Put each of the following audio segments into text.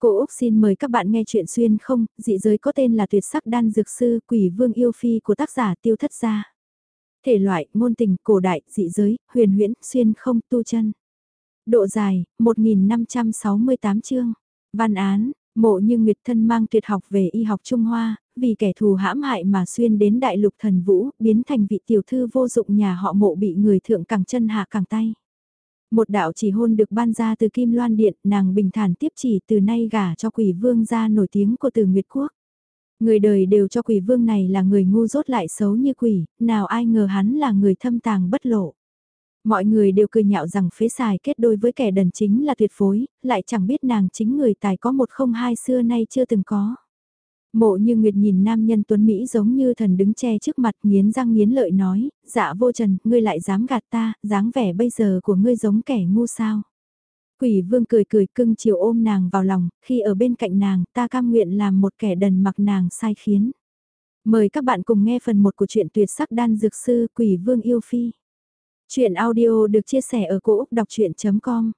Cô Úc xin mời các bạn nghe chuyện xuyên không, dị giới có tên là tuyệt sắc đan dược sư quỷ vương yêu phi của tác giả tiêu thất gia. Thể loại, ngôn tình, cổ đại, dị giới, huyền huyễn, xuyên không, tu chân. Độ dài, 1568 chương. Văn án, mộ như Nguyệt thân mang tuyệt học về y học Trung Hoa, vì kẻ thù hãm hại mà xuyên đến đại lục thần vũ, biến thành vị tiểu thư vô dụng nhà họ mộ bị người thượng cẳng chân hạ cẳng tay. Một đạo chỉ hôn được ban ra từ Kim Loan Điện, nàng bình thản tiếp chỉ từ nay gả cho quỷ vương gia nổi tiếng của từ Nguyệt Quốc. Người đời đều cho quỷ vương này là người ngu dốt lại xấu như quỷ, nào ai ngờ hắn là người thâm tàng bất lộ. Mọi người đều cười nhạo rằng phế xài kết đôi với kẻ đần chính là tuyệt phối, lại chẳng biết nàng chính người tài có một không hai xưa nay chưa từng có. Mộ như Nguyệt nhìn nam nhân tuấn Mỹ giống như thần đứng che trước mặt nghiến răng nghiến lợi nói, dạ vô trần, ngươi lại dám gạt ta, dáng vẻ bây giờ của ngươi giống kẻ ngu sao. Quỷ vương cười cười cưng chiều ôm nàng vào lòng, khi ở bên cạnh nàng ta cam nguyện làm một kẻ đần mặc nàng sai khiến. Mời các bạn cùng nghe phần 1 của truyện tuyệt sắc đan dược sư Quỷ vương yêu phi. Chuyện audio được chia sẻ ở cỗ đọc chuyện.com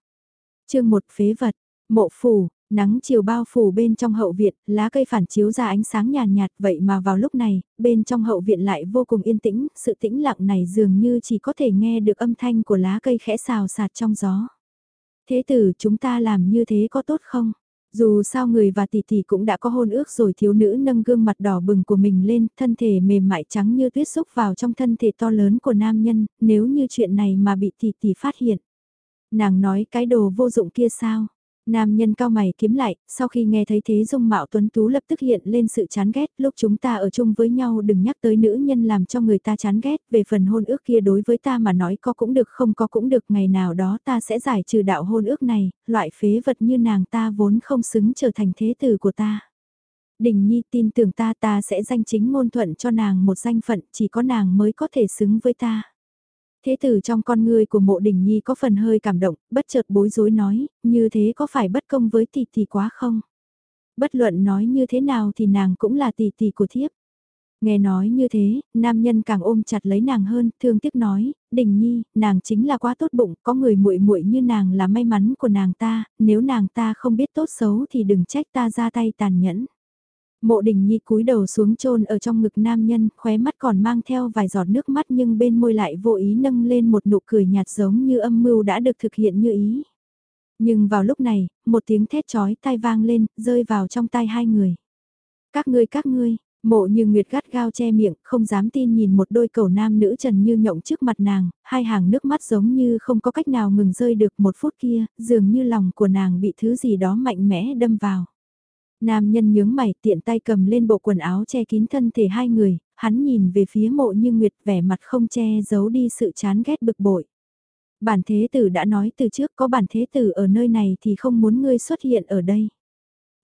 Chương 1 Phế vật, mộ phủ, Nắng chiều bao phủ bên trong hậu viện, lá cây phản chiếu ra ánh sáng nhàn nhạt, vậy mà vào lúc này, bên trong hậu viện lại vô cùng yên tĩnh, sự tĩnh lặng này dường như chỉ có thể nghe được âm thanh của lá cây khẽ xào sạt trong gió. Thế tử chúng ta làm như thế có tốt không? Dù sao người và tỷ tỷ cũng đã có hôn ước rồi thiếu nữ nâng gương mặt đỏ bừng của mình lên, thân thể mềm mại trắng như tuyết xúc vào trong thân thể to lớn của nam nhân, nếu như chuyện này mà bị tỷ tỷ phát hiện. Nàng nói cái đồ vô dụng kia sao? Nam nhân cao mày kiếm lại, sau khi nghe thấy thế dung mạo tuấn tú lập tức hiện lên sự chán ghét, lúc chúng ta ở chung với nhau đừng nhắc tới nữ nhân làm cho người ta chán ghét, về phần hôn ước kia đối với ta mà nói có cũng được không có cũng được, ngày nào đó ta sẽ giải trừ đạo hôn ước này, loại phế vật như nàng ta vốn không xứng trở thành thế tử của ta. Đình Nhi tin tưởng ta ta sẽ danh chính ngôn thuận cho nàng một danh phận, chỉ có nàng mới có thể xứng với ta. Thế tử trong con người của mộ đình nhi có phần hơi cảm động, bất chợt bối rối nói, như thế có phải bất công với tỷ tỷ quá không? Bất luận nói như thế nào thì nàng cũng là tỷ tỷ của thiếp. Nghe nói như thế, nam nhân càng ôm chặt lấy nàng hơn, thương tiếc nói, đình nhi, nàng chính là quá tốt bụng, có người muội muội như nàng là may mắn của nàng ta, nếu nàng ta không biết tốt xấu thì đừng trách ta ra tay tàn nhẫn. Mộ đình nhi cúi đầu xuống chôn ở trong ngực nam nhân, khóe mắt còn mang theo vài giọt nước mắt nhưng bên môi lại vô ý nâng lên một nụ cười nhạt giống như âm mưu đã được thực hiện như ý. Nhưng vào lúc này, một tiếng thét chói tai vang lên, rơi vào trong tai hai người. Các ngươi các ngươi, mộ như nguyệt gắt gao che miệng, không dám tin nhìn một đôi cầu nam nữ trần như nhộng trước mặt nàng, hai hàng nước mắt giống như không có cách nào ngừng rơi được một phút kia, dường như lòng của nàng bị thứ gì đó mạnh mẽ đâm vào. Nam nhân nhướng mày tiện tay cầm lên bộ quần áo che kín thân thể hai người, hắn nhìn về phía mộ như nguyệt vẻ mặt không che giấu đi sự chán ghét bực bội. Bản thế tử đã nói từ trước có bản thế tử ở nơi này thì không muốn ngươi xuất hiện ở đây.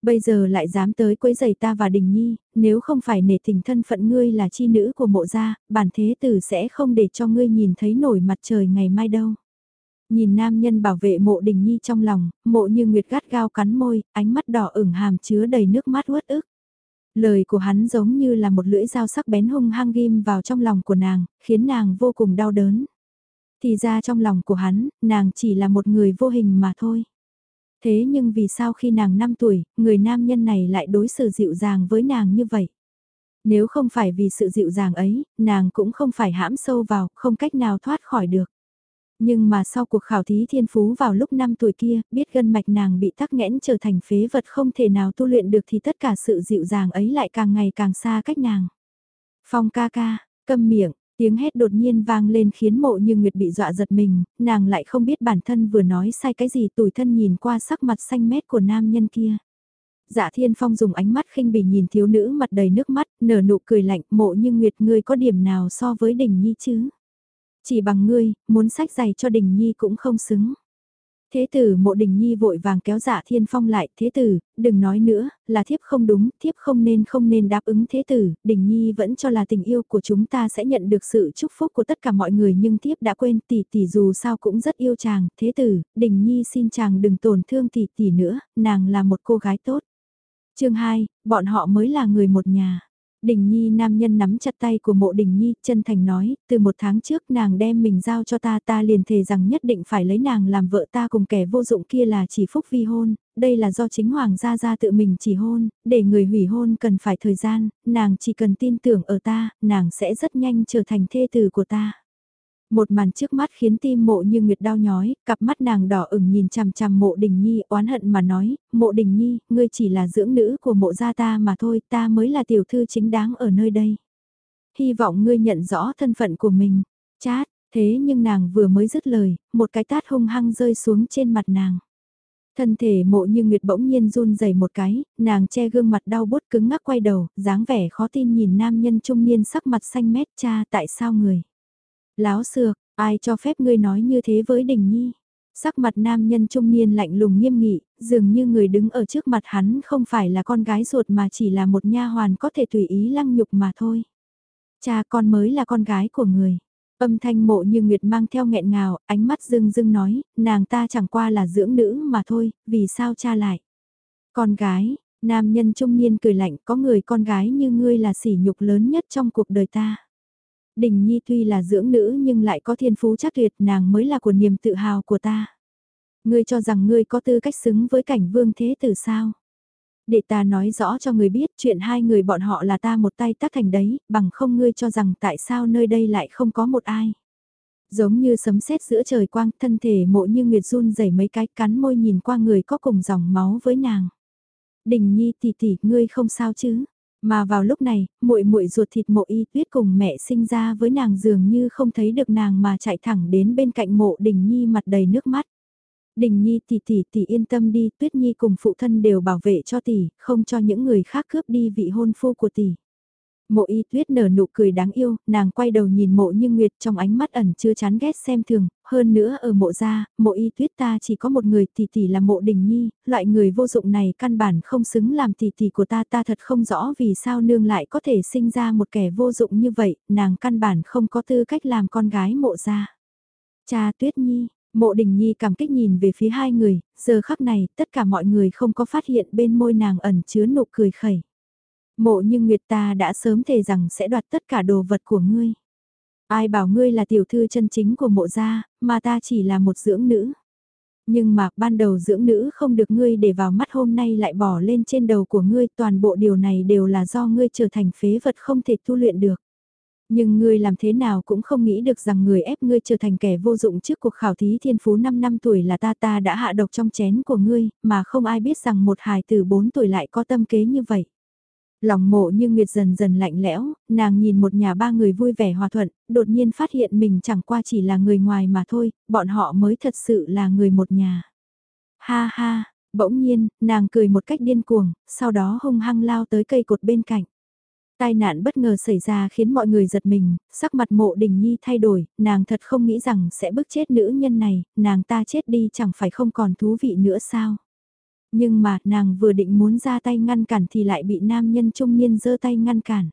Bây giờ lại dám tới quấy giày ta và đình nhi, nếu không phải nể tình thân phận ngươi là chi nữ của mộ gia, bản thế tử sẽ không để cho ngươi nhìn thấy nổi mặt trời ngày mai đâu. Nhìn nam nhân bảo vệ mộ đình nhi trong lòng, mộ như nguyệt gắt gao cắn môi, ánh mắt đỏ ửng hàm chứa đầy nước mắt uất ức. Lời của hắn giống như là một lưỡi dao sắc bén hung hăng ghim vào trong lòng của nàng, khiến nàng vô cùng đau đớn. Thì ra trong lòng của hắn, nàng chỉ là một người vô hình mà thôi. Thế nhưng vì sao khi nàng 5 tuổi, người nam nhân này lại đối xử dịu dàng với nàng như vậy? Nếu không phải vì sự dịu dàng ấy, nàng cũng không phải hãm sâu vào, không cách nào thoát khỏi được. Nhưng mà sau cuộc khảo thí thiên phú vào lúc 5 tuổi kia, biết gân mạch nàng bị tắc nghẽn trở thành phế vật không thể nào tu luyện được thì tất cả sự dịu dàng ấy lại càng ngày càng xa cách nàng. Phong ca ca, câm miệng, tiếng hét đột nhiên vang lên khiến mộ như Nguyệt bị dọa giật mình, nàng lại không biết bản thân vừa nói sai cái gì tủi thân nhìn qua sắc mặt xanh mét của nam nhân kia. Dạ Thiên Phong dùng ánh mắt khinh bỉ nhìn thiếu nữ mặt đầy nước mắt, nở nụ cười lạnh, mộ như Nguyệt ngươi có điểm nào so với đỉnh nhi chứ? Chỉ bằng ngươi, muốn sách giày cho Đình Nhi cũng không xứng. Thế tử mộ Đình Nhi vội vàng kéo dạ thiên phong lại, thế tử, đừng nói nữa, là thiếp không đúng, thiếp không nên không nên đáp ứng thế tử, Đình Nhi vẫn cho là tình yêu của chúng ta sẽ nhận được sự chúc phúc của tất cả mọi người nhưng thiếp đã quên tỷ tỷ dù sao cũng rất yêu chàng, thế tử, Đình Nhi xin chàng đừng tổn thương tỷ tỷ nữa, nàng là một cô gái tốt. chương 2, bọn họ mới là người một nhà. Đình Nhi nam nhân nắm chặt tay của mộ Đình Nhi, chân thành nói, từ một tháng trước nàng đem mình giao cho ta ta liền thề rằng nhất định phải lấy nàng làm vợ ta cùng kẻ vô dụng kia là chỉ phúc vi hôn, đây là do chính hoàng gia gia tự mình chỉ hôn, để người hủy hôn cần phải thời gian, nàng chỉ cần tin tưởng ở ta, nàng sẽ rất nhanh trở thành thê tử của ta. Một màn trước mắt khiến tim mộ như nguyệt đau nhói, cặp mắt nàng đỏ ửng nhìn chằm chằm mộ đình nhi oán hận mà nói, mộ đình nhi, ngươi chỉ là dưỡng nữ của mộ gia ta mà thôi, ta mới là tiểu thư chính đáng ở nơi đây. Hy vọng ngươi nhận rõ thân phận của mình, chát, thế nhưng nàng vừa mới dứt lời, một cái tát hung hăng rơi xuống trên mặt nàng. Thân thể mộ như nguyệt bỗng nhiên run rẩy một cái, nàng che gương mặt đau bút cứng ngắc quay đầu, dáng vẻ khó tin nhìn nam nhân trung niên sắc mặt xanh mét cha tại sao người. Láo xược, ai cho phép ngươi nói như thế với Đình Nhi? Sắc mặt nam nhân trung niên lạnh lùng nghiêm nghị, dường như người đứng ở trước mặt hắn không phải là con gái ruột mà chỉ là một nha hoàn có thể tùy ý lăng nhục mà thôi. Cha con mới là con gái của người. Âm thanh mộ như Nguyệt mang theo nghẹn ngào, ánh mắt dưng dưng nói, nàng ta chẳng qua là dưỡng nữ mà thôi, vì sao cha lại? Con gái, nam nhân trung niên cười lạnh có người con gái như ngươi là sỉ nhục lớn nhất trong cuộc đời ta. Đình Nhi tuy là dưỡng nữ nhưng lại có thiên phú chắc tuyệt nàng mới là của niềm tự hào của ta. Ngươi cho rằng ngươi có tư cách xứng với cảnh vương thế tử sao? Để ta nói rõ cho người biết chuyện hai người bọn họ là ta một tay tác thành đấy, bằng không ngươi cho rằng tại sao nơi đây lại không có một ai. Giống như sấm sét giữa trời quang, thân thể mộ như nguyệt run rẩy mấy cái cắn môi nhìn qua người có cùng dòng máu với nàng. Đình nhi tỷ tỷ, ngươi không sao chứ? Mà vào lúc này, muội muội ruột thịt mộ y tuyết cùng mẹ sinh ra với nàng dường như không thấy được nàng mà chạy thẳng đến bên cạnh mộ đình nhi mặt đầy nước mắt. Đình nhi tỷ tỷ tỷ yên tâm đi, tuyết nhi cùng phụ thân đều bảo vệ cho tỷ, không cho những người khác cướp đi vị hôn phu của tỷ. Mộ y tuyết nở nụ cười đáng yêu, nàng quay đầu nhìn mộ như nguyệt trong ánh mắt ẩn chưa chán ghét xem thường, hơn nữa ở mộ gia, mộ y tuyết ta chỉ có một người tỷ tỷ là mộ đình nhi, loại người vô dụng này căn bản không xứng làm tỷ tỷ của ta ta thật không rõ vì sao nương lại có thể sinh ra một kẻ vô dụng như vậy, nàng căn bản không có tư cách làm con gái mộ gia. Cha tuyết nhi, Mộ đình nhi cảm kích nhìn về phía hai người, giờ khắc này tất cả mọi người không có phát hiện bên môi nàng ẩn chứa nụ cười khẩy. Mộ như Nguyệt ta đã sớm thề rằng sẽ đoạt tất cả đồ vật của ngươi. Ai bảo ngươi là tiểu thư chân chính của mộ gia, mà ta chỉ là một dưỡng nữ. Nhưng mà ban đầu dưỡng nữ không được ngươi để vào mắt hôm nay lại bỏ lên trên đầu của ngươi toàn bộ điều này đều là do ngươi trở thành phế vật không thể tu luyện được. Nhưng ngươi làm thế nào cũng không nghĩ được rằng người ép ngươi trở thành kẻ vô dụng trước cuộc khảo thí thiên phú 5 năm tuổi là ta ta đã hạ độc trong chén của ngươi, mà không ai biết rằng một hài từ 4 tuổi lại có tâm kế như vậy. Lòng mộ như Nguyệt dần dần lạnh lẽo, nàng nhìn một nhà ba người vui vẻ hòa thuận, đột nhiên phát hiện mình chẳng qua chỉ là người ngoài mà thôi, bọn họ mới thật sự là người một nhà. Ha ha, bỗng nhiên, nàng cười một cách điên cuồng, sau đó hung hăng lao tới cây cột bên cạnh. Tai nạn bất ngờ xảy ra khiến mọi người giật mình, sắc mặt mộ đình nhi thay đổi, nàng thật không nghĩ rằng sẽ bức chết nữ nhân này, nàng ta chết đi chẳng phải không còn thú vị nữa sao. Nhưng mà nàng vừa định muốn ra tay ngăn cản thì lại bị nam nhân trung niên giơ tay ngăn cản.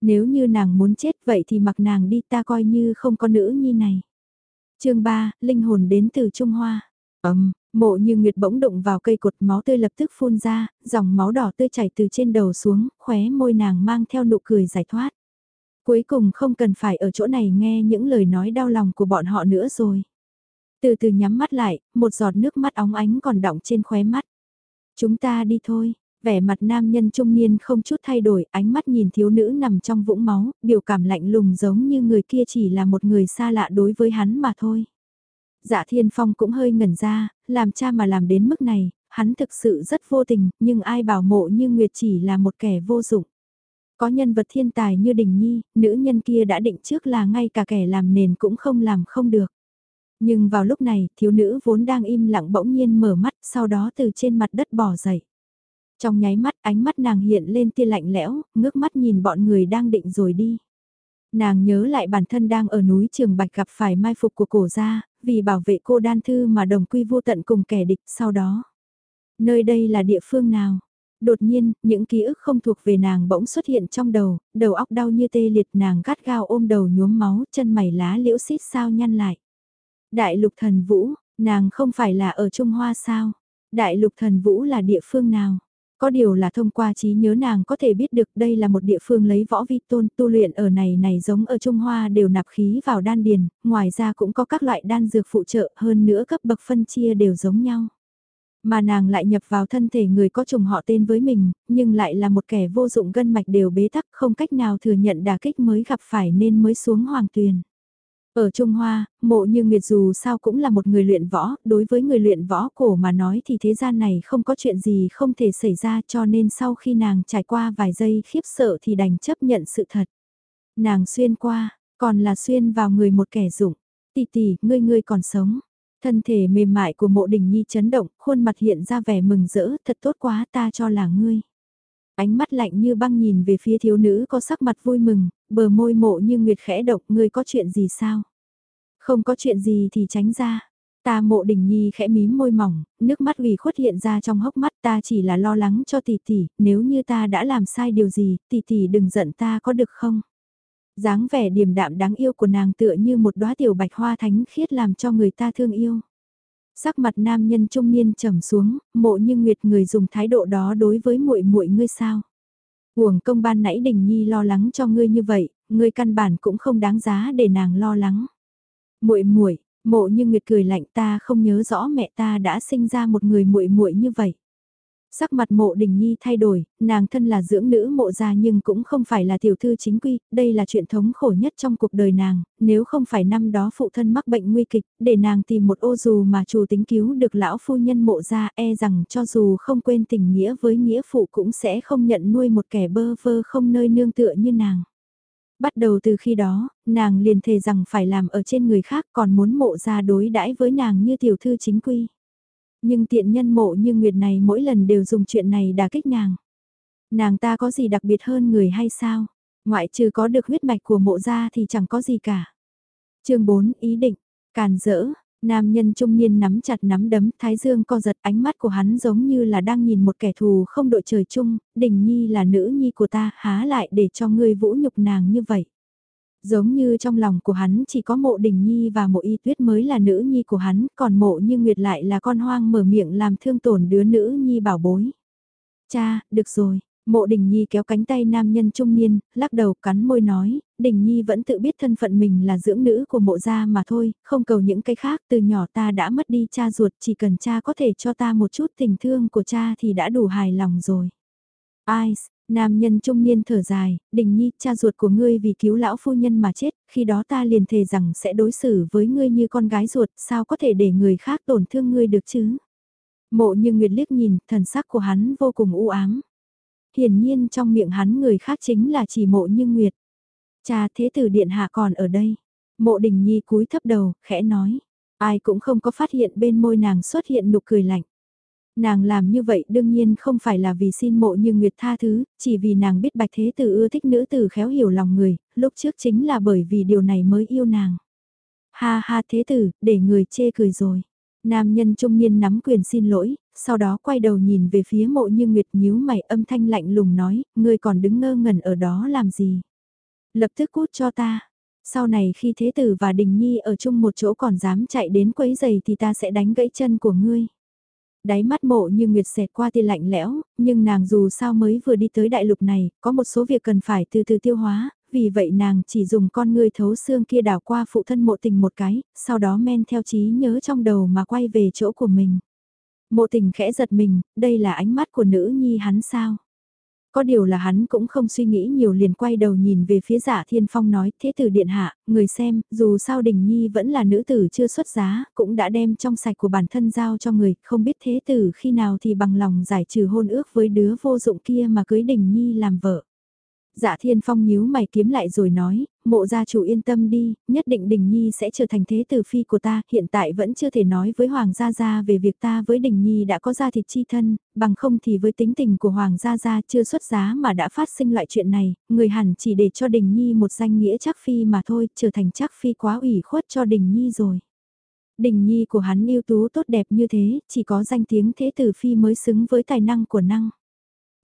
Nếu như nàng muốn chết vậy thì mặc nàng đi ta coi như không có nữ nhi này. chương 3, linh hồn đến từ Trung Hoa. Ấm, Mộ như Nguyệt bỗng đụng vào cây cột máu tươi lập tức phun ra, dòng máu đỏ tươi chảy từ trên đầu xuống, khóe môi nàng mang theo nụ cười giải thoát. Cuối cùng không cần phải ở chỗ này nghe những lời nói đau lòng của bọn họ nữa rồi. Từ từ nhắm mắt lại, một giọt nước mắt óng ánh còn đọng trên khóe mắt. Chúng ta đi thôi, vẻ mặt nam nhân trung niên không chút thay đổi, ánh mắt nhìn thiếu nữ nằm trong vũng máu, biểu cảm lạnh lùng giống như người kia chỉ là một người xa lạ đối với hắn mà thôi. Dạ Thiên Phong cũng hơi ngẩn ra, làm cha mà làm đến mức này, hắn thực sự rất vô tình, nhưng ai bảo mộ như Nguyệt chỉ là một kẻ vô dụng. Có nhân vật thiên tài như Đình Nhi, nữ nhân kia đã định trước là ngay cả kẻ làm nền cũng không làm không được. Nhưng vào lúc này, thiếu nữ vốn đang im lặng bỗng nhiên mở mắt, sau đó từ trên mặt đất bỏ dậy. Trong nháy mắt, ánh mắt nàng hiện lên tia lạnh lẽo, ngước mắt nhìn bọn người đang định rồi đi. Nàng nhớ lại bản thân đang ở núi Trường Bạch gặp phải mai phục của cổ gia, vì bảo vệ cô đan thư mà đồng quy vô tận cùng kẻ địch sau đó. Nơi đây là địa phương nào? Đột nhiên, những ký ức không thuộc về nàng bỗng xuất hiện trong đầu, đầu óc đau như tê liệt nàng gắt gao ôm đầu nhuốm máu, chân mày lá liễu xít sao nhăn lại. Đại lục thần vũ, nàng không phải là ở Trung Hoa sao? Đại lục thần vũ là địa phương nào? Có điều là thông qua trí nhớ nàng có thể biết được đây là một địa phương lấy võ vi tôn tu luyện ở này này giống ở Trung Hoa đều nạp khí vào đan điền, ngoài ra cũng có các loại đan dược phụ trợ hơn nữa cấp bậc phân chia đều giống nhau. Mà nàng lại nhập vào thân thể người có trùng họ tên với mình, nhưng lại là một kẻ vô dụng gân mạch đều bế tắc không cách nào thừa nhận đả kích mới gặp phải nên mới xuống hoàng tuyền. Ở Trung Hoa, mộ như Nguyệt dù sao cũng là một người luyện võ, đối với người luyện võ cổ mà nói thì thế gian này không có chuyện gì không thể xảy ra cho nên sau khi nàng trải qua vài giây khiếp sợ thì đành chấp nhận sự thật. Nàng xuyên qua, còn là xuyên vào người một kẻ dụng. Tỷ tỷ, ngươi ngươi còn sống. Thân thể mềm mại của mộ đình nhi chấn động, khuôn mặt hiện ra vẻ mừng rỡ, thật tốt quá ta cho là ngươi. Ánh mắt lạnh như băng nhìn về phía thiếu nữ có sắc mặt vui mừng, bờ môi mộ như nguyệt khẽ động, ngươi có chuyện gì sao? Không có chuyện gì thì tránh ra. Ta mộ đình nhi khẽ mím môi mỏng, nước mắt vì khuất hiện ra trong hốc mắt ta chỉ là lo lắng cho tỷ tỷ, nếu như ta đã làm sai điều gì, tỷ tỷ đừng giận ta có được không? dáng vẻ điềm đạm đáng yêu của nàng tựa như một đóa tiểu bạch hoa thánh khiết làm cho người ta thương yêu. Sắc mặt nam nhân trung niên trầm xuống, mộ như nguyệt người dùng thái độ đó đối với muội muội ngươi sao? Huồng công ban nãy đình nhi lo lắng cho ngươi như vậy, ngươi căn bản cũng không đáng giá để nàng lo lắng. Muội muội, mộ như nguyệt cười lạnh ta không nhớ rõ mẹ ta đã sinh ra một người muội muội như vậy. Sắc mặt mộ đình nhi thay đổi, nàng thân là dưỡng nữ mộ gia nhưng cũng không phải là tiểu thư chính quy, đây là chuyện thống khổ nhất trong cuộc đời nàng, nếu không phải năm đó phụ thân mắc bệnh nguy kịch, để nàng tìm một ô dù mà chủ tính cứu được lão phu nhân mộ gia e rằng cho dù không quên tình nghĩa với nghĩa phụ cũng sẽ không nhận nuôi một kẻ bơ vơ không nơi nương tựa như nàng. Bắt đầu từ khi đó, nàng liền thề rằng phải làm ở trên người khác còn muốn mộ gia đối đãi với nàng như tiểu thư chính quy. Nhưng tiện nhân mộ như Nguyệt này mỗi lần đều dùng chuyện này đả kích nàng. Nàng ta có gì đặc biệt hơn người hay sao? Ngoại trừ có được huyết mạch của mộ gia thì chẳng có gì cả. chương 4 ý định, càn rỡ, nam nhân trung niên nắm chặt nắm đấm, thái dương co giật ánh mắt của hắn giống như là đang nhìn một kẻ thù không đội trời chung, đình nhi là nữ nhi của ta, há lại để cho ngươi vũ nhục nàng như vậy. Giống như trong lòng của hắn chỉ có mộ đình nhi và mộ y tuyết mới là nữ nhi của hắn, còn mộ như nguyệt lại là con hoang mở miệng làm thương tổn đứa nữ nhi bảo bối. Cha, được rồi, mộ đình nhi kéo cánh tay nam nhân trung niên, lắc đầu cắn môi nói, đình nhi vẫn tự biết thân phận mình là dưỡng nữ của mộ gia mà thôi, không cầu những cái khác, từ nhỏ ta đã mất đi cha ruột, chỉ cần cha có thể cho ta một chút tình thương của cha thì đã đủ hài lòng rồi. Ice, Nam nhân trung niên thở dài, đình nhi, cha ruột của ngươi vì cứu lão phu nhân mà chết, khi đó ta liền thề rằng sẽ đối xử với ngươi như con gái ruột, sao có thể để người khác tổn thương ngươi được chứ? Mộ như Nguyệt liếc nhìn, thần sắc của hắn vô cùng u ám. Hiển nhiên trong miệng hắn người khác chính là chỉ mộ như Nguyệt. Cha thế tử điện hạ còn ở đây. Mộ đình nhi cúi thấp đầu, khẽ nói. Ai cũng không có phát hiện bên môi nàng xuất hiện nụ cười lạnh. Nàng làm như vậy đương nhiên không phải là vì xin mộ như Nguyệt tha thứ, chỉ vì nàng biết bạch thế tử ưa thích nữ tử khéo hiểu lòng người, lúc trước chính là bởi vì điều này mới yêu nàng. Ha ha thế tử, để người chê cười rồi. Nam nhân trung niên nắm quyền xin lỗi, sau đó quay đầu nhìn về phía mộ như Nguyệt nhíu mày âm thanh lạnh lùng nói, ngươi còn đứng ngơ ngẩn ở đó làm gì. Lập tức cút cho ta. Sau này khi thế tử và đình nhi ở chung một chỗ còn dám chạy đến quấy giày thì ta sẽ đánh gãy chân của ngươi đáy mắt mộ như nguyệt xẹt qua tia lạnh lẽo, nhưng nàng dù sao mới vừa đi tới đại lục này, có một số việc cần phải từ từ tiêu hóa, vì vậy nàng chỉ dùng con người thấu xương kia đảo qua phụ thân mộ tình một cái, sau đó men theo trí nhớ trong đầu mà quay về chỗ của mình. Mộ tình khẽ giật mình, đây là ánh mắt của nữ nhi hắn sao? Có điều là hắn cũng không suy nghĩ nhiều liền quay đầu nhìn về phía giả thiên phong nói thế tử điện hạ, người xem, dù sao đình nhi vẫn là nữ tử chưa xuất giá, cũng đã đem trong sạch của bản thân giao cho người, không biết thế tử khi nào thì bằng lòng giải trừ hôn ước với đứa vô dụng kia mà cưới đình nhi làm vợ. Dạ thiên phong nhíu mày kiếm lại rồi nói, mộ gia chủ yên tâm đi, nhất định đình nhi sẽ trở thành thế tử phi của ta, hiện tại vẫn chưa thể nói với hoàng gia gia về việc ta với đình nhi đã có gia thịt chi thân, bằng không thì với tính tình của hoàng gia gia chưa xuất giá mà đã phát sinh loại chuyện này, người hẳn chỉ để cho đình nhi một danh nghĩa chắc phi mà thôi, trở thành chắc phi quá ủy khuất cho đình nhi rồi. Đình nhi của hắn ưu tú tốt đẹp như thế, chỉ có danh tiếng thế tử phi mới xứng với tài năng của năng.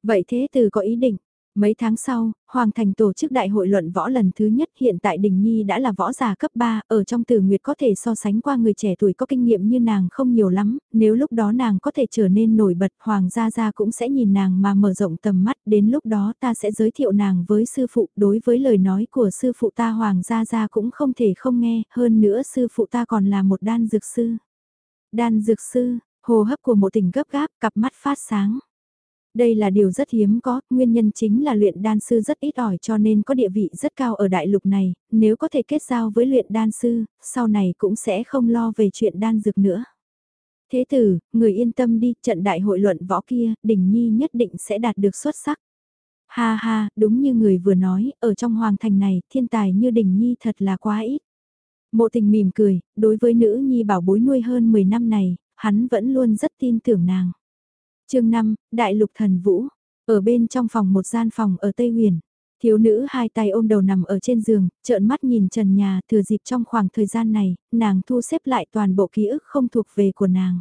Vậy thế tử có ý định, Mấy tháng sau, Hoàng Thành tổ chức đại hội luận võ lần thứ nhất hiện tại Đình Nhi đã là võ giả cấp 3, ở trong tử nguyệt có thể so sánh qua người trẻ tuổi có kinh nghiệm như nàng không nhiều lắm, nếu lúc đó nàng có thể trở nên nổi bật Hoàng gia gia cũng sẽ nhìn nàng mà mở rộng tầm mắt, đến lúc đó ta sẽ giới thiệu nàng với sư phụ, đối với lời nói của sư phụ ta Hoàng gia gia cũng không thể không nghe, hơn nữa sư phụ ta còn là một đan dược sư. Đan dược sư, hồ hấp của một tình gấp gáp, cặp mắt phát sáng. Đây là điều rất hiếm có, nguyên nhân chính là luyện đan sư rất ít ỏi cho nên có địa vị rất cao ở đại lục này, nếu có thể kết giao với luyện đan sư, sau này cũng sẽ không lo về chuyện đan dược nữa. Thế tử, người yên tâm đi, trận đại hội luận võ kia, Đình Nhi nhất định sẽ đạt được xuất sắc. Ha ha, đúng như người vừa nói, ở trong hoàng thành này, thiên tài như Đình Nhi thật là quá ít. Mộ tình mỉm cười, đối với nữ Nhi bảo bối nuôi hơn 10 năm này, hắn vẫn luôn rất tin tưởng nàng chương 5, Đại lục thần vũ. Ở bên trong phòng một gian phòng ở Tây Huyền. Thiếu nữ hai tay ôm đầu nằm ở trên giường, trợn mắt nhìn trần nhà thừa dịp trong khoảng thời gian này, nàng thu xếp lại toàn bộ ký ức không thuộc về của nàng.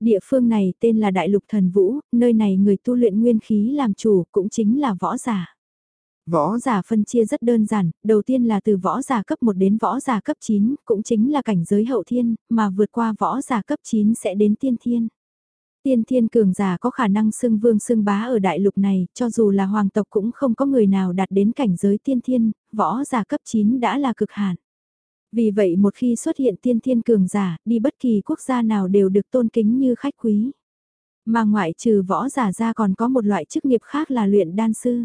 Địa phương này tên là Đại lục thần vũ, nơi này người tu luyện nguyên khí làm chủ cũng chính là võ giả. Võ giả phân chia rất đơn giản, đầu tiên là từ võ giả cấp 1 đến võ giả cấp 9, cũng chính là cảnh giới hậu thiên, mà vượt qua võ giả cấp 9 sẽ đến tiên thiên. Tiên thiên cường giả có khả năng xưng vương xưng bá ở đại lục này, cho dù là hoàng tộc cũng không có người nào đạt đến cảnh giới tiên thiên, võ giả cấp 9 đã là cực hạn. Vì vậy một khi xuất hiện tiên thiên cường giả, đi bất kỳ quốc gia nào đều được tôn kính như khách quý. Mà ngoại trừ võ giả ra còn có một loại chức nghiệp khác là luyện đan sư.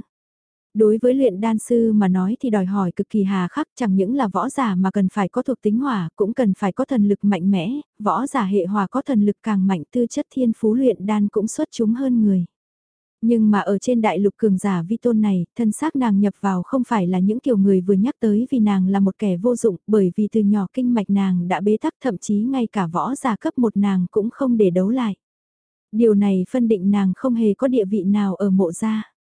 Đối với luyện đan sư mà nói thì đòi hỏi cực kỳ hà khắc chẳng những là võ giả mà cần phải có thuộc tính hỏa, cũng cần phải có thần lực mạnh mẽ, võ giả hệ hỏa có thần lực càng mạnh tư chất thiên phú luyện đan cũng xuất chúng hơn người. Nhưng mà ở trên đại lục cường giả vi tôn này, thân xác nàng nhập vào không phải là những kiểu người vừa nhắc tới vì nàng là một kẻ vô dụng, bởi vì từ nhỏ kinh mạch nàng đã bế tắc thậm chí ngay cả võ giả cấp một nàng cũng không để đấu lại. Điều này phân định nàng không hề có địa vị nào ở mộ gia.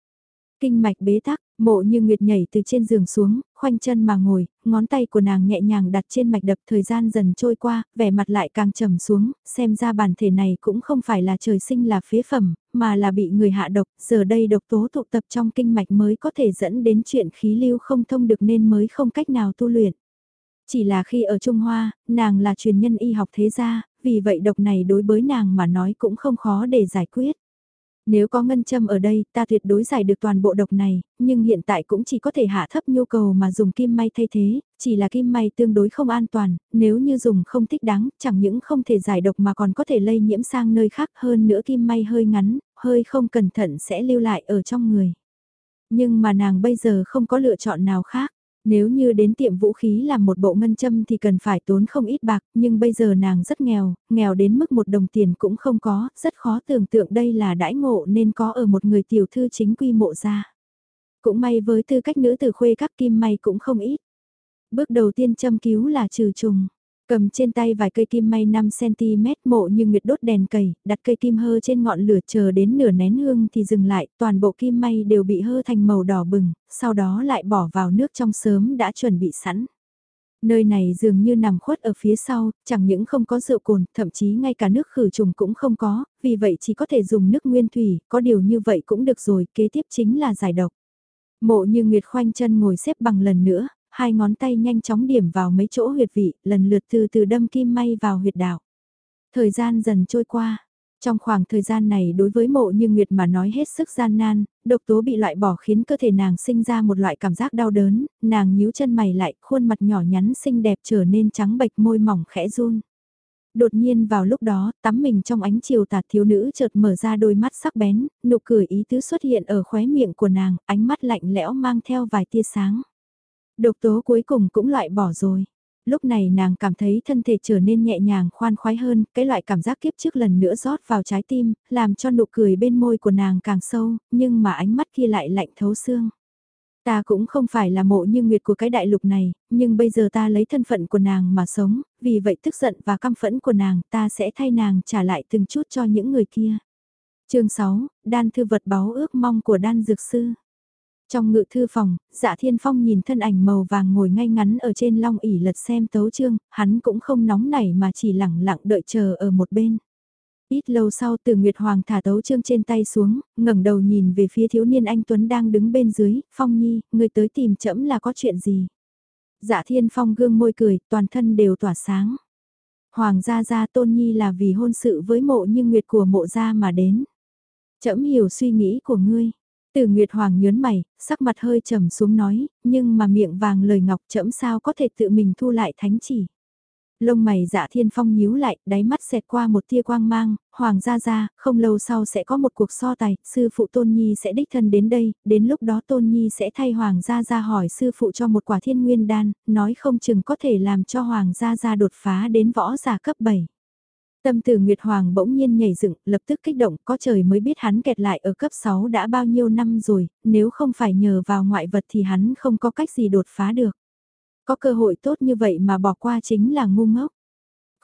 Kinh mạch bế tắc, mộ như nguyệt nhảy từ trên giường xuống, khoanh chân mà ngồi, ngón tay của nàng nhẹ nhàng đặt trên mạch đập thời gian dần trôi qua, vẻ mặt lại càng trầm xuống, xem ra bản thể này cũng không phải là trời sinh là phế phẩm, mà là bị người hạ độc, giờ đây độc tố tụ tập trong kinh mạch mới có thể dẫn đến chuyện khí lưu không thông được nên mới không cách nào tu luyện. Chỉ là khi ở Trung Hoa, nàng là truyền nhân y học thế gia, vì vậy độc này đối với nàng mà nói cũng không khó để giải quyết. Nếu có ngân châm ở đây, ta tuyệt đối giải được toàn bộ độc này, nhưng hiện tại cũng chỉ có thể hạ thấp nhu cầu mà dùng kim may thay thế, chỉ là kim may tương đối không an toàn, nếu như dùng không thích đáng, chẳng những không thể giải độc mà còn có thể lây nhiễm sang nơi khác hơn nữa kim may hơi ngắn, hơi không cẩn thận sẽ lưu lại ở trong người. Nhưng mà nàng bây giờ không có lựa chọn nào khác. Nếu như đến tiệm vũ khí làm một bộ ngân châm thì cần phải tốn không ít bạc, nhưng bây giờ nàng rất nghèo, nghèo đến mức một đồng tiền cũng không có, rất khó tưởng tượng đây là đãi ngộ nên có ở một người tiểu thư chính quy mộ ra. Cũng may với tư cách nữ tử khuê các kim may cũng không ít. Bước đầu tiên châm cứu là trừ trùng. Cầm trên tay vài cây kim may 5cm mộ như nguyệt đốt đèn cầy, đặt cây kim hơ trên ngọn lửa chờ đến nửa nén hương thì dừng lại, toàn bộ kim may đều bị hơ thành màu đỏ bừng, sau đó lại bỏ vào nước trong sớm đã chuẩn bị sẵn. Nơi này dường như nằm khuất ở phía sau, chẳng những không có rượu cồn, thậm chí ngay cả nước khử trùng cũng không có, vì vậy chỉ có thể dùng nước nguyên thủy, có điều như vậy cũng được rồi, kế tiếp chính là giải độc. Mộ như Nguyệt khoanh chân ngồi xếp bằng lần nữa, hai ngón tay nhanh chóng điểm vào mấy chỗ huyệt vị, lần lượt từ từ đâm kim may vào huyệt đạo. Thời gian dần trôi qua. Trong khoảng thời gian này đối với mộ như Nguyệt mà nói hết sức gian nan, độc tố bị loại bỏ khiến cơ thể nàng sinh ra một loại cảm giác đau đớn, nàng nhíu chân mày lại, khuôn mặt nhỏ nhắn xinh đẹp trở nên trắng bệch môi mỏng khẽ run. Đột nhiên vào lúc đó, tắm mình trong ánh chiều tạt thiếu nữ chợt mở ra đôi mắt sắc bén, nụ cười ý tứ xuất hiện ở khóe miệng của nàng, ánh mắt lạnh lẽo mang theo vài tia sáng. Độc tố cuối cùng cũng loại bỏ rồi. Lúc này nàng cảm thấy thân thể trở nên nhẹ nhàng khoan khoái hơn, cái loại cảm giác kiếp trước lần nữa rót vào trái tim, làm cho nụ cười bên môi của nàng càng sâu, nhưng mà ánh mắt kia lại lạnh thấu xương. Ta cũng không phải là mộ như nguyệt của cái đại lục này, nhưng bây giờ ta lấy thân phận của nàng mà sống, vì vậy tức giận và căm phẫn của nàng ta sẽ thay nàng trả lại từng chút cho những người kia. chương 6, đan thư vật báo ước mong của đan dược sư. Trong ngự thư phòng, dạ thiên phong nhìn thân ảnh màu vàng ngồi ngay ngắn ở trên long ỉ lật xem tấu chương, hắn cũng không nóng nảy mà chỉ lẳng lặng đợi chờ ở một bên. Ít lâu sau từ Nguyệt Hoàng thả tấu chương trên tay xuống, ngẩng đầu nhìn về phía thiếu niên anh Tuấn đang đứng bên dưới, Phong Nhi, người tới tìm trẫm là có chuyện gì? Dạ thiên phong gương môi cười, toàn thân đều tỏa sáng. Hoàng gia gia tôn nhi là vì hôn sự với mộ như nguyệt của mộ gia mà đến. Trẫm hiểu suy nghĩ của ngươi. Từ Nguyệt Hoàng nhớn mày, sắc mặt hơi trầm xuống nói, nhưng mà miệng vàng lời ngọc chẫm sao có thể tự mình thu lại thánh chỉ. Lông mày dạ thiên phong nhíu lại, đáy mắt xẹt qua một tia quang mang, hoàng gia gia, không lâu sau sẽ có một cuộc so tài, sư phụ Tôn Nhi sẽ đích thân đến đây, đến lúc đó Tôn Nhi sẽ thay hoàng gia gia hỏi sư phụ cho một quả thiên nguyên đan, nói không chừng có thể làm cho hoàng gia gia đột phá đến võ giả cấp 7. Tâm từ Nguyệt Hoàng bỗng nhiên nhảy dựng, lập tức kích động, có trời mới biết hắn kẹt lại ở cấp 6 đã bao nhiêu năm rồi, nếu không phải nhờ vào ngoại vật thì hắn không có cách gì đột phá được. Có cơ hội tốt như vậy mà bỏ qua chính là ngu ngốc.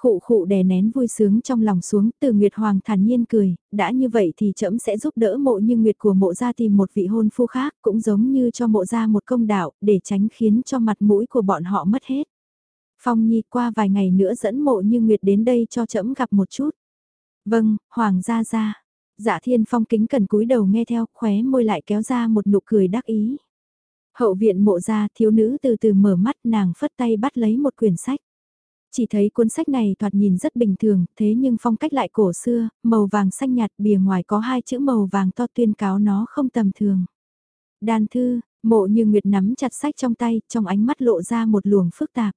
Khụ khụ đè nén vui sướng trong lòng xuống, từ Nguyệt Hoàng thản nhiên cười, đã như vậy thì trẫm sẽ giúp đỡ mộ như Nguyệt của mộ gia tìm một vị hôn phu khác, cũng giống như cho mộ gia một công đạo, để tránh khiến cho mặt mũi của bọn họ mất hết. Phong Nhi qua vài ngày nữa dẫn mộ như Nguyệt đến đây cho trẫm gặp một chút. Vâng, Hoàng gia gia. Dạ Thiên Phong kính cần cúi đầu nghe theo, khóe môi lại kéo ra một nụ cười đắc ý. Hậu viện mộ gia thiếu nữ từ từ mở mắt nàng phất tay bắt lấy một quyển sách. Chỉ thấy cuốn sách này thoạt nhìn rất bình thường, thế nhưng phong cách lại cổ xưa, màu vàng xanh nhạt bìa ngoài có hai chữ màu vàng to tuyên cáo nó không tầm thường. Đan thư, mộ như Nguyệt nắm chặt sách trong tay, trong ánh mắt lộ ra một luồng phức tạp.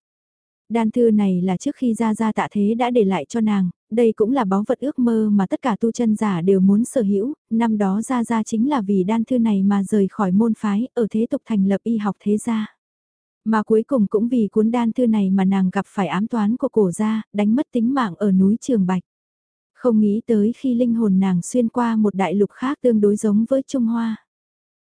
Đan thư này là trước khi ra ra tạ thế đã để lại cho nàng, đây cũng là báu vật ước mơ mà tất cả tu chân giả đều muốn sở hữu, năm đó ra ra chính là vì đan thư này mà rời khỏi môn phái, ở thế tục thành lập y học thế gia. Mà cuối cùng cũng vì cuốn đan thư này mà nàng gặp phải ám toán của cổ gia, đánh mất tính mạng ở núi Trường Bạch. Không nghĩ tới khi linh hồn nàng xuyên qua một đại lục khác tương đối giống với Trung Hoa.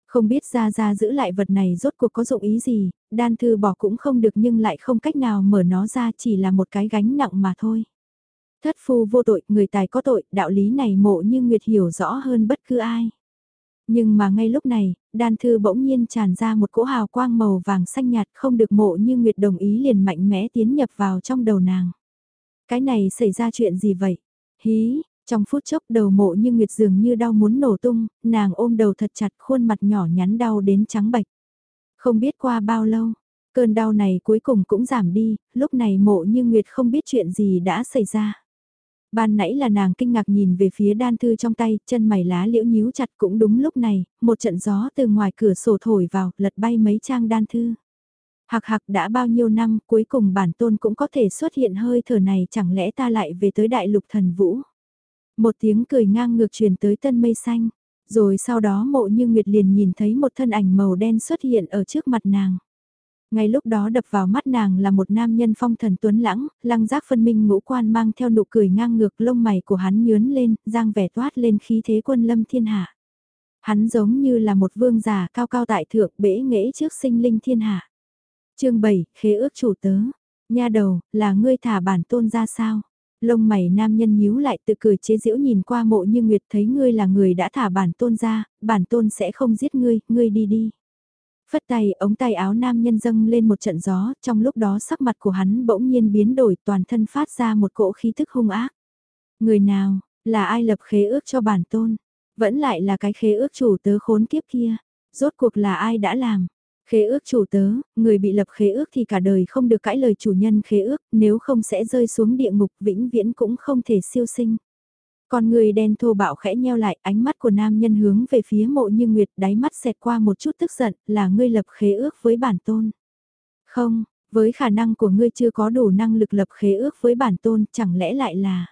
Không biết ra ra giữ lại vật này rốt cuộc có dụng ý gì, đan thư bỏ cũng không được nhưng lại không cách nào mở nó ra chỉ là một cái gánh nặng mà thôi. Thất phu vô tội, người tài có tội, đạo lý này mộ như Nguyệt hiểu rõ hơn bất cứ ai. Nhưng mà ngay lúc này, đan thư bỗng nhiên tràn ra một cỗ hào quang màu vàng xanh nhạt không được mộ như Nguyệt đồng ý liền mạnh mẽ tiến nhập vào trong đầu nàng. Cái này xảy ra chuyện gì vậy? Hí, trong phút chốc đầu mộ như Nguyệt dường như đau muốn nổ tung, nàng ôm đầu thật chặt khuôn mặt nhỏ nhắn đau đến trắng bệch. Không biết qua bao lâu, cơn đau này cuối cùng cũng giảm đi, lúc này mộ như Nguyệt không biết chuyện gì đã xảy ra. Ban nãy là nàng kinh ngạc nhìn về phía đan thư trong tay, chân mày lá liễu nhíu chặt cũng đúng lúc này, một trận gió từ ngoài cửa sổ thổi vào, lật bay mấy trang đan thư. Hạc hạc đã bao nhiêu năm, cuối cùng bản tôn cũng có thể xuất hiện hơi thở này chẳng lẽ ta lại về tới đại lục thần vũ. Một tiếng cười ngang ngược truyền tới tân mây xanh, rồi sau đó mộ như Nguyệt liền nhìn thấy một thân ảnh màu đen xuất hiện ở trước mặt nàng. Ngay lúc đó đập vào mắt nàng là một nam nhân phong thần tuấn lãng, lăng giác phân minh ngũ quan mang theo nụ cười ngang ngược lông mày của hắn nhướn lên, giang vẻ toát lên khí thế quân lâm thiên hạ. Hắn giống như là một vương giả cao cao tại thượng bể nghễ trước sinh linh thiên hạ. chương 7, khế ước chủ tớ. Nha đầu, là ngươi thả bản tôn ra sao? Lông mày nam nhân nhíu lại tự cười chế giễu nhìn qua mộ như nguyệt thấy ngươi là người đã thả bản tôn ra, bản tôn sẽ không giết ngươi, ngươi đi đi. Phất tay, ống tay áo nam nhân dâng lên một trận gió, trong lúc đó sắc mặt của hắn bỗng nhiên biến đổi toàn thân phát ra một cỗ khí thức hung ác. Người nào, là ai lập khế ước cho bản tôn? Vẫn lại là cái khế ước chủ tớ khốn kiếp kia. Rốt cuộc là ai đã làm? Khế ước chủ tớ, người bị lập khế ước thì cả đời không được cãi lời chủ nhân khế ước, nếu không sẽ rơi xuống địa ngục vĩnh viễn cũng không thể siêu sinh. Con người đen thô bạo khẽ nheo lại, ánh mắt của nam nhân hướng về phía mộ như nguyệt, đáy mắt xẹt qua một chút tức giận, là ngươi lập khế ước với bản tôn. Không, với khả năng của ngươi chưa có đủ năng lực lập khế ước với bản tôn, chẳng lẽ lại là...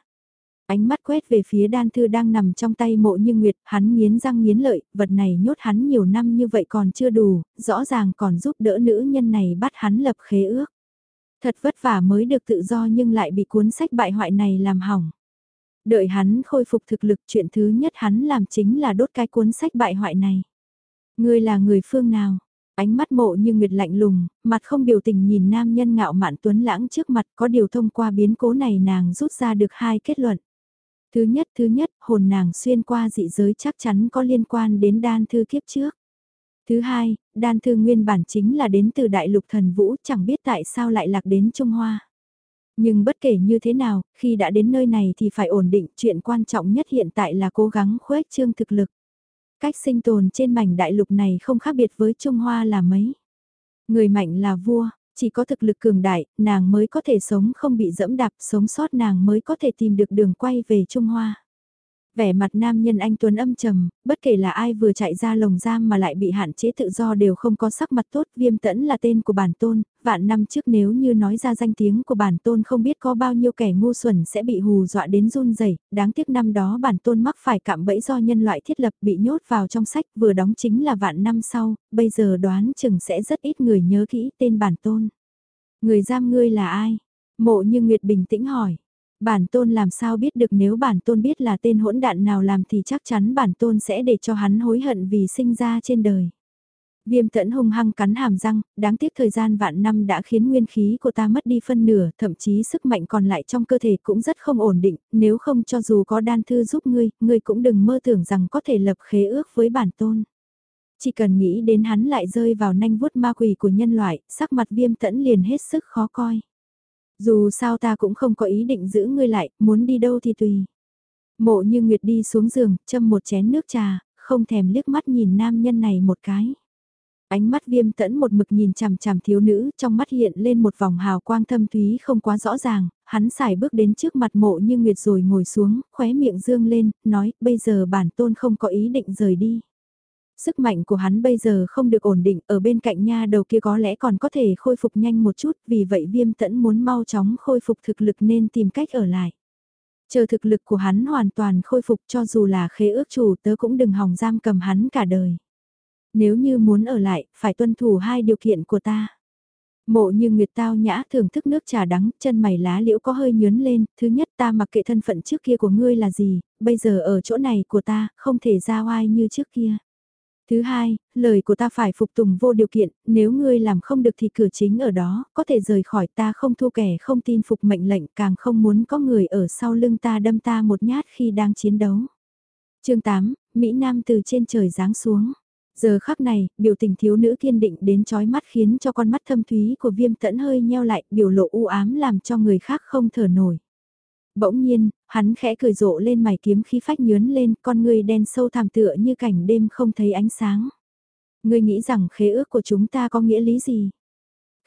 Ánh mắt quét về phía đan thư đang nằm trong tay mộ như nguyệt, hắn nghiến răng nghiến lợi, vật này nhốt hắn nhiều năm như vậy còn chưa đủ, rõ ràng còn giúp đỡ nữ nhân này bắt hắn lập khế ước. Thật vất vả mới được tự do nhưng lại bị cuốn sách bại hoại này làm hỏng. Đợi hắn khôi phục thực lực chuyện thứ nhất hắn làm chính là đốt cái cuốn sách bại hoại này. Ngươi là người phương nào? Ánh mắt mộ như nguyệt lạnh lùng, mặt không biểu tình nhìn nam nhân ngạo mạn tuấn lãng trước mặt có điều thông qua biến cố này nàng rút ra được hai kết luận. Thứ nhất, thứ nhất, hồn nàng xuyên qua dị giới chắc chắn có liên quan đến đan thư kiếp trước. Thứ hai, đan thư nguyên bản chính là đến từ đại lục thần vũ chẳng biết tại sao lại lạc đến Trung Hoa. Nhưng bất kể như thế nào, khi đã đến nơi này thì phải ổn định, chuyện quan trọng nhất hiện tại là cố gắng khuếch trương thực lực. Cách sinh tồn trên mảnh đại lục này không khác biệt với Trung Hoa là mấy. Người mạnh là vua, chỉ có thực lực cường đại, nàng mới có thể sống không bị dẫm đạp, sống sót nàng mới có thể tìm được đường quay về Trung Hoa. Vẻ mặt nam nhân anh Tuấn âm trầm, bất kể là ai vừa chạy ra lồng giam mà lại bị hạn chế tự do đều không có sắc mặt tốt, viêm tẫn là tên của bản tôn, vạn năm trước nếu như nói ra danh tiếng của bản tôn không biết có bao nhiêu kẻ ngu xuẩn sẽ bị hù dọa đến run rẩy đáng tiếc năm đó bản tôn mắc phải cạm bẫy do nhân loại thiết lập bị nhốt vào trong sách vừa đóng chính là vạn năm sau, bây giờ đoán chừng sẽ rất ít người nhớ kỹ tên bản tôn. Người giam ngươi là ai? Mộ như Nguyệt bình tĩnh hỏi. Bản tôn làm sao biết được nếu bản tôn biết là tên hỗn đạn nào làm thì chắc chắn bản tôn sẽ để cho hắn hối hận vì sinh ra trên đời. Viêm tẫn hung hăng cắn hàm răng, đáng tiếc thời gian vạn năm đã khiến nguyên khí của ta mất đi phân nửa, thậm chí sức mạnh còn lại trong cơ thể cũng rất không ổn định, nếu không cho dù có đan thư giúp ngươi, ngươi cũng đừng mơ tưởng rằng có thể lập khế ước với bản tôn. Chỉ cần nghĩ đến hắn lại rơi vào nanh vuốt ma quỷ của nhân loại, sắc mặt viêm tẫn liền hết sức khó coi. Dù sao ta cũng không có ý định giữ ngươi lại, muốn đi đâu thì tùy. Mộ như Nguyệt đi xuống giường, châm một chén nước trà, không thèm liếc mắt nhìn nam nhân này một cái. Ánh mắt viêm tẫn một mực nhìn chằm chằm thiếu nữ, trong mắt hiện lên một vòng hào quang thâm thúy không quá rõ ràng, hắn xài bước đến trước mặt mộ như Nguyệt rồi ngồi xuống, khóe miệng dương lên, nói, bây giờ bản tôn không có ý định rời đi. Sức mạnh của hắn bây giờ không được ổn định, ở bên cạnh nha đầu kia có lẽ còn có thể khôi phục nhanh một chút, vì vậy viêm tẫn muốn mau chóng khôi phục thực lực nên tìm cách ở lại. Chờ thực lực của hắn hoàn toàn khôi phục cho dù là khế ước chủ tớ cũng đừng hòng giam cầm hắn cả đời. Nếu như muốn ở lại, phải tuân thủ hai điều kiện của ta. Mộ như Nguyệt tao nhã thưởng thức nước trà đắng, chân mày lá liễu có hơi nhớn lên, thứ nhất ta mặc kệ thân phận trước kia của ngươi là gì, bây giờ ở chỗ này của ta, không thể ra oai như trước kia. Thứ hai, lời của ta phải phục tùng vô điều kiện, nếu ngươi làm không được thì cửa chính ở đó, có thể rời khỏi ta không thua kẻ không tin phục mệnh lệnh càng không muốn có người ở sau lưng ta đâm ta một nhát khi đang chiến đấu. chương 8, Mỹ Nam từ trên trời giáng xuống. Giờ khắc này, biểu tình thiếu nữ kiên định đến chói mắt khiến cho con mắt thâm thúy của viêm tẫn hơi nheo lại, biểu lộ u ám làm cho người khác không thở nổi. Bỗng nhiên, hắn khẽ cười rộ lên mày kiếm khí phách nhướn lên, con người đen sâu thảm tựa như cảnh đêm không thấy ánh sáng. Ngươi nghĩ rằng khế ước của chúng ta có nghĩa lý gì?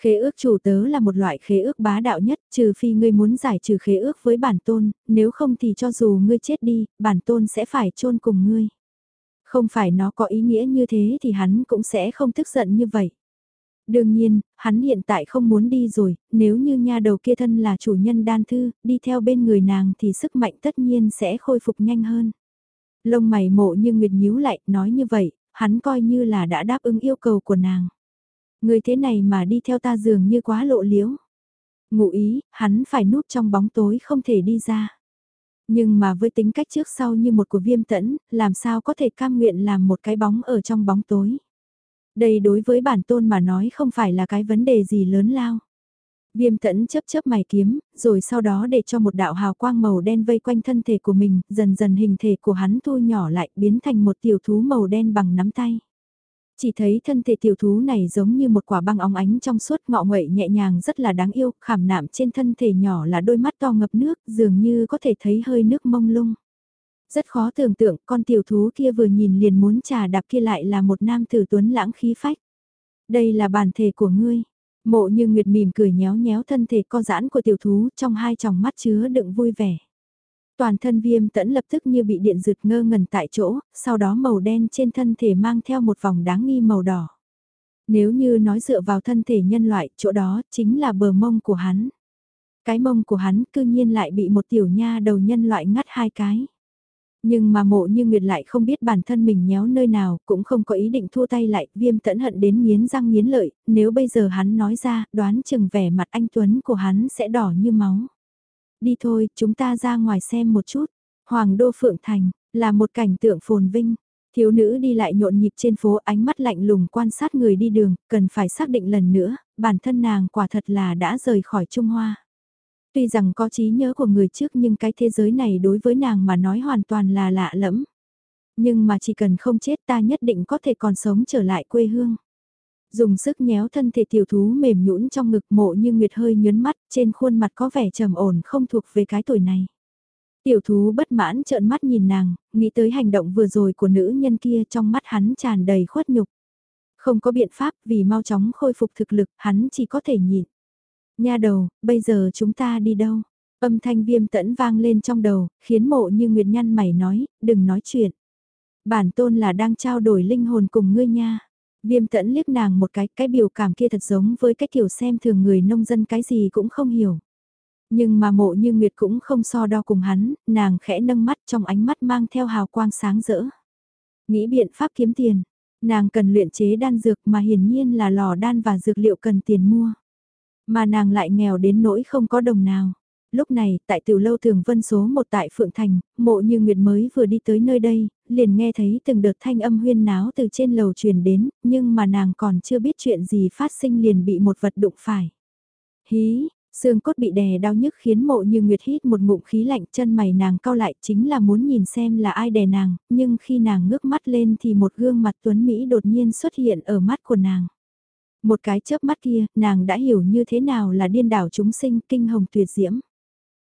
Khế ước chủ tớ là một loại khế ước bá đạo nhất, trừ phi ngươi muốn giải trừ khế ước với bản tôn, nếu không thì cho dù ngươi chết đi, bản tôn sẽ phải chôn cùng ngươi. Không phải nó có ý nghĩa như thế thì hắn cũng sẽ không tức giận như vậy. Đương nhiên, hắn hiện tại không muốn đi rồi, nếu như nha đầu kia thân là chủ nhân đan thư, đi theo bên người nàng thì sức mạnh tất nhiên sẽ khôi phục nhanh hơn. Lông mày mộ như Nguyệt nhíu lại, nói như vậy, hắn coi như là đã đáp ứng yêu cầu của nàng. Người thế này mà đi theo ta dường như quá lộ liễu. Ngụ ý, hắn phải núp trong bóng tối không thể đi ra. Nhưng mà với tính cách trước sau như một của viêm tẫn, làm sao có thể cam nguyện làm một cái bóng ở trong bóng tối. Đây đối với bản tôn mà nói không phải là cái vấn đề gì lớn lao. Viêm tẫn chấp chấp mày kiếm, rồi sau đó để cho một đạo hào quang màu đen vây quanh thân thể của mình, dần dần hình thể của hắn thu nhỏ lại biến thành một tiểu thú màu đen bằng nắm tay. Chỉ thấy thân thể tiểu thú này giống như một quả băng óng ánh trong suốt ngọ nguậy nhẹ nhàng rất là đáng yêu, khảm nạm trên thân thể nhỏ là đôi mắt to ngập nước, dường như có thể thấy hơi nước mông lung. Rất khó tưởng tượng con tiểu thú kia vừa nhìn liền muốn trà đạp kia lại là một nam tử tuấn lãng khí phách. Đây là bản thể của ngươi. Mộ như Nguyệt mỉm cười nhéo nhéo thân thể con giãn của tiểu thú trong hai tròng mắt chứa đựng vui vẻ. Toàn thân viêm tẫn lập tức như bị điện rượt ngơ ngẩn tại chỗ, sau đó màu đen trên thân thể mang theo một vòng đáng nghi màu đỏ. Nếu như nói dựa vào thân thể nhân loại, chỗ đó chính là bờ mông của hắn. Cái mông của hắn cư nhiên lại bị một tiểu nha đầu nhân loại ngắt hai cái. Nhưng mà mộ như Nguyệt lại không biết bản thân mình nhéo nơi nào, cũng không có ý định thua tay lại, viêm tẫn hận đến miến răng miến lợi, nếu bây giờ hắn nói ra, đoán chừng vẻ mặt anh Tuấn của hắn sẽ đỏ như máu. Đi thôi, chúng ta ra ngoài xem một chút. Hoàng đô Phượng Thành, là một cảnh tượng phồn vinh. Thiếu nữ đi lại nhộn nhịp trên phố ánh mắt lạnh lùng quan sát người đi đường, cần phải xác định lần nữa, bản thân nàng quả thật là đã rời khỏi Trung Hoa. Tuy rằng có trí nhớ của người trước nhưng cái thế giới này đối với nàng mà nói hoàn toàn là lạ lẫm. Nhưng mà chỉ cần không chết ta nhất định có thể còn sống trở lại quê hương. Dùng sức nhéo thân thể tiểu thú mềm nhũn trong ngực mộ như nguyệt hơi nhớn mắt, trên khuôn mặt có vẻ trầm ổn không thuộc về cái tuổi này. Tiểu thú bất mãn trợn mắt nhìn nàng, nghĩ tới hành động vừa rồi của nữ nhân kia trong mắt hắn tràn đầy khuất nhục. Không có biện pháp vì mau chóng khôi phục thực lực, hắn chỉ có thể nhịn. Nha đầu, bây giờ chúng ta đi đâu? Âm thanh viêm tẫn vang lên trong đầu, khiến mộ như Nguyệt Nhăn mày nói, đừng nói chuyện. Bản tôn là đang trao đổi linh hồn cùng ngươi nha. Viêm tẫn liếc nàng một cái, cái biểu cảm kia thật giống với cái kiểu xem thường người nông dân cái gì cũng không hiểu. Nhưng mà mộ như Nguyệt cũng không so đo cùng hắn, nàng khẽ nâng mắt trong ánh mắt mang theo hào quang sáng rỡ. Nghĩ biện pháp kiếm tiền, nàng cần luyện chế đan dược mà hiển nhiên là lò đan và dược liệu cần tiền mua. Mà nàng lại nghèo đến nỗi không có đồng nào. Lúc này, tại tiểu lâu thường vân số một tại Phượng Thành, mộ như Nguyệt mới vừa đi tới nơi đây, liền nghe thấy từng đợt thanh âm huyên náo từ trên lầu truyền đến, nhưng mà nàng còn chưa biết chuyện gì phát sinh liền bị một vật đụng phải. Hí, Xương cốt bị đè đau nhức khiến mộ như Nguyệt hít một ngụm khí lạnh chân mày nàng cau lại chính là muốn nhìn xem là ai đè nàng, nhưng khi nàng ngước mắt lên thì một gương mặt tuấn Mỹ đột nhiên xuất hiện ở mắt của nàng. Một cái chớp mắt kia, nàng đã hiểu như thế nào là điên đảo chúng sinh kinh hồng tuyệt diễm.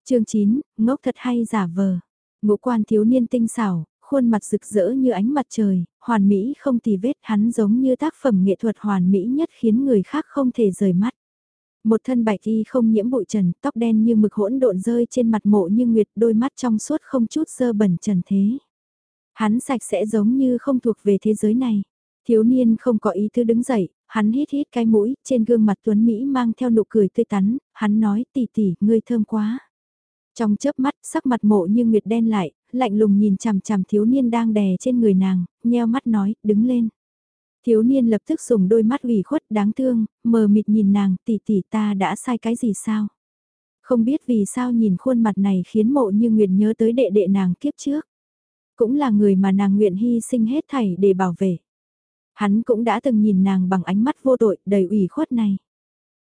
chương 9, ngốc thật hay giả vờ. Ngũ quan thiếu niên tinh xảo, khuôn mặt rực rỡ như ánh mặt trời, hoàn mỹ không tì vết hắn giống như tác phẩm nghệ thuật hoàn mỹ nhất khiến người khác không thể rời mắt. Một thân bạch y không nhiễm bụi trần, tóc đen như mực hỗn độn rơi trên mặt mộ như nguyệt đôi mắt trong suốt không chút sơ bẩn trần thế. Hắn sạch sẽ giống như không thuộc về thế giới này. Thiếu niên không có ý tư đứng dậy, hắn hít hít cái mũi, trên gương mặt tuấn Mỹ mang theo nụ cười tươi tắn, hắn nói tỷ tỷ, ngươi thơm quá. Trong chớp mắt, sắc mặt mộ như nguyệt đen lại, lạnh lùng nhìn chằm chằm thiếu niên đang đè trên người nàng, nheo mắt nói, đứng lên. Thiếu niên lập tức dùng đôi mắt ủy khuất đáng thương, mờ mịt nhìn nàng, tỷ tỷ ta đã sai cái gì sao? Không biết vì sao nhìn khuôn mặt này khiến mộ như nguyệt nhớ tới đệ đệ nàng kiếp trước. Cũng là người mà nàng nguyện hy sinh hết thảy để bảo vệ. Hắn cũng đã từng nhìn nàng bằng ánh mắt vô tội, đầy ủy khuất này.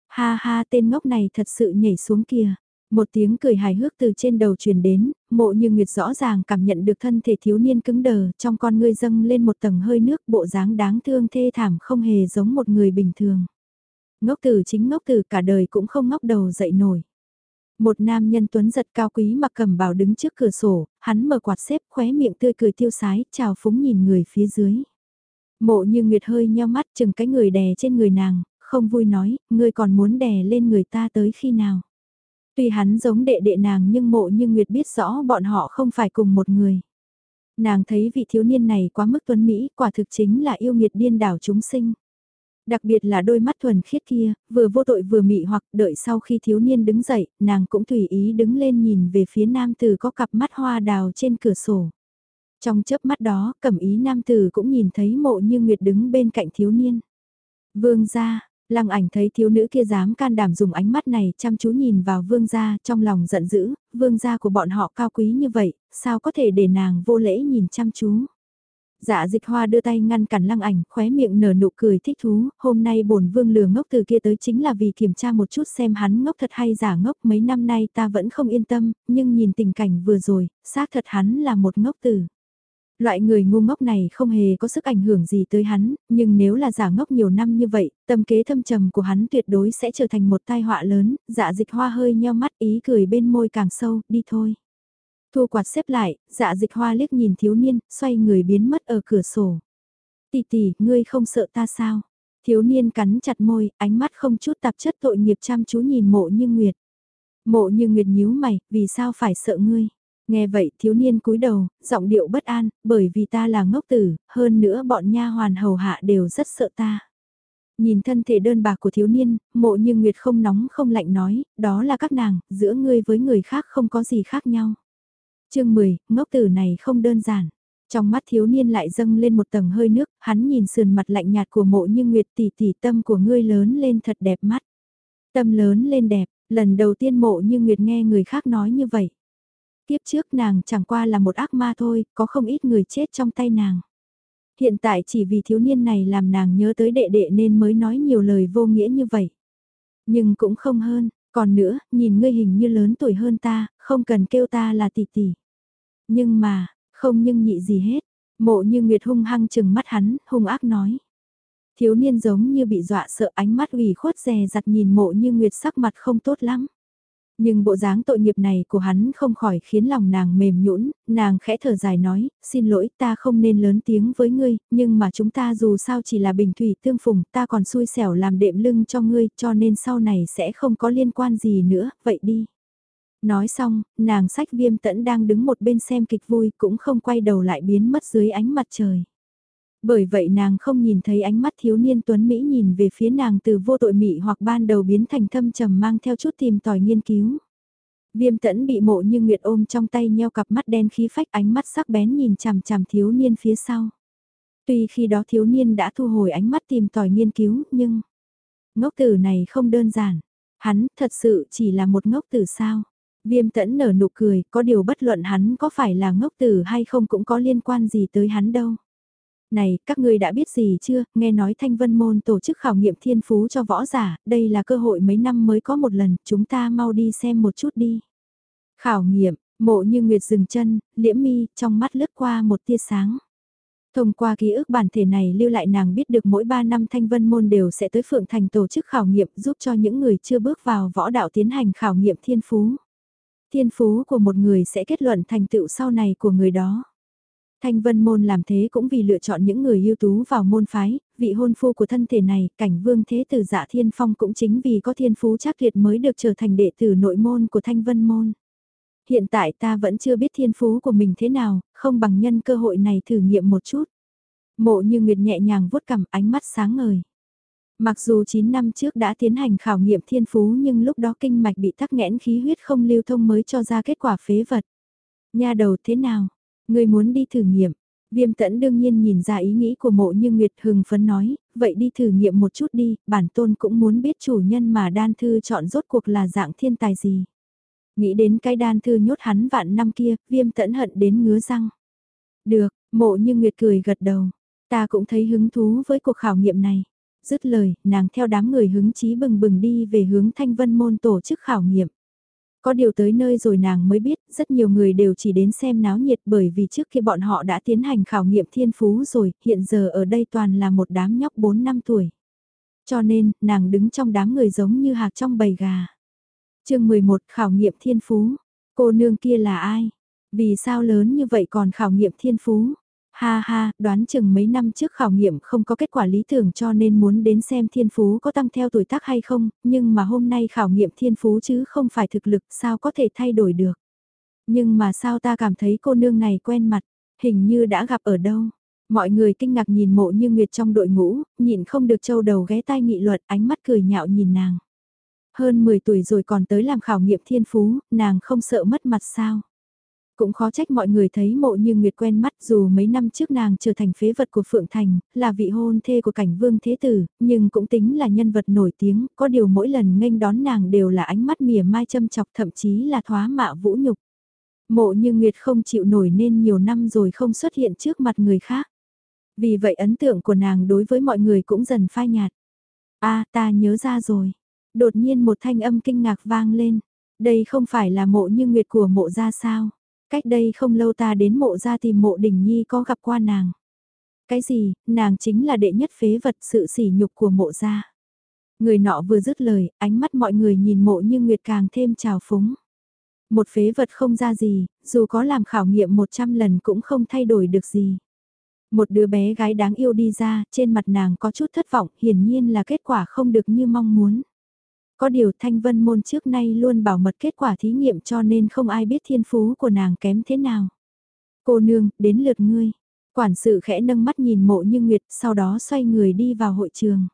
Ha ha tên ngốc này thật sự nhảy xuống kìa. Một tiếng cười hài hước từ trên đầu truyền đến, mộ như nguyệt rõ ràng cảm nhận được thân thể thiếu niên cứng đờ, trong con ngươi dâng lên một tầng hơi nước bộ dáng đáng thương thê thảm không hề giống một người bình thường. Ngốc tử chính ngốc tử cả đời cũng không ngóc đầu dậy nổi. Một nam nhân tuấn giật cao quý mặc cầm bảo đứng trước cửa sổ, hắn mở quạt xếp khóe miệng tươi cười tiêu sái, chào phúng nhìn người phía dưới. Mộ như nguyệt hơi nheo mắt chừng cái người đè trên người nàng, không vui nói, ngươi còn muốn đè lên người ta tới khi nào. Tuy hắn giống đệ đệ nàng nhưng mộ như Nguyệt biết rõ bọn họ không phải cùng một người. Nàng thấy vị thiếu niên này quá mức tuấn Mỹ, quả thực chính là yêu nghiệt điên đảo chúng sinh. Đặc biệt là đôi mắt thuần khiết kia, vừa vô tội vừa mị hoặc đợi sau khi thiếu niên đứng dậy, nàng cũng tùy ý đứng lên nhìn về phía nam từ có cặp mắt hoa đào trên cửa sổ. Trong chớp mắt đó, cẩm ý nam tử cũng nhìn thấy mộ như Nguyệt đứng bên cạnh thiếu niên. Vương gia, Lăng ảnh thấy thiếu nữ kia dám can đảm dùng ánh mắt này chăm chú nhìn vào vương gia trong lòng giận dữ, vương gia của bọn họ cao quý như vậy, sao có thể để nàng vô lễ nhìn chăm chú. Dạ dịch hoa đưa tay ngăn cản lăng ảnh, khóe miệng nở nụ cười thích thú, hôm nay bổn vương lừa ngốc từ kia tới chính là vì kiểm tra một chút xem hắn ngốc thật hay giả ngốc mấy năm nay ta vẫn không yên tâm, nhưng nhìn tình cảnh vừa rồi, xác thật hắn là một ngốc tử. Loại người ngu ngốc này không hề có sức ảnh hưởng gì tới hắn, nhưng nếu là giả ngốc nhiều năm như vậy, tâm kế thâm trầm của hắn tuyệt đối sẽ trở thành một tai họa lớn, dạ dịch hoa hơi nheo mắt ý cười bên môi càng sâu, đi thôi. Thu quạt xếp lại, dạ dịch hoa liếc nhìn thiếu niên, xoay người biến mất ở cửa sổ. Tỷ tỷ, ngươi không sợ ta sao? Thiếu niên cắn chặt môi, ánh mắt không chút tạp chất tội nghiệp chăm chú nhìn mộ như nguyệt. Mộ như nguyệt nhíu mày, vì sao phải sợ ngươi? Nghe vậy thiếu niên cúi đầu, giọng điệu bất an, bởi vì ta là ngốc tử, hơn nữa bọn nha hoàn hầu hạ đều rất sợ ta. Nhìn thân thể đơn bạc của thiếu niên, mộ như Nguyệt không nóng không lạnh nói, đó là các nàng, giữa ngươi với người khác không có gì khác nhau. chương 10, ngốc tử này không đơn giản. Trong mắt thiếu niên lại dâng lên một tầng hơi nước, hắn nhìn sườn mặt lạnh nhạt của mộ như Nguyệt tỷ tỷ tâm của ngươi lớn lên thật đẹp mắt. Tâm lớn lên đẹp, lần đầu tiên mộ như Nguyệt nghe người khác nói như vậy. Tiếp trước nàng chẳng qua là một ác ma thôi, có không ít người chết trong tay nàng. Hiện tại chỉ vì thiếu niên này làm nàng nhớ tới đệ đệ nên mới nói nhiều lời vô nghĩa như vậy. Nhưng cũng không hơn, còn nữa, nhìn ngươi hình như lớn tuổi hơn ta, không cần kêu ta là tỷ tỷ. Nhưng mà, không nhưng nhị gì hết, mộ như Nguyệt hung hăng chừng mắt hắn, hung ác nói. Thiếu niên giống như bị dọa sợ ánh mắt ủy khuất rè giặt nhìn mộ như nguyệt sắc mặt không tốt lắm. Nhưng bộ dáng tội nghiệp này của hắn không khỏi khiến lòng nàng mềm nhũn, nàng khẽ thở dài nói, xin lỗi ta không nên lớn tiếng với ngươi, nhưng mà chúng ta dù sao chỉ là bình thủy tương phùng, ta còn xui xẻo làm đệm lưng cho ngươi, cho nên sau này sẽ không có liên quan gì nữa, vậy đi. Nói xong, nàng sách viêm tẫn đang đứng một bên xem kịch vui cũng không quay đầu lại biến mất dưới ánh mặt trời. Bởi vậy nàng không nhìn thấy ánh mắt thiếu niên tuấn Mỹ nhìn về phía nàng từ vô tội mị hoặc ban đầu biến thành thâm trầm mang theo chút tìm tòi nghiên cứu. Viêm tẫn bị mộ như nguyệt ôm trong tay nheo cặp mắt đen khí phách ánh mắt sắc bén nhìn chằm chằm thiếu niên phía sau. Tuy khi đó thiếu niên đã thu hồi ánh mắt tìm tòi nghiên cứu nhưng... Ngốc tử này không đơn giản. Hắn thật sự chỉ là một ngốc tử sao. Viêm tẫn nở nụ cười, có điều bất luận hắn có phải là ngốc tử hay không cũng có liên quan gì tới hắn đâu. Này, các ngươi đã biết gì chưa, nghe nói Thanh Vân Môn tổ chức khảo nghiệm thiên phú cho võ giả, đây là cơ hội mấy năm mới có một lần, chúng ta mau đi xem một chút đi. Khảo nghiệm, mộ như Nguyệt dừng chân, liễm mi, trong mắt lướt qua một tia sáng. Thông qua ký ức bản thể này lưu lại nàng biết được mỗi 3 năm Thanh Vân Môn đều sẽ tới Phượng Thành tổ chức khảo nghiệm giúp cho những người chưa bước vào võ đạo tiến hành khảo nghiệm thiên phú. Thiên phú của một người sẽ kết luận thành tựu sau này của người đó. Thanh vân môn làm thế cũng vì lựa chọn những người ưu tú vào môn phái, vị hôn phu của thân thể này, cảnh vương thế tử dạ thiên phong cũng chính vì có thiên phú chắc liệt mới được trở thành đệ tử nội môn của thanh vân môn. Hiện tại ta vẫn chưa biết thiên phú của mình thế nào, không bằng nhân cơ hội này thử nghiệm một chút. Mộ như Nguyệt nhẹ nhàng vuốt cằm ánh mắt sáng ngời. Mặc dù 9 năm trước đã tiến hành khảo nghiệm thiên phú nhưng lúc đó kinh mạch bị tắc nghẽn khí huyết không lưu thông mới cho ra kết quả phế vật. Nha đầu thế nào? Người muốn đi thử nghiệm. Viêm tẫn đương nhiên nhìn ra ý nghĩ của mộ như Nguyệt hừng phấn nói, vậy đi thử nghiệm một chút đi, bản tôn cũng muốn biết chủ nhân mà đan thư chọn rốt cuộc là dạng thiên tài gì. Nghĩ đến cái đan thư nhốt hắn vạn năm kia, viêm tẫn hận đến ngứa răng. Được, mộ như Nguyệt cười gật đầu, ta cũng thấy hứng thú với cuộc khảo nghiệm này. Dứt lời, nàng theo đám người hứng chí bừng bừng đi về hướng thanh vân môn tổ chức khảo nghiệm. Có điều tới nơi rồi nàng mới biết, rất nhiều người đều chỉ đến xem náo nhiệt bởi vì trước khi bọn họ đã tiến hành khảo nghiệm thiên phú rồi, hiện giờ ở đây toàn là một đám nhóc 4 năm tuổi. Cho nên, nàng đứng trong đám người giống như hạc trong bầy gà. chương 11 khảo nghiệm thiên phú. Cô nương kia là ai? Vì sao lớn như vậy còn khảo nghiệm thiên phú? Ha ha, đoán chừng mấy năm trước khảo nghiệm không có kết quả lý tưởng cho nên muốn đến xem thiên phú có tăng theo tuổi tác hay không, nhưng mà hôm nay khảo nghiệm thiên phú chứ không phải thực lực sao có thể thay đổi được. Nhưng mà sao ta cảm thấy cô nương này quen mặt, hình như đã gặp ở đâu. Mọi người kinh ngạc nhìn mộ như Nguyệt trong đội ngũ, nhìn không được châu đầu ghé tai nghị luật ánh mắt cười nhạo nhìn nàng. Hơn 10 tuổi rồi còn tới làm khảo nghiệm thiên phú, nàng không sợ mất mặt sao. Cũng khó trách mọi người thấy mộ như Nguyệt quen mắt dù mấy năm trước nàng trở thành phế vật của Phượng Thành, là vị hôn thê của cảnh vương thế tử, nhưng cũng tính là nhân vật nổi tiếng, có điều mỗi lần nghênh đón nàng đều là ánh mắt mỉa mai châm chọc thậm chí là thoá mạ vũ nhục. Mộ như Nguyệt không chịu nổi nên nhiều năm rồi không xuất hiện trước mặt người khác. Vì vậy ấn tượng của nàng đối với mọi người cũng dần phai nhạt. a ta nhớ ra rồi. Đột nhiên một thanh âm kinh ngạc vang lên. Đây không phải là mộ như Nguyệt của mộ ra sao? Cách đây không lâu ta đến mộ ra tìm mộ đình nhi có gặp qua nàng. Cái gì, nàng chính là đệ nhất phế vật sự sỉ nhục của mộ gia. Người nọ vừa dứt lời, ánh mắt mọi người nhìn mộ như nguyệt càng thêm trào phúng. Một phế vật không ra gì, dù có làm khảo nghiệm 100 lần cũng không thay đổi được gì. Một đứa bé gái đáng yêu đi ra, trên mặt nàng có chút thất vọng, hiển nhiên là kết quả không được như mong muốn. Có điều thanh vân môn trước nay luôn bảo mật kết quả thí nghiệm cho nên không ai biết thiên phú của nàng kém thế nào. Cô nương, đến lượt ngươi. Quản sự khẽ nâng mắt nhìn mộ như nguyệt, sau đó xoay người đi vào hội trường.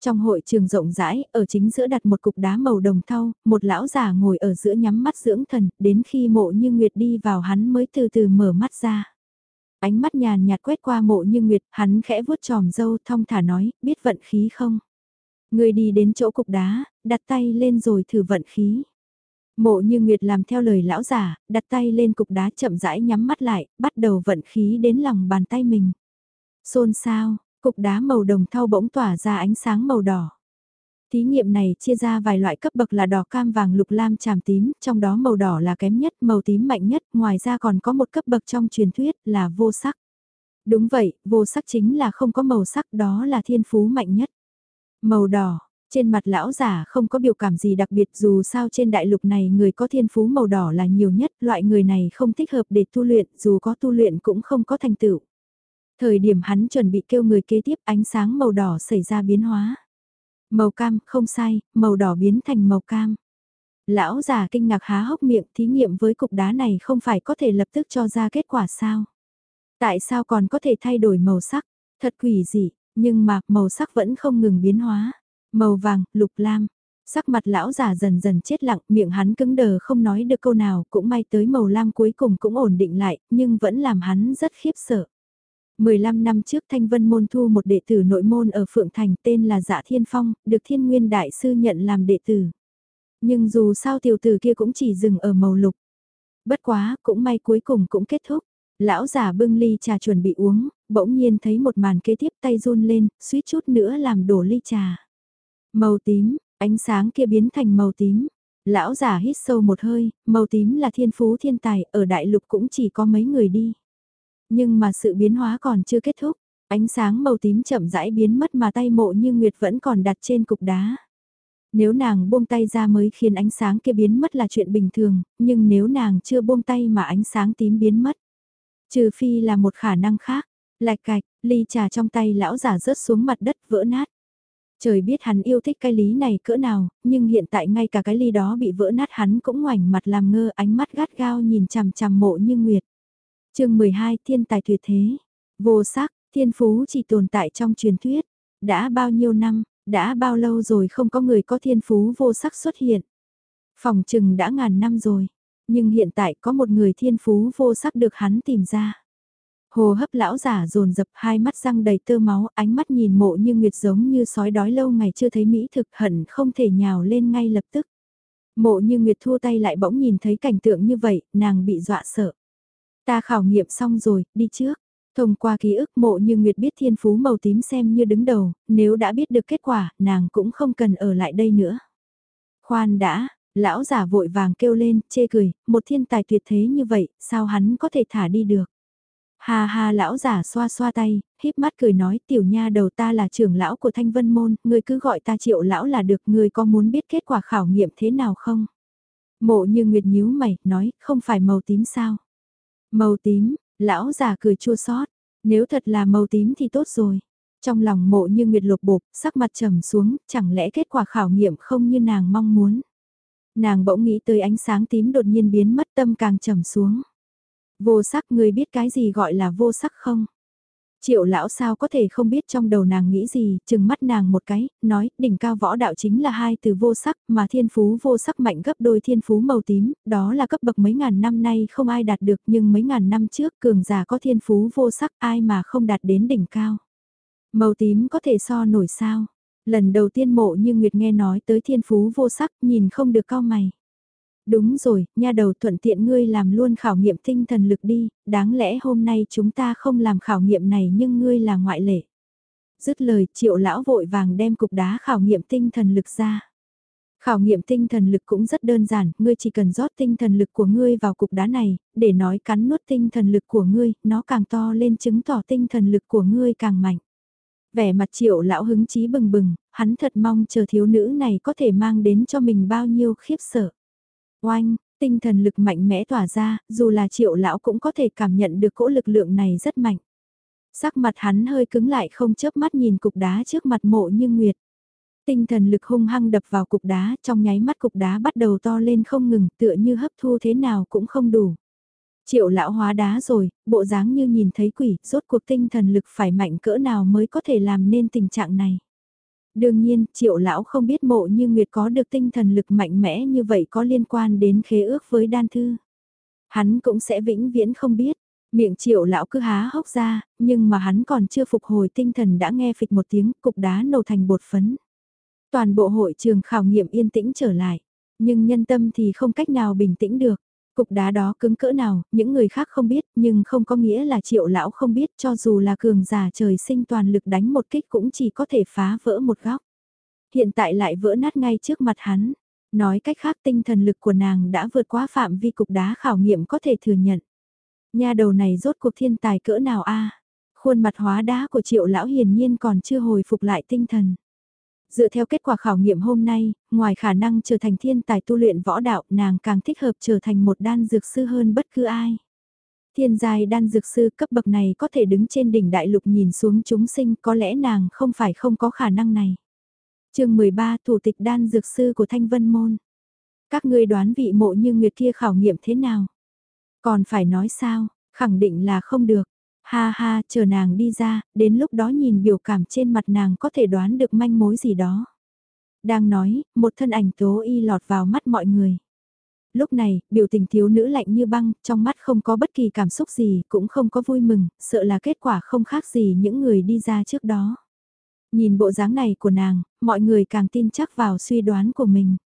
Trong hội trường rộng rãi, ở chính giữa đặt một cục đá màu đồng thau, một lão già ngồi ở giữa nhắm mắt dưỡng thần, đến khi mộ như nguyệt đi vào hắn mới từ từ mở mắt ra. Ánh mắt nhàn nhạt quét qua mộ như nguyệt, hắn khẽ vuốt tròm dâu thong thả nói, biết vận khí không? Người đi đến chỗ cục đá, đặt tay lên rồi thử vận khí. Mộ như Nguyệt làm theo lời lão giả, đặt tay lên cục đá chậm rãi nhắm mắt lại, bắt đầu vận khí đến lòng bàn tay mình. Xôn sao, cục đá màu đồng thau bỗng tỏa ra ánh sáng màu đỏ. Thí nghiệm này chia ra vài loại cấp bậc là đỏ cam vàng lục lam tràm tím, trong đó màu đỏ là kém nhất, màu tím mạnh nhất, ngoài ra còn có một cấp bậc trong truyền thuyết là vô sắc. Đúng vậy, vô sắc chính là không có màu sắc đó là thiên phú mạnh nhất. Màu đỏ, trên mặt lão giả không có biểu cảm gì đặc biệt dù sao trên đại lục này người có thiên phú màu đỏ là nhiều nhất, loại người này không thích hợp để tu luyện, dù có tu luyện cũng không có thành tựu. Thời điểm hắn chuẩn bị kêu người kế tiếp ánh sáng màu đỏ xảy ra biến hóa. Màu cam, không sai, màu đỏ biến thành màu cam. Lão già kinh ngạc há hốc miệng thí nghiệm với cục đá này không phải có thể lập tức cho ra kết quả sao? Tại sao còn có thể thay đổi màu sắc? Thật quỷ dị, nhưng mà màu sắc vẫn không ngừng biến hóa. Màu vàng, lục lam. Sắc mặt lão già dần dần chết lặng, miệng hắn cứng đờ không nói được câu nào, cũng may tới màu lam cuối cùng cũng ổn định lại, nhưng vẫn làm hắn rất khiếp sợ. 15 năm trước Thanh Vân Môn thu một đệ tử nội môn ở Phượng Thành tên là Dạ Thiên Phong, được Thiên Nguyên Đại Sư nhận làm đệ tử. Nhưng dù sao tiểu tử kia cũng chỉ dừng ở màu lục. Bất quá, cũng may cuối cùng cũng kết thúc. Lão già bưng ly trà chuẩn bị uống, bỗng nhiên thấy một màn kế tiếp tay run lên, suýt chút nữa làm đổ ly trà. Màu tím, ánh sáng kia biến thành màu tím. Lão già hít sâu một hơi, màu tím là thiên phú thiên tài, ở đại lục cũng chỉ có mấy người đi. Nhưng mà sự biến hóa còn chưa kết thúc, ánh sáng màu tím chậm rãi biến mất mà tay mộ như Nguyệt vẫn còn đặt trên cục đá. Nếu nàng buông tay ra mới khiến ánh sáng kia biến mất là chuyện bình thường, nhưng nếu nàng chưa buông tay mà ánh sáng tím biến mất. Trừ phi là một khả năng khác, lạch cạch, ly trà trong tay lão giả rớt xuống mặt đất vỡ nát. Trời biết hắn yêu thích cái lý này cỡ nào, nhưng hiện tại ngay cả cái ly đó bị vỡ nát hắn cũng ngoảnh mặt làm ngơ ánh mắt gắt gao nhìn chằm chằm mộ như nguyệt. chương 12 Thiên tài tuyệt thế, vô sắc, thiên phú chỉ tồn tại trong truyền thuyết, đã bao nhiêu năm, đã bao lâu rồi không có người có thiên phú vô sắc xuất hiện. Phòng trừng đã ngàn năm rồi, nhưng hiện tại có một người thiên phú vô sắc được hắn tìm ra. Hồ hấp lão giả dồn dập hai mắt răng đầy tơ máu, ánh mắt nhìn mộ như nguyệt giống như sói đói lâu ngày chưa thấy mỹ thực hận không thể nhào lên ngay lập tức. Mộ như nguyệt thua tay lại bỗng nhìn thấy cảnh tượng như vậy, nàng bị dọa sợ. Ta khảo nghiệm xong rồi, đi trước. Thông qua ký ức mộ như Nguyệt biết thiên phú màu tím xem như đứng đầu, nếu đã biết được kết quả, nàng cũng không cần ở lại đây nữa. Khoan đã, lão giả vội vàng kêu lên, chê cười, một thiên tài tuyệt thế như vậy, sao hắn có thể thả đi được. Hà hà lão giả xoa xoa tay, híp mắt cười nói tiểu nha đầu ta là trưởng lão của thanh vân môn, người cứ gọi ta triệu lão là được, người có muốn biết kết quả khảo nghiệm thế nào không? Mộ như Nguyệt nhíu mày, nói, không phải màu tím sao? Màu tím, Lão già cười chua xót nếu thật là màu tím thì tốt rồi. Trong lòng mộ như nguyệt lục bột, sắc mặt trầm xuống, chẳng lẽ kết quả khảo nghiệm không như nàng mong muốn. Nàng bỗng nghĩ tới ánh sáng tím đột nhiên biến mất tâm càng trầm xuống. Vô sắc người biết cái gì gọi là vô sắc không? Triệu lão sao có thể không biết trong đầu nàng nghĩ gì, chừng mắt nàng một cái, nói, đỉnh cao võ đạo chính là hai từ vô sắc, mà thiên phú vô sắc mạnh gấp đôi thiên phú màu tím, đó là cấp bậc mấy ngàn năm nay không ai đạt được nhưng mấy ngàn năm trước cường giả có thiên phú vô sắc ai mà không đạt đến đỉnh cao. Màu tím có thể so nổi sao? Lần đầu tiên mộ như Nguyệt nghe nói tới thiên phú vô sắc nhìn không được cao mày. Đúng rồi, nha đầu thuận tiện ngươi làm luôn khảo nghiệm tinh thần lực đi, đáng lẽ hôm nay chúng ta không làm khảo nghiệm này nhưng ngươi là ngoại lệ. Dứt lời, triệu lão vội vàng đem cục đá khảo nghiệm tinh thần lực ra. Khảo nghiệm tinh thần lực cũng rất đơn giản, ngươi chỉ cần rót tinh thần lực của ngươi vào cục đá này, để nói cắn nuốt tinh thần lực của ngươi, nó càng to lên chứng tỏ tinh thần lực của ngươi càng mạnh. Vẻ mặt triệu lão hứng chí bừng bừng, hắn thật mong chờ thiếu nữ này có thể mang đến cho mình bao nhiêu khiếp sợ. Oanh, tinh thần lực mạnh mẽ tỏa ra, dù là triệu lão cũng có thể cảm nhận được cỗ lực lượng này rất mạnh. Sắc mặt hắn hơi cứng lại không chớp mắt nhìn cục đá trước mặt mộ như nguyệt. Tinh thần lực hung hăng đập vào cục đá, trong nháy mắt cục đá bắt đầu to lên không ngừng, tựa như hấp thu thế nào cũng không đủ. Triệu lão hóa đá rồi, bộ dáng như nhìn thấy quỷ, rốt cuộc tinh thần lực phải mạnh cỡ nào mới có thể làm nên tình trạng này. Đương nhiên, triệu lão không biết mộ như Nguyệt có được tinh thần lực mạnh mẽ như vậy có liên quan đến khế ước với đan thư. Hắn cũng sẽ vĩnh viễn không biết. Miệng triệu lão cứ há hốc ra, nhưng mà hắn còn chưa phục hồi tinh thần đã nghe phịch một tiếng cục đá nổ thành bột phấn. Toàn bộ hội trường khảo nghiệm yên tĩnh trở lại, nhưng nhân tâm thì không cách nào bình tĩnh được. Cục đá đó cứng cỡ nào, những người khác không biết, nhưng không có nghĩa là triệu lão không biết cho dù là cường giả trời sinh toàn lực đánh một kích cũng chỉ có thể phá vỡ một góc. Hiện tại lại vỡ nát ngay trước mặt hắn. Nói cách khác tinh thần lực của nàng đã vượt quá phạm vi cục đá khảo nghiệm có thể thừa nhận. Nhà đầu này rốt cuộc thiên tài cỡ nào a Khuôn mặt hóa đá của triệu lão hiển nhiên còn chưa hồi phục lại tinh thần. Dựa theo kết quả khảo nghiệm hôm nay, ngoài khả năng trở thành thiên tài tu luyện võ đạo, nàng càng thích hợp trở thành một đan dược sư hơn bất cứ ai. Thiên giai đan dược sư cấp bậc này có thể đứng trên đỉnh đại lục nhìn xuống chúng sinh có lẽ nàng không phải không có khả năng này. chương 13 Thủ tịch đan dược sư của Thanh Vân Môn. Các ngươi đoán vị mộ như Nguyệt kia khảo nghiệm thế nào? Còn phải nói sao, khẳng định là không được. Ha ha, chờ nàng đi ra, đến lúc đó nhìn biểu cảm trên mặt nàng có thể đoán được manh mối gì đó. Đang nói, một thân ảnh tố y lọt vào mắt mọi người. Lúc này, biểu tình thiếu nữ lạnh như băng, trong mắt không có bất kỳ cảm xúc gì, cũng không có vui mừng, sợ là kết quả không khác gì những người đi ra trước đó. Nhìn bộ dáng này của nàng, mọi người càng tin chắc vào suy đoán của mình.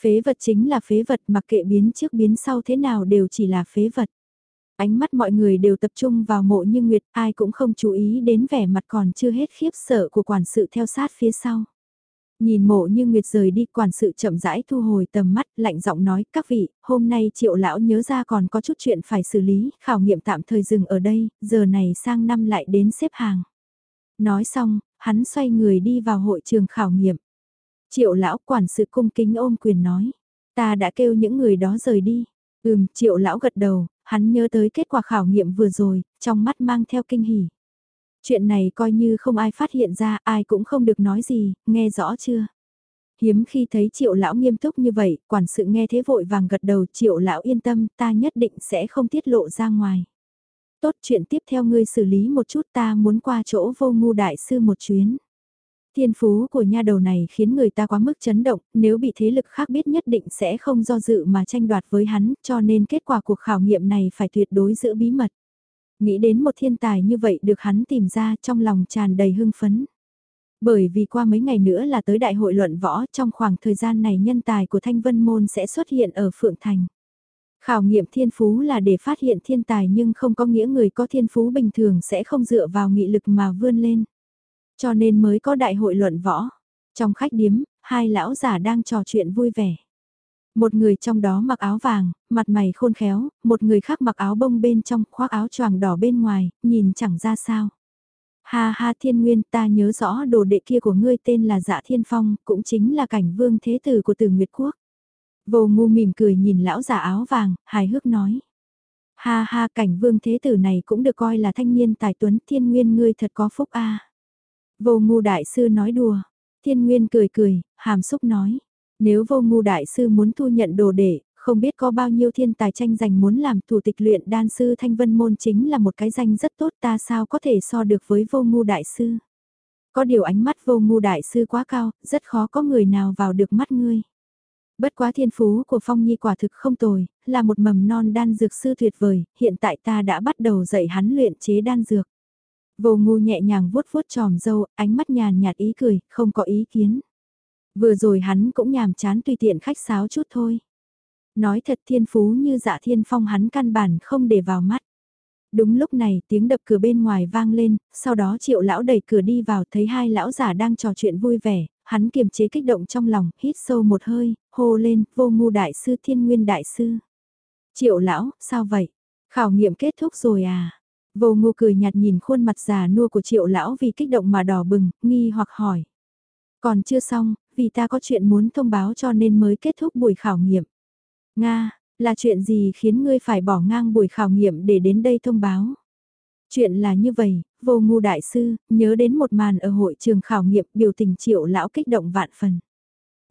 Phế vật chính là phế vật mặc kệ biến trước biến sau thế nào đều chỉ là phế vật. Ánh mắt mọi người đều tập trung vào mộ như Nguyệt, ai cũng không chú ý đến vẻ mặt còn chưa hết khiếp sợ của quản sự theo sát phía sau. Nhìn mộ như Nguyệt rời đi quản sự chậm rãi thu hồi tầm mắt, lạnh giọng nói, các vị, hôm nay triệu lão nhớ ra còn có chút chuyện phải xử lý, khảo nghiệm tạm thời dừng ở đây, giờ này sang năm lại đến xếp hàng. Nói xong, hắn xoay người đi vào hội trường khảo nghiệm. Triệu lão quản sự cung kính ôm quyền nói, ta đã kêu những người đó rời đi. Ừm, triệu lão gật đầu, hắn nhớ tới kết quả khảo nghiệm vừa rồi, trong mắt mang theo kinh hỉ. Chuyện này coi như không ai phát hiện ra, ai cũng không được nói gì, nghe rõ chưa? Hiếm khi thấy triệu lão nghiêm túc như vậy, quản sự nghe thế vội vàng gật đầu triệu lão yên tâm, ta nhất định sẽ không tiết lộ ra ngoài. Tốt chuyện tiếp theo ngươi xử lý một chút ta muốn qua chỗ vô ngu đại sư một chuyến. Thiên phú của nha đầu này khiến người ta quá mức chấn động, nếu bị thế lực khác biết nhất định sẽ không do dự mà tranh đoạt với hắn, cho nên kết quả cuộc khảo nghiệm này phải tuyệt đối giữ bí mật. Nghĩ đến một thiên tài như vậy được hắn tìm ra trong lòng tràn đầy hưng phấn. Bởi vì qua mấy ngày nữa là tới đại hội luận võ, trong khoảng thời gian này nhân tài của Thanh Vân Môn sẽ xuất hiện ở Phượng Thành. Khảo nghiệm thiên phú là để phát hiện thiên tài nhưng không có nghĩa người có thiên phú bình thường sẽ không dựa vào nghị lực mà vươn lên. Cho nên mới có đại hội luận võ. Trong khách điếm, hai lão giả đang trò chuyện vui vẻ. Một người trong đó mặc áo vàng, mặt mày khôn khéo, một người khác mặc áo bông bên trong, khoác áo choàng đỏ bên ngoài, nhìn chẳng ra sao. Ha ha thiên nguyên ta nhớ rõ đồ đệ kia của ngươi tên là dạ thiên phong, cũng chính là cảnh vương thế tử của tử Nguyệt Quốc. Vô ngu mỉm cười nhìn lão giả áo vàng, hài hước nói. Ha ha cảnh vương thế tử này cũng được coi là thanh niên tài tuấn thiên nguyên ngươi thật có phúc a. Vô ngu đại sư nói đùa. Thiên Nguyên cười cười, hàm xúc nói. Nếu vô ngu đại sư muốn thu nhận đồ đệ, không biết có bao nhiêu thiên tài tranh giành muốn làm thủ tịch luyện đan sư Thanh Vân Môn chính là một cái danh rất tốt ta sao có thể so được với vô ngu đại sư. Có điều ánh mắt vô ngu đại sư quá cao, rất khó có người nào vào được mắt ngươi. Bất quá thiên phú của Phong Nhi quả thực không tồi, là một mầm non đan dược sư tuyệt vời, hiện tại ta đã bắt đầu dạy hắn luyện chế đan dược. Vô ngu nhẹ nhàng vuốt vuốt tròm dâu, ánh mắt nhàn nhạt ý cười, không có ý kiến. Vừa rồi hắn cũng nhàm chán tùy tiện khách sáo chút thôi. Nói thật thiên phú như dạ thiên phong hắn căn bản không để vào mắt. Đúng lúc này tiếng đập cửa bên ngoài vang lên, sau đó triệu lão đẩy cửa đi vào thấy hai lão giả đang trò chuyện vui vẻ, hắn kiềm chế kích động trong lòng, hít sâu một hơi, hô lên, vô ngu đại sư thiên nguyên đại sư. Triệu lão, sao vậy? Khảo nghiệm kết thúc rồi à? Vô ngô cười nhạt nhìn khuôn mặt già nua của triệu lão vì kích động mà đỏ bừng, nghi hoặc hỏi. Còn chưa xong, vì ta có chuyện muốn thông báo cho nên mới kết thúc buổi khảo nghiệm. Nga, là chuyện gì khiến ngươi phải bỏ ngang buổi khảo nghiệm để đến đây thông báo? Chuyện là như vậy, vô ngu đại sư, nhớ đến một màn ở hội trường khảo nghiệm biểu tình triệu lão kích động vạn phần.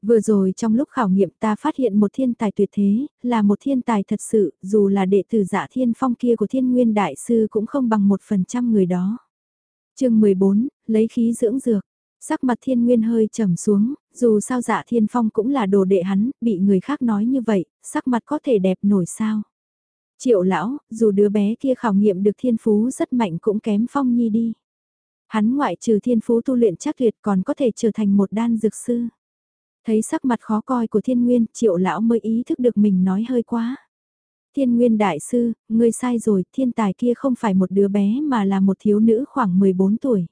Vừa rồi trong lúc khảo nghiệm ta phát hiện một thiên tài tuyệt thế, là một thiên tài thật sự, dù là đệ tử dạ thiên phong kia của thiên nguyên đại sư cũng không bằng một phần trăm người đó. chương 14, lấy khí dưỡng dược. Sắc mặt thiên nguyên hơi trầm xuống, dù sao dạ thiên phong cũng là đồ đệ hắn, bị người khác nói như vậy, sắc mặt có thể đẹp nổi sao. Triệu lão, dù đứa bé kia khảo nghiệm được thiên phú rất mạnh cũng kém phong nhi đi. Hắn ngoại trừ thiên phú tu luyện chắc tuyệt còn có thể trở thành một đan dược sư. Thấy sắc mặt khó coi của thiên nguyên, triệu lão mới ý thức được mình nói hơi quá. Thiên nguyên đại sư, ngươi sai rồi, thiên tài kia không phải một đứa bé mà là một thiếu nữ khoảng 14 tuổi.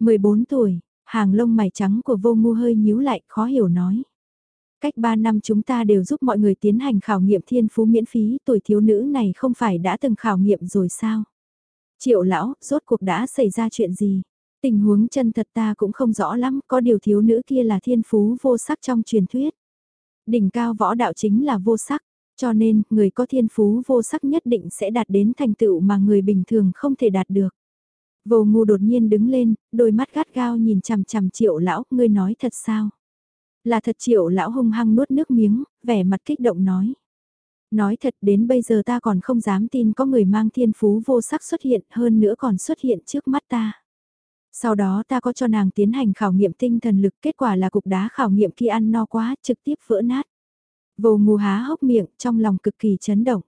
14 tuổi, hàng lông mày trắng của vô ngu hơi nhíu lại, khó hiểu nói. Cách 3 năm chúng ta đều giúp mọi người tiến hành khảo nghiệm thiên phú miễn phí, tuổi thiếu nữ này không phải đã từng khảo nghiệm rồi sao? Triệu lão, rốt cuộc đã xảy ra chuyện gì? Tình huống chân thật ta cũng không rõ lắm, có điều thiếu nữ kia là thiên phú vô sắc trong truyền thuyết. Đỉnh cao võ đạo chính là vô sắc, cho nên người có thiên phú vô sắc nhất định sẽ đạt đến thành tựu mà người bình thường không thể đạt được. Vô ngu đột nhiên đứng lên, đôi mắt gắt gao nhìn chằm chằm triệu lão, ngươi nói thật sao? Là thật triệu lão hung hăng nuốt nước miếng, vẻ mặt kích động nói. Nói thật đến bây giờ ta còn không dám tin có người mang thiên phú vô sắc xuất hiện hơn nữa còn xuất hiện trước mắt ta. Sau đó ta có cho nàng tiến hành khảo nghiệm tinh thần lực kết quả là cục đá khảo nghiệm kia ăn no quá trực tiếp vỡ nát. Vô ngu há hốc miệng trong lòng cực kỳ chấn động.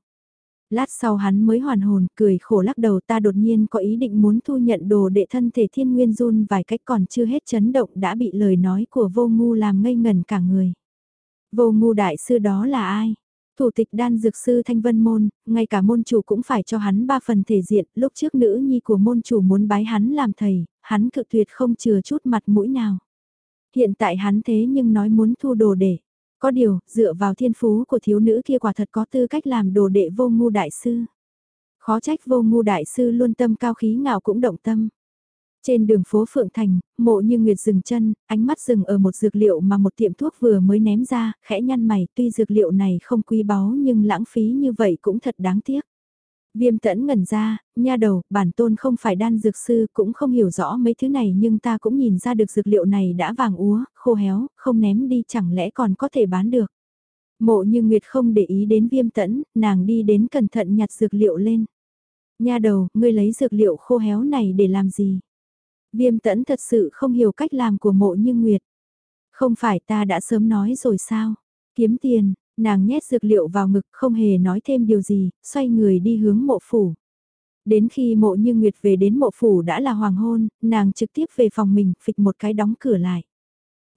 Lát sau hắn mới hoàn hồn, cười khổ lắc đầu ta đột nhiên có ý định muốn thu nhận đồ đệ thân thể thiên nguyên run vài cách còn chưa hết chấn động đã bị lời nói của vô ngu làm ngây ngần cả người. Vô ngu đại sư đó là ai? Thủ tịch đan dược sư Thanh Vân Môn, ngay cả môn chủ cũng phải cho hắn ba phần thể diện, lúc trước nữ nhi của môn chủ muốn bái hắn làm thầy, hắn cự tuyệt không chừa chút mặt mũi nào. Hiện tại hắn thế nhưng nói muốn thu đồ đệ Có điều, dựa vào thiên phú của thiếu nữ kia quả thật có tư cách làm đồ đệ vô ngu đại sư. Khó trách vô ngu đại sư luôn tâm cao khí ngạo cũng động tâm. Trên đường phố Phượng Thành, mộ như Nguyệt dừng chân, ánh mắt dừng ở một dược liệu mà một tiệm thuốc vừa mới ném ra, khẽ nhăn mày, tuy dược liệu này không quý báu nhưng lãng phí như vậy cũng thật đáng tiếc. Viêm tẫn ngẩn ra, nha đầu, bản tôn không phải đan dược sư cũng không hiểu rõ mấy thứ này nhưng ta cũng nhìn ra được dược liệu này đã vàng úa, khô héo, không ném đi chẳng lẽ còn có thể bán được. Mộ như Nguyệt không để ý đến viêm tẫn, nàng đi đến cẩn thận nhặt dược liệu lên. Nha đầu, ngươi lấy dược liệu khô héo này để làm gì? Viêm tẫn thật sự không hiểu cách làm của mộ như Nguyệt. Không phải ta đã sớm nói rồi sao? Kiếm tiền, nàng nhét dược liệu vào ngực không hề nói thêm điều gì, xoay người đi hướng mộ phủ. Đến khi mộ như Nguyệt về đến mộ phủ đã là hoàng hôn, nàng trực tiếp về phòng mình, phịch một cái đóng cửa lại.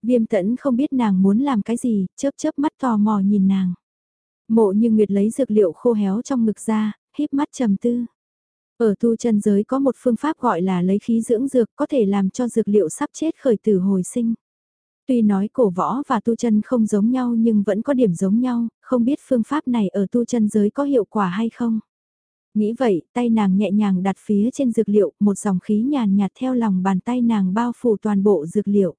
Viêm tẫn không biết nàng muốn làm cái gì, chớp chớp mắt tò mò nhìn nàng. Mộ như Nguyệt lấy dược liệu khô héo trong ngực ra, híp mắt trầm tư. Ở tu chân giới có một phương pháp gọi là lấy khí dưỡng dược có thể làm cho dược liệu sắp chết khởi tử hồi sinh. Tuy nói cổ võ và tu chân không giống nhau nhưng vẫn có điểm giống nhau, không biết phương pháp này ở tu chân giới có hiệu quả hay không. Nghĩ vậy, tay nàng nhẹ nhàng đặt phía trên dược liệu, một dòng khí nhàn nhạt theo lòng bàn tay nàng bao phủ toàn bộ dược liệu.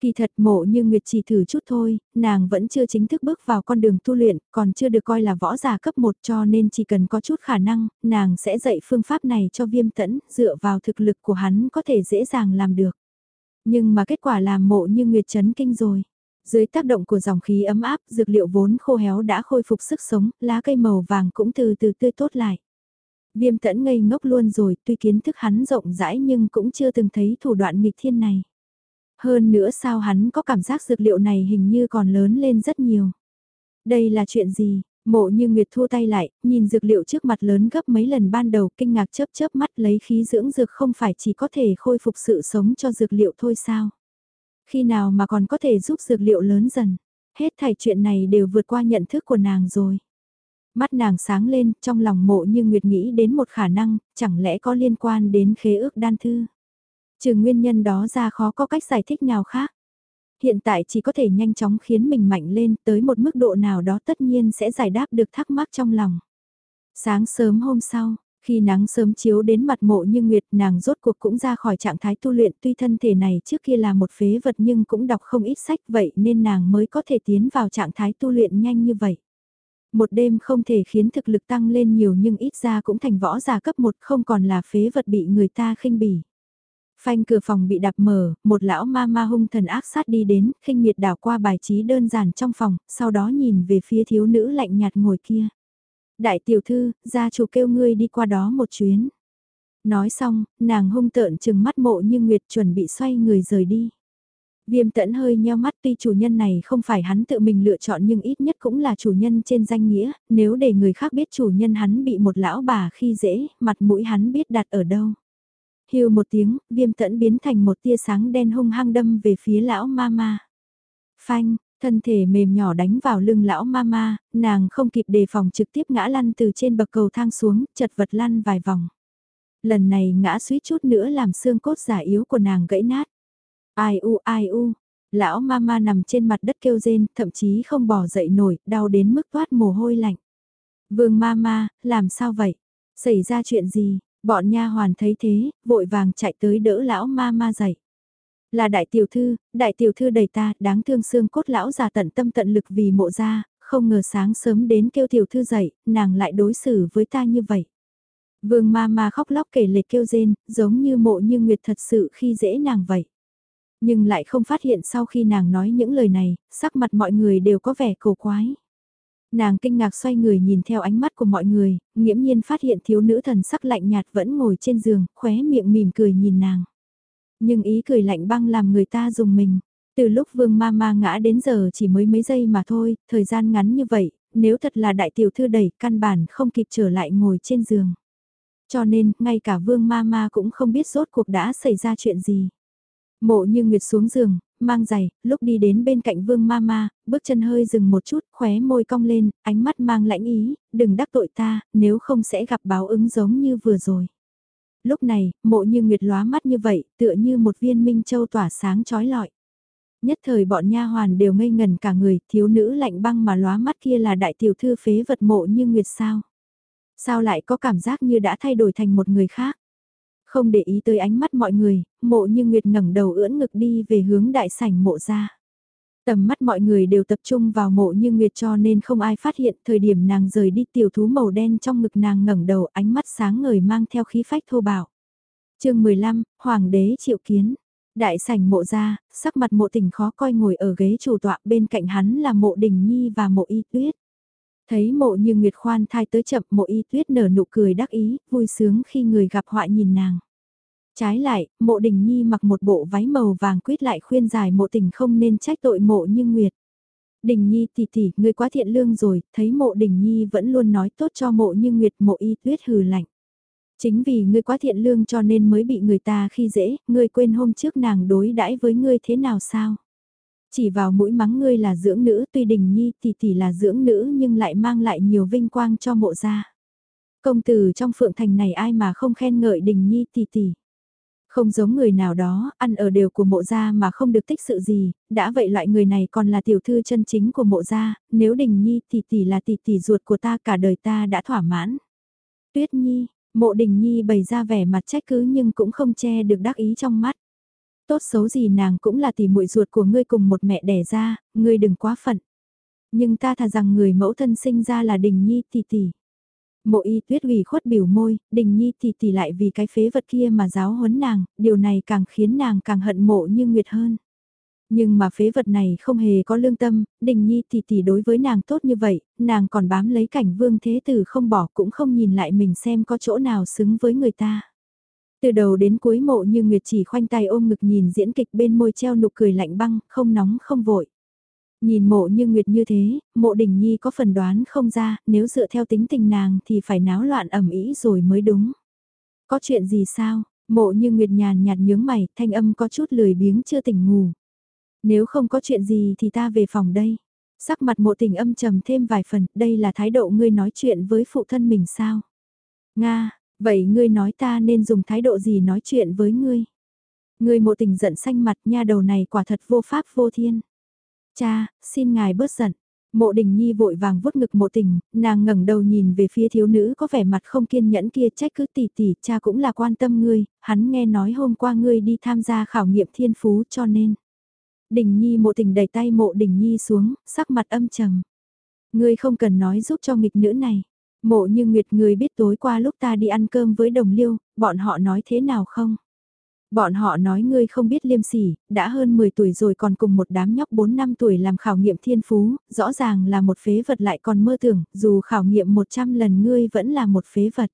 Kỳ thật mộ như Nguyệt chỉ thử chút thôi, nàng vẫn chưa chính thức bước vào con đường tu luyện, còn chưa được coi là võ giả cấp 1 cho nên chỉ cần có chút khả năng, nàng sẽ dạy phương pháp này cho viêm tẫn, dựa vào thực lực của hắn có thể dễ dàng làm được. Nhưng mà kết quả làm mộ như Nguyệt chấn kinh rồi. Dưới tác động của dòng khí ấm áp, dược liệu vốn khô héo đã khôi phục sức sống, lá cây màu vàng cũng từ từ tươi tốt lại. Viêm tẫn ngây ngốc luôn rồi, tuy kiến thức hắn rộng rãi nhưng cũng chưa từng thấy thủ đoạn nghịch thiên này. Hơn nữa sao hắn có cảm giác dược liệu này hình như còn lớn lên rất nhiều. Đây là chuyện gì? Mộ như Nguyệt thua tay lại, nhìn dược liệu trước mặt lớn gấp mấy lần ban đầu kinh ngạc chớp chớp mắt lấy khí dưỡng dược không phải chỉ có thể khôi phục sự sống cho dược liệu thôi sao? Khi nào mà còn có thể giúp dược liệu lớn dần? Hết thảy chuyện này đều vượt qua nhận thức của nàng rồi. Mắt nàng sáng lên, trong lòng mộ như Nguyệt nghĩ đến một khả năng, chẳng lẽ có liên quan đến khế ước đan thư? Trừ nguyên nhân đó ra khó có cách giải thích nào khác. Hiện tại chỉ có thể nhanh chóng khiến mình mạnh lên tới một mức độ nào đó tất nhiên sẽ giải đáp được thắc mắc trong lòng. Sáng sớm hôm sau, khi nắng sớm chiếu đến mặt mộ như Nguyệt nàng rốt cuộc cũng ra khỏi trạng thái tu luyện tuy thân thể này trước kia là một phế vật nhưng cũng đọc không ít sách vậy nên nàng mới có thể tiến vào trạng thái tu luyện nhanh như vậy. Một đêm không thể khiến thực lực tăng lên nhiều nhưng ít ra cũng thành võ giả cấp 1 không còn là phế vật bị người ta khinh bỉ. Phanh cửa phòng bị đạp mở, một lão ma ma hung thần ác sát đi đến, khinh miệt đảo qua bài trí đơn giản trong phòng, sau đó nhìn về phía thiếu nữ lạnh nhạt ngồi kia. Đại tiểu thư, gia chủ kêu ngươi đi qua đó một chuyến. Nói xong, nàng hung tợn chừng mắt mộ như Nguyệt chuẩn bị xoay người rời đi. Viêm tẫn hơi nheo mắt tuy chủ nhân này không phải hắn tự mình lựa chọn nhưng ít nhất cũng là chủ nhân trên danh nghĩa, nếu để người khác biết chủ nhân hắn bị một lão bà khi dễ, mặt mũi hắn biết đặt ở đâu hưu một tiếng, viêm tẫn biến thành một tia sáng đen hung hăng đâm về phía lão mama. Phanh, thân thể mềm nhỏ đánh vào lưng lão mama, nàng không kịp đề phòng trực tiếp ngã lăn từ trên bậc cầu thang xuống, chật vật lăn vài vòng. Lần này ngã suýt chút nữa làm xương cốt giả yếu của nàng gãy nát. Ai u ai u, lão mama nằm trên mặt đất kêu rên, thậm chí không bỏ dậy nổi, đau đến mức toát mồ hôi lạnh. Vương mama, làm sao vậy? Xảy ra chuyện gì? Bọn nha hoàn thấy thế, vội vàng chạy tới đỡ lão ma ma dậy. Là đại tiểu thư, đại tiểu thư đầy ta, đáng thương xương cốt lão già tận tâm tận lực vì mộ ra, không ngờ sáng sớm đến kêu tiểu thư dậy, nàng lại đối xử với ta như vậy. Vương ma ma khóc lóc kể lệ kêu rên, giống như mộ như nguyệt thật sự khi dễ nàng vậy. Nhưng lại không phát hiện sau khi nàng nói những lời này, sắc mặt mọi người đều có vẻ cổ quái. Nàng kinh ngạc xoay người nhìn theo ánh mắt của mọi người, nghiễm nhiên phát hiện thiếu nữ thần sắc lạnh nhạt vẫn ngồi trên giường, khóe miệng mỉm cười nhìn nàng. Nhưng ý cười lạnh băng làm người ta dùng mình. Từ lúc vương ma ma ngã đến giờ chỉ mới mấy giây mà thôi, thời gian ngắn như vậy, nếu thật là đại tiểu thư đẩy căn bản không kịp trở lại ngồi trên giường. Cho nên, ngay cả vương ma ma cũng không biết rốt cuộc đã xảy ra chuyện gì. Mộ như Nguyệt xuống giường, mang giày, lúc đi đến bên cạnh vương ma ma, bước chân hơi dừng một chút, khóe môi cong lên, ánh mắt mang lãnh ý, đừng đắc tội ta, nếu không sẽ gặp báo ứng giống như vừa rồi. Lúc này, mộ như Nguyệt lóa mắt như vậy, tựa như một viên minh châu tỏa sáng trói lọi. Nhất thời bọn nha hoàn đều ngây ngần cả người, thiếu nữ lạnh băng mà lóa mắt kia là đại tiểu thư phế vật mộ như Nguyệt sao? Sao lại có cảm giác như đã thay đổi thành một người khác? Không để ý tới ánh mắt mọi người, mộ như Nguyệt ngẩng đầu ưỡn ngực đi về hướng đại sảnh mộ ra. Tầm mắt mọi người đều tập trung vào mộ như Nguyệt cho nên không ai phát hiện thời điểm nàng rời đi tiểu thú màu đen trong ngực nàng ngẩng đầu ánh mắt sáng ngời mang theo khí phách thô bạo. chương 15, Hoàng đế triệu kiến. Đại sảnh mộ ra, sắc mặt mộ tình khó coi ngồi ở ghế chủ tọa bên cạnh hắn là mộ đình nhi và mộ y tuyết. Thấy mộ như Nguyệt khoan thai tới chậm mộ y tuyết nở nụ cười đắc ý, vui sướng khi người gặp họa nhìn nàng. Trái lại, mộ đình nhi mặc một bộ váy màu vàng quyết lại khuyên giải mộ tình không nên trách tội mộ như Nguyệt. Đình nhi tỷ tỷ, người quá thiện lương rồi, thấy mộ đình nhi vẫn luôn nói tốt cho mộ như Nguyệt mộ y tuyết hừ lạnh. Chính vì ngươi quá thiện lương cho nên mới bị người ta khi dễ, ngươi quên hôm trước nàng đối đãi với ngươi thế nào sao? Chỉ vào mũi mắng ngươi là dưỡng nữ tuy đình nhi tỷ tỷ là dưỡng nữ nhưng lại mang lại nhiều vinh quang cho mộ gia. Công tử trong phượng thành này ai mà không khen ngợi đình nhi tỷ tỷ. Không giống người nào đó, ăn ở đều của mộ gia mà không được tích sự gì, đã vậy loại người này còn là tiểu thư chân chính của mộ gia, nếu đình nhi tỷ tỷ là tỷ tỷ ruột của ta cả đời ta đã thỏa mãn. Tuyết nhi, mộ đình nhi bày ra vẻ mặt trách cứ nhưng cũng không che được đắc ý trong mắt. Tốt xấu gì nàng cũng là tỷ muội ruột của ngươi cùng một mẹ đẻ ra, ngươi đừng quá phận. Nhưng ta thà rằng người mẫu thân sinh ra là đình nhi tỷ tỷ. Mộ y tuyết ủy khuất biểu môi, đình nhi tỷ tỷ lại vì cái phế vật kia mà giáo huấn nàng, điều này càng khiến nàng càng hận mộ như nguyệt hơn. Nhưng mà phế vật này không hề có lương tâm, đình nhi tỷ tỷ đối với nàng tốt như vậy, nàng còn bám lấy cảnh vương thế tử không bỏ cũng không nhìn lại mình xem có chỗ nào xứng với người ta. Từ đầu đến cuối mộ như Nguyệt chỉ khoanh tay ôm ngực nhìn diễn kịch bên môi treo nụ cười lạnh băng, không nóng không vội. Nhìn mộ như Nguyệt như thế, mộ đình nhi có phần đoán không ra, nếu dựa theo tính tình nàng thì phải náo loạn ẩm ý rồi mới đúng. Có chuyện gì sao? Mộ như Nguyệt nhàn nhạt nhướng mày, thanh âm có chút lười biếng chưa tỉnh ngủ. Nếu không có chuyện gì thì ta về phòng đây. Sắc mặt mộ tình âm trầm thêm vài phần, đây là thái độ ngươi nói chuyện với phụ thân mình sao? Nga, vậy ngươi nói ta nên dùng thái độ gì nói chuyện với ngươi? Ngươi mộ tình giận xanh mặt nha đầu này quả thật vô pháp vô thiên. Cha, xin ngài bớt giận. Mộ đình nhi vội vàng vuốt ngực mộ tình, nàng ngẩng đầu nhìn về phía thiếu nữ có vẻ mặt không kiên nhẫn kia trách cứ tỉ tỉ, cha cũng là quan tâm ngươi, hắn nghe nói hôm qua ngươi đi tham gia khảo nghiệm thiên phú cho nên. Đình nhi mộ tình đẩy tay mộ đình nhi xuống, sắc mặt âm trầm. Ngươi không cần nói giúp cho nghịch nữ này. Mộ như nguyệt người biết tối qua lúc ta đi ăn cơm với đồng liêu, bọn họ nói thế nào không? Bọn họ nói ngươi không biết liêm sỉ, đã hơn 10 tuổi rồi còn cùng một đám nhóc 4 năm tuổi làm khảo nghiệm thiên phú, rõ ràng là một phế vật lại còn mơ tưởng, dù khảo nghiệm 100 lần ngươi vẫn là một phế vật.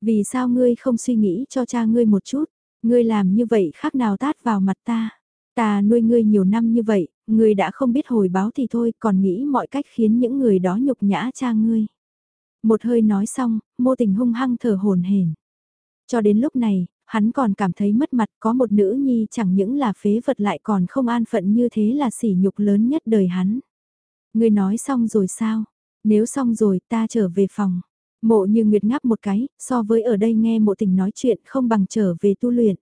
Vì sao ngươi không suy nghĩ cho cha ngươi một chút, ngươi làm như vậy khác nào tát vào mặt ta. Ta nuôi ngươi nhiều năm như vậy, ngươi đã không biết hồi báo thì thôi, còn nghĩ mọi cách khiến những người đó nhục nhã cha ngươi. Một hơi nói xong, mô tình hung hăng thở hồn hển. Cho đến lúc này, hắn còn cảm thấy mất mặt có một nữ nhi chẳng những là phế vật lại còn không an phận như thế là sỉ nhục lớn nhất đời hắn. Ngươi nói xong rồi sao? Nếu xong rồi ta trở về phòng. Mộ như Nguyệt ngáp một cái, so với ở đây nghe mộ tình nói chuyện không bằng trở về tu luyện.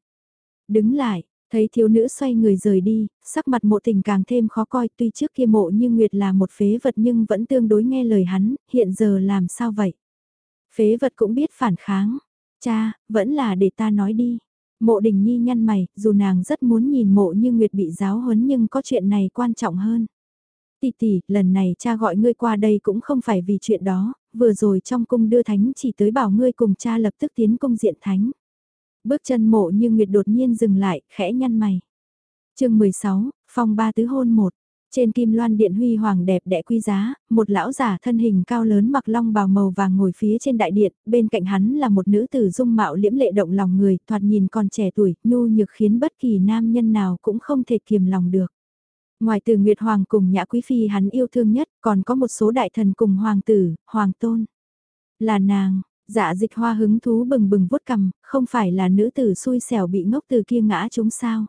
Đứng lại, thấy thiếu nữ xoay người rời đi, sắc mặt mộ tình càng thêm khó coi tuy trước kia mộ như Nguyệt là một phế vật nhưng vẫn tương đối nghe lời hắn, hiện giờ làm sao vậy? Phế vật cũng biết phản kháng, Cha, vẫn là để ta nói đi. Mộ đình nhi nhăn mày, dù nàng rất muốn nhìn mộ như Nguyệt bị giáo huấn nhưng có chuyện này quan trọng hơn. Tỷ tỷ, lần này cha gọi ngươi qua đây cũng không phải vì chuyện đó, vừa rồi trong cung đưa thánh chỉ tới bảo ngươi cùng cha lập tức tiến công diện thánh. Bước chân mộ như Nguyệt đột nhiên dừng lại, khẽ nhăn mày chương 16, phong ba tứ hôn một trên kim loan điện huy hoàng đẹp đẽ quý giá, một lão giả thân hình cao lớn mặc long bào màu vàng ngồi phía trên đại điện, bên cạnh hắn là một nữ tử dung mạo liễm lệ động lòng người, thoạt nhìn còn trẻ tuổi, nhu nhược khiến bất kỳ nam nhân nào cũng không thể kiềm lòng được. Ngoài từ Nguyệt Hoàng cùng Nhã Quý Phi hắn yêu thương nhất, còn có một số đại thần cùng Hoàng tử, Hoàng Tôn. Là nàng, dạ dịch hoa hứng thú bừng bừng vuốt cầm, không phải là nữ tử xui xẻo bị ngốc từ kia ngã chúng sao.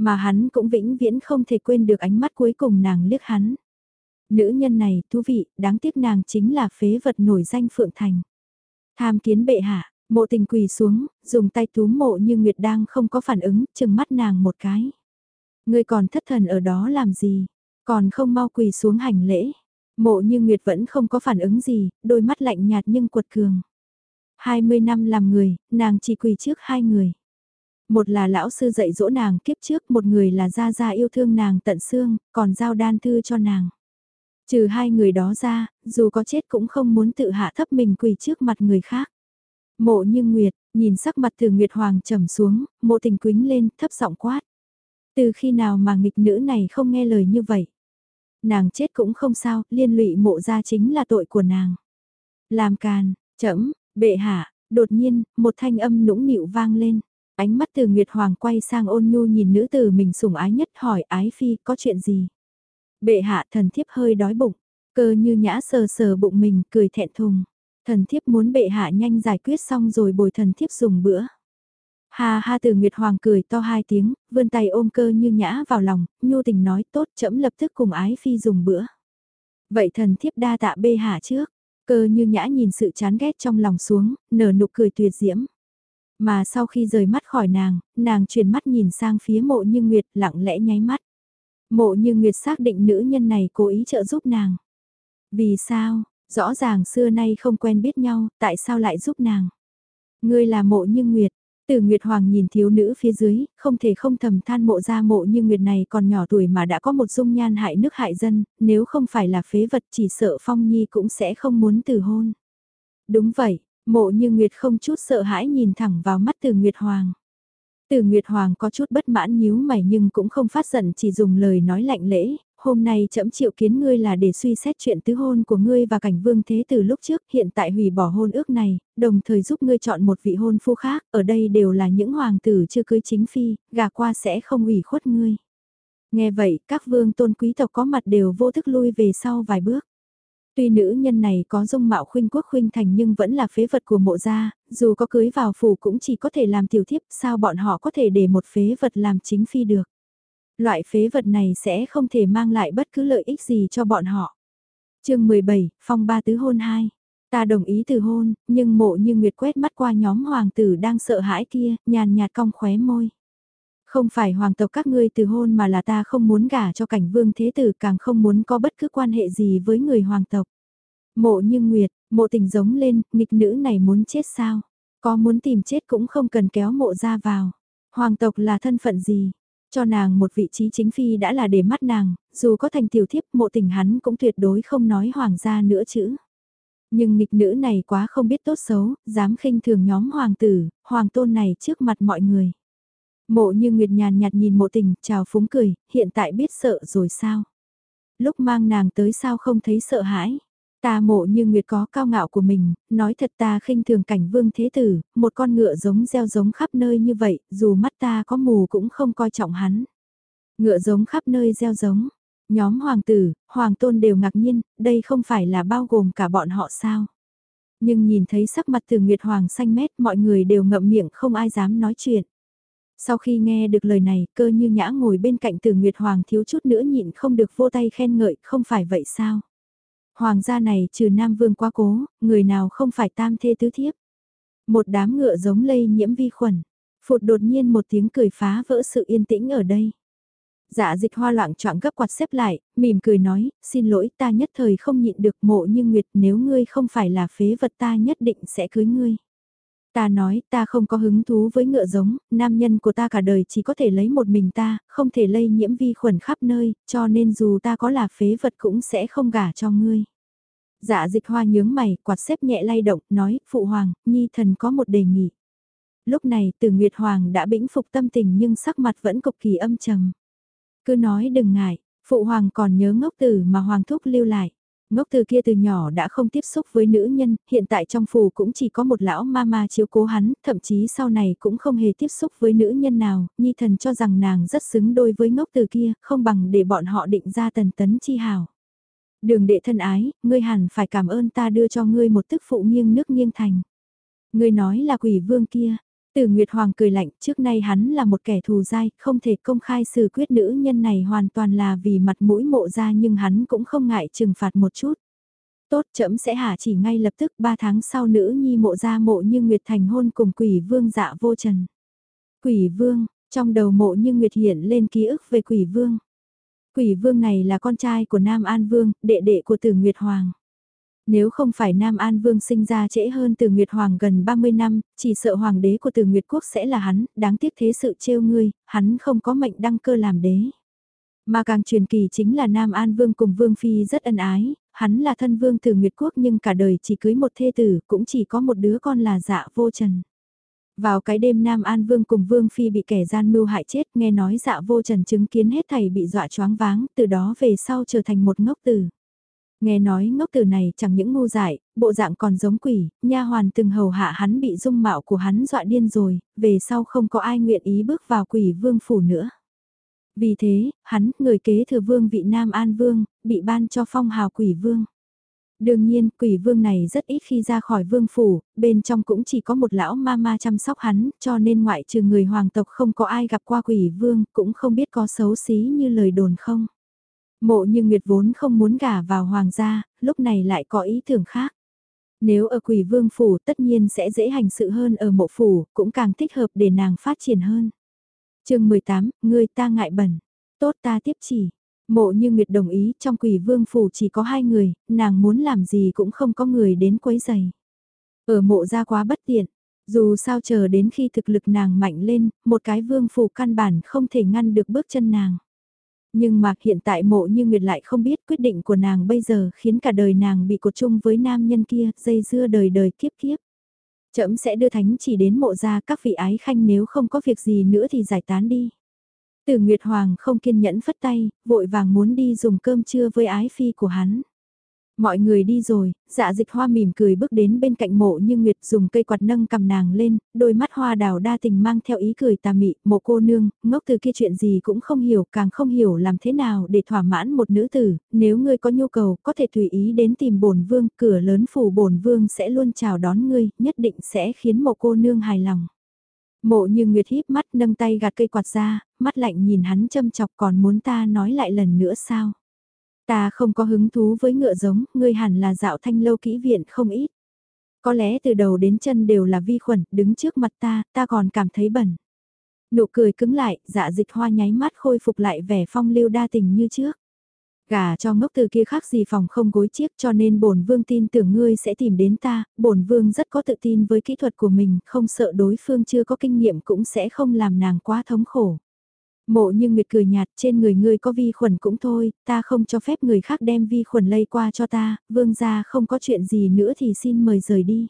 Mà hắn cũng vĩnh viễn không thể quên được ánh mắt cuối cùng nàng liếc hắn. Nữ nhân này, thú vị, đáng tiếc nàng chính là phế vật nổi danh Phượng Thành. Tham kiến bệ hạ, mộ tình quỳ xuống, dùng tay túm mộ như Nguyệt đang không có phản ứng, chừng mắt nàng một cái. Ngươi còn thất thần ở đó làm gì, còn không mau quỳ xuống hành lễ. Mộ như Nguyệt vẫn không có phản ứng gì, đôi mắt lạnh nhạt nhưng cuột cường. 20 năm làm người, nàng chỉ quỳ trước hai người. Một là lão sư dạy dỗ nàng kiếp trước, một người là gia gia yêu thương nàng tận xương, còn giao đan thư cho nàng. Trừ hai người đó ra, dù có chết cũng không muốn tự hạ thấp mình quỳ trước mặt người khác. Mộ như Nguyệt, nhìn sắc mặt từ Nguyệt Hoàng trầm xuống, mộ tình quính lên, thấp giọng quát. Từ khi nào mà nghịch nữ này không nghe lời như vậy? Nàng chết cũng không sao, liên lụy mộ ra chính là tội của nàng. Làm càn, chậm, bệ hạ, đột nhiên, một thanh âm nũng nịu vang lên. Ánh mắt từ Nguyệt Hoàng quay sang ôn nhu nhìn nữ tử mình sủng ái nhất hỏi ái phi có chuyện gì. Bệ hạ thần thiếp hơi đói bụng, cơ như nhã sờ sờ bụng mình cười thẹn thùng. Thần thiếp muốn bệ hạ nhanh giải quyết xong rồi bồi thần thiếp dùng bữa. Ha ha từ Nguyệt Hoàng cười to hai tiếng, vươn tay ôm cơ như nhã vào lòng, nhu tình nói tốt chậm lập tức cùng ái phi dùng bữa. Vậy thần thiếp đa tạ bê hạ trước, cơ như nhã nhìn sự chán ghét trong lòng xuống, nở nụ cười tuyệt diễm. Mà sau khi rời mắt khỏi nàng, nàng chuyển mắt nhìn sang phía mộ như Nguyệt lặng lẽ nháy mắt. Mộ như Nguyệt xác định nữ nhân này cố ý trợ giúp nàng. Vì sao, rõ ràng xưa nay không quen biết nhau, tại sao lại giúp nàng? Ngươi là mộ như Nguyệt, từ Nguyệt Hoàng nhìn thiếu nữ phía dưới, không thể không thầm than mộ ra mộ như Nguyệt này còn nhỏ tuổi mà đã có một dung nhan hại nước hại dân, nếu không phải là phế vật chỉ sợ Phong Nhi cũng sẽ không muốn từ hôn. Đúng vậy, Mộ như Nguyệt không chút sợ hãi nhìn thẳng vào mắt từ Nguyệt Hoàng. Từ Nguyệt Hoàng có chút bất mãn nhíu mày nhưng cũng không phát giận chỉ dùng lời nói lạnh lễ, hôm nay chậm chịu kiến ngươi là để suy xét chuyện tứ hôn của ngươi và cảnh vương thế từ lúc trước hiện tại hủy bỏ hôn ước này, đồng thời giúp ngươi chọn một vị hôn phu khác, ở đây đều là những hoàng tử chưa cưới chính phi, gà qua sẽ không ủy khuất ngươi. Nghe vậy, các vương tôn quý tộc có mặt đều vô thức lui về sau vài bước. Tuy nữ nhân này có dung mạo khuynh quốc khuynh thành nhưng vẫn là phế vật của mộ gia, dù có cưới vào phủ cũng chỉ có thể làm tiểu thiếp, sao bọn họ có thể để một phế vật làm chính phi được. Loại phế vật này sẽ không thể mang lại bất cứ lợi ích gì cho bọn họ. chương 17, phong ba tứ hôn 2. Ta đồng ý từ hôn, nhưng mộ như Nguyệt quét mắt qua nhóm hoàng tử đang sợ hãi kia, nhàn nhạt cong khóe môi. Không phải hoàng tộc các ngươi từ hôn mà là ta không muốn gả cho cảnh vương thế tử càng không muốn có bất cứ quan hệ gì với người hoàng tộc. Mộ như nguyệt, mộ tình giống lên, nghịch nữ này muốn chết sao? Có muốn tìm chết cũng không cần kéo mộ ra vào. Hoàng tộc là thân phận gì? Cho nàng một vị trí chính phi đã là để mắt nàng, dù có thành tiểu thiếp mộ tình hắn cũng tuyệt đối không nói hoàng gia nữa chữ. Nhưng nghịch nữ này quá không biết tốt xấu, dám khinh thường nhóm hoàng tử, hoàng tôn này trước mặt mọi người. Mộ như Nguyệt nhàn nhạt nhìn mộ tình, chào phúng cười, hiện tại biết sợ rồi sao? Lúc mang nàng tới sao không thấy sợ hãi? Ta mộ như Nguyệt có cao ngạo của mình, nói thật ta khinh thường cảnh vương thế tử, một con ngựa giống gieo giống khắp nơi như vậy, dù mắt ta có mù cũng không coi trọng hắn. Ngựa giống khắp nơi gieo giống, nhóm hoàng tử, hoàng tôn đều ngạc nhiên, đây không phải là bao gồm cả bọn họ sao? Nhưng nhìn thấy sắc mặt từ Nguyệt Hoàng xanh mét mọi người đều ngậm miệng không ai dám nói chuyện. Sau khi nghe được lời này, cơ như nhã ngồi bên cạnh từ Nguyệt Hoàng thiếu chút nữa nhịn không được vô tay khen ngợi, không phải vậy sao? Hoàng gia này trừ Nam Vương quá cố, người nào không phải tam thê tứ thiếp. Một đám ngựa giống lây nhiễm vi khuẩn. Phụt đột nhiên một tiếng cười phá vỡ sự yên tĩnh ở đây. Dạ dịch hoa loạn trọng gấp quạt xếp lại, mỉm cười nói, xin lỗi ta nhất thời không nhịn được mộ như Nguyệt nếu ngươi không phải là phế vật ta nhất định sẽ cưới ngươi. Ta nói ta không có hứng thú với ngựa giống, nam nhân của ta cả đời chỉ có thể lấy một mình ta, không thể lây nhiễm vi khuẩn khắp nơi, cho nên dù ta có là phế vật cũng sẽ không gả cho ngươi. Dạ dịch hoa nhướng mày, quạt xếp nhẹ lay động, nói, Phụ Hoàng, Nhi thần có một đề nghị. Lúc này từ Nguyệt Hoàng đã bĩnh phục tâm tình nhưng sắc mặt vẫn cực kỳ âm trầm. Cứ nói đừng ngại, Phụ Hoàng còn nhớ ngốc tử mà Hoàng thúc lưu lại. Ngốc từ kia từ nhỏ đã không tiếp xúc với nữ nhân, hiện tại trong phủ cũng chỉ có một lão mama chiếu cố hắn, thậm chí sau này cũng không hề tiếp xúc với nữ nhân nào, nhi thần cho rằng nàng rất xứng đôi với ngốc từ kia, không bằng để bọn họ định ra tần tấn chi hào. Đường đệ thân ái, ngươi hẳn phải cảm ơn ta đưa cho ngươi một tức phụ nghiêng nước nghiêng thành. Ngươi nói là quỷ vương kia, từ Nguyệt Hoàng cười lạnh, trước nay hắn là một kẻ thù dai, không thể công khai xử quyết nữ nhân này hoàn toàn là vì mặt mũi mộ ra nhưng hắn cũng không ngại trừng phạt một chút. Tốt chậm sẽ hạ chỉ ngay lập tức 3 tháng sau nữ nhi mộ ra mộ như Nguyệt thành hôn cùng quỷ vương dạ vô trần. Quỷ vương, trong đầu mộ như Nguyệt hiện lên ký ức về quỷ vương. Quỷ vương này là con trai của Nam An Vương, đệ đệ của Tử Nguyệt Hoàng. Nếu không phải Nam An Vương sinh ra trễ hơn từ Nguyệt Hoàng gần 30 năm, chỉ sợ hoàng đế của từ Nguyệt Quốc sẽ là hắn, đáng tiếc thế sự trêu ngươi, hắn không có mệnh đăng cơ làm đế. Mà càng truyền kỳ chính là Nam An Vương cùng Vương Phi rất ân ái, hắn là thân vương từ Nguyệt Quốc nhưng cả đời chỉ cưới một thê tử, cũng chỉ có một đứa con là dạ vô trần. Vào cái đêm Nam An Vương cùng Vương Phi bị kẻ gian mưu hại chết, nghe nói dạ vô trần chứng kiến hết thầy bị dọa choáng váng, từ đó về sau trở thành một ngốc tử. Nghe nói ngốc tử này chẳng những ngu dại, bộ dạng còn giống quỷ, nha hoàn từng hầu hạ hắn bị dung mạo của hắn dọa điên rồi, về sau không có ai nguyện ý bước vào quỷ vương phủ nữa. Vì thế, hắn, người kế thừa vương vị Nam An Vương, bị ban cho phong hào quỷ vương. Đương nhiên, quỷ vương này rất ít khi ra khỏi vương phủ, bên trong cũng chỉ có một lão ma ma chăm sóc hắn, cho nên ngoại trừ người hoàng tộc không có ai gặp qua quỷ vương, cũng không biết có xấu xí như lời đồn không. Mộ như Nguyệt vốn không muốn gả vào hoàng gia, lúc này lại có ý tưởng khác. Nếu ở quỷ vương phủ tất nhiên sẽ dễ hành sự hơn ở mộ phủ, cũng càng thích hợp để nàng phát triển hơn. chương 18, người ta ngại bẩn, tốt ta tiếp chỉ. Mộ như Nguyệt đồng ý trong quỷ vương phủ chỉ có hai người, nàng muốn làm gì cũng không có người đến quấy giày. Ở mộ ra quá bất tiện, dù sao chờ đến khi thực lực nàng mạnh lên, một cái vương phủ căn bản không thể ngăn được bước chân nàng. Nhưng mà hiện tại mộ như Nguyệt lại không biết quyết định của nàng bây giờ khiến cả đời nàng bị cột chung với nam nhân kia, dây dưa đời đời kiếp kiếp. Chậm sẽ đưa thánh chỉ đến mộ ra các vị ái khanh nếu không có việc gì nữa thì giải tán đi. Từ Nguyệt Hoàng không kiên nhẫn phất tay, vội vàng muốn đi dùng cơm trưa với ái phi của hắn. Mọi người đi rồi, dạ dịch hoa mỉm cười bước đến bên cạnh mộ như Nguyệt dùng cây quạt nâng cầm nàng lên, đôi mắt hoa đào đa tình mang theo ý cười tà mị, mộ cô nương, ngốc từ kia chuyện gì cũng không hiểu, càng không hiểu làm thế nào để thỏa mãn một nữ tử, nếu ngươi có nhu cầu, có thể tùy ý đến tìm bổn vương, cửa lớn phủ bổn vương sẽ luôn chào đón ngươi, nhất định sẽ khiến mộ cô nương hài lòng. Mộ như Nguyệt híp mắt nâng tay gạt cây quạt ra, mắt lạnh nhìn hắn châm chọc còn muốn ta nói lại lần nữa sao? Ta không có hứng thú với ngựa giống, ngươi hẳn là dạo thanh lâu kỹ viện không ít. Có lẽ từ đầu đến chân đều là vi khuẩn, đứng trước mặt ta, ta còn cảm thấy bẩn. Nụ cười cứng lại, dạ dịch hoa nháy mắt khôi phục lại vẻ phong lưu đa tình như trước. Gà cho ngốc từ kia khác gì phòng không gối chiếc cho nên bổn vương tin tưởng ngươi sẽ tìm đến ta, bổn vương rất có tự tin với kỹ thuật của mình, không sợ đối phương chưa có kinh nghiệm cũng sẽ không làm nàng quá thống khổ. Mộ như Nguyệt cười nhạt trên người ngươi có vi khuẩn cũng thôi, ta không cho phép người khác đem vi khuẩn lây qua cho ta, vương gia không có chuyện gì nữa thì xin mời rời đi.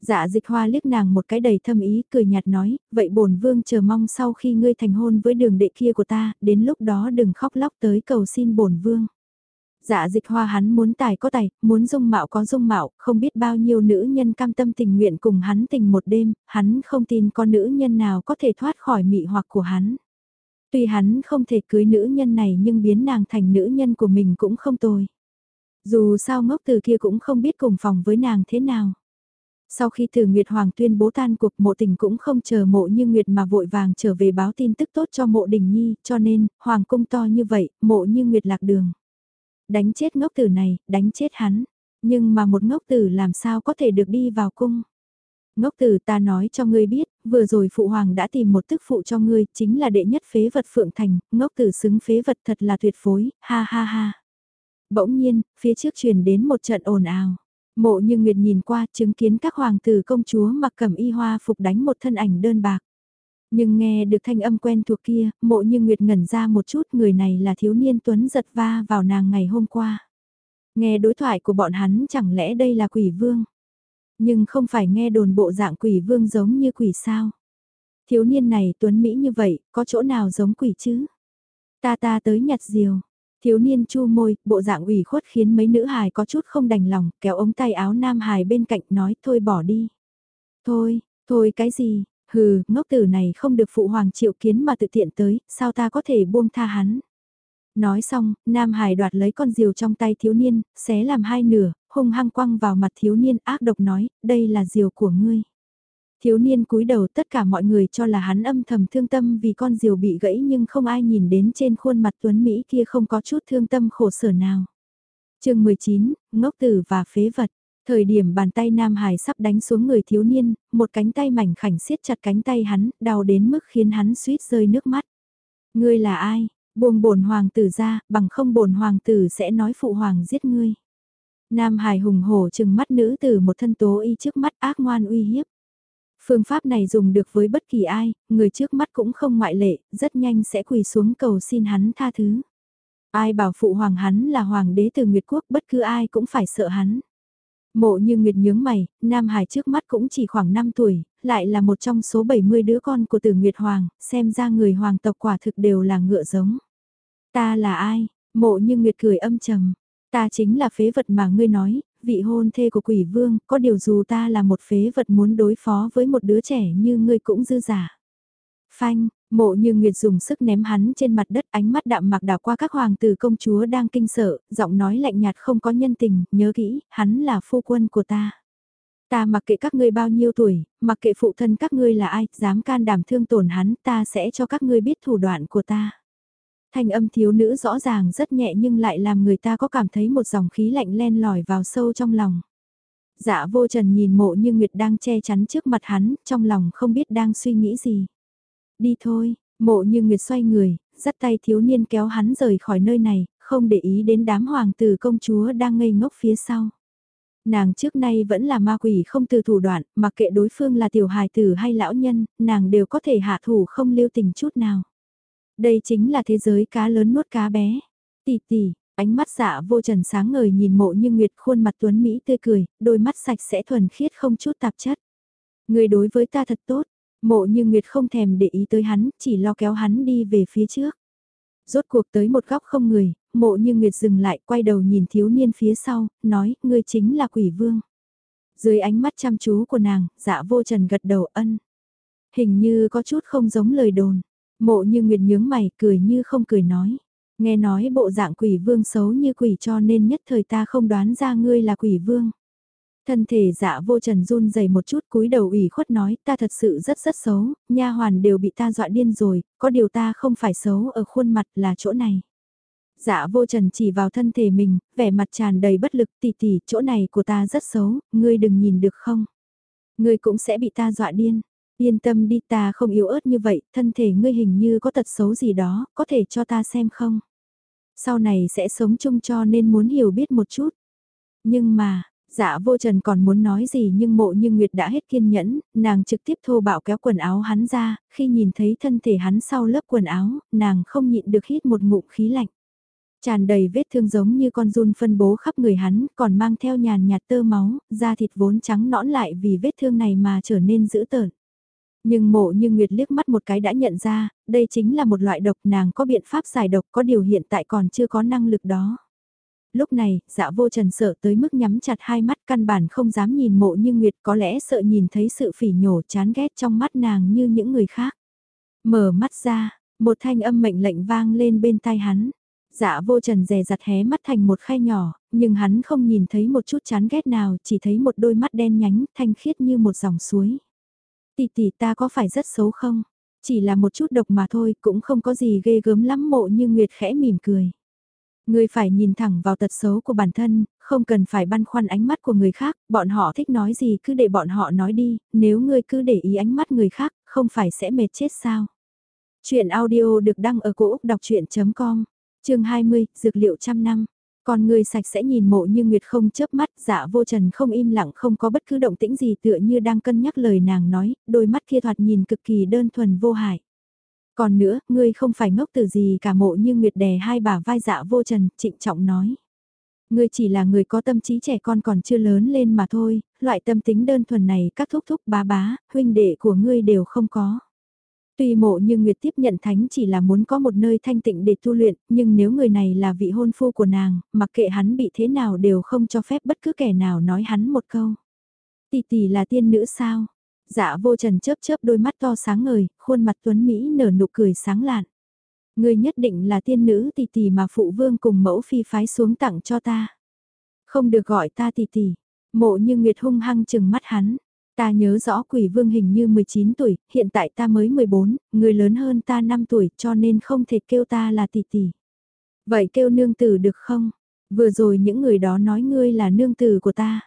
Dạ dịch hoa liếc nàng một cái đầy thâm ý, cười nhạt nói, vậy bổn vương chờ mong sau khi ngươi thành hôn với đường đệ kia của ta, đến lúc đó đừng khóc lóc tới cầu xin bổn vương. Dạ dịch hoa hắn muốn tài có tài, muốn dung mạo có dung mạo, không biết bao nhiêu nữ nhân cam tâm tình nguyện cùng hắn tình một đêm, hắn không tin có nữ nhân nào có thể thoát khỏi mị hoặc của hắn. Tuy hắn không thể cưới nữ nhân này nhưng biến nàng thành nữ nhân của mình cũng không tồi. Dù sao ngốc từ kia cũng không biết cùng phòng với nàng thế nào. Sau khi từ Nguyệt Hoàng tuyên bố tan cuộc mộ tình cũng không chờ mộ như Nguyệt mà vội vàng trở về báo tin tức tốt cho mộ đình nhi, cho nên, Hoàng cung to như vậy, mộ như Nguyệt lạc đường. Đánh chết ngốc tử này, đánh chết hắn. Nhưng mà một ngốc tử làm sao có thể được đi vào cung. Ngốc tử ta nói cho ngươi biết, vừa rồi phụ hoàng đã tìm một tức phụ cho ngươi, chính là đệ nhất phế vật phượng thành, ngốc tử xứng phế vật thật là tuyệt phối, ha ha ha. Bỗng nhiên, phía trước truyền đến một trận ồn ào. Mộ như Nguyệt nhìn qua chứng kiến các hoàng tử công chúa mặc cẩm y hoa phục đánh một thân ảnh đơn bạc. Nhưng nghe được thanh âm quen thuộc kia, mộ như Nguyệt ngẩn ra một chút người này là thiếu niên tuấn giật va vào nàng ngày hôm qua. Nghe đối thoại của bọn hắn chẳng lẽ đây là quỷ vương? Nhưng không phải nghe đồn bộ dạng quỷ vương giống như quỷ sao? Thiếu niên này tuấn Mỹ như vậy, có chỗ nào giống quỷ chứ? Ta ta tới nhặt diều. Thiếu niên chu môi, bộ dạng ủy khuất khiến mấy nữ hài có chút không đành lòng, kéo ống tay áo nam hài bên cạnh nói thôi bỏ đi. Thôi, thôi cái gì, hừ, ngốc tử này không được phụ hoàng triệu kiến mà tự tiện tới, sao ta có thể buông tha hắn. Nói xong, Nam Hải đoạt lấy con diều trong tay thiếu niên, xé làm hai nửa, hung hăng quăng vào mặt thiếu niên ác độc nói, đây là diều của ngươi. Thiếu niên cúi đầu tất cả mọi người cho là hắn âm thầm thương tâm vì con diều bị gãy nhưng không ai nhìn đến trên khuôn mặt tuấn Mỹ kia không có chút thương tâm khổ sở nào. chương 19, ngốc tử và phế vật. Thời điểm bàn tay Nam Hải sắp đánh xuống người thiếu niên, một cánh tay mảnh khảnh siết chặt cánh tay hắn, đau đến mức khiến hắn suýt rơi nước mắt. Ngươi là ai? Buông bổn hoàng tử ra, bằng không bổn hoàng tử sẽ nói phụ hoàng giết ngươi. Nam Hải hùng hổ chừng mắt nữ tử một thân tố y trước mắt ác ngoan uy hiếp. Phương pháp này dùng được với bất kỳ ai, người trước mắt cũng không ngoại lệ, rất nhanh sẽ quỳ xuống cầu xin hắn tha thứ. Ai bảo phụ hoàng hắn là hoàng đế từ Nguyệt Quốc bất cứ ai cũng phải sợ hắn. Mộ như Nguyệt nhướng mày, Nam Hải trước mắt cũng chỉ khoảng 5 tuổi, lại là một trong số 70 đứa con của tử Nguyệt Hoàng, xem ra người hoàng tộc quả thực đều là ngựa giống. Ta là ai? Mộ như Nguyệt cười âm trầm. Ta chính là phế vật mà ngươi nói, vị hôn thê của quỷ vương, có điều dù ta là một phế vật muốn đối phó với một đứa trẻ như ngươi cũng dư giả. Phanh, mộ như Nguyệt dùng sức ném hắn trên mặt đất ánh mắt đạm mặc đảo qua các hoàng tử công chúa đang kinh sợ, giọng nói lạnh nhạt không có nhân tình, nhớ kỹ, hắn là phu quân của ta. Ta mặc kệ các ngươi bao nhiêu tuổi, mặc kệ phụ thân các ngươi là ai, dám can đảm thương tổn hắn, ta sẽ cho các ngươi biết thủ đoạn của ta thanh âm thiếu nữ rõ ràng rất nhẹ nhưng lại làm người ta có cảm thấy một dòng khí lạnh len lỏi vào sâu trong lòng. Dạ vô trần nhìn mộ như Nguyệt đang che chắn trước mặt hắn, trong lòng không biết đang suy nghĩ gì. Đi thôi, mộ như Nguyệt xoay người, dắt tay thiếu niên kéo hắn rời khỏi nơi này, không để ý đến đám hoàng tử công chúa đang ngây ngốc phía sau. Nàng trước nay vẫn là ma quỷ không từ thủ đoạn, mặc kệ đối phương là tiểu hài tử hay lão nhân, nàng đều có thể hạ thủ không lưu tình chút nào. Đây chính là thế giới cá lớn nuốt cá bé. Tỷ tỷ, ánh mắt dạ vô trần sáng ngời nhìn mộ như nguyệt khuôn mặt tuấn Mỹ tươi cười, đôi mắt sạch sẽ thuần khiết không chút tạp chất. Người đối với ta thật tốt, mộ như nguyệt không thèm để ý tới hắn, chỉ lo kéo hắn đi về phía trước. Rốt cuộc tới một góc không người, mộ như nguyệt dừng lại quay đầu nhìn thiếu niên phía sau, nói, ngươi chính là quỷ vương. Dưới ánh mắt chăm chú của nàng, dạ vô trần gật đầu ân. Hình như có chút không giống lời đồn. Mộ như Nguyệt nhướng mày cười như không cười nói. Nghe nói bộ dạng quỷ vương xấu như quỷ cho nên nhất thời ta không đoán ra ngươi là quỷ vương. Thân thể dạ vô trần run dày một chút cúi đầu ủy khuất nói ta thật sự rất rất xấu, nha hoàn đều bị ta dọa điên rồi, có điều ta không phải xấu ở khuôn mặt là chỗ này. Dạ vô trần chỉ vào thân thể mình, vẻ mặt tràn đầy bất lực tỉ tỉ, chỗ này của ta rất xấu, ngươi đừng nhìn được không? Ngươi cũng sẽ bị ta dọa điên. Yên tâm đi ta không yếu ớt như vậy, thân thể ngươi hình như có tật xấu gì đó, có thể cho ta xem không? Sau này sẽ sống chung cho nên muốn hiểu biết một chút. Nhưng mà, dạ vô trần còn muốn nói gì nhưng mộ như Nguyệt đã hết kiên nhẫn, nàng trực tiếp thô bạo kéo quần áo hắn ra, khi nhìn thấy thân thể hắn sau lớp quần áo, nàng không nhịn được hít một ngụm khí lạnh. Tràn đầy vết thương giống như con run phân bố khắp người hắn, còn mang theo nhàn nhạt tơ máu, da thịt vốn trắng nõn lại vì vết thương này mà trở nên dữ tợn. Nhưng mộ như Nguyệt liếc mắt một cái đã nhận ra, đây chính là một loại độc nàng có biện pháp giải độc có điều hiện tại còn chưa có năng lực đó. Lúc này, dạ vô trần sợ tới mức nhắm chặt hai mắt căn bản không dám nhìn mộ như Nguyệt có lẽ sợ nhìn thấy sự phỉ nhổ chán ghét trong mắt nàng như những người khác. Mở mắt ra, một thanh âm mệnh lệnh vang lên bên tai hắn. Dạ vô trần rè rặt hé mắt thành một khay nhỏ, nhưng hắn không nhìn thấy một chút chán ghét nào, chỉ thấy một đôi mắt đen nhánh, thanh khiết như một dòng suối. Tỷ tỷ ta có phải rất xấu không? Chỉ là một chút độc mà thôi, cũng không có gì ghê gớm lắm mộ như Nguyệt khẽ mỉm cười. người phải nhìn thẳng vào tật xấu của bản thân, không cần phải băn khoăn ánh mắt của người khác, bọn họ thích nói gì cứ để bọn họ nói đi, nếu ngươi cứ để ý ánh mắt người khác, không phải sẽ mệt chết sao. Chuyện audio được đăng ở cổ Úc đọc chuyện.com, chương 20, Dược liệu trăm năm. Còn người sạch sẽ nhìn mộ như Nguyệt không chớp mắt, dạ vô trần không im lặng không có bất cứ động tĩnh gì tựa như đang cân nhắc lời nàng nói, đôi mắt kia thoạt nhìn cực kỳ đơn thuần vô hại. Còn nữa, ngươi không phải ngốc từ gì cả mộ như Nguyệt đè hai bà vai dạ vô trần, trịnh trọng nói. Ngươi chỉ là người có tâm trí trẻ con còn chưa lớn lên mà thôi, loại tâm tính đơn thuần này các thúc thúc bá bá, huynh đệ của ngươi đều không có. Tuy mộ như Nguyệt tiếp nhận thánh chỉ là muốn có một nơi thanh tịnh để tu luyện, nhưng nếu người này là vị hôn phu của nàng, mặc kệ hắn bị thế nào đều không cho phép bất cứ kẻ nào nói hắn một câu. Tỷ tỷ là tiên nữ sao? Dạ vô trần chớp chớp đôi mắt to sáng ngời, khuôn mặt tuấn Mỹ nở nụ cười sáng lạn. Người nhất định là tiên nữ tỷ tỷ mà phụ vương cùng mẫu phi phái xuống tặng cho ta. Không được gọi ta tỷ tỷ. Mộ như Nguyệt hung hăng chừng mắt hắn. Ta nhớ rõ quỷ vương hình như 19 tuổi, hiện tại ta mới 14, người lớn hơn ta 5 tuổi cho nên không thể kêu ta là tỷ tỷ. Vậy kêu nương tử được không? Vừa rồi những người đó nói ngươi là nương tử của ta.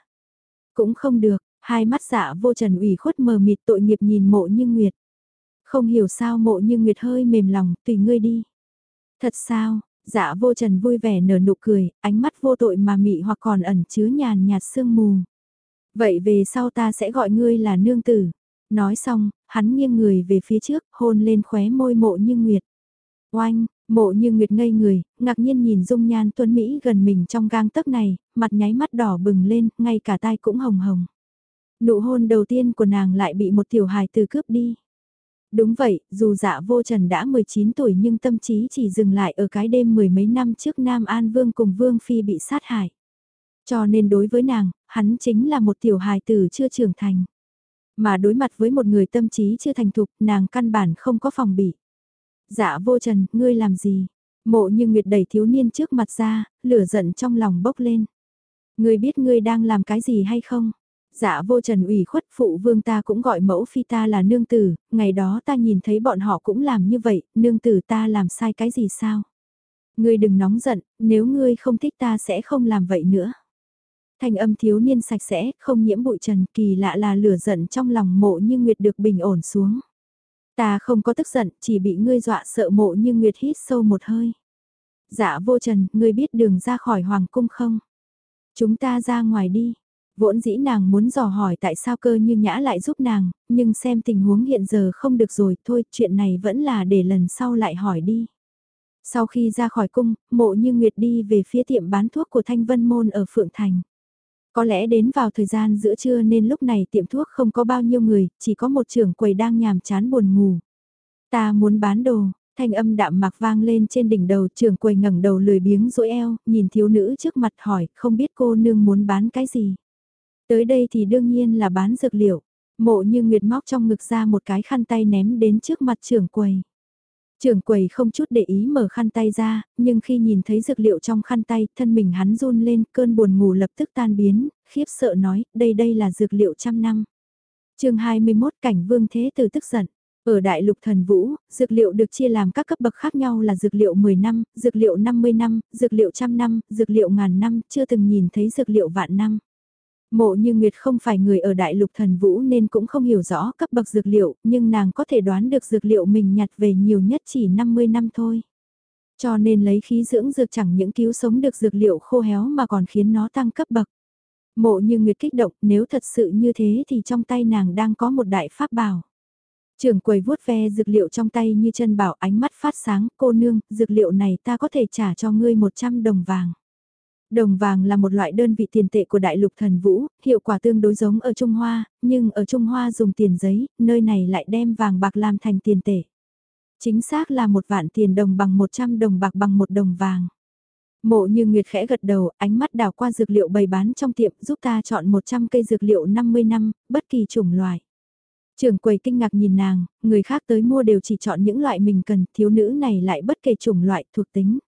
Cũng không được, hai mắt dạ vô trần ủy khuất mờ mịt tội nghiệp nhìn mộ như Nguyệt. Không hiểu sao mộ như Nguyệt hơi mềm lòng, tùy ngươi đi. Thật sao, dạ vô trần vui vẻ nở nụ cười, ánh mắt vô tội mà mị hoặc còn ẩn chứa nhàn nhạt sương mù. Vậy về sau ta sẽ gọi ngươi là nương tử. Nói xong, hắn nghiêng người về phía trước, hôn lên khóe môi mộ như Nguyệt. Oanh, mộ như Nguyệt ngây người, ngạc nhiên nhìn dung nhan tuấn Mỹ gần mình trong gang tấc này, mặt nháy mắt đỏ bừng lên, ngay cả tai cũng hồng hồng. Nụ hôn đầu tiên của nàng lại bị một tiểu hài từ cướp đi. Đúng vậy, dù dạ vô trần đã 19 tuổi nhưng tâm trí chỉ dừng lại ở cái đêm mười mấy năm trước Nam An Vương cùng Vương Phi bị sát hại. Cho nên đối với nàng, hắn chính là một tiểu hài tử chưa trưởng thành. Mà đối mặt với một người tâm trí chưa thành thục, nàng căn bản không có phòng bị. Dạ vô trần, ngươi làm gì? Mộ như Nguyệt đẩy thiếu niên trước mặt ra, lửa giận trong lòng bốc lên. Ngươi biết ngươi đang làm cái gì hay không? Dạ vô trần ủy khuất phụ vương ta cũng gọi mẫu phi ta là nương tử, ngày đó ta nhìn thấy bọn họ cũng làm như vậy, nương tử ta làm sai cái gì sao? Ngươi đừng nóng giận, nếu ngươi không thích ta sẽ không làm vậy nữa. Thanh âm thiếu niên sạch sẽ, không nhiễm bụi trần, kỳ lạ là lửa giận trong lòng mộ như Nguyệt được bình ổn xuống. Ta không có tức giận, chỉ bị ngươi dọa sợ mộ như Nguyệt hít sâu một hơi. Dạ vô trần, ngươi biết đường ra khỏi hoàng cung không? Chúng ta ra ngoài đi. Vốn dĩ nàng muốn dò hỏi tại sao cơ như nhã lại giúp nàng, nhưng xem tình huống hiện giờ không được rồi, thôi chuyện này vẫn là để lần sau lại hỏi đi. Sau khi ra khỏi cung, mộ như Nguyệt đi về phía tiệm bán thuốc của Thanh Vân Môn ở Phượng Thành. Có lẽ đến vào thời gian giữa trưa nên lúc này tiệm thuốc không có bao nhiêu người, chỉ có một trưởng quầy đang nhàm chán buồn ngủ. Ta muốn bán đồ, thanh âm đạm mạc vang lên trên đỉnh đầu trưởng quầy ngẩng đầu lười biếng rỗi eo, nhìn thiếu nữ trước mặt hỏi, không biết cô nương muốn bán cái gì. Tới đây thì đương nhiên là bán dược liệu. Mộ như Nguyệt móc trong ngực ra một cái khăn tay ném đến trước mặt trưởng quầy. Trường quầy không chút để ý mở khăn tay ra, nhưng khi nhìn thấy dược liệu trong khăn tay, thân mình hắn run lên, cơn buồn ngủ lập tức tan biến, khiếp sợ nói, đây đây là dược liệu trăm năm. chương 21 cảnh vương thế từ tức giận. Ở đại lục thần vũ, dược liệu được chia làm các cấp bậc khác nhau là dược liệu 10 năm, dược liệu 50 năm, dược liệu trăm năm, dược liệu ngàn năm, chưa từng nhìn thấy dược liệu vạn năm. Mộ như Nguyệt không phải người ở đại lục thần vũ nên cũng không hiểu rõ cấp bậc dược liệu, nhưng nàng có thể đoán được dược liệu mình nhặt về nhiều nhất chỉ 50 năm thôi. Cho nên lấy khí dưỡng dược chẳng những cứu sống được dược liệu khô héo mà còn khiến nó tăng cấp bậc. Mộ như Nguyệt kích động nếu thật sự như thế thì trong tay nàng đang có một đại pháp bảo. Trưởng quầy vuốt ve dược liệu trong tay như chân bảo ánh mắt phát sáng, cô nương, dược liệu này ta có thể trả cho ngươi 100 đồng vàng. Đồng vàng là một loại đơn vị tiền tệ của đại lục thần vũ, hiệu quả tương đối giống ở Trung Hoa, nhưng ở Trung Hoa dùng tiền giấy, nơi này lại đem vàng bạc làm thành tiền tệ. Chính xác là một vạn tiền đồng bằng 100 đồng bạc bằng một đồng vàng. Mộ như Nguyệt khẽ gật đầu, ánh mắt đảo qua dược liệu bày bán trong tiệm giúp ta chọn 100 cây dược liệu 50 năm, bất kỳ chủng loại. Trưởng quầy kinh ngạc nhìn nàng, người khác tới mua đều chỉ chọn những loại mình cần, thiếu nữ này lại bất kể chủng loại thuộc tính.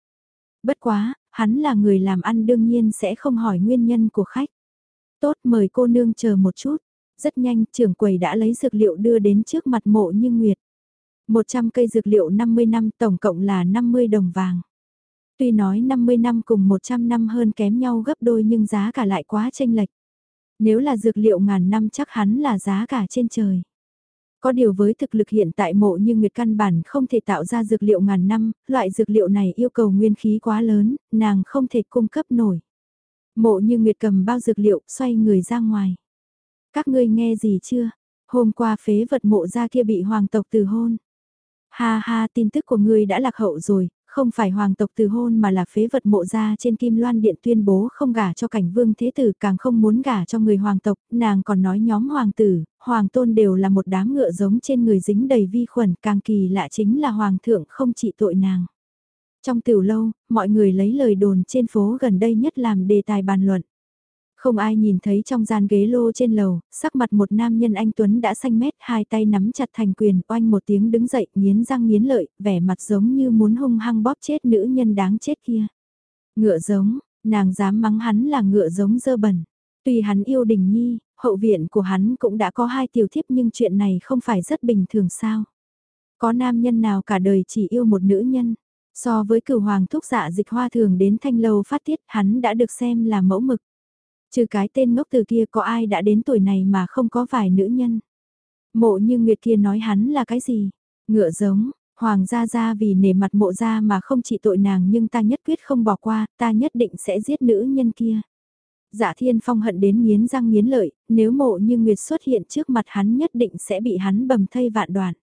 Bất quá, hắn là người làm ăn đương nhiên sẽ không hỏi nguyên nhân của khách. Tốt, mời cô nương chờ một chút. Rất nhanh, trưởng quầy đã lấy dược liệu đưa đến trước mặt mộ như nguyệt. 100 cây dược liệu 50 năm, tổng cộng là 50 đồng vàng. Tuy nói 50 năm cùng 100 năm hơn kém nhau gấp đôi nhưng giá cả lại quá chênh lệch. Nếu là dược liệu ngàn năm chắc hắn là giá cả trên trời. Có điều với thực lực hiện tại mộ như Nguyệt căn bản không thể tạo ra dược liệu ngàn năm, loại dược liệu này yêu cầu nguyên khí quá lớn, nàng không thể cung cấp nổi. Mộ như Nguyệt cầm bao dược liệu, xoay người ra ngoài. Các ngươi nghe gì chưa? Hôm qua phế vật mộ ra kia bị hoàng tộc từ hôn. Ha ha tin tức của ngươi đã lạc hậu rồi, không phải hoàng tộc từ hôn mà là phế vật mộ ra trên kim loan điện tuyên bố không gả cho cảnh vương thế tử càng không muốn gả cho người hoàng tộc, nàng còn nói nhóm hoàng tử, hoàng tôn đều là một đám ngựa giống trên người dính đầy vi khuẩn, càng kỳ lạ chính là hoàng thượng không trị tội nàng. Trong tiểu lâu, mọi người lấy lời đồn trên phố gần đây nhất làm đề tài bàn luận. Không ai nhìn thấy trong gian ghế lô trên lầu, sắc mặt một nam nhân anh Tuấn đã xanh mét, hai tay nắm chặt thành quyền, oanh một tiếng đứng dậy, nghiến răng nghiến lợi, vẻ mặt giống như muốn hung hăng bóp chết nữ nhân đáng chết kia. Ngựa giống, nàng dám mắng hắn là ngựa giống dơ bẩn. Tuy hắn yêu đình nhi, hậu viện của hắn cũng đã có hai tiểu thiếp nhưng chuyện này không phải rất bình thường sao. Có nam nhân nào cả đời chỉ yêu một nữ nhân. So với cửu hoàng thúc dạ dịch hoa thường đến thanh lâu phát tiết hắn đã được xem là mẫu mực. Trừ cái tên ngốc từ kia có ai đã đến tuổi này mà không có vài nữ nhân. Mộ như Nguyệt kia nói hắn là cái gì? Ngựa giống, Hoàng gia gia vì nể mặt mộ gia mà không chỉ tội nàng nhưng ta nhất quyết không bỏ qua, ta nhất định sẽ giết nữ nhân kia. Dạ thiên phong hận đến miến răng miến lợi, nếu mộ như Nguyệt xuất hiện trước mặt hắn nhất định sẽ bị hắn bầm thây vạn đoạn.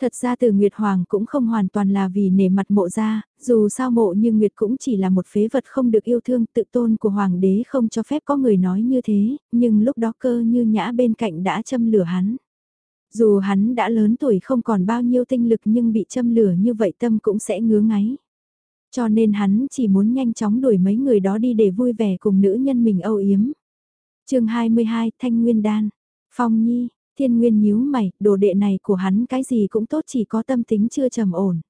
Thật ra từ Nguyệt Hoàng cũng không hoàn toàn là vì nể mặt mộ ra, dù sao mộ nhưng Nguyệt cũng chỉ là một phế vật không được yêu thương tự tôn của Hoàng đế không cho phép có người nói như thế, nhưng lúc đó cơ như nhã bên cạnh đã châm lửa hắn. Dù hắn đã lớn tuổi không còn bao nhiêu tinh lực nhưng bị châm lửa như vậy tâm cũng sẽ ngứa ngáy. Cho nên hắn chỉ muốn nhanh chóng đuổi mấy người đó đi để vui vẻ cùng nữ nhân mình âu yếm. chương 22 Thanh Nguyên Đan Phong Nhi, Thiên Nguyên nhíu mày, đồ đệ này của hắn cái gì cũng tốt chỉ có tâm tính chưa trầm ổn.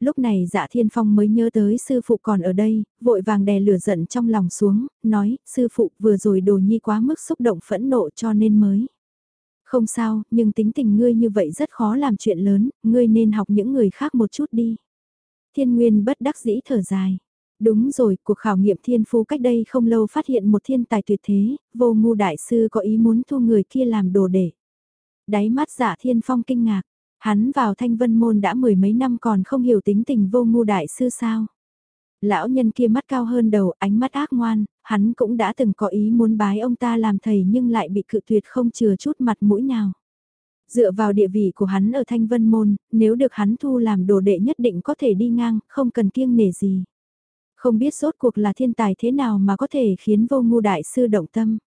Lúc này dạ thiên phong mới nhớ tới sư phụ còn ở đây, vội vàng đè lửa giận trong lòng xuống, nói, sư phụ vừa rồi đồ nhi quá mức xúc động phẫn nộ cho nên mới. Không sao, nhưng tính tình ngươi như vậy rất khó làm chuyện lớn, ngươi nên học những người khác một chút đi. Thiên Nguyên bất đắc dĩ thở dài. Đúng rồi, cuộc khảo nghiệm thiên phú cách đây không lâu phát hiện một thiên tài tuyệt thế, vô ngu đại sư có ý muốn thu người kia làm đồ để. Đáy mắt giả dạ thiên phong kinh ngạc, hắn vào thanh vân môn đã mười mấy năm còn không hiểu tính tình vô ngu đại sư sao. Lão nhân kia mắt cao hơn đầu, ánh mắt ác ngoan, hắn cũng đã từng có ý muốn bái ông ta làm thầy nhưng lại bị cự tuyệt không chừa chút mặt mũi nào. Dựa vào địa vị của hắn ở Thanh Vân Môn, nếu được hắn thu làm đồ đệ nhất định có thể đi ngang, không cần kiêng nể gì. Không biết rốt cuộc là thiên tài thế nào mà có thể khiến vô ngu đại sư động tâm.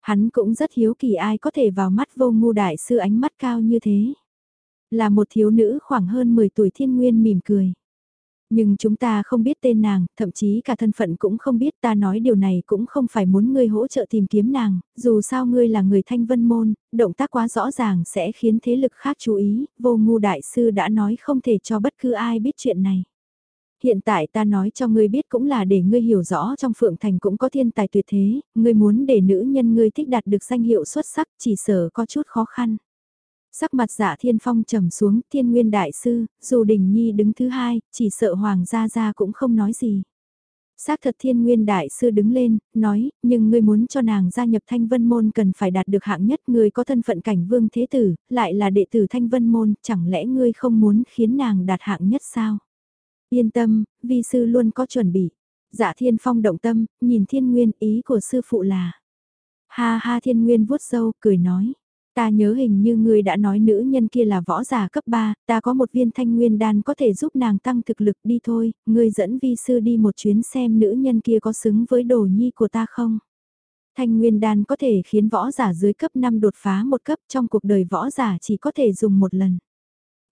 Hắn cũng rất hiếu kỳ ai có thể vào mắt vô ngu đại sư ánh mắt cao như thế. Là một thiếu nữ khoảng hơn 10 tuổi thiên nguyên mỉm cười. Nhưng chúng ta không biết tên nàng, thậm chí cả thân phận cũng không biết ta nói điều này cũng không phải muốn ngươi hỗ trợ tìm kiếm nàng, dù sao ngươi là người thanh vân môn, động tác quá rõ ràng sẽ khiến thế lực khác chú ý, vô ngu đại sư đã nói không thể cho bất cứ ai biết chuyện này hiện tại ta nói cho ngươi biết cũng là để ngươi hiểu rõ trong phượng thành cũng có thiên tài tuyệt thế, ngươi muốn để nữ nhân ngươi thích đạt được danh hiệu xuất sắc chỉ sở có chút khó khăn. Sắc mặt giả thiên phong trầm xuống thiên nguyên đại sư, dù đình nhi đứng thứ hai, chỉ sợ hoàng gia gia cũng không nói gì. Xác thật thiên nguyên đại sư đứng lên, nói, nhưng ngươi muốn cho nàng gia nhập thanh vân môn cần phải đạt được hạng nhất, ngươi có thân phận cảnh vương thế tử, lại là đệ tử thanh vân môn, chẳng lẽ ngươi không muốn khiến nàng đạt hạng nhất sao? Yên tâm, vi sư luôn có chuẩn bị. Dạ thiên phong động tâm, nhìn thiên nguyên ý của sư phụ là. Ha ha thiên nguyên vuốt sâu, cười nói. Ta nhớ hình như ngươi đã nói nữ nhân kia là võ giả cấp 3, ta có một viên thanh nguyên đan có thể giúp nàng tăng thực lực đi thôi, ngươi dẫn vi sư đi một chuyến xem nữ nhân kia có xứng với đồ nhi của ta không. Thanh nguyên đan có thể khiến võ giả dưới cấp 5 đột phá một cấp trong cuộc đời võ giả chỉ có thể dùng một lần.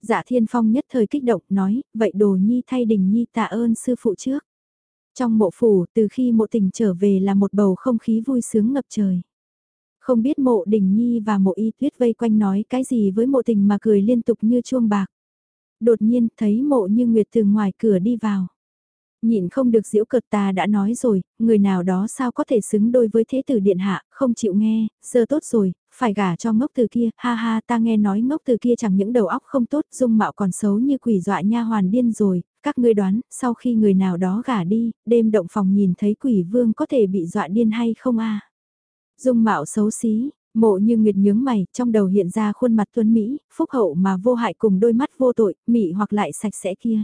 Dạ thiên phong nhất thời kích động nói, vậy đồ nhi thay đình nhi tạ ơn sư phụ trước. Trong mộ phủ, từ khi mộ tình trở về là một bầu không khí vui sướng ngập trời. Không biết mộ đình nhi và mộ y tuyết vây quanh nói cái gì với mộ tình mà cười liên tục như chuông bạc. Đột nhiên thấy mộ như nguyệt từ ngoài cửa đi vào. Nhịn không được diễu cợt ta đã nói rồi, người nào đó sao có thể xứng đôi với thế tử điện hạ, không chịu nghe, giờ tốt rồi, phải gả cho ngốc từ kia, ha ha ta nghe nói ngốc từ kia chẳng những đầu óc không tốt, dung mạo còn xấu như quỷ dọa nha hoàn điên rồi, các ngươi đoán, sau khi người nào đó gả đi, đêm động phòng nhìn thấy quỷ vương có thể bị dọa điên hay không a Dung mạo xấu xí, Mộ như Nguyệt nhướng mày, trong đầu hiện ra khuôn mặt tuấn Mỹ, phúc hậu mà vô hại cùng đôi mắt vô tội, mị hoặc lại sạch sẽ kia.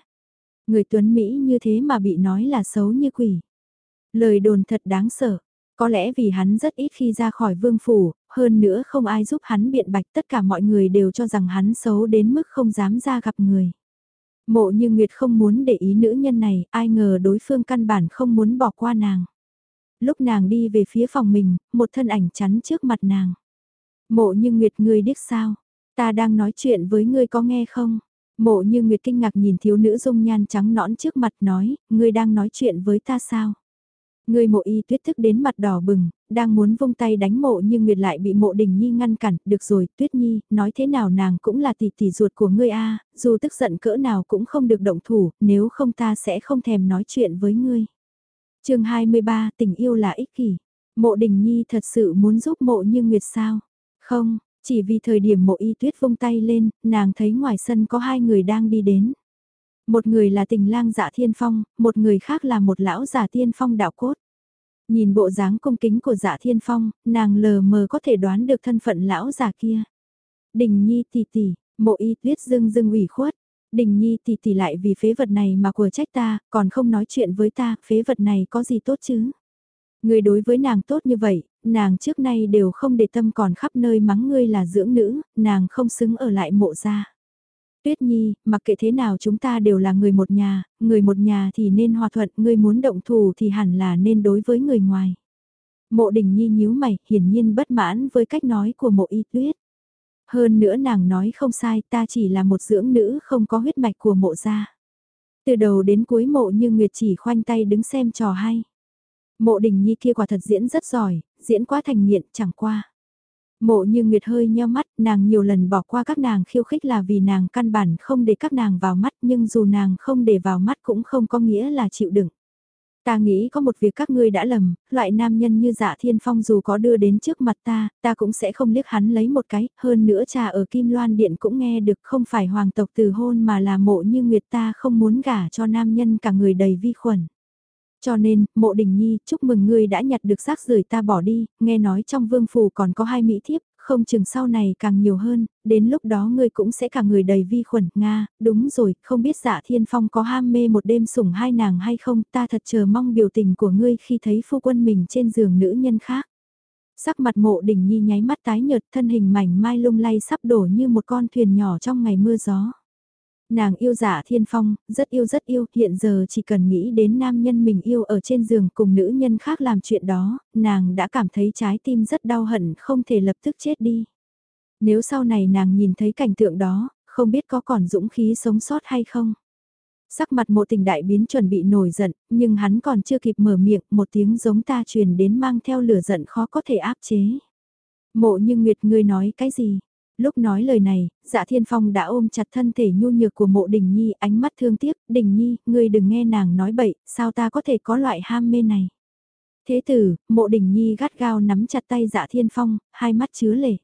Người tuấn Mỹ như thế mà bị nói là xấu như quỷ. Lời đồn thật đáng sợ. Có lẽ vì hắn rất ít khi ra khỏi vương phủ, hơn nữa không ai giúp hắn biện bạch tất cả mọi người đều cho rằng hắn xấu đến mức không dám ra gặp người. Mộ như Nguyệt không muốn để ý nữ nhân này, ai ngờ đối phương căn bản không muốn bỏ qua nàng. Lúc nàng đi về phía phòng mình, một thân ảnh chắn trước mặt nàng. Mộ như Nguyệt ngươi điếc sao? Ta đang nói chuyện với ngươi có nghe không? Mộ như Nguyệt kinh ngạc nhìn thiếu nữ dung nhan trắng nõn trước mặt nói, ngươi đang nói chuyện với ta sao? Người mộ y tuyết thức đến mặt đỏ bừng, đang muốn vung tay đánh mộ nhưng Nguyệt lại bị mộ đình nhi ngăn cản, được rồi, tuyết nhi, nói thế nào nàng cũng là tỷ tỷ ruột của ngươi a dù tức giận cỡ nào cũng không được động thủ, nếu không ta sẽ không thèm nói chuyện với ngươi. chương 23, tình yêu là ích kỷ. Mộ đình nhi thật sự muốn giúp mộ như Nguyệt sao? Không, chỉ vì thời điểm mộ y tuyết vung tay lên, nàng thấy ngoài sân có hai người đang đi đến. Một người là tình lang dạ thiên phong, một người khác là một lão giả thiên phong đạo cốt. Nhìn bộ dáng cung kính của dạ thiên phong, nàng lờ mờ có thể đoán được thân phận lão già kia. Đình nhi tỷ tỷ, mộ y tuyết dưng dưng ủy khuất. Đình nhi tỷ tỷ lại vì phế vật này mà của trách ta, còn không nói chuyện với ta, phế vật này có gì tốt chứ? Người đối với nàng tốt như vậy, nàng trước nay đều không để tâm còn khắp nơi mắng ngươi là dưỡng nữ, nàng không xứng ở lại mộ gia. Tuyết Nhi, mặc kệ thế nào chúng ta đều là người một nhà, người một nhà thì nên hòa thuận, ngươi muốn động thủ thì hẳn là nên đối với người ngoài. Mộ đình Nhi nhíu mày, hiển nhiên bất mãn với cách nói của mộ y tuyết. Hơn nữa nàng nói không sai, ta chỉ là một dưỡng nữ không có huyết mạch của mộ gia. Từ đầu đến cuối mộ như Nguyệt chỉ khoanh tay đứng xem trò hay. Mộ đình Nhi kia quả thật diễn rất giỏi, diễn quá thành nghiện chẳng qua. Mộ như Nguyệt hơi nheo mắt, nàng nhiều lần bỏ qua các nàng khiêu khích là vì nàng căn bản không để các nàng vào mắt nhưng dù nàng không để vào mắt cũng không có nghĩa là chịu đựng. Ta nghĩ có một việc các ngươi đã lầm, loại nam nhân như dạ thiên phong dù có đưa đến trước mặt ta, ta cũng sẽ không liếc hắn lấy một cái, hơn nữa cha ở Kim Loan Điện cũng nghe được không phải hoàng tộc từ hôn mà là mộ như Nguyệt ta không muốn gả cho nam nhân cả người đầy vi khuẩn. Cho nên, mộ đình nhi, chúc mừng ngươi đã nhặt được xác rời ta bỏ đi, nghe nói trong vương phủ còn có hai mỹ thiếp, không chừng sau này càng nhiều hơn, đến lúc đó ngươi cũng sẽ cả người đầy vi khuẩn, Nga, đúng rồi, không biết dạ thiên phong có ham mê một đêm sủng hai nàng hay không, ta thật chờ mong biểu tình của ngươi khi thấy phu quân mình trên giường nữ nhân khác. Sắc mặt mộ đình nhi nháy mắt tái nhợt thân hình mảnh mai lung lay sắp đổ như một con thuyền nhỏ trong ngày mưa gió. Nàng yêu giả thiên phong, rất yêu rất yêu, hiện giờ chỉ cần nghĩ đến nam nhân mình yêu ở trên giường cùng nữ nhân khác làm chuyện đó, nàng đã cảm thấy trái tim rất đau hận không thể lập tức chết đi. Nếu sau này nàng nhìn thấy cảnh tượng đó, không biết có còn dũng khí sống sót hay không. Sắc mặt mộ tình đại biến chuẩn bị nổi giận, nhưng hắn còn chưa kịp mở miệng, một tiếng giống ta truyền đến mang theo lửa giận khó có thể áp chế. Mộ như Nguyệt ngươi nói cái gì? Lúc nói lời này, dạ thiên phong đã ôm chặt thân thể nhu nhược của mộ đình nhi ánh mắt thương tiếc, đình nhi, ngươi đừng nghe nàng nói bậy, sao ta có thể có loại ham mê này. Thế tử, mộ đình nhi gắt gao nắm chặt tay dạ thiên phong, hai mắt chứa lệ.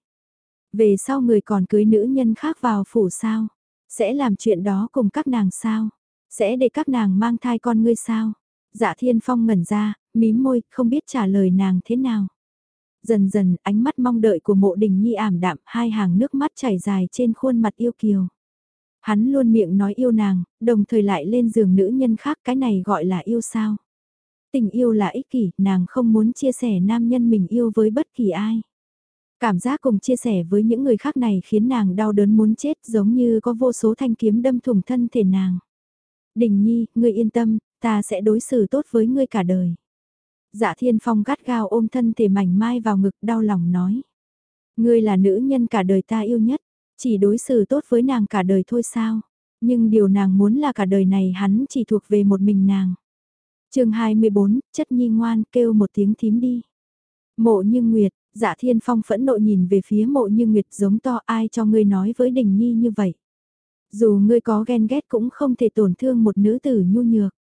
Về sau người còn cưới nữ nhân khác vào phủ sao? Sẽ làm chuyện đó cùng các nàng sao? Sẽ để các nàng mang thai con ngươi sao? Dạ thiên phong ngẩn ra, mím môi, không biết trả lời nàng thế nào. Dần dần, ánh mắt mong đợi của mộ đình nhi ảm đạm, hai hàng nước mắt chảy dài trên khuôn mặt yêu kiều. Hắn luôn miệng nói yêu nàng, đồng thời lại lên giường nữ nhân khác cái này gọi là yêu sao. Tình yêu là ích kỷ, nàng không muốn chia sẻ nam nhân mình yêu với bất kỳ ai. Cảm giác cùng chia sẻ với những người khác này khiến nàng đau đớn muốn chết giống như có vô số thanh kiếm đâm thủng thân thể nàng. Đình nhi, ngươi yên tâm, ta sẽ đối xử tốt với ngươi cả đời. Dạ thiên phong gắt gao ôm thân thể mảnh mai vào ngực đau lòng nói. Ngươi là nữ nhân cả đời ta yêu nhất, chỉ đối xử tốt với nàng cả đời thôi sao. Nhưng điều nàng muốn là cả đời này hắn chỉ thuộc về một mình nàng. chương 24, chất nhi ngoan kêu một tiếng thím đi. Mộ như Nguyệt, dạ thiên phong phẫn nộ nhìn về phía mộ như Nguyệt giống to ai cho ngươi nói với đình nhi như vậy. Dù ngươi có ghen ghét cũng không thể tổn thương một nữ tử nhu nhược.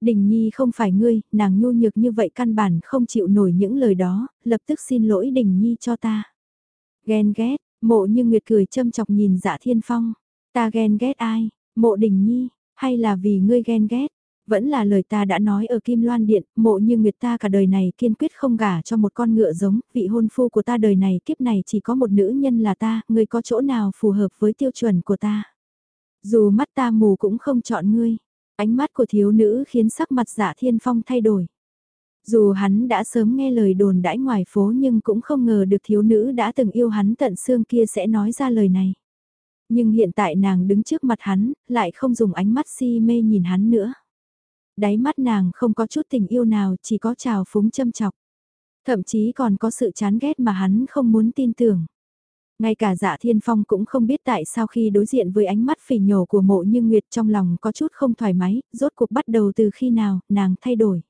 Đình Nhi không phải ngươi, nàng nhu nhược như vậy căn bản không chịu nổi những lời đó, lập tức xin lỗi Đình Nhi cho ta. Ghen ghét, mộ như Nguyệt cười châm chọc nhìn dạ thiên phong. Ta ghen ghét ai, mộ Đình Nhi, hay là vì ngươi ghen ghét? Vẫn là lời ta đã nói ở Kim Loan Điện, mộ như Nguyệt ta cả đời này kiên quyết không gả cho một con ngựa giống, vị hôn phu của ta đời này kiếp này chỉ có một nữ nhân là ta, ngươi có chỗ nào phù hợp với tiêu chuẩn của ta. Dù mắt ta mù cũng không chọn ngươi, ánh mắt của thiếu nữ khiến sắc mặt dạ thiên phong thay đổi. Dù hắn đã sớm nghe lời đồn đãi ngoài phố nhưng cũng không ngờ được thiếu nữ đã từng yêu hắn tận xương kia sẽ nói ra lời này. Nhưng hiện tại nàng đứng trước mặt hắn, lại không dùng ánh mắt si mê nhìn hắn nữa. Đáy mắt nàng không có chút tình yêu nào, chỉ có trào phúng châm chọc. Thậm chí còn có sự chán ghét mà hắn không muốn tin tưởng. Ngay cả dạ thiên phong cũng không biết tại sao khi đối diện với ánh mắt phỉ nhổ của mộ như Nguyệt trong lòng có chút không thoải mái, rốt cuộc bắt đầu từ khi nào, nàng thay đổi.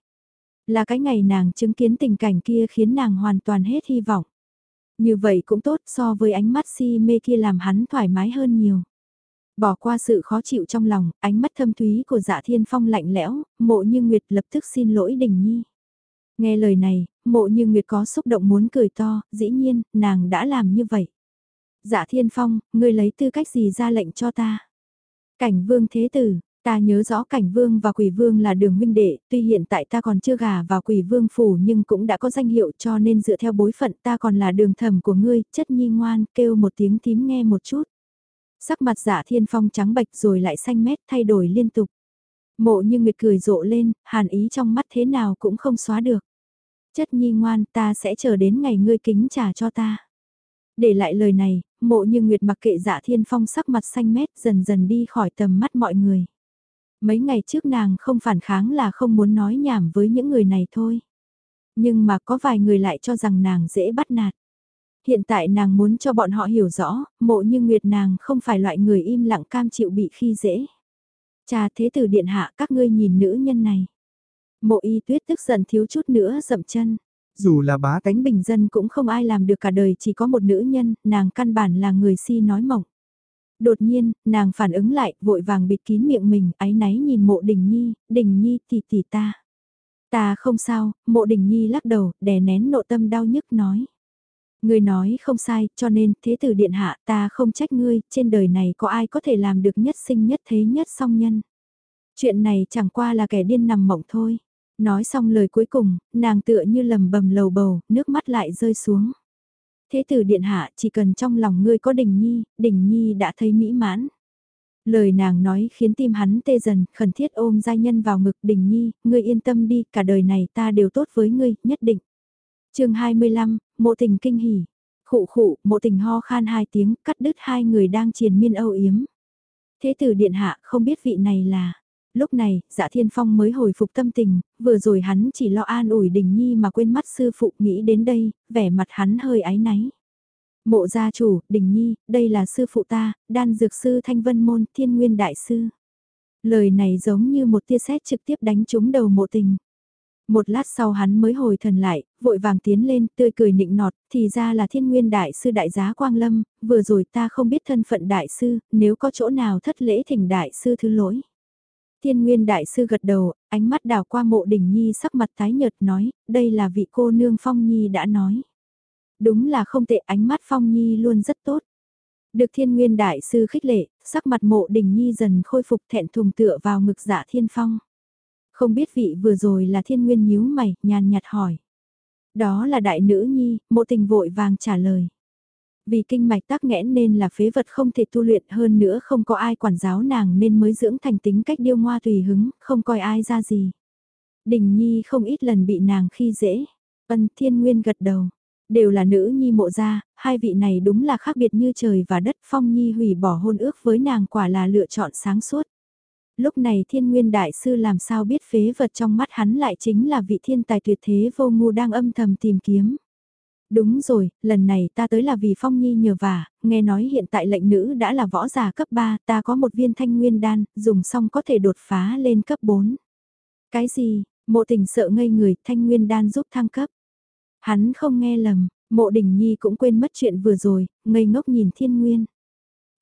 Là cái ngày nàng chứng kiến tình cảnh kia khiến nàng hoàn toàn hết hy vọng. Như vậy cũng tốt so với ánh mắt si mê kia làm hắn thoải mái hơn nhiều. Bỏ qua sự khó chịu trong lòng, ánh mắt thâm thúy của dạ thiên phong lạnh lẽo, mộ như Nguyệt lập tức xin lỗi đình nhi. Nghe lời này, mộ như Nguyệt có xúc động muốn cười to, dĩ nhiên, nàng đã làm như vậy. Dạ thiên phong, ngươi lấy tư cách gì ra lệnh cho ta? Cảnh vương thế tử, Ta nhớ rõ cảnh vương và quỷ vương là đường huynh đệ, tuy hiện tại ta còn chưa gả vào quỷ vương phủ nhưng cũng đã có danh hiệu cho nên dựa theo bối phận ta còn là đường thầm của ngươi, chất nhi ngoan, kêu một tiếng tím nghe một chút. Sắc mặt giả dạ thiên phong trắng bạch rồi lại xanh mét thay đổi liên tục. Mộ như nguyệt cười rộ lên, hàn ý trong mắt thế nào cũng không xóa được. Chất nhi ngoan ta sẽ chờ đến ngày ngươi kính trả cho ta. Để lại lời này, mộ như nguyệt mặc kệ dạ thiên phong sắc mặt xanh mét dần dần đi khỏi tầm mắt mọi người. Mấy ngày trước nàng không phản kháng là không muốn nói nhảm với những người này thôi. Nhưng mà có vài người lại cho rằng nàng dễ bắt nạt. Hiện tại nàng muốn cho bọn họ hiểu rõ, mộ như Nguyệt nàng không phải loại người im lặng cam chịu bị khi dễ. Cha thế tử điện hạ các ngươi nhìn nữ nhân này. Mộ y tuyết tức giận thiếu chút nữa dậm chân. Dù là bá cánh bình dân cũng không ai làm được cả đời chỉ có một nữ nhân, nàng căn bản là người si nói mộng. Đột nhiên, nàng phản ứng lại, vội vàng bịt kín miệng mình, áy náy nhìn mộ đình nhi, đình nhi tỷ tỷ ta. Ta không sao, mộ đình nhi lắc đầu, đè nén nộ tâm đau nhức nói. Ngươi nói không sai, cho nên, thế tử điện hạ ta không trách ngươi, trên đời này có ai có thể làm được nhất sinh nhất thế nhất song nhân. Chuyện này chẳng qua là kẻ điên nằm mộng thôi. Nói xong lời cuối cùng, nàng tựa như lầm bầm lầu bầu, nước mắt lại rơi xuống. Thế tử điện hạ chỉ cần trong lòng ngươi có đình nhi, đình nhi đã thấy mỹ mãn. Lời nàng nói khiến tim hắn tê dần, khẩn thiết ôm giai nhân vào ngực đình nhi, ngươi yên tâm đi, cả đời này ta đều tốt với ngươi, nhất định. chương 25, mộ tình kinh hỉ. Khụ khụ, mộ tình ho khan hai tiếng, cắt đứt hai người đang triền miên âu yếm. Thế tử điện hạ không biết vị này là, Lúc này, dạ thiên phong mới hồi phục tâm tình, vừa rồi hắn chỉ lo an ủi đình nhi mà quên mắt sư phụ nghĩ đến đây, vẻ mặt hắn hơi áy náy. Mộ gia chủ, đình nhi, đây là sư phụ ta, đan dược sư thanh vân môn thiên nguyên đại sư. Lời này giống như một tia sét trực tiếp đánh trúng đầu mộ tình. Một lát sau hắn mới hồi thần lại, vội vàng tiến lên, tươi cười nịnh nọt, thì ra là thiên nguyên đại sư đại giá Quang Lâm, vừa rồi ta không biết thân phận đại sư, nếu có chỗ nào thất lễ thỉnh đại sư thứ lỗi. Thiên Nguyên Đại Sư gật đầu, ánh mắt đào qua mộ đình nhi sắc mặt tái nhợt nói, đây là vị cô nương Phong Nhi đã nói. Đúng là không tệ ánh mắt Phong Nhi luôn rất tốt. Được Thiên Nguyên Đại Sư khích lệ, sắc mặt mộ đình nhi dần khôi phục thẹn thùng tựa vào ngực dạ Thiên Phong. Không biết vị vừa rồi là Thiên Nguyên nhíu mày, nhàn nhạt hỏi. Đó là đại nữ nhi, mộ tình vội vàng trả lời. Vì kinh mạch tắc nghẽn nên là phế vật không thể tu luyện hơn nữa không có ai quản giáo nàng nên mới dưỡng thành tính cách điêu ngoa tùy hứng, không coi ai ra gì. Đình Nhi không ít lần bị nàng khi dễ. Ân Thiên Nguyên gật đầu. Đều là nữ nhi mộ gia, hai vị này đúng là khác biệt như trời và đất. Phong Nhi hủy bỏ hôn ước với nàng quả là lựa chọn sáng suốt. Lúc này thiên nguyên đại sư làm sao biết phế vật trong mắt hắn lại chính là vị thiên tài tuyệt thế vô ngu đang âm thầm tìm kiếm. Đúng rồi, lần này ta tới là vì Phong Nhi nhờ vả, nghe nói hiện tại lệnh nữ đã là võ giả cấp 3, ta có một viên thanh nguyên đan, dùng xong có thể đột phá lên cấp 4. Cái gì, mộ tình sợ ngây người, thanh nguyên đan giúp thăng cấp. Hắn không nghe lầm, mộ đình nhi cũng quên mất chuyện vừa rồi, ngây ngốc nhìn thiên nguyên.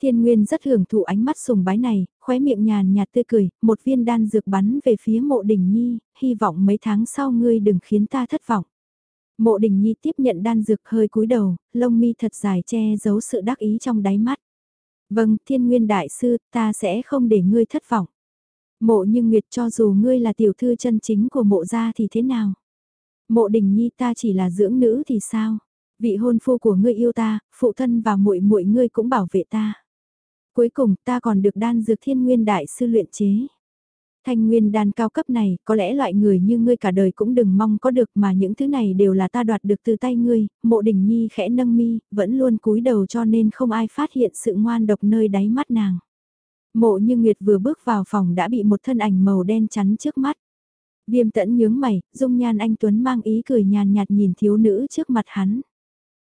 Thiên Nguyên rất hưởng thụ ánh mắt sùng bái này, khóe miệng nhàn nhạt tươi cười, một viên đan dược bắn về phía mộ đình nhi, hy vọng mấy tháng sau ngươi đừng khiến ta thất vọng. Mộ đình nhi tiếp nhận đan dược hơi cúi đầu, lông mi thật dài che giấu sự đắc ý trong đáy mắt. Vâng, thiên nguyên đại sư, ta sẽ không để ngươi thất vọng. Mộ như Nguyệt cho dù ngươi là tiểu thư chân chính của mộ gia thì thế nào? Mộ đình nhi ta chỉ là dưỡng nữ thì sao? Vị hôn phu của ngươi yêu ta, phụ thân và muội muội ngươi cũng bảo vệ ta. Cuối cùng ta còn được đan dược thiên nguyên đại sư luyện chế. Thanh nguyên đan cao cấp này, có lẽ loại người như ngươi cả đời cũng đừng mong có được mà những thứ này đều là ta đoạt được từ tay ngươi, mộ đình nhi khẽ nâng mi, vẫn luôn cúi đầu cho nên không ai phát hiện sự ngoan độc nơi đáy mắt nàng. Mộ như Nguyệt vừa bước vào phòng đã bị một thân ảnh màu đen chắn trước mắt. Viêm tẫn nhướng mày, dung nhan anh Tuấn mang ý cười nhàn nhạt nhìn thiếu nữ trước mặt hắn.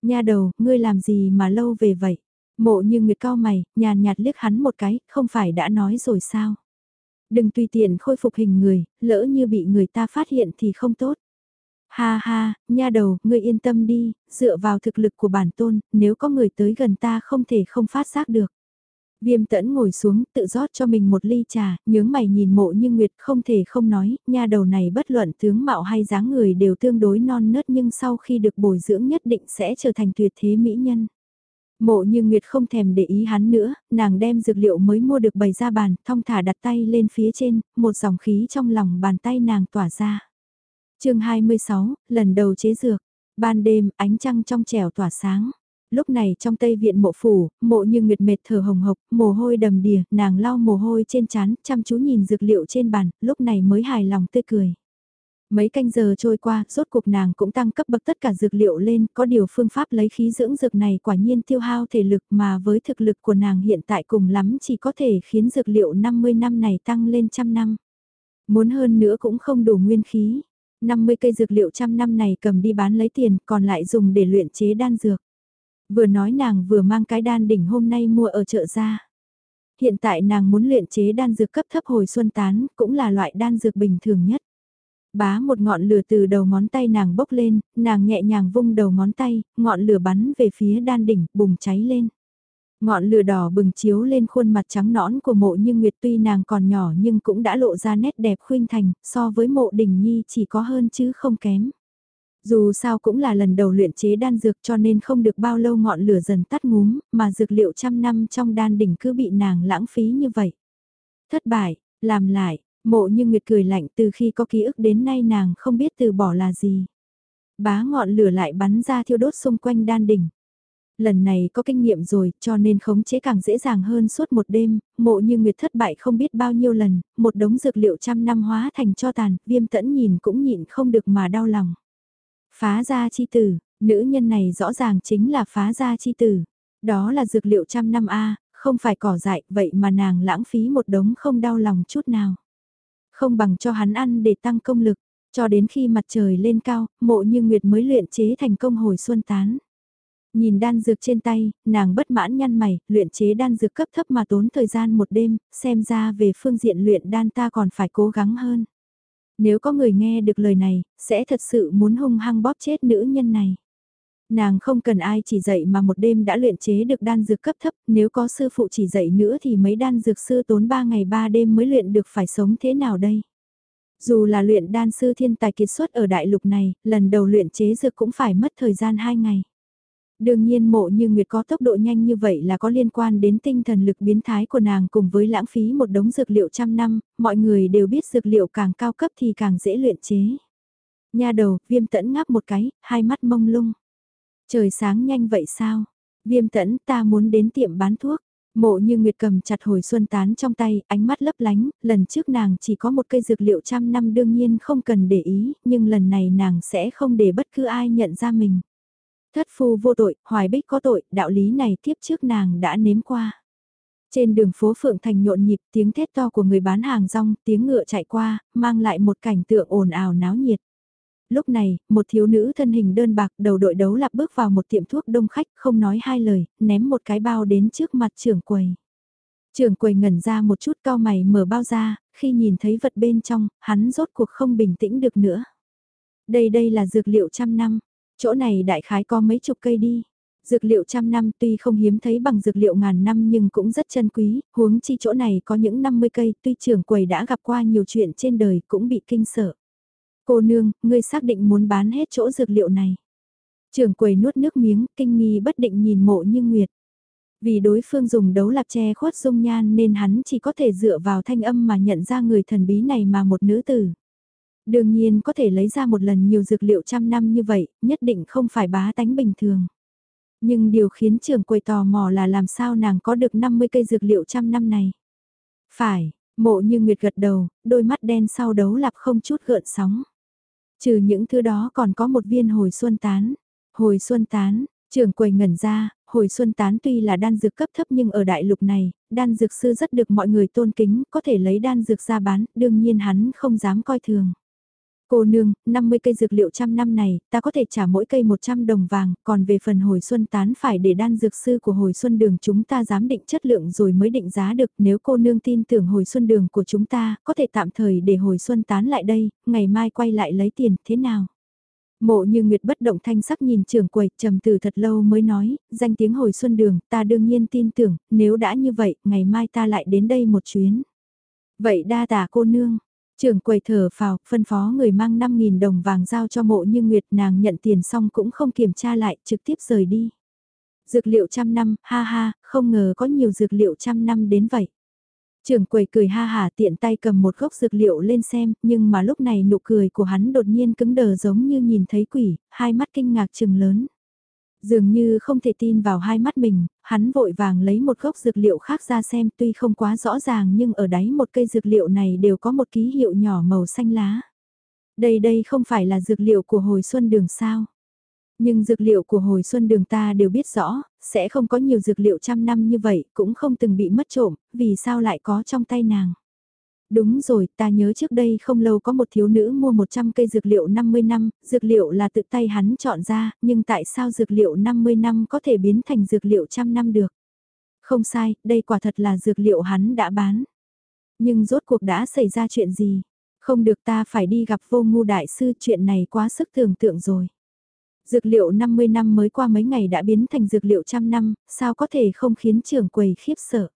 Nha đầu, ngươi làm gì mà lâu về vậy? Mộ như Nguyệt cao mày, nhàn nhạt liếc hắn một cái, không phải đã nói rồi sao? Đừng tùy tiện khôi phục hình người, lỡ như bị người ta phát hiện thì không tốt. Ha ha, nha đầu, ngươi yên tâm đi, dựa vào thực lực của bản tôn, nếu có người tới gần ta không thể không phát giác được. Viêm tẫn ngồi xuống, tự rót cho mình một ly trà, nhướng mày nhìn mộ như Nguyệt không thể không nói, nha đầu này bất luận tướng mạo hay dáng người đều tương đối non nớt nhưng sau khi được bồi dưỡng nhất định sẽ trở thành tuyệt thế mỹ nhân. Mộ như Nguyệt không thèm để ý hắn nữa, nàng đem dược liệu mới mua được bày ra bàn, thong thả đặt tay lên phía trên, một dòng khí trong lòng bàn tay nàng tỏa ra. chương 26, lần đầu chế dược, ban đêm ánh trăng trong trẻo tỏa sáng. Lúc này trong tây viện mộ phủ, mộ như nguyệt mệt thở hồng hộc, mồ hôi đầm đìa, nàng lau mồ hôi trên trán, chăm chú nhìn dược liệu trên bàn, lúc này mới hài lòng tươi cười. Mấy canh giờ trôi qua, rốt cuộc nàng cũng tăng cấp bậc tất cả dược liệu lên, có điều phương pháp lấy khí dưỡng dược này quả nhiên tiêu hao thể lực mà với thực lực của nàng hiện tại cùng lắm chỉ có thể khiến dược liệu 50 năm này tăng lên trăm năm. Muốn hơn nữa cũng không đủ nguyên khí. 50 cây dược liệu trăm năm này cầm đi bán lấy tiền, còn lại dùng để luyện chế đan dược. Vừa nói nàng vừa mang cái đan đỉnh hôm nay mua ở chợ ra. Hiện tại nàng muốn luyện chế đan dược cấp thấp hồi xuân tán, cũng là loại đan dược bình thường nhất. Bá một ngọn lửa từ đầu ngón tay nàng bốc lên, nàng nhẹ nhàng vung đầu ngón tay, ngọn lửa bắn về phía đan đỉnh, bùng cháy lên. Ngọn lửa đỏ bừng chiếu lên khuôn mặt trắng nõn của mộ như Nguyệt tuy nàng còn nhỏ nhưng cũng đã lộ ra nét đẹp khuynh thành, so với mộ đình nhi chỉ có hơn chứ không kém. Dù sao cũng là lần đầu luyện chế đan dược cho nên không được bao lâu ngọn lửa dần tắt ngúm, mà dược liệu trăm năm trong đan đỉnh cứ bị nàng lãng phí như vậy. Thất bại, làm lại, Mộ như Nguyệt cười lạnh từ khi có ký ức đến nay nàng không biết từ bỏ là gì. Bá ngọn lửa lại bắn ra thiêu đốt xung quanh đan đỉnh. Lần này có kinh nghiệm rồi cho nên khống chế càng dễ dàng hơn suốt một đêm, mộ như Nguyệt thất bại không biết bao nhiêu lần, một đống dược liệu trăm năm hóa thành cho tàn, viêm tẫn nhìn cũng nhịn không được mà đau lòng. Phá ra chi tử, nữ nhân này rõ ràng chính là phá ra chi tử. Đó là dược liệu trăm năm A, không phải cỏ dại, vậy mà nàng lãng phí một đống không đau lòng chút nào không bằng cho hắn ăn để tăng công lực, cho đến khi mặt trời lên cao, mộ như Nguyệt mới luyện chế thành công hồi xuân tán. Nhìn đan dược trên tay, nàng bất mãn nhăn mày, luyện chế đan dược cấp thấp mà tốn thời gian một đêm, xem ra về phương diện luyện đan ta còn phải cố gắng hơn. Nếu có người nghe được lời này, sẽ thật sự muốn hung hăng bóp chết nữ nhân này. Nàng không cần ai chỉ dạy mà một đêm đã luyện chế được đan dược cấp thấp, nếu có sư phụ chỉ dạy nữa thì mấy đan dược sư tốn 3 ngày 3 đêm mới luyện được phải sống thế nào đây? Dù là luyện đan sư thiên tài kiệt xuất ở đại lục này, lần đầu luyện chế dược cũng phải mất thời gian 2 ngày. Đương nhiên mộ như Nguyệt có tốc độ nhanh như vậy là có liên quan đến tinh thần lực biến thái của nàng cùng với lãng phí một đống dược liệu trăm năm, mọi người đều biết dược liệu càng cao cấp thì càng dễ luyện chế. Nha đầu, viêm tẫn ngáp một cái, hai mắt mông lung. Trời sáng nhanh vậy sao? Viêm tẫn ta muốn đến tiệm bán thuốc. Mộ như Nguyệt cầm chặt hồi xuân tán trong tay, ánh mắt lấp lánh, lần trước nàng chỉ có một cây dược liệu trăm năm đương nhiên không cần để ý, nhưng lần này nàng sẽ không để bất cứ ai nhận ra mình. Thất phu vô tội, hoài bích có tội, đạo lý này tiếp trước nàng đã nếm qua. Trên đường phố Phượng Thành nhộn nhịp tiếng thét to của người bán hàng rong, tiếng ngựa chạy qua, mang lại một cảnh tượng ồn ào náo nhiệt lúc này, một thiếu nữ thân hình đơn bạc đầu đội đấu lạp bước vào một tiệm thuốc đông khách không nói hai lời, ném một cái bao đến trước mặt trưởng quầy. Trưởng quầy ngẩn ra một chút cao mày mở bao ra, khi nhìn thấy vật bên trong, hắn rốt cuộc không bình tĩnh được nữa. Đây đây là dược liệu trăm năm, chỗ này đại khái có mấy chục cây đi. Dược liệu trăm năm tuy không hiếm thấy bằng dược liệu ngàn năm nhưng cũng rất chân quý, huống chi chỗ này có những 50 cây tuy trưởng quầy đã gặp qua nhiều chuyện trên đời cũng bị kinh sợ. Cô nương, ngươi xác định muốn bán hết chỗ dược liệu này. Trường quầy nuốt nước miếng, kinh nghi bất định nhìn mộ như nguyệt. Vì đối phương dùng đấu lạp che khuất dung nhan nên hắn chỉ có thể dựa vào thanh âm mà nhận ra người thần bí này mà một nữ tử. Đương nhiên có thể lấy ra một lần nhiều dược liệu trăm năm như vậy, nhất định không phải bá tánh bình thường. Nhưng điều khiến trường quầy tò mò là làm sao nàng có được 50 cây dược liệu trăm năm này. Phải, mộ như Nguyệt gật đầu, đôi mắt đen sau đấu lạp không chút gợn sóng. Trừ những thứ đó còn có một viên hồi xuân tán. Hồi xuân tán, trường quầy ngẩn ra, hồi xuân tán tuy là đan dược cấp thấp nhưng ở đại lục này, đan dược sư rất được mọi người tôn kính, có thể lấy đan dược ra bán, đương nhiên hắn không dám coi thường. Cô nương, 50 cây dược liệu trăm năm này, ta có thể trả mỗi cây 100 đồng vàng, còn về phần hồi xuân tán phải để đan dược sư của hồi xuân đường chúng ta giám định chất lượng rồi mới định giá được. Nếu cô nương tin tưởng hồi xuân đường của chúng ta, có thể tạm thời để hồi xuân tán lại đây, ngày mai quay lại lấy tiền, thế nào? Mộ như Nguyệt bất động thanh sắc nhìn trưởng quầy, trầm từ thật lâu mới nói, danh tiếng hồi xuân đường, ta đương nhiên tin tưởng, nếu đã như vậy, ngày mai ta lại đến đây một chuyến. Vậy đa tả cô nương, Trưởng quầy thở phào, phân phó người mang 5.000 đồng vàng giao cho mộ như Nguyệt nàng nhận tiền xong cũng không kiểm tra lại, trực tiếp rời đi. Dược liệu trăm năm, ha ha, không ngờ có nhiều dược liệu trăm năm đến vậy. Trưởng quầy cười ha hà tiện tay cầm một gốc dược liệu lên xem, nhưng mà lúc này nụ cười của hắn đột nhiên cứng đờ giống như nhìn thấy quỷ, hai mắt kinh ngạc trừng lớn. Dường như không thể tin vào hai mắt mình, hắn vội vàng lấy một gốc dược liệu khác ra xem tuy không quá rõ ràng nhưng ở đáy một cây dược liệu này đều có một ký hiệu nhỏ màu xanh lá. Đây đây không phải là dược liệu của hồi xuân đường sao. Nhưng dược liệu của hồi xuân đường ta đều biết rõ, sẽ không có nhiều dược liệu trăm năm như vậy, cũng không từng bị mất trộm, vì sao lại có trong tay nàng. Đúng rồi, ta nhớ trước đây không lâu có một thiếu nữ mua 100 cây dược liệu 50 năm, dược liệu là tự tay hắn chọn ra, nhưng tại sao dược liệu 50 năm có thể biến thành dược liệu trăm năm được? Không sai, đây quả thật là dược liệu hắn đã bán. Nhưng rốt cuộc đã xảy ra chuyện gì? Không được ta phải đi gặp vô ngu đại sư chuyện này quá sức tưởng tượng rồi. Dược liệu 50 năm mới qua mấy ngày đã biến thành dược liệu trăm năm, sao có thể không khiến trưởng quầy khiếp sợ?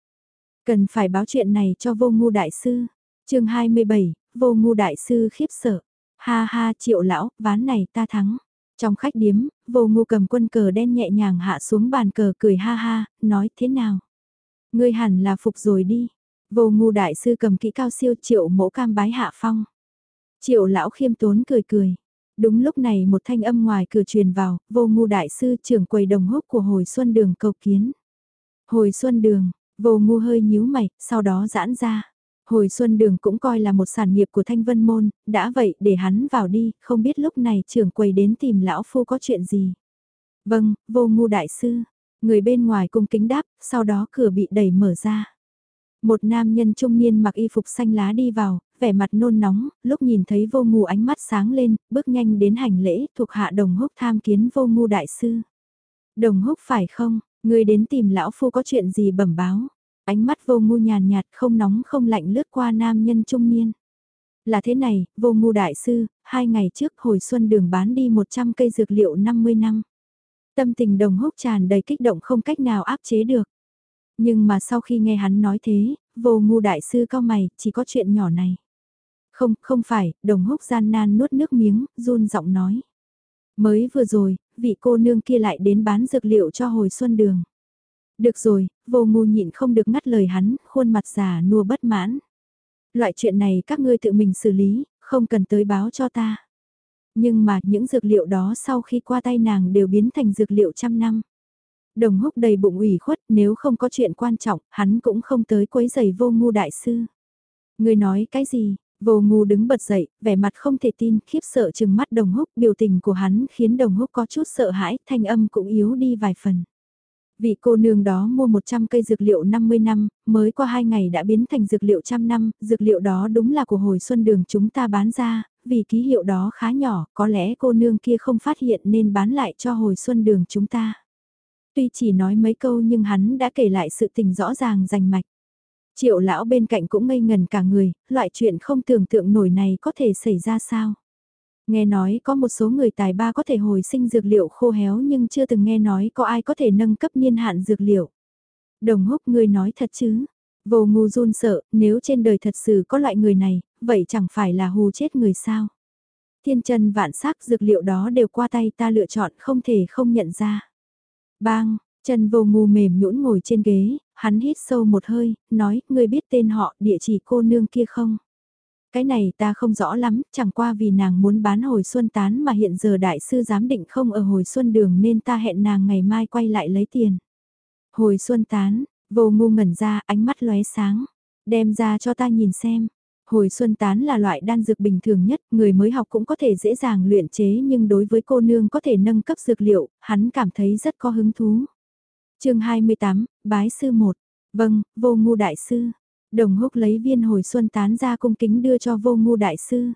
Cần phải báo chuyện này cho vô ngu đại sư chương 27, vô ngu đại sư khiếp sợ. Ha ha triệu lão, ván này ta thắng. Trong khách điếm, vô ngu cầm quân cờ đen nhẹ nhàng hạ xuống bàn cờ cười ha ha, nói thế nào? Ngươi hẳn là phục rồi đi. Vô ngu đại sư cầm kỹ cao siêu triệu mẫu cam bái hạ phong. Triệu lão khiêm tốn cười cười. Đúng lúc này một thanh âm ngoài cửa truyền vào, vô ngu đại sư trưởng quầy đồng húc của hồi xuân đường cầu kiến. Hồi xuân đường, vô ngu hơi nhíu mày, sau đó giãn ra. Hồi xuân đường cũng coi là một sản nghiệp của Thanh Vân Môn, đã vậy để hắn vào đi, không biết lúc này trưởng quầy đến tìm lão phu có chuyện gì. Vâng, vô ngu đại sư. Người bên ngoài cung kính đáp, sau đó cửa bị đẩy mở ra. Một nam nhân trung niên mặc y phục xanh lá đi vào, vẻ mặt nôn nóng, lúc nhìn thấy vô ngu ánh mắt sáng lên, bước nhanh đến hành lễ thuộc hạ đồng húc tham kiến vô ngu đại sư. Đồng húc phải không, người đến tìm lão phu có chuyện gì bẩm báo. Ánh mắt vô ngu nhàn nhạt không nóng không lạnh lướt qua nam nhân trung niên. Là thế này, vô ngu đại sư, hai ngày trước hồi xuân đường bán đi 100 cây dược liệu 50 năm. Tâm tình đồng húc tràn đầy kích động không cách nào áp chế được. Nhưng mà sau khi nghe hắn nói thế, vô ngu đại sư cao mày, chỉ có chuyện nhỏ này. Không, không phải, đồng húc gian nan nuốt nước miếng, run giọng nói. Mới vừa rồi, vị cô nương kia lại đến bán dược liệu cho hồi xuân đường. Được rồi, vô ngu nhịn không được ngắt lời hắn, khuôn mặt già nua bất mãn. Loại chuyện này các ngươi tự mình xử lý, không cần tới báo cho ta. Nhưng mà những dược liệu đó sau khi qua tay nàng đều biến thành dược liệu trăm năm. Đồng húc đầy bụng ủy khuất nếu không có chuyện quan trọng, hắn cũng không tới quấy giày vô ngu đại sư. Người nói cái gì? Vô ngu đứng bật dậy, vẻ mặt không thể tin, khiếp sợ chừng mắt đồng húc, biểu tình của hắn khiến đồng húc có chút sợ hãi, thanh âm cũng yếu đi vài phần. Vị cô nương đó mua 100 cây dược liệu 50 năm, mới qua 2 ngày đã biến thành dược liệu trăm năm, dược liệu đó đúng là của hồi xuân đường chúng ta bán ra, vì ký hiệu đó khá nhỏ, có lẽ cô nương kia không phát hiện nên bán lại cho hồi xuân đường chúng ta. Tuy chỉ nói mấy câu nhưng hắn đã kể lại sự tình rõ ràng rành mạch. Triệu lão bên cạnh cũng ngây ngần cả người, loại chuyện không tưởng tượng nổi này có thể xảy ra sao. Nghe nói có một số người tài ba có thể hồi sinh dược liệu khô héo nhưng chưa từng nghe nói có ai có thể nâng cấp niên hạn dược liệu. Đồng húc người nói thật chứ. Vô ngu run sợ, nếu trên đời thật sự có loại người này, vậy chẳng phải là hù chết người sao. Thiên chân vạn sắc dược liệu đó đều qua tay ta lựa chọn không thể không nhận ra. Bang, Chân vô ngu mềm nhũn ngồi trên ghế, hắn hít sâu một hơi, nói, ngươi biết tên họ, địa chỉ cô nương kia không? Cái này ta không rõ lắm, chẳng qua vì nàng muốn bán hồi xuân tán mà hiện giờ đại sư giám định không ở hồi xuân đường nên ta hẹn nàng ngày mai quay lại lấy tiền. Hồi xuân tán, vô ngu ngẩn ra, ánh mắt lóe sáng, đem ra cho ta nhìn xem. Hồi xuân tán là loại đan dược bình thường nhất, người mới học cũng có thể dễ dàng luyện chế nhưng đối với cô nương có thể nâng cấp dược liệu, hắn cảm thấy rất có hứng thú. chương 28, Bái Sư 1. Vâng, vô ngu đại sư. Đồng húc lấy viên hồi xuân tán ra cung kính đưa cho vô ngu đại sư.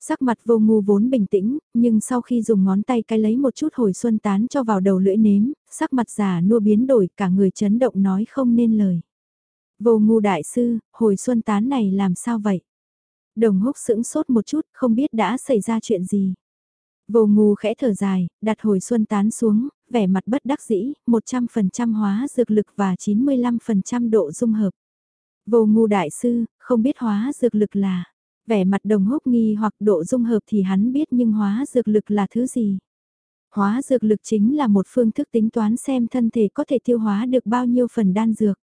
Sắc mặt vô ngu vốn bình tĩnh, nhưng sau khi dùng ngón tay cái lấy một chút hồi xuân tán cho vào đầu lưỡi nếm, sắc mặt giả nua biến đổi cả người chấn động nói không nên lời. Vô ngu đại sư, hồi xuân tán này làm sao vậy? Đồng húc sững sốt một chút, không biết đã xảy ra chuyện gì. Vô ngu khẽ thở dài, đặt hồi xuân tán xuống, vẻ mặt bất đắc dĩ, 100% hóa dược lực và 95% độ dung hợp. Vô ngu đại sư, không biết hóa dược lực là, vẻ mặt đồng húc nghi hoặc độ dung hợp thì hắn biết nhưng hóa dược lực là thứ gì. Hóa dược lực chính là một phương thức tính toán xem thân thể có thể tiêu hóa được bao nhiêu phần đan dược.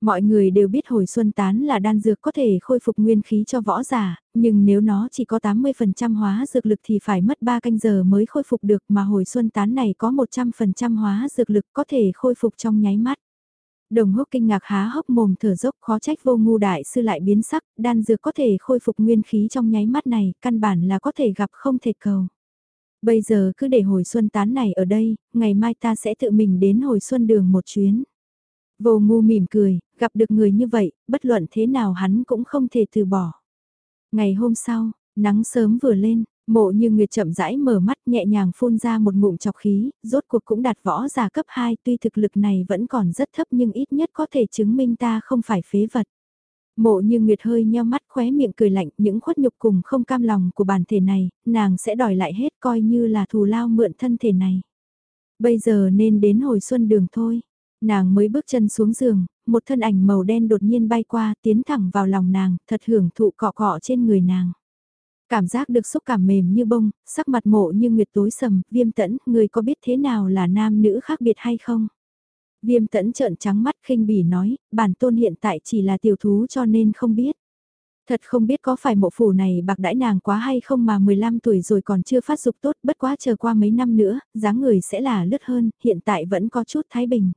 Mọi người đều biết hồi xuân tán là đan dược có thể khôi phục nguyên khí cho võ giả, nhưng nếu nó chỉ có 80% hóa dược lực thì phải mất 3 canh giờ mới khôi phục được mà hồi xuân tán này có 100% hóa dược lực có thể khôi phục trong nháy mắt. Đồng húc kinh ngạc há hốc mồm thở dốc khó trách vô ngu đại sư lại biến sắc, đan dược có thể khôi phục nguyên khí trong nháy mắt này, căn bản là có thể gặp không thể cầu. Bây giờ cứ để hồi xuân tán này ở đây, ngày mai ta sẽ tự mình đến hồi xuân đường một chuyến. Vô ngu mỉm cười, gặp được người như vậy, bất luận thế nào hắn cũng không thể từ bỏ. Ngày hôm sau, nắng sớm vừa lên, mộ như Nguyệt chậm rãi mở mắt nhẹ nhàng phun ra một ngụm chọc khí, rốt cuộc cũng đạt võ giả cấp 2 tuy thực lực này vẫn còn rất thấp nhưng ít nhất có thể chứng minh ta không phải phế vật. Mộ như Nguyệt hơi nheo mắt khóe miệng cười lạnh những khuất nhục cùng không cam lòng của bản thể này, nàng sẽ đòi lại hết coi như là thù lao mượn thân thể này. Bây giờ nên đến hồi xuân đường thôi. Nàng mới bước chân xuống giường, một thân ảnh màu đen đột nhiên bay qua tiến thẳng vào lòng nàng, thật hưởng thụ cọ cọ trên người nàng. Cảm giác được xúc cảm mềm như bông, sắc mặt mộ như nguyệt tối sầm, viêm tẫn, người có biết thế nào là nam nữ khác biệt hay không? Viêm tẫn trợn trắng mắt khinh bỉ nói, bản tôn hiện tại chỉ là tiểu thú cho nên không biết. Thật không biết có phải mộ phủ này bạc đãi nàng quá hay không mà 15 tuổi rồi còn chưa phát dục tốt bất quá chờ qua mấy năm nữa, dáng người sẽ là lướt hơn, hiện tại vẫn có chút thái bình.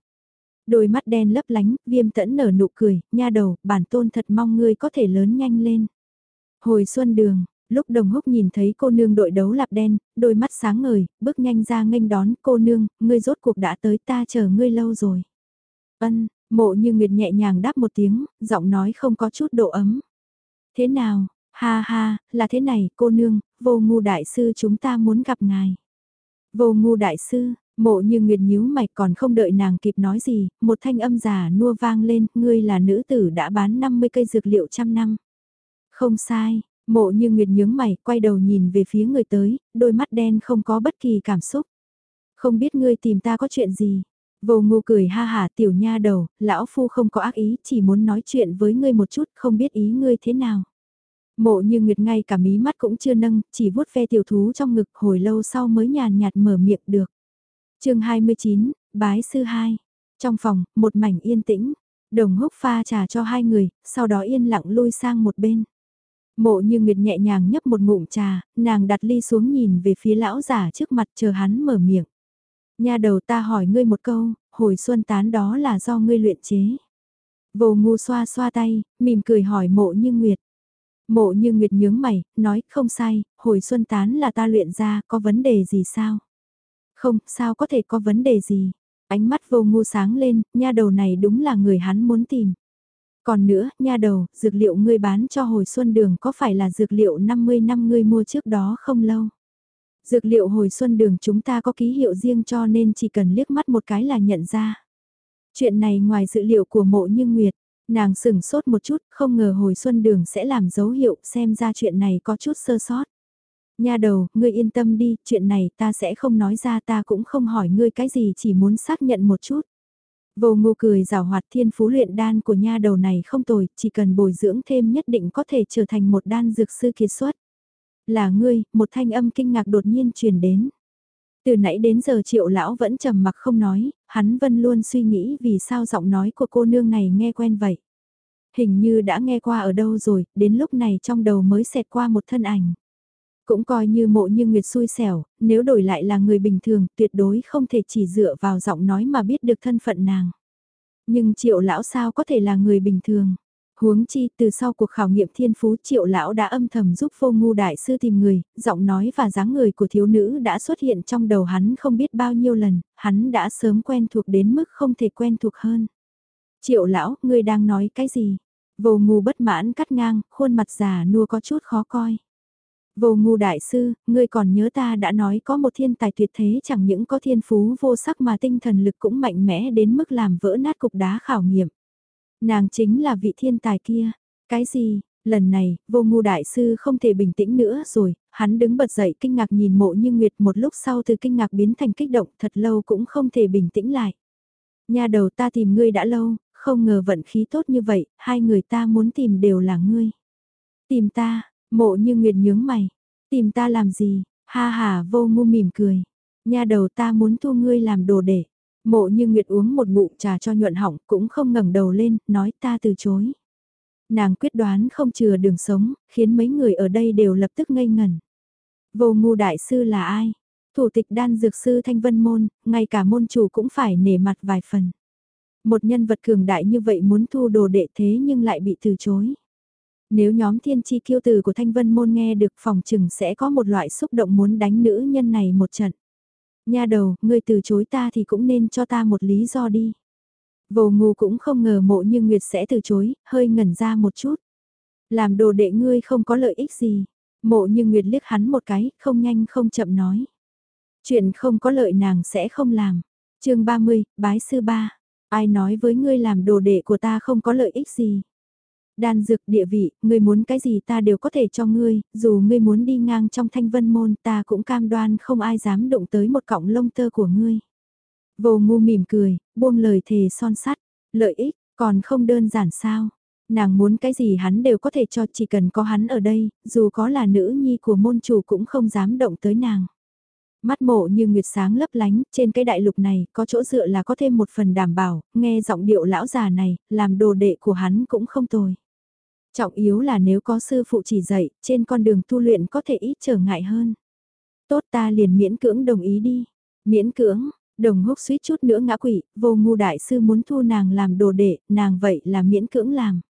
Đôi mắt đen lấp lánh, viêm tẫn nở nụ cười, nha đầu, bản tôn thật mong ngươi có thể lớn nhanh lên. Hồi xuân đường, lúc đồng húc nhìn thấy cô nương đội đấu lạp đen, đôi mắt sáng ngời, bước nhanh ra nghênh đón cô nương, ngươi rốt cuộc đã tới ta chờ ngươi lâu rồi. Ân, mộ như nguyệt nhẹ nhàng đáp một tiếng, giọng nói không có chút độ ấm. Thế nào, ha ha, là thế này, cô nương, vô ngu đại sư chúng ta muốn gặp ngài. Vô ngu đại sư, Mộ như Nguyệt nhíu mày còn không đợi nàng kịp nói gì, một thanh âm già nua vang lên, ngươi là nữ tử đã bán 50 cây dược liệu trăm năm. Không sai, mộ như Nguyệt nhướng mày, quay đầu nhìn về phía người tới, đôi mắt đen không có bất kỳ cảm xúc. Không biết ngươi tìm ta có chuyện gì. Vô ngu cười ha hà tiểu nha đầu, lão phu không có ác ý, chỉ muốn nói chuyện với ngươi một chút, không biết ý ngươi thế nào. Mộ như Nguyệt ngay cả mí mắt cũng chưa nâng, chỉ vuốt ve tiểu thú trong ngực hồi lâu sau mới nhàn nhạt mở miệng được chương 29, bái sư 2. Trong phòng, một mảnh yên tĩnh, đồng húc pha trà cho hai người, sau đó yên lặng lui sang một bên. Mộ như Nguyệt nhẹ nhàng nhấp một ngụm trà, nàng đặt ly xuống nhìn về phía lão giả trước mặt chờ hắn mở miệng. Nhà đầu ta hỏi ngươi một câu, hồi xuân tán đó là do ngươi luyện chế. Vô ngu xoa xoa tay, mỉm cười hỏi mộ như Nguyệt. Mộ như Nguyệt nhướng mày, nói không sai, hồi xuân tán là ta luyện ra, có vấn đề gì sao? Không, sao có thể có vấn đề gì? Ánh mắt vô ngu sáng lên, nha đầu này đúng là người hắn muốn tìm. Còn nữa, nha đầu, dược liệu ngươi bán cho hồi xuân đường có phải là dược liệu 50 năm ngươi mua trước đó không lâu? Dược liệu hồi xuân đường chúng ta có ký hiệu riêng cho nên chỉ cần liếc mắt một cái là nhận ra. Chuyện này ngoài dữ liệu của mộ như Nguyệt, nàng sừng sốt một chút, không ngờ hồi xuân đường sẽ làm dấu hiệu xem ra chuyện này có chút sơ sót. Nha đầu, ngươi yên tâm đi, chuyện này ta sẽ không nói ra ta cũng không hỏi ngươi cái gì chỉ muốn xác nhận một chút. Vô ngô cười rào hoạt thiên phú luyện đan của nha đầu này không tồi, chỉ cần bồi dưỡng thêm nhất định có thể trở thành một đan dược sư kiệt xuất. Là ngươi, một thanh âm kinh ngạc đột nhiên truyền đến. Từ nãy đến giờ triệu lão vẫn trầm mặc không nói, hắn vẫn luôn suy nghĩ vì sao giọng nói của cô nương này nghe quen vậy. Hình như đã nghe qua ở đâu rồi, đến lúc này trong đầu mới xẹt qua một thân ảnh. Cũng coi như mộ như Nguyệt xui xẻo, nếu đổi lại là người bình thường tuyệt đối không thể chỉ dựa vào giọng nói mà biết được thân phận nàng. Nhưng triệu lão sao có thể là người bình thường. Huống chi từ sau cuộc khảo nghiệm thiên phú triệu lão đã âm thầm giúp vô ngu đại sư tìm người, giọng nói và dáng người của thiếu nữ đã xuất hiện trong đầu hắn không biết bao nhiêu lần, hắn đã sớm quen thuộc đến mức không thể quen thuộc hơn. Triệu lão, ngươi đang nói cái gì? Vô ngu bất mãn cắt ngang, khuôn mặt già nua có chút khó coi. Vô ngu đại sư, ngươi còn nhớ ta đã nói có một thiên tài tuyệt thế chẳng những có thiên phú vô sắc mà tinh thần lực cũng mạnh mẽ đến mức làm vỡ nát cục đá khảo nghiệm. Nàng chính là vị thiên tài kia. Cái gì, lần này, vô ngu đại sư không thể bình tĩnh nữa rồi, hắn đứng bật dậy kinh ngạc nhìn mộ như nguyệt một lúc sau từ kinh ngạc biến thành kích động thật lâu cũng không thể bình tĩnh lại. Nhà đầu ta tìm ngươi đã lâu, không ngờ vận khí tốt như vậy, hai người ta muốn tìm đều là ngươi. Tìm ta, mộ như nguyệt nhướng mày, tìm ta làm gì, ha ha vô ngu mỉm cười. Nhà đầu ta muốn thu ngươi làm đồ để. Mộ như Nguyệt uống một ngụm trà cho nhuận hỏng cũng không ngẩng đầu lên, nói ta từ chối. Nàng quyết đoán không chừa đường sống, khiến mấy người ở đây đều lập tức ngây ngẩn. Vô ngu đại sư là ai? Thủ tịch đan dược sư Thanh Vân Môn, ngay cả môn chủ cũng phải nể mặt vài phần. Một nhân vật cường đại như vậy muốn thu đồ đệ thế nhưng lại bị từ chối. Nếu nhóm thiên chi kiêu tử của Thanh Vân Môn nghe được phòng trừng sẽ có một loại xúc động muốn đánh nữ nhân này một trận. Nha đầu, ngươi từ chối ta thì cũng nên cho ta một lý do đi. Vô ngu cũng không ngờ mộ như Nguyệt sẽ từ chối, hơi ngẩn ra một chút. Làm đồ đệ ngươi không có lợi ích gì. Mộ như Nguyệt liếc hắn một cái, không nhanh không chậm nói. Chuyện không có lợi nàng sẽ không làm. chương 30, bái sư ba. Ai nói với ngươi làm đồ đệ của ta không có lợi ích gì. Đan dược địa vị, ngươi muốn cái gì ta đều có thể cho ngươi, dù ngươi muốn đi ngang trong thanh vân môn ta cũng cam đoan không ai dám động tới một cọng lông tơ của ngươi. Vô ngu mỉm cười, buông lời thề son sắt, lợi ích, còn không đơn giản sao. Nàng muốn cái gì hắn đều có thể cho chỉ cần có hắn ở đây, dù có là nữ nhi của môn chủ cũng không dám động tới nàng. Mắt mộ như nguyệt sáng lấp lánh, trên cái đại lục này, có chỗ dựa là có thêm một phần đảm bảo, nghe giọng điệu lão già này, làm đồ đệ của hắn cũng không tồi. Trọng yếu là nếu có sư phụ chỉ dạy, trên con đường tu luyện có thể ít trở ngại hơn. Tốt ta liền miễn cưỡng đồng ý đi. Miễn cưỡng, đồng húc suýt chút nữa ngã quỷ, vô ngu đại sư muốn thu nàng làm đồ đệ, nàng vậy là miễn cưỡng làm.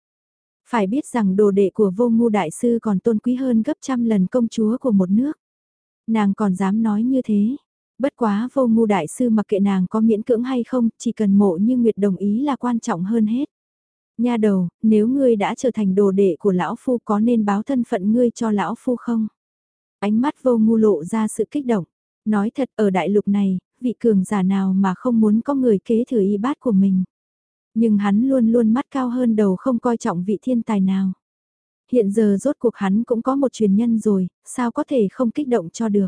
Phải biết rằng đồ đệ của vô ngu đại sư còn tôn quý hơn gấp trăm lần công chúa của một nước. Nàng còn dám nói như thế. Bất quá vô ngu đại sư mặc kệ nàng có miễn cưỡng hay không, chỉ cần mộ như Nguyệt đồng ý là quan trọng hơn hết. Nha đầu, nếu ngươi đã trở thành đồ đệ của lão phu có nên báo thân phận ngươi cho lão phu không? Ánh mắt vô ngu lộ ra sự kích động. Nói thật ở đại lục này, vị cường giả nào mà không muốn có người kế thừa y bát của mình. Nhưng hắn luôn luôn mắt cao hơn đầu không coi trọng vị thiên tài nào. Hiện giờ rốt cuộc hắn cũng có một truyền nhân rồi, sao có thể không kích động cho được.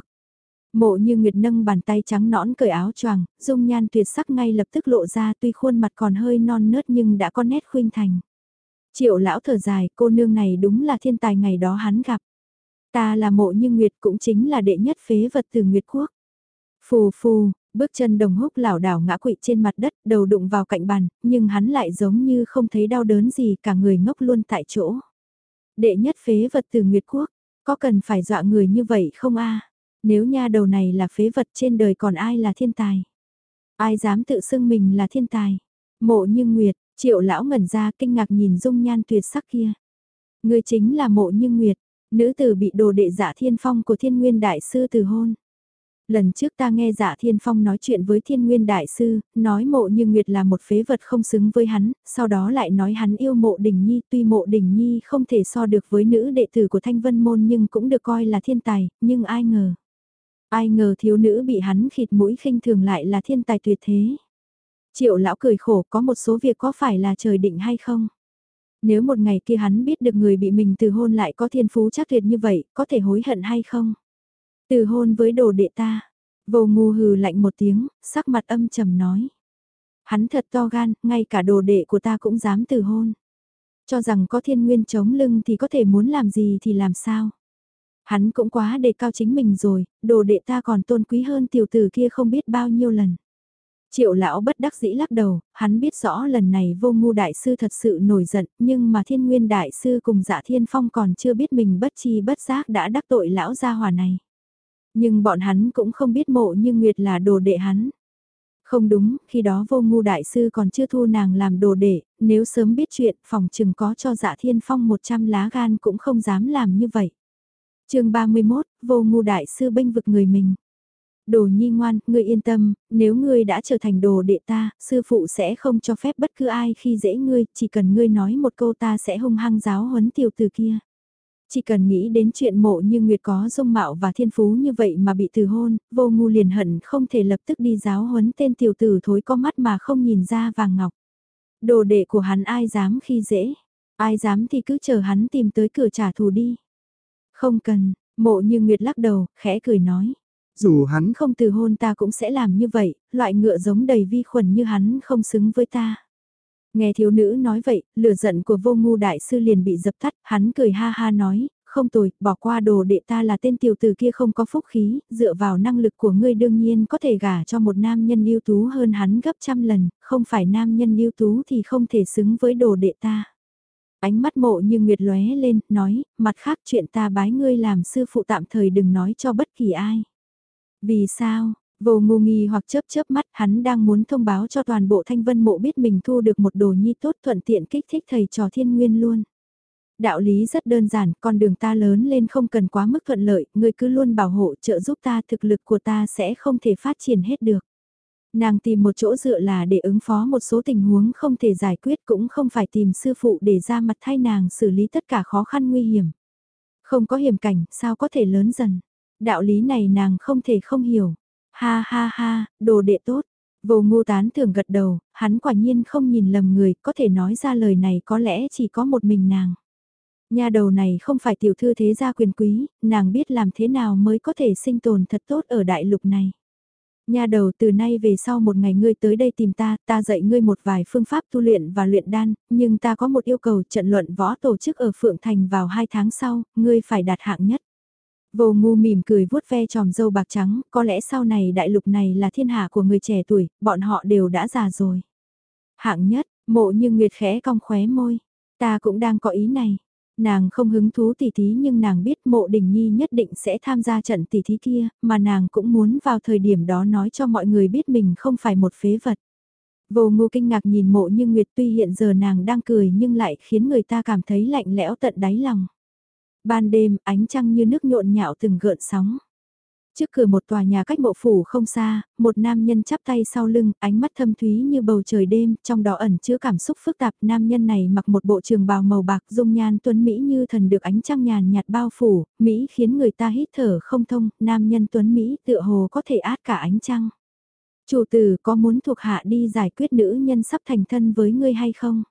Mộ như Nguyệt nâng bàn tay trắng nõn cởi áo choàng, dung nhan tuyệt sắc ngay lập tức lộ ra tuy khuôn mặt còn hơi non nớt nhưng đã có nét khuynh thành. Triệu lão thở dài, cô nương này đúng là thiên tài ngày đó hắn gặp. Ta là mộ như Nguyệt cũng chính là đệ nhất phế vật từ Nguyệt Quốc. Phù phù, bước chân đồng húc lảo đảo ngã quỵ trên mặt đất, đầu đụng vào cạnh bàn, nhưng hắn lại giống như không thấy đau đớn gì cả người ngốc luôn tại chỗ. Đệ nhất phế vật từ Nguyệt Quốc, có cần phải dọa người như vậy không a? Nếu nha đầu này là phế vật trên đời còn ai là thiên tài? Ai dám tự xưng mình là thiên tài? Mộ như Nguyệt, triệu lão ngẩn ra kinh ngạc nhìn dung nhan tuyệt sắc kia. Người chính là mộ như Nguyệt, nữ tử bị đồ đệ giả thiên phong của thiên nguyên đại sư từ hôn. Lần trước ta nghe dạ thiên phong nói chuyện với thiên nguyên đại sư, nói mộ như Nguyệt là một phế vật không xứng với hắn, sau đó lại nói hắn yêu mộ đình nhi, tuy mộ đình nhi không thể so được với nữ đệ tử của thanh vân môn nhưng cũng được coi là thiên tài, nhưng ai ngờ. Ai ngờ thiếu nữ bị hắn khịt mũi khinh thường lại là thiên tài tuyệt thế. Triệu lão cười khổ có một số việc có phải là trời định hay không? Nếu một ngày kia hắn biết được người bị mình từ hôn lại có thiên phú chắc tuyệt như vậy, có thể hối hận hay không? Từ hôn với đồ đệ ta. Vô ngu hừ lạnh một tiếng, sắc mặt âm trầm nói. Hắn thật to gan, ngay cả đồ đệ của ta cũng dám từ hôn. Cho rằng có thiên nguyên chống lưng thì có thể muốn làm gì thì làm sao. Hắn cũng quá đề cao chính mình rồi, đồ đệ ta còn tôn quý hơn tiểu tử kia không biết bao nhiêu lần. Triệu lão bất đắc dĩ lắc đầu, hắn biết rõ lần này vô ngu đại sư thật sự nổi giận, nhưng mà thiên nguyên đại sư cùng dạ thiên phong còn chưa biết mình bất chi bất giác đã đắc tội lão gia hòa này. Nhưng bọn hắn cũng không biết mộ như Nguyệt là đồ đệ hắn. Không đúng, khi đó vô ngu đại sư còn chưa thu nàng làm đồ đệ, nếu sớm biết chuyện phòng chừng có cho dạ thiên phong 100 lá gan cũng không dám làm như vậy chương 31, vô ngu đại sư bênh vực người mình. Đồ nhi ngoan, ngươi yên tâm, nếu ngươi đã trở thành đồ đệ ta, sư phụ sẽ không cho phép bất cứ ai khi dễ ngươi, chỉ cần ngươi nói một câu ta sẽ hung hăng giáo huấn tiểu từ kia. Chỉ cần nghĩ đến chuyện mộ như Nguyệt có dung mạo và thiên phú như vậy mà bị từ hôn, vô ngu liền hận không thể lập tức đi giáo huấn tên tiểu tử thối có mắt mà không nhìn ra vàng ngọc. Đồ đệ của hắn ai dám khi dễ, ai dám thì cứ chờ hắn tìm tới cửa trả thù đi. Không cần, mộ như Nguyệt lắc đầu, khẽ cười nói. Dù hắn không từ hôn ta cũng sẽ làm như vậy, loại ngựa giống đầy vi khuẩn như hắn không xứng với ta. Nghe thiếu nữ nói vậy, lửa giận của vô ngu đại sư liền bị dập tắt, hắn cười ha ha nói, không tồi, bỏ qua đồ đệ ta là tên tiểu tử kia không có phúc khí, dựa vào năng lực của ngươi đương nhiên có thể gả cho một nam nhân ưu tú hơn hắn gấp trăm lần, không phải nam nhân ưu tú thì không thể xứng với đồ đệ ta. Ánh mắt mộ như nguyệt lóe lên, nói, mặt khác chuyện ta bái ngươi làm sư phụ tạm thời đừng nói cho bất kỳ ai. Vì sao, Vô ngu nghi hoặc chớp chớp mắt hắn đang muốn thông báo cho toàn bộ thanh vân mộ biết mình thu được một đồ nhi tốt thuận tiện kích thích thầy trò thiên nguyên luôn. Đạo lý rất đơn giản, con đường ta lớn lên không cần quá mức thuận lợi, người cứ luôn bảo hộ trợ giúp ta thực lực của ta sẽ không thể phát triển hết được. Nàng tìm một chỗ dựa là để ứng phó một số tình huống không thể giải quyết cũng không phải tìm sư phụ để ra mặt thay nàng xử lý tất cả khó khăn nguy hiểm. Không có hiểm cảnh, sao có thể lớn dần. Đạo lý này nàng không thể không hiểu. Ha ha ha, đồ đệ tốt. Vô ngu tán thường gật đầu, hắn quả nhiên không nhìn lầm người, có thể nói ra lời này có lẽ chỉ có một mình nàng. Nhà đầu này không phải tiểu thư thế gia quyền quý, nàng biết làm thế nào mới có thể sinh tồn thật tốt ở đại lục này. Nhà đầu từ nay về sau một ngày ngươi tới đây tìm ta, ta dạy ngươi một vài phương pháp tu luyện và luyện đan, nhưng ta có một yêu cầu trận luận võ tổ chức ở Phượng Thành vào hai tháng sau, ngươi phải đạt hạng nhất. Vô ngu mỉm cười vuốt ve tròm dâu bạc trắng, có lẽ sau này đại lục này là thiên hạ của người trẻ tuổi, bọn họ đều đã già rồi. Hạng nhất, mộ như nguyệt khẽ cong khóe môi, ta cũng đang có ý này. Nàng không hứng thú tỉ thí nhưng nàng biết mộ đình nhi nhất định sẽ tham gia trận tỉ thí kia, mà nàng cũng muốn vào thời điểm đó nói cho mọi người biết mình không phải một phế vật. Vô ngu kinh ngạc nhìn mộ như Nguyệt tuy hiện giờ nàng đang cười nhưng lại khiến người ta cảm thấy lạnh lẽo tận đáy lòng. Ban đêm, ánh trăng như nước nhộn nhạo từng gợn sóng. Trước cửa một tòa nhà cách mộ phủ không xa, một nam nhân chắp tay sau lưng, ánh mắt thâm thúy như bầu trời đêm, trong đó ẩn chứa cảm xúc phức tạp. Nam nhân này mặc một bộ trường bào màu bạc dung nhan tuấn Mỹ như thần được ánh trăng nhàn nhạt bao phủ, Mỹ khiến người ta hít thở không thông, nam nhân tuấn Mỹ tựa hồ có thể át cả ánh trăng. Chủ tử có muốn thuộc hạ đi giải quyết nữ nhân sắp thành thân với ngươi hay không?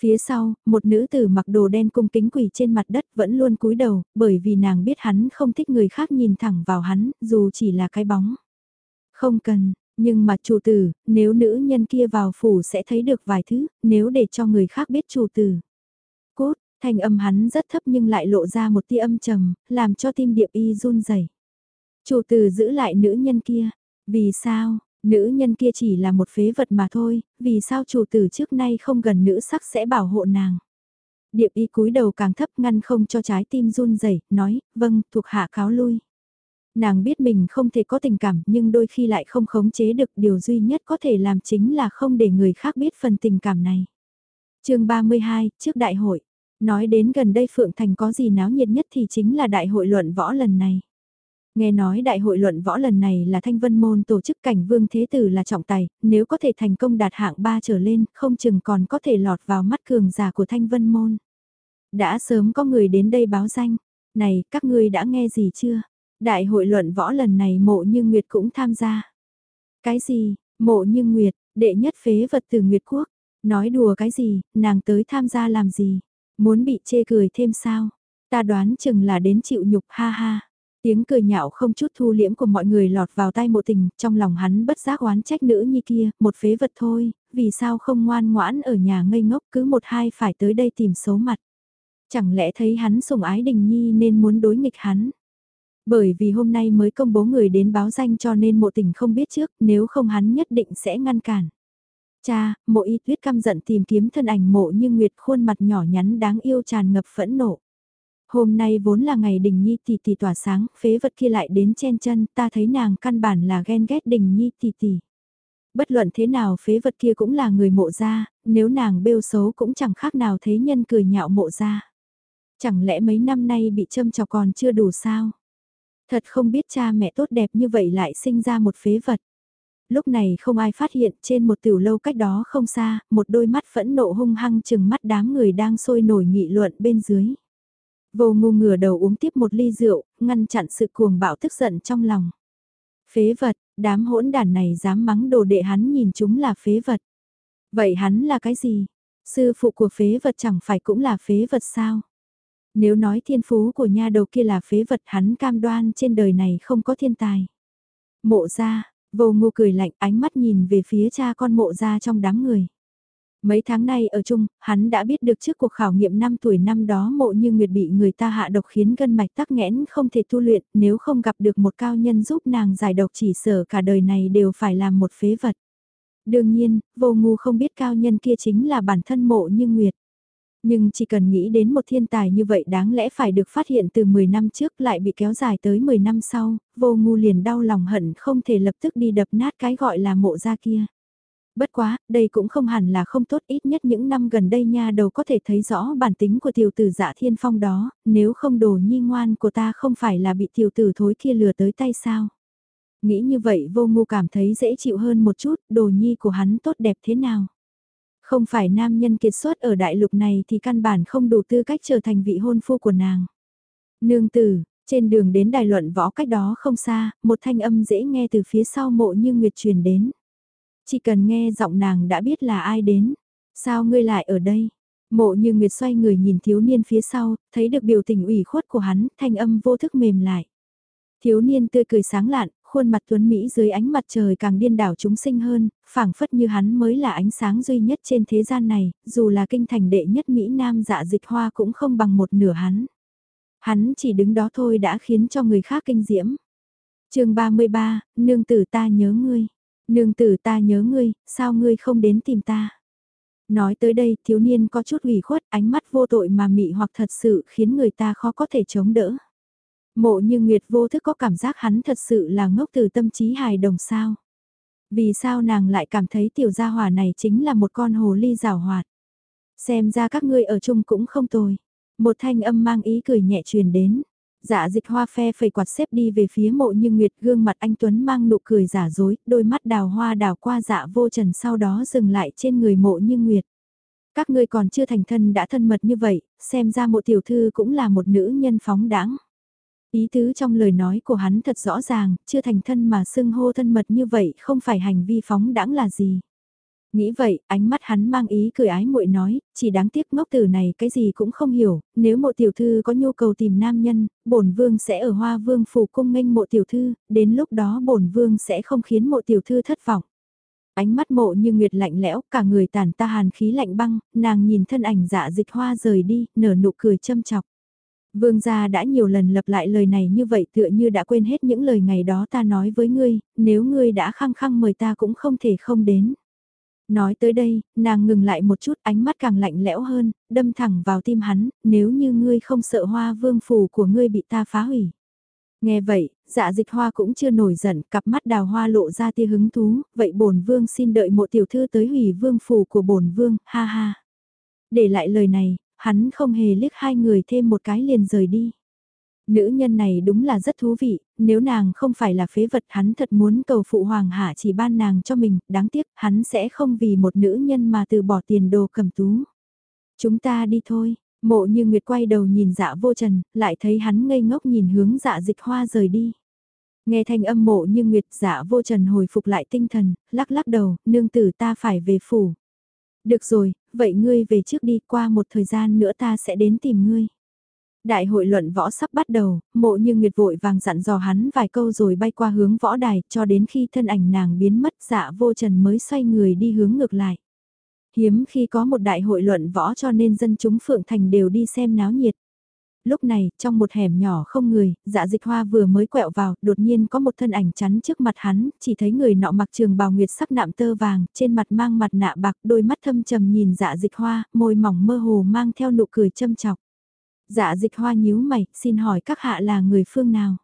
Phía sau, một nữ tử mặc đồ đen cung kính quỳ trên mặt đất vẫn luôn cúi đầu, bởi vì nàng biết hắn không thích người khác nhìn thẳng vào hắn, dù chỉ là cái bóng. Không cần, nhưng mà chủ tử, nếu nữ nhân kia vào phủ sẽ thấy được vài thứ, nếu để cho người khác biết chủ tử. Cốt, thanh âm hắn rất thấp nhưng lại lộ ra một tia âm trầm, làm cho tim điệp y run rẩy. Chủ tử giữ lại nữ nhân kia, vì sao, Nữ nhân kia chỉ là một phế vật mà thôi, vì sao chủ tử trước nay không gần nữ sắc sẽ bảo hộ nàng. Điệp y cúi đầu càng thấp ngăn không cho trái tim run rẩy nói, vâng, thuộc hạ cáo lui. Nàng biết mình không thể có tình cảm nhưng đôi khi lại không khống chế được điều duy nhất có thể làm chính là không để người khác biết phần tình cảm này. chương 32, trước đại hội. Nói đến gần đây Phượng Thành có gì náo nhiệt nhất thì chính là đại hội luận võ lần này. Nghe nói đại hội luận võ lần này là thanh vân môn tổ chức cảnh vương thế tử là trọng tài, nếu có thể thành công đạt hạng 3 trở lên, không chừng còn có thể lọt vào mắt cường giả của thanh vân môn. Đã sớm có người đến đây báo danh, này các ngươi đã nghe gì chưa? Đại hội luận võ lần này mộ như Nguyệt cũng tham gia. Cái gì, mộ như Nguyệt, đệ nhất phế vật từ Nguyệt Quốc, nói đùa cái gì, nàng tới tham gia làm gì, muốn bị chê cười thêm sao? Ta đoán chừng là đến chịu nhục ha ha. Tiếng cười nhạo không chút thu liễm của mọi người lọt vào tai mộ tình, trong lòng hắn bất giác oán trách nữ nhi kia, một phế vật thôi, vì sao không ngoan ngoãn ở nhà ngây ngốc cứ một hai phải tới đây tìm số mặt. Chẳng lẽ thấy hắn sủng ái đình nhi nên muốn đối nghịch hắn? Bởi vì hôm nay mới công bố người đến báo danh cho nên mộ tình không biết trước, nếu không hắn nhất định sẽ ngăn cản. Cha, mộ y tuyết căm giận tìm kiếm thân ảnh mộ như Nguyệt khuôn mặt nhỏ nhắn đáng yêu tràn ngập phẫn nộ. Hôm nay vốn là ngày đình nhi tỷ tỷ tỏa sáng, phế vật kia lại đến chen chân, ta thấy nàng căn bản là ghen ghét đình nhi tỷ tỷ. Bất luận thế nào phế vật kia cũng là người mộ gia, nếu nàng bêu xấu cũng chẳng khác nào thấy nhân cười nhạo mộ gia. Chẳng lẽ mấy năm nay bị châm chọc còn chưa đủ sao? Thật không biết cha mẹ tốt đẹp như vậy lại sinh ra một phế vật. Lúc này không ai phát hiện trên một tiểu lâu cách đó không xa, một đôi mắt phẫn nộ hung hăng chừng mắt đám người đang sôi nổi nghị luận bên dưới. Vô ngu ngửa đầu uống tiếp một ly rượu, ngăn chặn sự cuồng bạo tức giận trong lòng. Phế vật, đám hỗn đàn này dám mắng đồ đệ hắn nhìn chúng là phế vật. Vậy hắn là cái gì? Sư phụ của phế vật chẳng phải cũng là phế vật sao? Nếu nói thiên phú của nha đầu kia là phế vật hắn cam đoan trên đời này không có thiên tài. Mộ ra, vô ngu cười lạnh ánh mắt nhìn về phía cha con mộ ra trong đám người. Mấy tháng nay ở chung, hắn đã biết được trước cuộc khảo nghiệm 5 tuổi năm đó mộ như Nguyệt bị người ta hạ độc khiến gân mạch tắc nghẽn không thể tu luyện, nếu không gặp được một cao nhân giúp nàng giải độc chỉ sở cả đời này đều phải làm một phế vật. Đương nhiên, vô ngu không biết cao nhân kia chính là bản thân mộ như Nguyệt. Nhưng chỉ cần nghĩ đến một thiên tài như vậy đáng lẽ phải được phát hiện từ 10 năm trước lại bị kéo dài tới 10 năm sau, vô ngu liền đau lòng hận không thể lập tức đi đập nát cái gọi là mộ ra kia. Bất quá, đây cũng không hẳn là không tốt ít nhất những năm gần đây nha đầu có thể thấy rõ bản tính của tiểu tử dạ thiên phong đó, nếu không đồ nhi ngoan của ta không phải là bị tiểu tử thối kia lừa tới tay sao. Nghĩ như vậy vô ngu cảm thấy dễ chịu hơn một chút, đồ nhi của hắn tốt đẹp thế nào. Không phải nam nhân kiệt xuất ở đại lục này thì căn bản không đủ tư cách trở thành vị hôn phu của nàng. Nương tử, trên đường đến đài luận võ cách đó không xa, một thanh âm dễ nghe từ phía sau mộ như nguyệt truyền đến. Chỉ cần nghe giọng nàng đã biết là ai đến. Sao ngươi lại ở đây? Mộ như Nguyệt xoay người nhìn thiếu niên phía sau, thấy được biểu tình ủy khuất của hắn, thanh âm vô thức mềm lại. Thiếu niên tươi cười sáng lạn, khuôn mặt tuấn Mỹ dưới ánh mặt trời càng điên đảo chúng sinh hơn, phảng phất như hắn mới là ánh sáng duy nhất trên thế gian này, dù là kinh thành đệ nhất Mỹ Nam dạ dịch hoa cũng không bằng một nửa hắn. Hắn chỉ đứng đó thôi đã khiến cho người khác kinh diễm. chương 33, nương tử ta nhớ ngươi. Nương tử ta nhớ ngươi, sao ngươi không đến tìm ta? Nói tới đây, thiếu niên có chút ủy khuất, ánh mắt vô tội mà mị hoặc thật sự khiến người ta khó có thể chống đỡ. Mộ như Nguyệt vô thức có cảm giác hắn thật sự là ngốc từ tâm trí hài đồng sao. Vì sao nàng lại cảm thấy tiểu gia hỏa này chính là một con hồ ly rào hoạt. Xem ra các ngươi ở chung cũng không tồi. Một thanh âm mang ý cười nhẹ truyền đến. Dạ dịch hoa phe phẩy quạt xếp đi về phía mộ như nguyệt gương mặt anh Tuấn mang nụ cười giả dối, đôi mắt đào hoa đào qua dạ vô trần sau đó dừng lại trên người mộ như nguyệt. Các ngươi còn chưa thành thân đã thân mật như vậy, xem ra mộ tiểu thư cũng là một nữ nhân phóng đáng. Ý tứ trong lời nói của hắn thật rõ ràng, chưa thành thân mà xưng hô thân mật như vậy không phải hành vi phóng đãng là gì. Nghĩ vậy, ánh mắt hắn mang ý cười ái muội nói, chỉ đáng tiếc ngốc tử này cái gì cũng không hiểu, nếu mộ tiểu thư có nhu cầu tìm nam nhân, bổn vương sẽ ở hoa vương phủ cung nghênh mộ tiểu thư, đến lúc đó bổn vương sẽ không khiến mộ tiểu thư thất vọng. Ánh mắt mộ như nguyệt lạnh lẽo, cả người tàn ta hàn khí lạnh băng, nàng nhìn thân ảnh dạ dịch hoa rời đi, nở nụ cười châm chọc. Vương gia đã nhiều lần lặp lại lời này như vậy tựa như đã quên hết những lời ngày đó ta nói với ngươi, nếu ngươi đã khăng khăng mời ta cũng không thể không đến. Nói tới đây, nàng ngừng lại một chút ánh mắt càng lạnh lẽo hơn, đâm thẳng vào tim hắn, nếu như ngươi không sợ hoa vương phủ của ngươi bị ta phá hủy. Nghe vậy, dạ dịch hoa cũng chưa nổi giận, cặp mắt đào hoa lộ ra tia hứng thú, vậy bổn vương xin đợi một tiểu thư tới hủy vương phủ của bổn vương, ha ha. Để lại lời này, hắn không hề liếc hai người thêm một cái liền rời đi. Nữ nhân này đúng là rất thú vị, nếu nàng không phải là phế vật hắn thật muốn cầu phụ hoàng hạ chỉ ban nàng cho mình, đáng tiếc hắn sẽ không vì một nữ nhân mà từ bỏ tiền đồ cầm tú. Chúng ta đi thôi, mộ như Nguyệt quay đầu nhìn dạ vô trần, lại thấy hắn ngây ngốc nhìn hướng dạ dịch hoa rời đi. Nghe thanh âm mộ như Nguyệt dạ vô trần hồi phục lại tinh thần, lắc lắc đầu, nương tử ta phải về phủ. Được rồi, vậy ngươi về trước đi qua một thời gian nữa ta sẽ đến tìm ngươi. Đại hội luận võ sắp bắt đầu, mộ như nguyệt vội vàng dặn dò hắn vài câu rồi bay qua hướng võ đài cho đến khi thân ảnh nàng biến mất dạ vô trần mới xoay người đi hướng ngược lại. Hiếm khi có một đại hội luận võ cho nên dân chúng Phượng Thành đều đi xem náo nhiệt. Lúc này, trong một hẻm nhỏ không người, dạ dịch hoa vừa mới quẹo vào, đột nhiên có một thân ảnh chắn trước mặt hắn, chỉ thấy người nọ mặc trường bào nguyệt sắc nạm tơ vàng, trên mặt mang mặt nạ bạc, đôi mắt thâm trầm nhìn dạ dịch hoa, môi mỏng mơ hồ mang theo nụ cười châm chọc. Dạ dịch hoa nhíu mày, xin hỏi các hạ là người phương nào?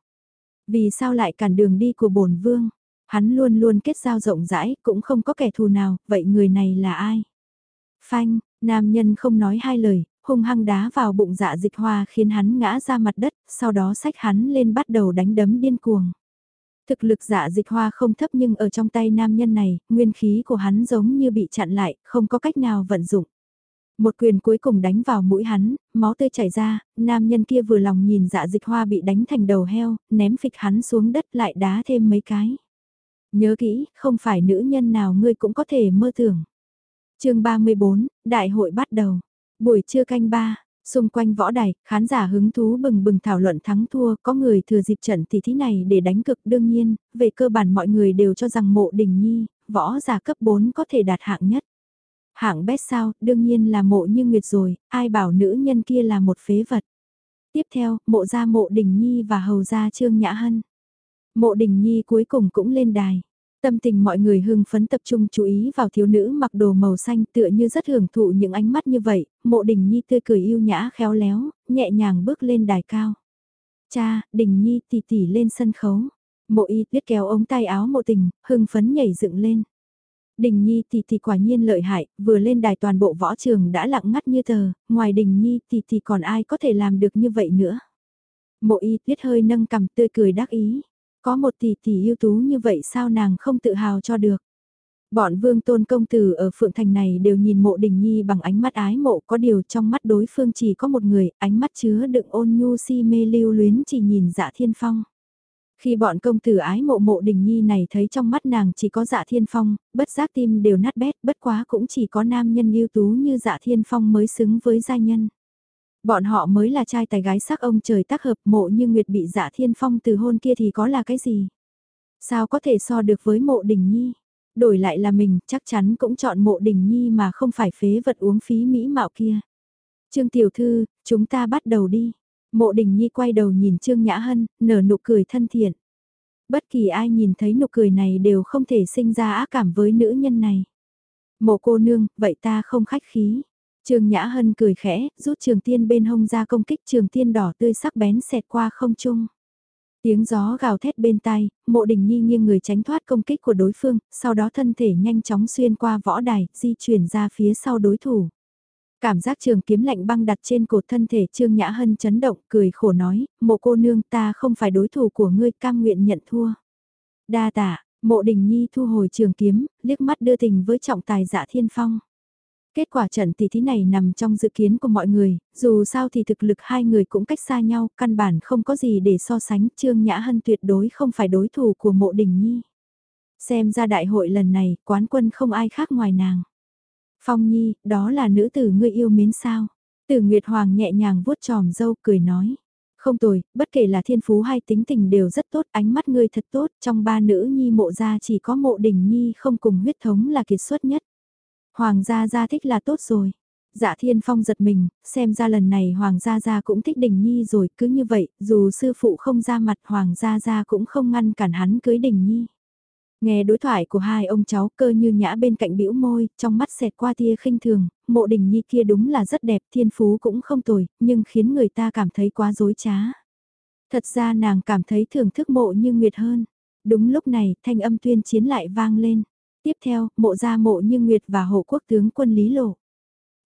Vì sao lại cản đường đi của bổn vương? Hắn luôn luôn kết giao rộng rãi, cũng không có kẻ thù nào, vậy người này là ai? Phanh, nam nhân không nói hai lời, hung hăng đá vào bụng dạ dịch hoa khiến hắn ngã ra mặt đất, sau đó xách hắn lên bắt đầu đánh đấm điên cuồng. Thực lực dạ dịch hoa không thấp nhưng ở trong tay nam nhân này, nguyên khí của hắn giống như bị chặn lại, không có cách nào vận dụng. Một quyền cuối cùng đánh vào mũi hắn, máu tươi chảy ra, nam nhân kia vừa lòng nhìn dạ dịch hoa bị đánh thành đầu heo, ném phịch hắn xuống đất lại đá thêm mấy cái. Nhớ kỹ, không phải nữ nhân nào ngươi cũng có thể mơ tưởng. chương 34, đại hội bắt đầu. Buổi trưa canh ba, xung quanh võ đài, khán giả hứng thú bừng bừng thảo luận thắng thua, có người thừa dịp trận tỷ thí này để đánh cực đương nhiên, về cơ bản mọi người đều cho rằng mộ đình nhi, võ giả cấp 4 có thể đạt hạng nhất. Hạng bét sao, đương nhiên là mộ như nguyệt rồi, ai bảo nữ nhân kia là một phế vật. Tiếp theo, mộ gia mộ đình nhi và hầu gia trương nhã hân. Mộ đình nhi cuối cùng cũng lên đài. Tâm tình mọi người hưng phấn tập trung chú ý vào thiếu nữ mặc đồ màu xanh tựa như rất hưởng thụ những ánh mắt như vậy, mộ đình nhi tươi cười yêu nhã khéo léo, nhẹ nhàng bước lên đài cao. Cha, đình nhi tỉ tỉ lên sân khấu. Mộ y tuyết kéo ống tay áo mộ tình, hưng phấn nhảy dựng lên. Đình Nhi tỷ tỷ quả nhiên lợi hại, vừa lên đài toàn bộ võ trường đã lặng ngắt như tờ, ngoài Đình Nhi tỷ tỷ còn ai có thể làm được như vậy nữa. Mộ y tuyết hơi nâng cầm tươi cười đắc ý, có một tỷ tỷ ưu tú như vậy sao nàng không tự hào cho được. Bọn vương tôn công tử ở Phượng Thành này đều nhìn mộ đình nhi bằng ánh mắt ái mộ có điều trong mắt đối phương chỉ có một người, ánh mắt chứa đựng ôn nhu si mê lưu luyến chỉ nhìn dạ thiên phong. Khi bọn công tử ái mộ mộ đình nhi này thấy trong mắt nàng chỉ có dạ thiên phong, bất giác tim đều nát bét, bất quá cũng chỉ có nam nhân ưu tú như dạ thiên phong mới xứng với gia nhân. Bọn họ mới là trai tài gái sắc ông trời tác hợp mộ như Nguyệt bị dạ thiên phong từ hôn kia thì có là cái gì? Sao có thể so được với mộ đình nhi? Đổi lại là mình chắc chắn cũng chọn mộ đình nhi mà không phải phế vật uống phí mỹ mạo kia. Trương Tiểu Thư, chúng ta bắt đầu đi. Mộ đình nhi quay đầu nhìn Trương Nhã Hân, nở nụ cười thân thiện. Bất kỳ ai nhìn thấy nụ cười này đều không thể sinh ra ác cảm với nữ nhân này. Mộ cô nương, vậy ta không khách khí. Trương Nhã Hân cười khẽ, rút trường tiên bên hông ra công kích trường tiên đỏ tươi sắc bén xẹt qua không trung. Tiếng gió gào thét bên tai, mộ đình nhi nghiêng người tránh thoát công kích của đối phương, sau đó thân thể nhanh chóng xuyên qua võ đài, di chuyển ra phía sau đối thủ. Cảm giác trường kiếm lạnh băng đặt trên cột thân thể Trương Nhã Hân chấn động, cười khổ nói, mộ cô nương ta không phải đối thủ của ngươi cam nguyện nhận thua. Đa tạ, mộ đình nhi thu hồi trường kiếm, liếc mắt đưa tình với trọng tài dạ thiên phong. Kết quả trận tỷ thí này nằm trong dự kiến của mọi người, dù sao thì thực lực hai người cũng cách xa nhau, căn bản không có gì để so sánh, Trương Nhã Hân tuyệt đối không phải đối thủ của mộ đình nhi. Xem ra đại hội lần này, quán quân không ai khác ngoài nàng. Phong Nhi, đó là nữ tử ngươi yêu mến sao? Tử Nguyệt Hoàng nhẹ nhàng vuốt tròm dâu cười nói. Không tồi, bất kể là thiên phú hay tính tình đều rất tốt, ánh mắt ngươi thật tốt, trong ba nữ nhi mộ gia chỉ có mộ đình nhi không cùng huyết thống là kiệt xuất nhất. Hoàng gia gia thích là tốt rồi. Dạ thiên phong giật mình, xem ra lần này Hoàng gia gia cũng thích đình nhi rồi, cứ như vậy, dù sư phụ không ra mặt Hoàng gia gia cũng không ngăn cản hắn cưới đình nhi. Nghe đối thoại của hai ông cháu cơ như nhã bên cạnh bĩu môi, trong mắt xẹt qua tia khinh thường, mộ đình nhi kia đúng là rất đẹp, thiên phú cũng không tồi, nhưng khiến người ta cảm thấy quá dối trá. Thật ra nàng cảm thấy thưởng thức mộ như nguyệt hơn. Đúng lúc này, thanh âm tuyên chiến lại vang lên. Tiếp theo, mộ ra mộ như nguyệt và hộ quốc tướng quân Lý Lộ.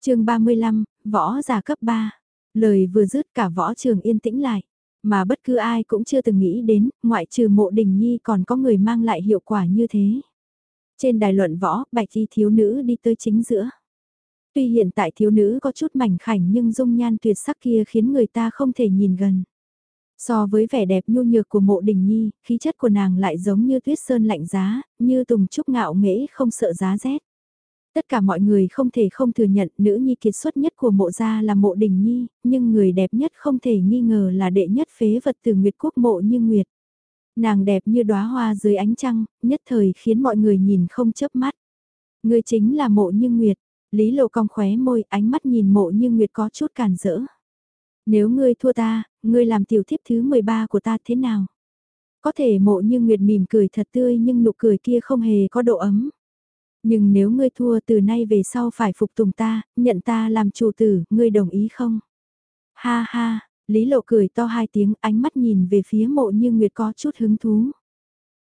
chương 35, võ giả cấp 3. Lời vừa dứt cả võ trường yên tĩnh lại. Mà bất cứ ai cũng chưa từng nghĩ đến, ngoại trừ mộ đình nhi còn có người mang lại hiệu quả như thế. Trên đài luận võ, bạch y thiếu nữ đi tới chính giữa. Tuy hiện tại thiếu nữ có chút mảnh khảnh nhưng dung nhan tuyệt sắc kia khiến người ta không thể nhìn gần. So với vẻ đẹp nhu nhược của mộ đình nhi, khí chất của nàng lại giống như tuyết sơn lạnh giá, như tùng trúc ngạo nghễ không sợ giá rét. Tất cả mọi người không thể không thừa nhận nữ nhi kiệt xuất nhất của mộ gia là mộ đình nhi, nhưng người đẹp nhất không thể nghi ngờ là đệ nhất phế vật từ Nguyệt Quốc mộ như Nguyệt. Nàng đẹp như đóa hoa dưới ánh trăng, nhất thời khiến mọi người nhìn không chớp mắt. Người chính là mộ như Nguyệt. Lý lộ cong khóe môi, ánh mắt nhìn mộ như Nguyệt có chút cản rỡ. Nếu ngươi thua ta, ngươi làm tiểu thiếp thứ 13 của ta thế nào? Có thể mộ như Nguyệt mỉm cười thật tươi nhưng nụ cười kia không hề có độ ấm. Nhưng nếu ngươi thua từ nay về sau phải phục tùng ta, nhận ta làm chủ tử, ngươi đồng ý không? Ha ha, Lý Lộ cười to hai tiếng ánh mắt nhìn về phía mộ như Nguyệt có chút hứng thú.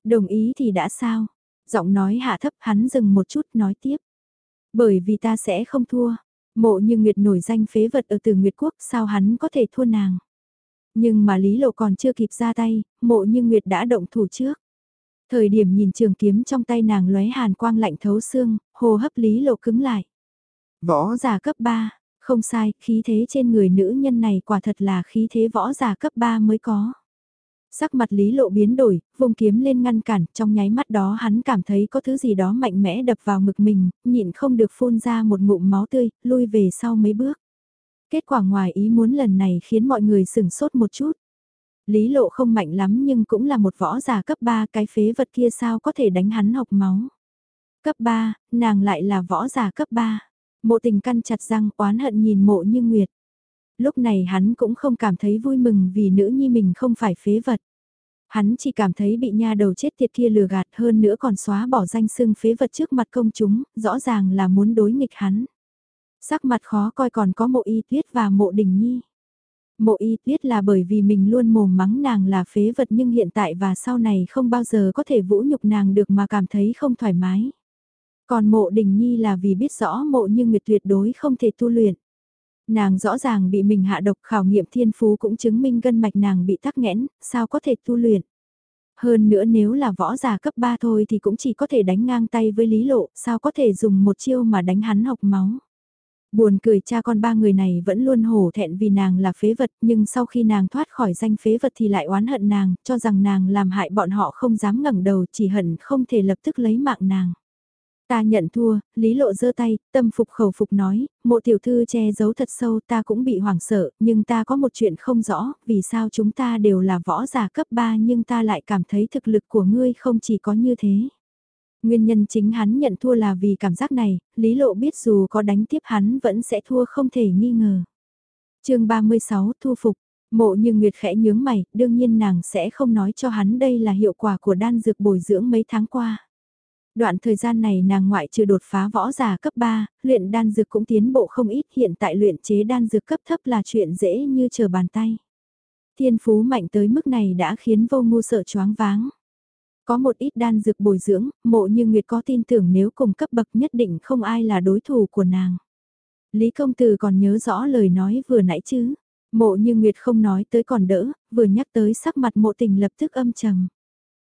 Đồng ý thì đã sao? Giọng nói hạ thấp hắn dừng một chút nói tiếp. Bởi vì ta sẽ không thua. Mộ như Nguyệt nổi danh phế vật ở từ Nguyệt Quốc sao hắn có thể thua nàng. Nhưng mà Lý Lộ còn chưa kịp ra tay, mộ như Nguyệt đã động thủ trước. Thời điểm nhìn trường kiếm trong tay nàng lóe hàn quang lạnh thấu xương, hô hấp Lý Lộ cứng lại. Võ giả cấp 3, không sai, khí thế trên người nữ nhân này quả thật là khí thế võ giả cấp 3 mới có. Sắc mặt Lý Lộ biến đổi, vùng kiếm lên ngăn cản, trong nháy mắt đó hắn cảm thấy có thứ gì đó mạnh mẽ đập vào ngực mình, nhịn không được phun ra một ngụm máu tươi, lui về sau mấy bước. Kết quả ngoài ý muốn lần này khiến mọi người sửng sốt một chút. Lý Lộ không mạnh lắm nhưng cũng là một võ giả cấp 3 cái phế vật kia sao có thể đánh hắn học máu. Cấp 3, nàng lại là võ giả cấp 3. Mộ tình căn chặt răng oán hận nhìn mộ như nguyệt. Lúc này hắn cũng không cảm thấy vui mừng vì nữ nhi mình không phải phế vật. Hắn chỉ cảm thấy bị nha đầu chết tiệt kia lừa gạt hơn nữa còn xóa bỏ danh sưng phế vật trước mặt công chúng, rõ ràng là muốn đối nghịch hắn. Sắc mặt khó coi còn có mộ y tuyết và mộ đình nhi. Mộ y tuyết là bởi vì mình luôn mồm mắng nàng là phế vật nhưng hiện tại và sau này không bao giờ có thể vũ nhục nàng được mà cảm thấy không thoải mái. Còn mộ đình nhi là vì biết rõ mộ như nguyệt tuyệt đối không thể tu luyện. Nàng rõ ràng bị mình hạ độc khảo nghiệm thiên phú cũng chứng minh gân mạch nàng bị tắc nghẽn, sao có thể tu luyện. Hơn nữa nếu là võ giả cấp 3 thôi thì cũng chỉ có thể đánh ngang tay với Lý Lộ, sao có thể dùng một chiêu mà đánh hắn học máu. Buồn cười cha con ba người này vẫn luôn hổ thẹn vì nàng là phế vật nhưng sau khi nàng thoát khỏi danh phế vật thì lại oán hận nàng, cho rằng nàng làm hại bọn họ không dám ngẩng đầu chỉ hận không thể lập tức lấy mạng nàng. Ta nhận thua, Lý Lộ giơ tay, tâm phục khẩu phục nói, mộ tiểu thư che giấu thật sâu ta cũng bị hoảng sợ, nhưng ta có một chuyện không rõ, vì sao chúng ta đều là võ giả cấp 3 nhưng ta lại cảm thấy thực lực của ngươi không chỉ có như thế. Nguyên nhân chính hắn nhận thua là vì cảm giác này, Lý Lộ biết dù có đánh tiếp hắn vẫn sẽ thua không thể nghi ngờ. chương 36 Thu Phục Mộ như Nguyệt khẽ nhướng mày, đương nhiên nàng sẽ không nói cho hắn đây là hiệu quả của đan dược bồi dưỡng mấy tháng qua. Đoạn thời gian này nàng ngoại trừ đột phá võ giả cấp 3, luyện đan dược cũng tiến bộ không ít hiện tại luyện chế đan dược cấp thấp là chuyện dễ như chờ bàn tay. Thiên phú mạnh tới mức này đã khiến vô ngu sợ choáng váng. Có một ít đan dược bồi dưỡng, mộ như Nguyệt có tin tưởng nếu cùng cấp bậc nhất định không ai là đối thủ của nàng. Lý công tử còn nhớ rõ lời nói vừa nãy chứ. Mộ như Nguyệt không nói tới còn đỡ, vừa nhắc tới sắc mặt mộ tình lập tức âm trầm.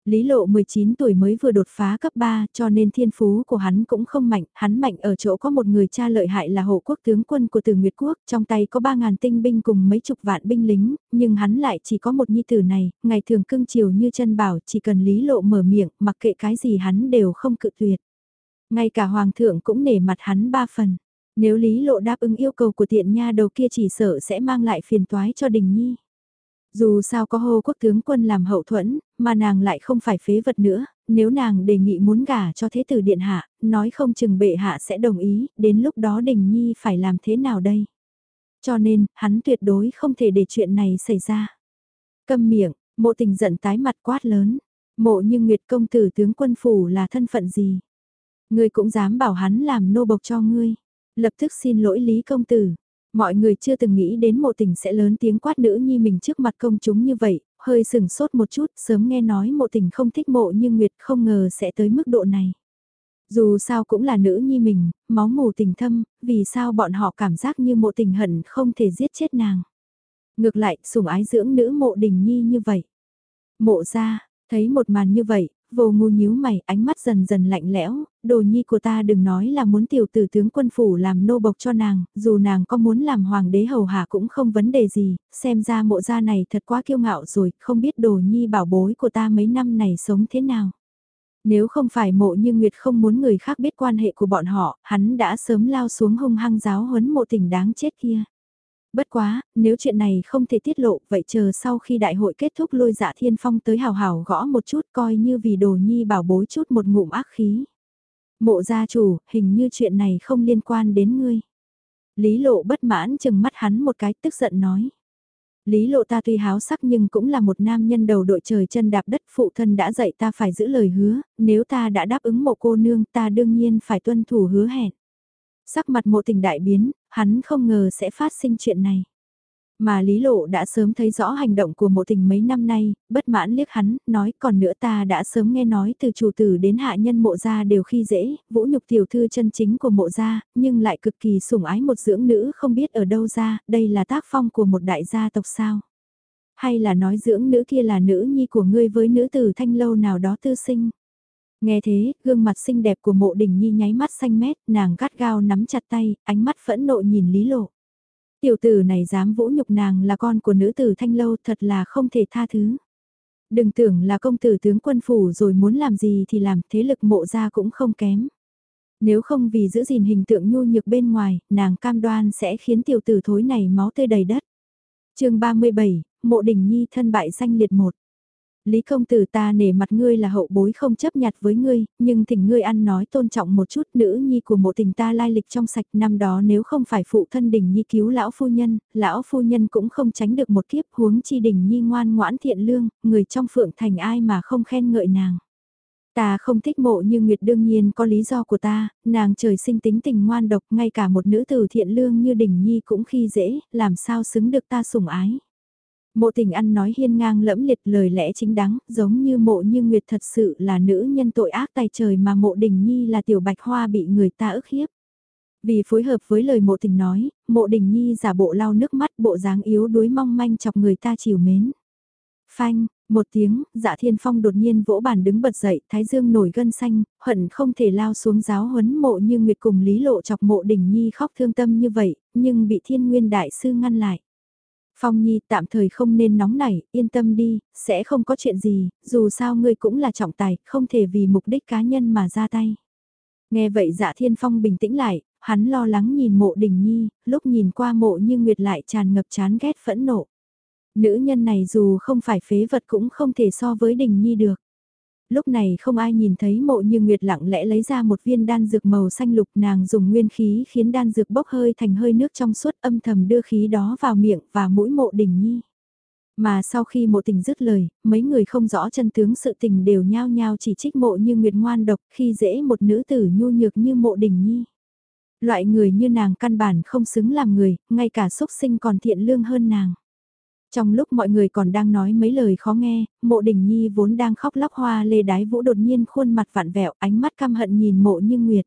Lý Lộ 19 tuổi mới vừa đột phá cấp 3 cho nên thiên phú của hắn cũng không mạnh, hắn mạnh ở chỗ có một người cha lợi hại là hộ quốc tướng quân của Từ Nguyệt Quốc, trong tay có 3.000 tinh binh cùng mấy chục vạn binh lính, nhưng hắn lại chỉ có một nhi tử này, ngày thường cưng chiều như chân bảo, chỉ cần Lý Lộ mở miệng, mặc kệ cái gì hắn đều không cự tuyệt. Ngay cả Hoàng thượng cũng nể mặt hắn ba phần. Nếu Lý Lộ đáp ứng yêu cầu của tiện nha đầu kia chỉ sợ sẽ mang lại phiền toái cho Đình Nhi. Dù sao có hô quốc tướng quân làm hậu thuẫn, mà nàng lại không phải phế vật nữa, nếu nàng đề nghị muốn gả cho thế tử điện hạ, nói không chừng bệ hạ sẽ đồng ý, đến lúc đó đình nhi phải làm thế nào đây? Cho nên, hắn tuyệt đối không thể để chuyện này xảy ra. Câm miệng, mộ tình giận tái mặt quát lớn. Mộ như Nguyệt công tử tướng quân phủ là thân phận gì? Ngươi cũng dám bảo hắn làm nô bộc cho ngươi. Lập tức xin lỗi Lý công tử. Mọi người chưa từng nghĩ đến mộ tình sẽ lớn tiếng quát nữ nhi mình trước mặt công chúng như vậy, hơi sừng sốt một chút, sớm nghe nói mộ tình không thích mộ nhưng Nguyệt không ngờ sẽ tới mức độ này. Dù sao cũng là nữ nhi mình, máu mù tình thâm, vì sao bọn họ cảm giác như mộ tình hận không thể giết chết nàng. Ngược lại, sủng ái dưỡng nữ mộ đình nhi như vậy. Mộ ra, thấy một màn như vậy, vô ngu nhíu mày, ánh mắt dần dần lạnh lẽo, đồ nhi của ta đừng nói là muốn tiểu tử tướng quân phủ làm nô bộc cho nàng, dù nàng có muốn làm hoàng đế hầu hạ cũng không vấn đề gì, xem ra mộ gia này thật quá kiêu ngạo rồi, không biết đồ nhi bảo bối của ta mấy năm này sống thế nào. Nếu không phải mộ như Nguyệt không muốn người khác biết quan hệ của bọn họ, hắn đã sớm lao xuống hung hăng giáo huấn mộ tình đáng chết kia. Bất quá, nếu chuyện này không thể tiết lộ, vậy chờ sau khi đại hội kết thúc lôi dạ thiên phong tới hào hào gõ một chút coi như vì đồ nhi bảo bối chút một ngụm ác khí. Mộ gia chủ, hình như chuyện này không liên quan đến ngươi. Lý lộ bất mãn chừng mắt hắn một cái tức giận nói. Lý lộ ta tuy háo sắc nhưng cũng là một nam nhân đầu đội trời chân đạp đất phụ thân đã dạy ta phải giữ lời hứa, nếu ta đã đáp ứng mộ cô nương ta đương nhiên phải tuân thủ hứa hẹn. Sắc mặt mộ tình đại biến, hắn không ngờ sẽ phát sinh chuyện này. Mà Lý Lộ đã sớm thấy rõ hành động của mộ tình mấy năm nay, bất mãn liếc hắn, nói còn nữa ta đã sớm nghe nói từ chủ tử đến hạ nhân mộ gia đều khi dễ, vũ nhục tiểu thư chân chính của mộ gia, nhưng lại cực kỳ sủng ái một dưỡng nữ không biết ở đâu ra, đây là tác phong của một đại gia tộc sao. Hay là nói dưỡng nữ kia là nữ nhi của ngươi với nữ tử thanh lâu nào đó tư sinh. Nghe thế, gương mặt xinh đẹp của mộ đình nhi nháy mắt xanh mét, nàng gắt gao nắm chặt tay, ánh mắt phẫn nộ nhìn Lý Lộ. Tiểu tử này dám vũ nhục nàng là con của nữ tử thanh lâu thật là không thể tha thứ. Đừng tưởng là công tử tướng quân phủ rồi muốn làm gì thì làm thế lực mộ ra cũng không kém. Nếu không vì giữ gìn hình tượng nhu nhược bên ngoài, nàng cam đoan sẽ khiến tiểu tử thối này máu tươi đầy đất. chương 37, Mộ Đình Nhi thân bại danh liệt một. Lý công tử ta nể mặt ngươi là hậu bối không chấp nhặt với ngươi, nhưng thỉnh ngươi ăn nói tôn trọng một chút nữ nhi của mộ tình ta lai lịch trong sạch năm đó nếu không phải phụ thân đình nhi cứu lão phu nhân, lão phu nhân cũng không tránh được một kiếp huống chi đình nhi ngoan ngoãn thiện lương, người trong phượng thành ai mà không khen ngợi nàng. Ta không thích mộ như Nguyệt đương nhiên có lý do của ta, nàng trời sinh tính tình ngoan độc ngay cả một nữ tử thiện lương như đình nhi cũng khi dễ, làm sao xứng được ta sủng ái. Mộ tình ăn nói hiên ngang lẫm liệt lời lẽ chính đáng, giống như mộ như Nguyệt thật sự là nữ nhân tội ác tài trời mà mộ đình nhi là tiểu bạch hoa bị người ta ức hiếp. Vì phối hợp với lời mộ tình nói, mộ đình nhi giả bộ lau nước mắt bộ dáng yếu đuối mong manh chọc người ta chiều mến. Phanh, một tiếng, dạ thiên phong đột nhiên vỗ bàn đứng bật dậy, thái dương nổi gân xanh, hận không thể lao xuống giáo huấn mộ như Nguyệt cùng Lý Lộ chọc mộ đình nhi khóc thương tâm như vậy, nhưng bị thiên nguyên đại sư ngăn lại. Phong Nhi tạm thời không nên nóng nảy, yên tâm đi, sẽ không có chuyện gì, dù sao ngươi cũng là trọng tài, không thể vì mục đích cá nhân mà ra tay. Nghe vậy dạ thiên phong bình tĩnh lại, hắn lo lắng nhìn mộ đình nhi, lúc nhìn qua mộ như nguyệt lại tràn ngập chán ghét phẫn nộ. Nữ nhân này dù không phải phế vật cũng không thể so với đình nhi được. Lúc này không ai nhìn thấy mộ như Nguyệt lặng lẽ lấy ra một viên đan dược màu xanh lục nàng dùng nguyên khí khiến đan dược bốc hơi thành hơi nước trong suốt âm thầm đưa khí đó vào miệng và mũi mộ đình nhi. Mà sau khi mộ tình dứt lời, mấy người không rõ chân tướng sự tình đều nhao nhao chỉ trích mộ như Nguyệt ngoan độc khi dễ một nữ tử nhu nhược như mộ đình nhi. Loại người như nàng căn bản không xứng làm người, ngay cả xúc sinh còn thiện lương hơn nàng. Trong lúc mọi người còn đang nói mấy lời khó nghe, mộ đình nhi vốn đang khóc lóc hoa lê đái vũ đột nhiên khuôn mặt vặn vẹo ánh mắt căm hận nhìn mộ như nguyệt.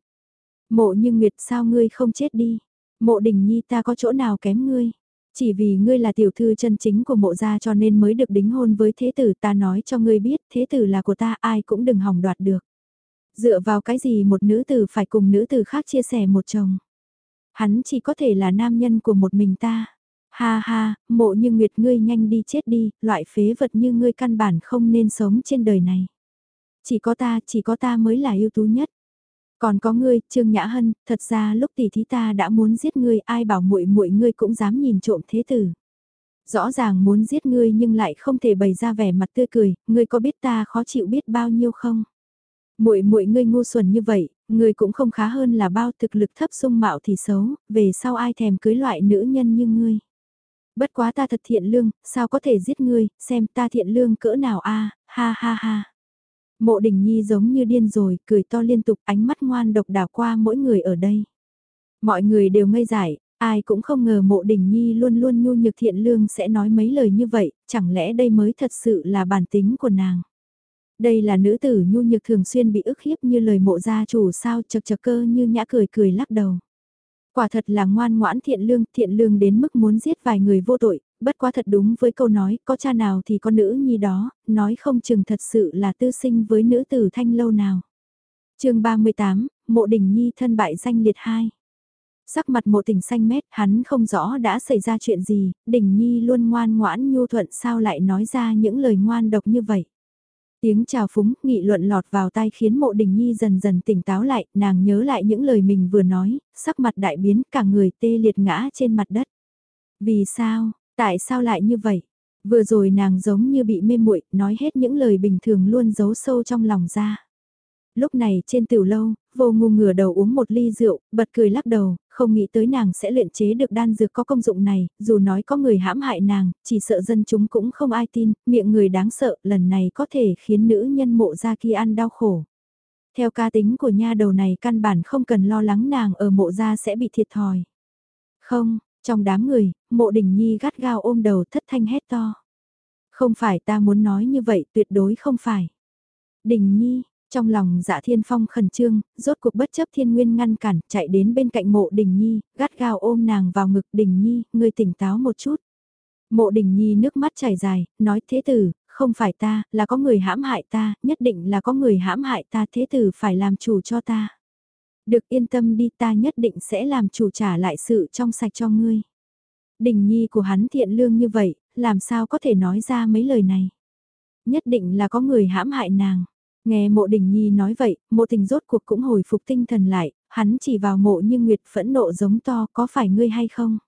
Mộ như nguyệt sao ngươi không chết đi? Mộ đình nhi ta có chỗ nào kém ngươi? Chỉ vì ngươi là tiểu thư chân chính của mộ gia cho nên mới được đính hôn với thế tử ta nói cho ngươi biết thế tử là của ta ai cũng đừng hỏng đoạt được. Dựa vào cái gì một nữ tử phải cùng nữ tử khác chia sẻ một chồng? Hắn chỉ có thể là nam nhân của một mình ta. Ha ha, mộ như Nguyệt ngươi nhanh đi chết đi, loại phế vật như ngươi căn bản không nên sống trên đời này. Chỉ có ta, chỉ có ta mới là ưu tú nhất. Còn có ngươi, Trương Nhã Hân, thật ra lúc tỷ thí ta đã muốn giết ngươi, ai bảo muội muội ngươi cũng dám nhìn trộm thế tử. Rõ ràng muốn giết ngươi nhưng lại không thể bày ra vẻ mặt tươi cười, ngươi có biết ta khó chịu biết bao nhiêu không? Muội muội ngươi ngu xuẩn như vậy, ngươi cũng không khá hơn là bao thực lực thấp sung mạo thì xấu, về sau ai thèm cưới loại nữ nhân như ngươi. Bất quá ta thật thiện lương, sao có thể giết ngươi, xem ta thiện lương cỡ nào a ha ha ha. Mộ đình nhi giống như điên rồi, cười to liên tục ánh mắt ngoan độc đảo qua mỗi người ở đây. Mọi người đều ngây dại, ai cũng không ngờ mộ đình nhi luôn luôn nhu nhược thiện lương sẽ nói mấy lời như vậy, chẳng lẽ đây mới thật sự là bản tính của nàng. Đây là nữ tử nhu nhược thường xuyên bị ức hiếp như lời mộ gia chủ sao chật chật cơ như nhã cười cười lắc đầu. Quả thật là ngoan ngoãn thiện lương, thiện lương đến mức muốn giết vài người vô tội, bất quá thật đúng với câu nói, có cha nào thì có nữ nhi đó, nói không chừng thật sự là tư sinh với nữ tử thanh lâu nào. chương 38, Mộ Đình Nhi thân bại danh liệt hai. Sắc mặt mộ tình xanh mét, hắn không rõ đã xảy ra chuyện gì, Đình Nhi luôn ngoan ngoãn nhu thuận sao lại nói ra những lời ngoan độc như vậy. Tiếng chào phúng, nghị luận lọt vào tai khiến mộ đình nhi dần dần tỉnh táo lại, nàng nhớ lại những lời mình vừa nói, sắc mặt đại biến, cả người tê liệt ngã trên mặt đất. Vì sao, tại sao lại như vậy? Vừa rồi nàng giống như bị mê muội nói hết những lời bình thường luôn giấu sâu trong lòng ra. Lúc này trên tiểu lâu, Vô ngu ngửa đầu uống một ly rượu, bật cười lắc đầu, không nghĩ tới nàng sẽ luyện chế được đan dược có công dụng này, dù nói có người hãm hại nàng, chỉ sợ dân chúng cũng không ai tin, miệng người đáng sợ, lần này có thể khiến nữ nhân mộ ra kia ăn đau khổ. Theo ca tính của nha đầu này căn bản không cần lo lắng nàng ở mộ ra sẽ bị thiệt thòi. Không, trong đám người, mộ đình nhi gắt gao ôm đầu thất thanh hét to. Không phải ta muốn nói như vậy, tuyệt đối không phải. Đình nhi, trong lòng dạ thiên phong khẩn trương, rốt cuộc bất chấp thiên nguyên ngăn cản, chạy đến bên cạnh mộ đình nhi, gắt gao ôm nàng vào ngực đình nhi, ngươi tỉnh táo một chút. Mộ đình nhi nước mắt chảy dài, nói thế tử, không phải ta, là có người hãm hại ta, nhất định là có người hãm hại ta thế tử phải làm chủ cho ta. Được yên tâm đi ta nhất định sẽ làm chủ trả lại sự trong sạch cho ngươi. Đình nhi của hắn thiện lương như vậy, làm sao có thể nói ra mấy lời này. Nhất định là có người hãm hại nàng. Nghe mộ đình nhi nói vậy, mộ tình rốt cuộc cũng hồi phục tinh thần lại, hắn chỉ vào mộ như nguyệt phẫn nộ giống to có phải ngươi hay không?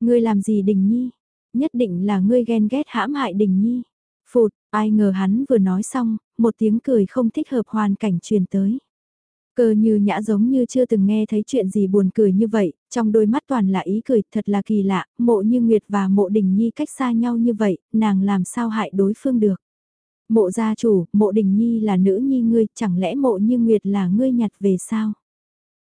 Ngươi làm gì đình nhi? Nhất định là ngươi ghen ghét hãm hại đình nhi. Phụt, ai ngờ hắn vừa nói xong, một tiếng cười không thích hợp hoàn cảnh truyền tới. Cơ như nhã giống như chưa từng nghe thấy chuyện gì buồn cười như vậy, trong đôi mắt toàn là ý cười thật là kỳ lạ, mộ như Nguyệt và mộ đình nhi cách xa nhau như vậy, nàng làm sao hại đối phương được. Mộ gia chủ, mộ đình nhi là nữ nhi ngươi, chẳng lẽ mộ như Nguyệt là ngươi nhặt về sao?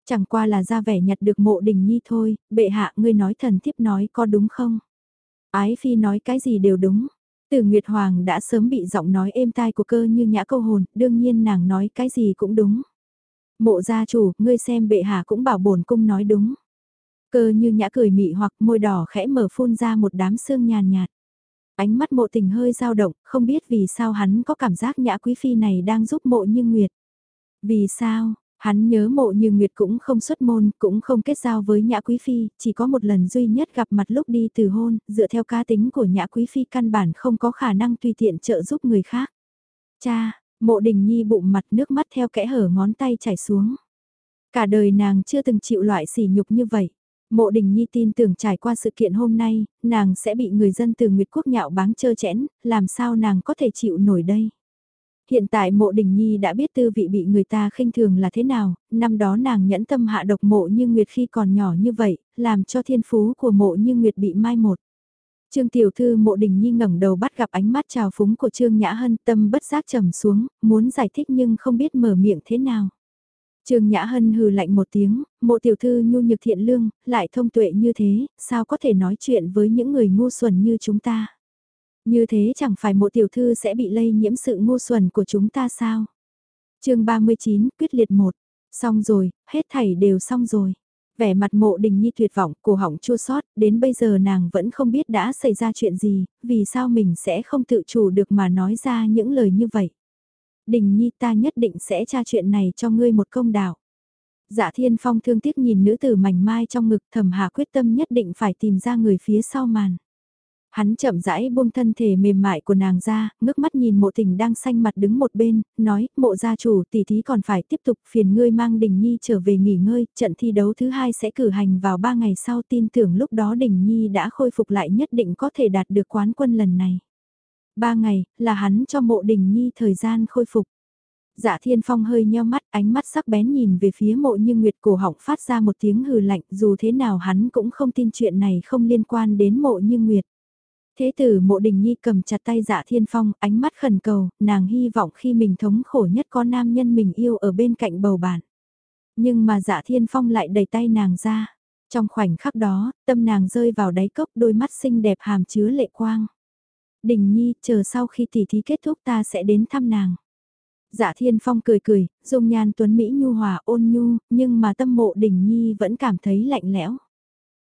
Chẳng qua là ra vẻ nhặt được mộ đình nhi thôi, bệ hạ ngươi nói thần thiếp nói có đúng không? Ái phi nói cái gì đều đúng. Từ Nguyệt Hoàng đã sớm bị giọng nói êm tai của cơ như nhã câu hồn, đương nhiên nàng nói cái gì cũng đúng. Mộ gia chủ, ngươi xem bệ hạ cũng bảo bổn cung nói đúng. Cơ như nhã cười mị hoặc môi đỏ khẽ mở phun ra một đám sương nhàn nhạt. Ánh mắt mộ tình hơi dao động, không biết vì sao hắn có cảm giác nhã quý phi này đang giúp mộ như nguyệt. Vì sao, hắn nhớ mộ như nguyệt cũng không xuất môn, cũng không kết giao với nhã quý phi, chỉ có một lần duy nhất gặp mặt lúc đi từ hôn, dựa theo cá tính của nhã quý phi căn bản không có khả năng tùy tiện trợ giúp người khác. Cha, mộ đình nhi bụng mặt nước mắt theo kẽ hở ngón tay chảy xuống. Cả đời nàng chưa từng chịu loại sỉ nhục như vậy. Mộ Đình Nhi tin tưởng trải qua sự kiện hôm nay, nàng sẽ bị người dân từ Nguyệt Quốc nhạo báng chơ chẽn, làm sao nàng có thể chịu nổi đây. Hiện tại mộ đình nhi đã biết tư vị bị người ta khinh thường là thế nào, năm đó nàng nhẫn tâm hạ độc mộ như Nguyệt khi còn nhỏ như vậy, làm cho thiên phú của mộ như Nguyệt bị mai một. Trương Tiểu Thư mộ đình nhi ngẩng đầu bắt gặp ánh mắt trào phúng của Trương Nhã Hân tâm bất giác trầm xuống, muốn giải thích nhưng không biết mở miệng thế nào. Trương Nhã Hân hừ lạnh một tiếng, mộ tiểu thư nhu nhược thiện lương, lại thông tuệ như thế, sao có thể nói chuyện với những người ngu xuẩn như chúng ta. Như thế chẳng phải mộ tiểu thư sẽ bị lây nhiễm sự ngu xuẩn của chúng ta sao? chương 39, quyết liệt một Xong rồi, hết thảy đều xong rồi. Vẻ mặt mộ đình nhi tuyệt vọng, cổ họng chua sót, đến bây giờ nàng vẫn không biết đã xảy ra chuyện gì, vì sao mình sẽ không tự chủ được mà nói ra những lời như vậy đình nhi ta nhất định sẽ tra chuyện này cho ngươi một công đạo. Dạ thiên phong thương tiếc nhìn nữ tử mảnh mai trong ngực thầm hạ quyết tâm nhất định phải tìm ra người phía sau màn. Hắn chậm rãi buông thân thể mềm mại của nàng ra, ngước mắt nhìn mộ tình đang xanh mặt đứng một bên, nói, mộ gia chủ tỷ thí còn phải tiếp tục phiền ngươi mang đình nhi trở về nghỉ ngơi, trận thi đấu thứ hai sẽ cử hành vào ba ngày sau tin tưởng lúc đó đình nhi đã khôi phục lại nhất định có thể đạt được quán quân lần này. Ba ngày, là hắn cho mộ đình nhi thời gian khôi phục. Dạ thiên phong hơi nheo mắt ánh mắt sắc bén nhìn về phía mộ như nguyệt cổ họng phát ra một tiếng hừ lạnh dù thế nào hắn cũng không tin chuyện này không liên quan đến mộ như nguyệt. Thế tử mộ đình nhi cầm chặt tay dạ thiên phong ánh mắt khẩn cầu nàng hy vọng khi mình thống khổ nhất có nam nhân mình yêu ở bên cạnh bầu bạn. Nhưng mà dạ thiên phong lại đẩy tay nàng ra. Trong khoảnh khắc đó, tâm nàng rơi vào đáy cốc đôi mắt xinh đẹp hàm chứa lệ quang. Đình Nhi, chờ sau khi tỷ thí kết thúc ta sẽ đến thăm nàng. Dạ Thiên Phong cười cười, dung nhan tuấn Mỹ nhu hòa ôn nhu, nhưng mà tâm mộ Đình Nhi vẫn cảm thấy lạnh lẽo.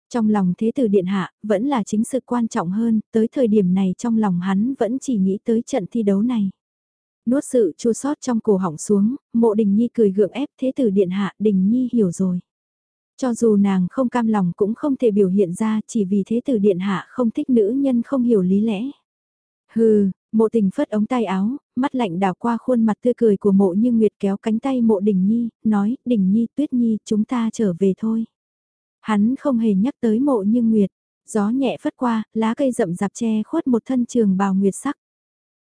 Trong lòng thế tử điện hạ, vẫn là chính sự quan trọng hơn, tới thời điểm này trong lòng hắn vẫn chỉ nghĩ tới trận thi đấu này. Nuốt sự chua sót trong cổ họng xuống, mộ Đình Nhi cười gượng ép thế tử điện hạ, Đình Nhi hiểu rồi. Cho dù nàng không cam lòng cũng không thể biểu hiện ra chỉ vì thế tử điện hạ không thích nữ nhân không hiểu lý lẽ. Hừ, mộ tình phất ống tay áo, mắt lạnh đảo qua khuôn mặt tươi cười của mộ như Nguyệt kéo cánh tay mộ đình nhi, nói, đình nhi, tuyết nhi, chúng ta trở về thôi. Hắn không hề nhắc tới mộ như Nguyệt, gió nhẹ phất qua, lá cây rậm rạp che khuất một thân trường bào nguyệt sắc.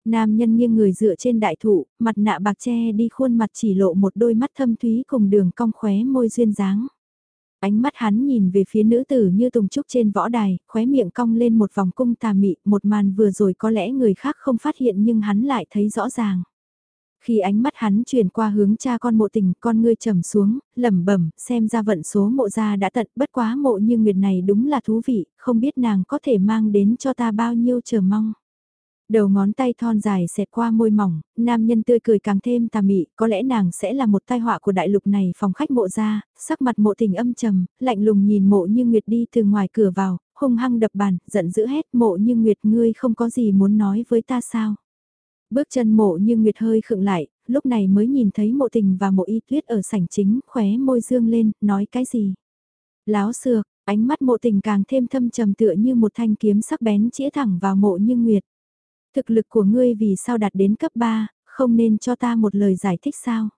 Nam nhân nghiêng người dựa trên đại thụ, mặt nạ bạc che đi khuôn mặt chỉ lộ một đôi mắt thâm thúy cùng đường cong khóe môi duyên dáng. Ánh mắt hắn nhìn về phía nữ tử như tùng trúc trên võ đài, khóe miệng cong lên một vòng cung tà mị, một màn vừa rồi có lẽ người khác không phát hiện nhưng hắn lại thấy rõ ràng. Khi ánh mắt hắn chuyển qua hướng cha con mộ tình, con ngươi trầm xuống, lẩm bẩm, xem ra vận số mộ gia đã tận, bất quá mộ như nguyệt này đúng là thú vị, không biết nàng có thể mang đến cho ta bao nhiêu chờ mong. Đầu ngón tay thon dài xẹt qua môi mỏng, nam nhân tươi cười càng thêm tà mị, có lẽ nàng sẽ là một tai họa của đại lục này phòng khách mộ ra, sắc mặt mộ tình âm trầm, lạnh lùng nhìn mộ như nguyệt đi từ ngoài cửa vào, hung hăng đập bàn, giận dữ hét mộ như nguyệt ngươi không có gì muốn nói với ta sao. Bước chân mộ như nguyệt hơi khựng lại, lúc này mới nhìn thấy mộ tình và mộ y tuyết ở sảnh chính, khóe môi dương lên, nói cái gì. Láo xược, ánh mắt mộ tình càng thêm thâm trầm tựa như một thanh kiếm sắc bén chĩa thẳng vào mộ như nguyệt. Thực lực của ngươi vì sao đạt đến cấp 3, không nên cho ta một lời giải thích sao?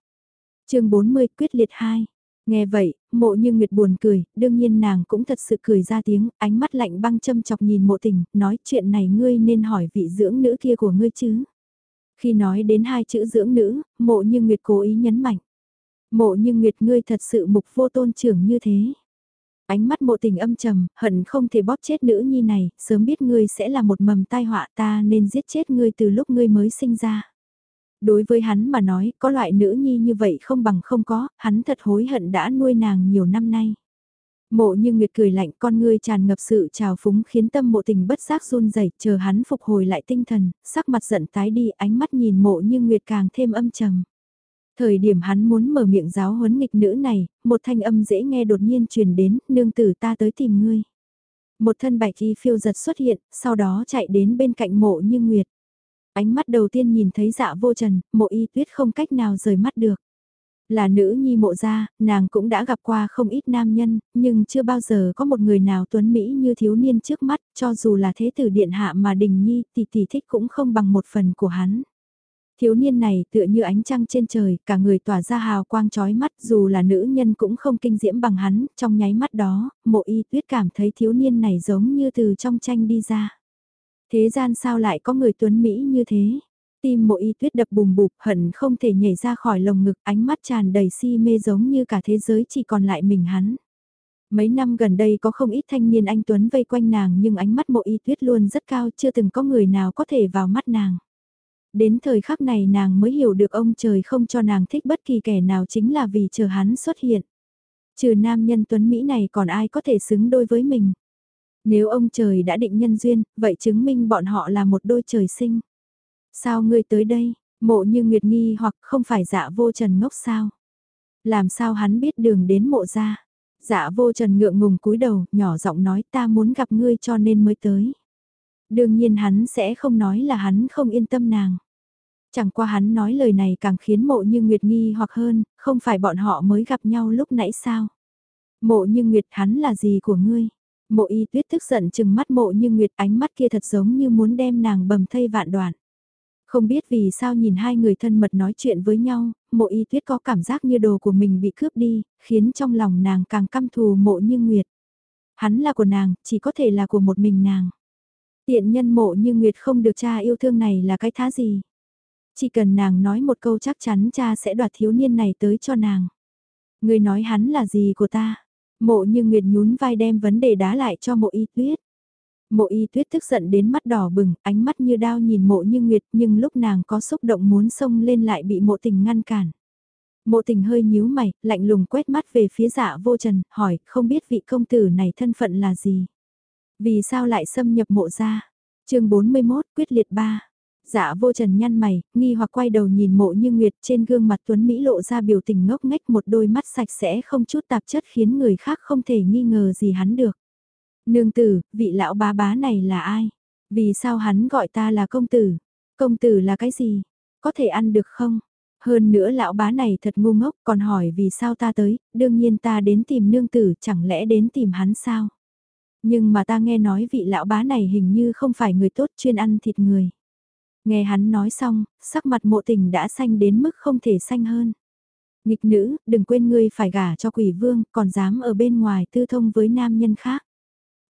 chương 40 quyết liệt 2. Nghe vậy, mộ như Nguyệt buồn cười, đương nhiên nàng cũng thật sự cười ra tiếng, ánh mắt lạnh băng châm chọc nhìn mộ tình, nói chuyện này ngươi nên hỏi vị dưỡng nữ kia của ngươi chứ. Khi nói đến hai chữ dưỡng nữ, mộ như Nguyệt cố ý nhấn mạnh. Mộ như Nguyệt ngươi thật sự mục vô tôn trưởng như thế. Ánh mắt mộ tình âm trầm, hận không thể bóp chết nữ nhi này, sớm biết ngươi sẽ là một mầm tai họa ta nên giết chết ngươi từ lúc ngươi mới sinh ra. Đối với hắn mà nói, có loại nữ nhi như vậy không bằng không có, hắn thật hối hận đã nuôi nàng nhiều năm nay. Mộ như Nguyệt cười lạnh con ngươi tràn ngập sự trào phúng khiến tâm mộ tình bất giác run rẩy chờ hắn phục hồi lại tinh thần, sắc mặt giận tái đi ánh mắt nhìn mộ như Nguyệt càng thêm âm trầm. Thời điểm hắn muốn mở miệng giáo huấn nghịch nữ này, một thanh âm dễ nghe đột nhiên truyền đến, nương tử ta tới tìm ngươi. Một thân bạch y phiêu giật xuất hiện, sau đó chạy đến bên cạnh mộ như nguyệt. Ánh mắt đầu tiên nhìn thấy dạ vô trần, mộ y tuyết không cách nào rời mắt được. Là nữ nhi mộ gia, nàng cũng đã gặp qua không ít nam nhân, nhưng chưa bao giờ có một người nào tuấn Mỹ như thiếu niên trước mắt, cho dù là thế tử điện hạ mà đình nhi tỷ tỷ thích cũng không bằng một phần của hắn. Thiếu niên này tựa như ánh trăng trên trời, cả người tỏa ra hào quang chói mắt dù là nữ nhân cũng không kinh diễm bằng hắn, trong nháy mắt đó, mộ y tuyết cảm thấy thiếu niên này giống như từ trong tranh đi ra. Thế gian sao lại có người tuấn Mỹ như thế? Tim mộ y tuyết đập bùm bụp hận không thể nhảy ra khỏi lồng ngực ánh mắt tràn đầy si mê giống như cả thế giới chỉ còn lại mình hắn. Mấy năm gần đây có không ít thanh niên anh Tuấn vây quanh nàng nhưng ánh mắt mộ y tuyết luôn rất cao chưa từng có người nào có thể vào mắt nàng. Đến thời khắc này nàng mới hiểu được ông trời không cho nàng thích bất kỳ kẻ nào chính là vì chờ hắn xuất hiện. Trừ nam nhân tuấn Mỹ này còn ai có thể xứng đôi với mình. Nếu ông trời đã định nhân duyên, vậy chứng minh bọn họ là một đôi trời sinh. Sao ngươi tới đây, mộ như Nguyệt Nghi hoặc không phải dạ vô trần ngốc sao? Làm sao hắn biết đường đến mộ ra? Dạ vô trần ngượng ngùng cúi đầu, nhỏ giọng nói ta muốn gặp ngươi cho nên mới tới. Đương nhiên hắn sẽ không nói là hắn không yên tâm nàng. Chẳng qua hắn nói lời này càng khiến mộ như Nguyệt nghi hoặc hơn, không phải bọn họ mới gặp nhau lúc nãy sao. Mộ như Nguyệt hắn là gì của ngươi? Mộ y tuyết tức giận chừng mắt mộ như Nguyệt ánh mắt kia thật giống như muốn đem nàng bầm thây vạn đoạn. Không biết vì sao nhìn hai người thân mật nói chuyện với nhau, mộ y tuyết có cảm giác như đồ của mình bị cướp đi, khiến trong lòng nàng càng căm thù mộ như Nguyệt. Hắn là của nàng, chỉ có thể là của một mình nàng. Tiện nhân mộ như Nguyệt không được cha yêu thương này là cái thá gì. Chỉ cần nàng nói một câu chắc chắn cha sẽ đoạt thiếu niên này tới cho nàng. Người nói hắn là gì của ta? Mộ như Nguyệt nhún vai đem vấn đề đá lại cho mộ y tuyết. Mộ y tuyết tức giận đến mắt đỏ bừng, ánh mắt như đao nhìn mộ như Nguyệt nhưng lúc nàng có xúc động muốn xông lên lại bị mộ tình ngăn cản. Mộ tình hơi nhíu mày, lạnh lùng quét mắt về phía dạ vô trần, hỏi không biết vị công tử này thân phận là gì. Vì sao lại xâm nhập mộ ra? chương 41 quyết liệt 3. Dạ vô trần nhăn mày, nghi hoặc quay đầu nhìn mộ như nguyệt trên gương mặt tuấn Mỹ lộ ra biểu tình ngốc nghếch một đôi mắt sạch sẽ không chút tạp chất khiến người khác không thể nghi ngờ gì hắn được. Nương tử, vị lão bá bá này là ai? Vì sao hắn gọi ta là công tử? Công tử là cái gì? Có thể ăn được không? Hơn nữa lão bá này thật ngu ngốc còn hỏi vì sao ta tới, đương nhiên ta đến tìm nương tử chẳng lẽ đến tìm hắn sao? Nhưng mà ta nghe nói vị lão bá này hình như không phải người tốt chuyên ăn thịt người. Nghe hắn nói xong, sắc mặt mộ tình đã xanh đến mức không thể xanh hơn. Nghịch nữ, đừng quên ngươi phải gả cho quỷ vương, còn dám ở bên ngoài tư thông với nam nhân khác.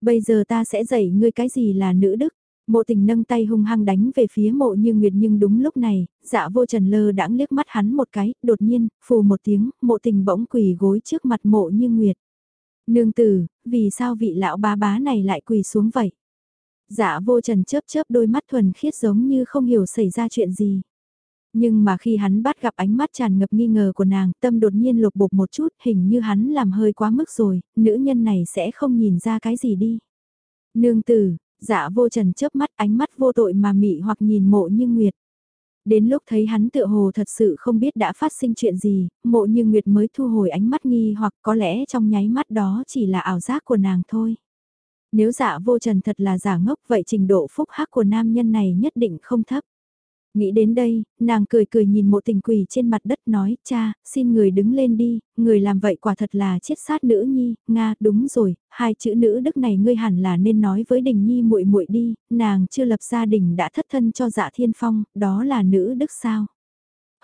Bây giờ ta sẽ dạy ngươi cái gì là nữ đức. Mộ tình nâng tay hung hăng đánh về phía mộ như nguyệt nhưng đúng lúc này, dạ vô trần lơ đãng liếc mắt hắn một cái, đột nhiên, phù một tiếng, mộ tình bỗng quỳ gối trước mặt mộ như nguyệt. Nương tử, vì sao vị lão bá bá này lại quỳ xuống vậy? Dạ vô trần chớp chớp đôi mắt thuần khiết giống như không hiểu xảy ra chuyện gì. Nhưng mà khi hắn bắt gặp ánh mắt tràn ngập nghi ngờ của nàng, tâm đột nhiên lột bột một chút, hình như hắn làm hơi quá mức rồi, nữ nhân này sẽ không nhìn ra cái gì đi. Nương tử, dạ vô trần chớp mắt ánh mắt vô tội mà mị hoặc nhìn mộ như nguyệt. Đến lúc thấy hắn tựa hồ thật sự không biết đã phát sinh chuyện gì, mộ như nguyệt mới thu hồi ánh mắt nghi hoặc có lẽ trong nháy mắt đó chỉ là ảo giác của nàng thôi. Nếu dạ vô trần thật là giả ngốc vậy trình độ phúc hắc của nam nhân này nhất định không thấp. Nghĩ đến đây, nàng cười cười nhìn mộ tình quỳ trên mặt đất nói, cha, xin người đứng lên đi, người làm vậy quả thật là chết sát nữ nhi, Nga, đúng rồi, hai chữ nữ đức này ngươi hẳn là nên nói với đình nhi muội muội đi, nàng chưa lập gia đình đã thất thân cho dạ thiên phong, đó là nữ đức sao?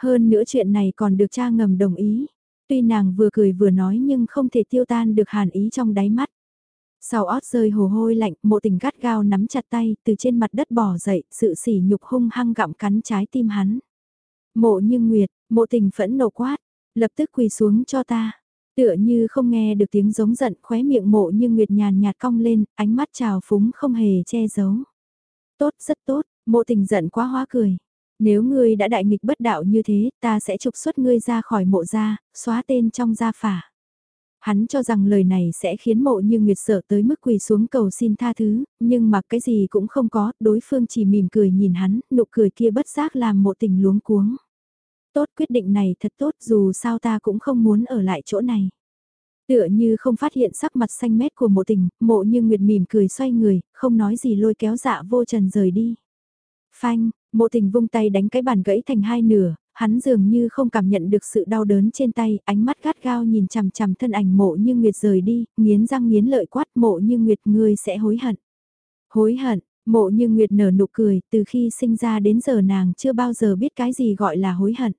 Hơn nữa chuyện này còn được cha ngầm đồng ý, tuy nàng vừa cười vừa nói nhưng không thể tiêu tan được hàn ý trong đáy mắt. Sau ót rơi hồ hôi lạnh, mộ tình gắt gao nắm chặt tay, từ trên mặt đất bò dậy, sự sỉ nhục hung hăng gặm cắn trái tim hắn. Mộ như nguyệt, mộ tình phẫn nộ quát, lập tức quỳ xuống cho ta. Tựa như không nghe được tiếng giống giận khóe miệng mộ như nguyệt nhàn nhạt cong lên, ánh mắt trào phúng không hề che giấu. Tốt, rất tốt, mộ tình giận quá hóa cười. Nếu ngươi đã đại nghịch bất đạo như thế, ta sẽ trục xuất ngươi ra khỏi mộ gia, xóa tên trong gia phả. Hắn cho rằng lời này sẽ khiến mộ như Nguyệt sợ tới mức quỳ xuống cầu xin tha thứ, nhưng mà cái gì cũng không có, đối phương chỉ mỉm cười nhìn hắn, nụ cười kia bất giác làm mộ tình luống cuống. Tốt quyết định này thật tốt dù sao ta cũng không muốn ở lại chỗ này. Tựa như không phát hiện sắc mặt xanh mét của mộ tình, mộ như Nguyệt mỉm cười xoay người, không nói gì lôi kéo dạ vô trần rời đi. Phanh, mộ tình vung tay đánh cái bàn gãy thành hai nửa, hắn dường như không cảm nhận được sự đau đớn trên tay, ánh mắt gắt gao nhìn chằm chằm thân ảnh mộ như Nguyệt rời đi, nghiến răng nghiến lợi quát mộ như Nguyệt ngươi sẽ hối hận. Hối hận, mộ như Nguyệt nở nụ cười, từ khi sinh ra đến giờ nàng chưa bao giờ biết cái gì gọi là hối hận.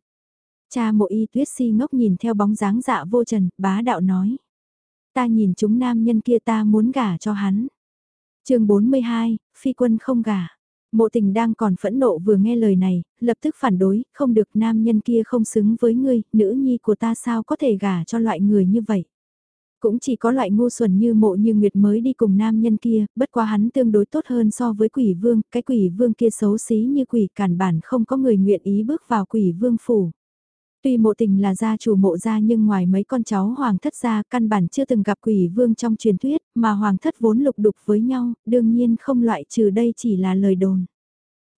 Cha mộ y tuyết si ngốc nhìn theo bóng dáng dạ vô trần, bá đạo nói. Ta nhìn chúng nam nhân kia ta muốn gả cho hắn. chương 42, phi quân không gả. Mộ tình đang còn phẫn nộ vừa nghe lời này, lập tức phản đối, không được nam nhân kia không xứng với ngươi, nữ nhi của ta sao có thể gả cho loại người như vậy. Cũng chỉ có loại ngu xuẩn như mộ như Nguyệt mới đi cùng nam nhân kia, bất quá hắn tương đối tốt hơn so với quỷ vương, cái quỷ vương kia xấu xí như quỷ cản bản không có người nguyện ý bước vào quỷ vương phủ. Tuy mộ tình là gia chủ mộ gia nhưng ngoài mấy con cháu hoàng thất gia căn bản chưa từng gặp quỷ vương trong truyền thuyết, mà hoàng thất vốn lục đục với nhau, đương nhiên không loại trừ đây chỉ là lời đồn.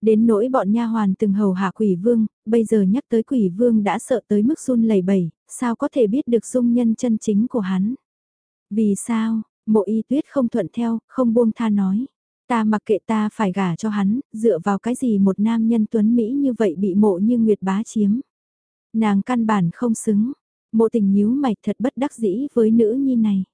Đến nỗi bọn nha hoàn từng hầu hạ quỷ vương, bây giờ nhắc tới quỷ vương đã sợ tới mức run lẩy bẩy, sao có thể biết được dung nhân chân chính của hắn. Vì sao, mộ y tuyết không thuận theo, không buông tha nói. Ta mặc kệ ta phải gả cho hắn, dựa vào cái gì một nam nhân tuấn Mỹ như vậy bị mộ như Nguyệt bá chiếm. Nàng căn bản không xứng, mộ tình nhíu mạch thật bất đắc dĩ với nữ nhi này.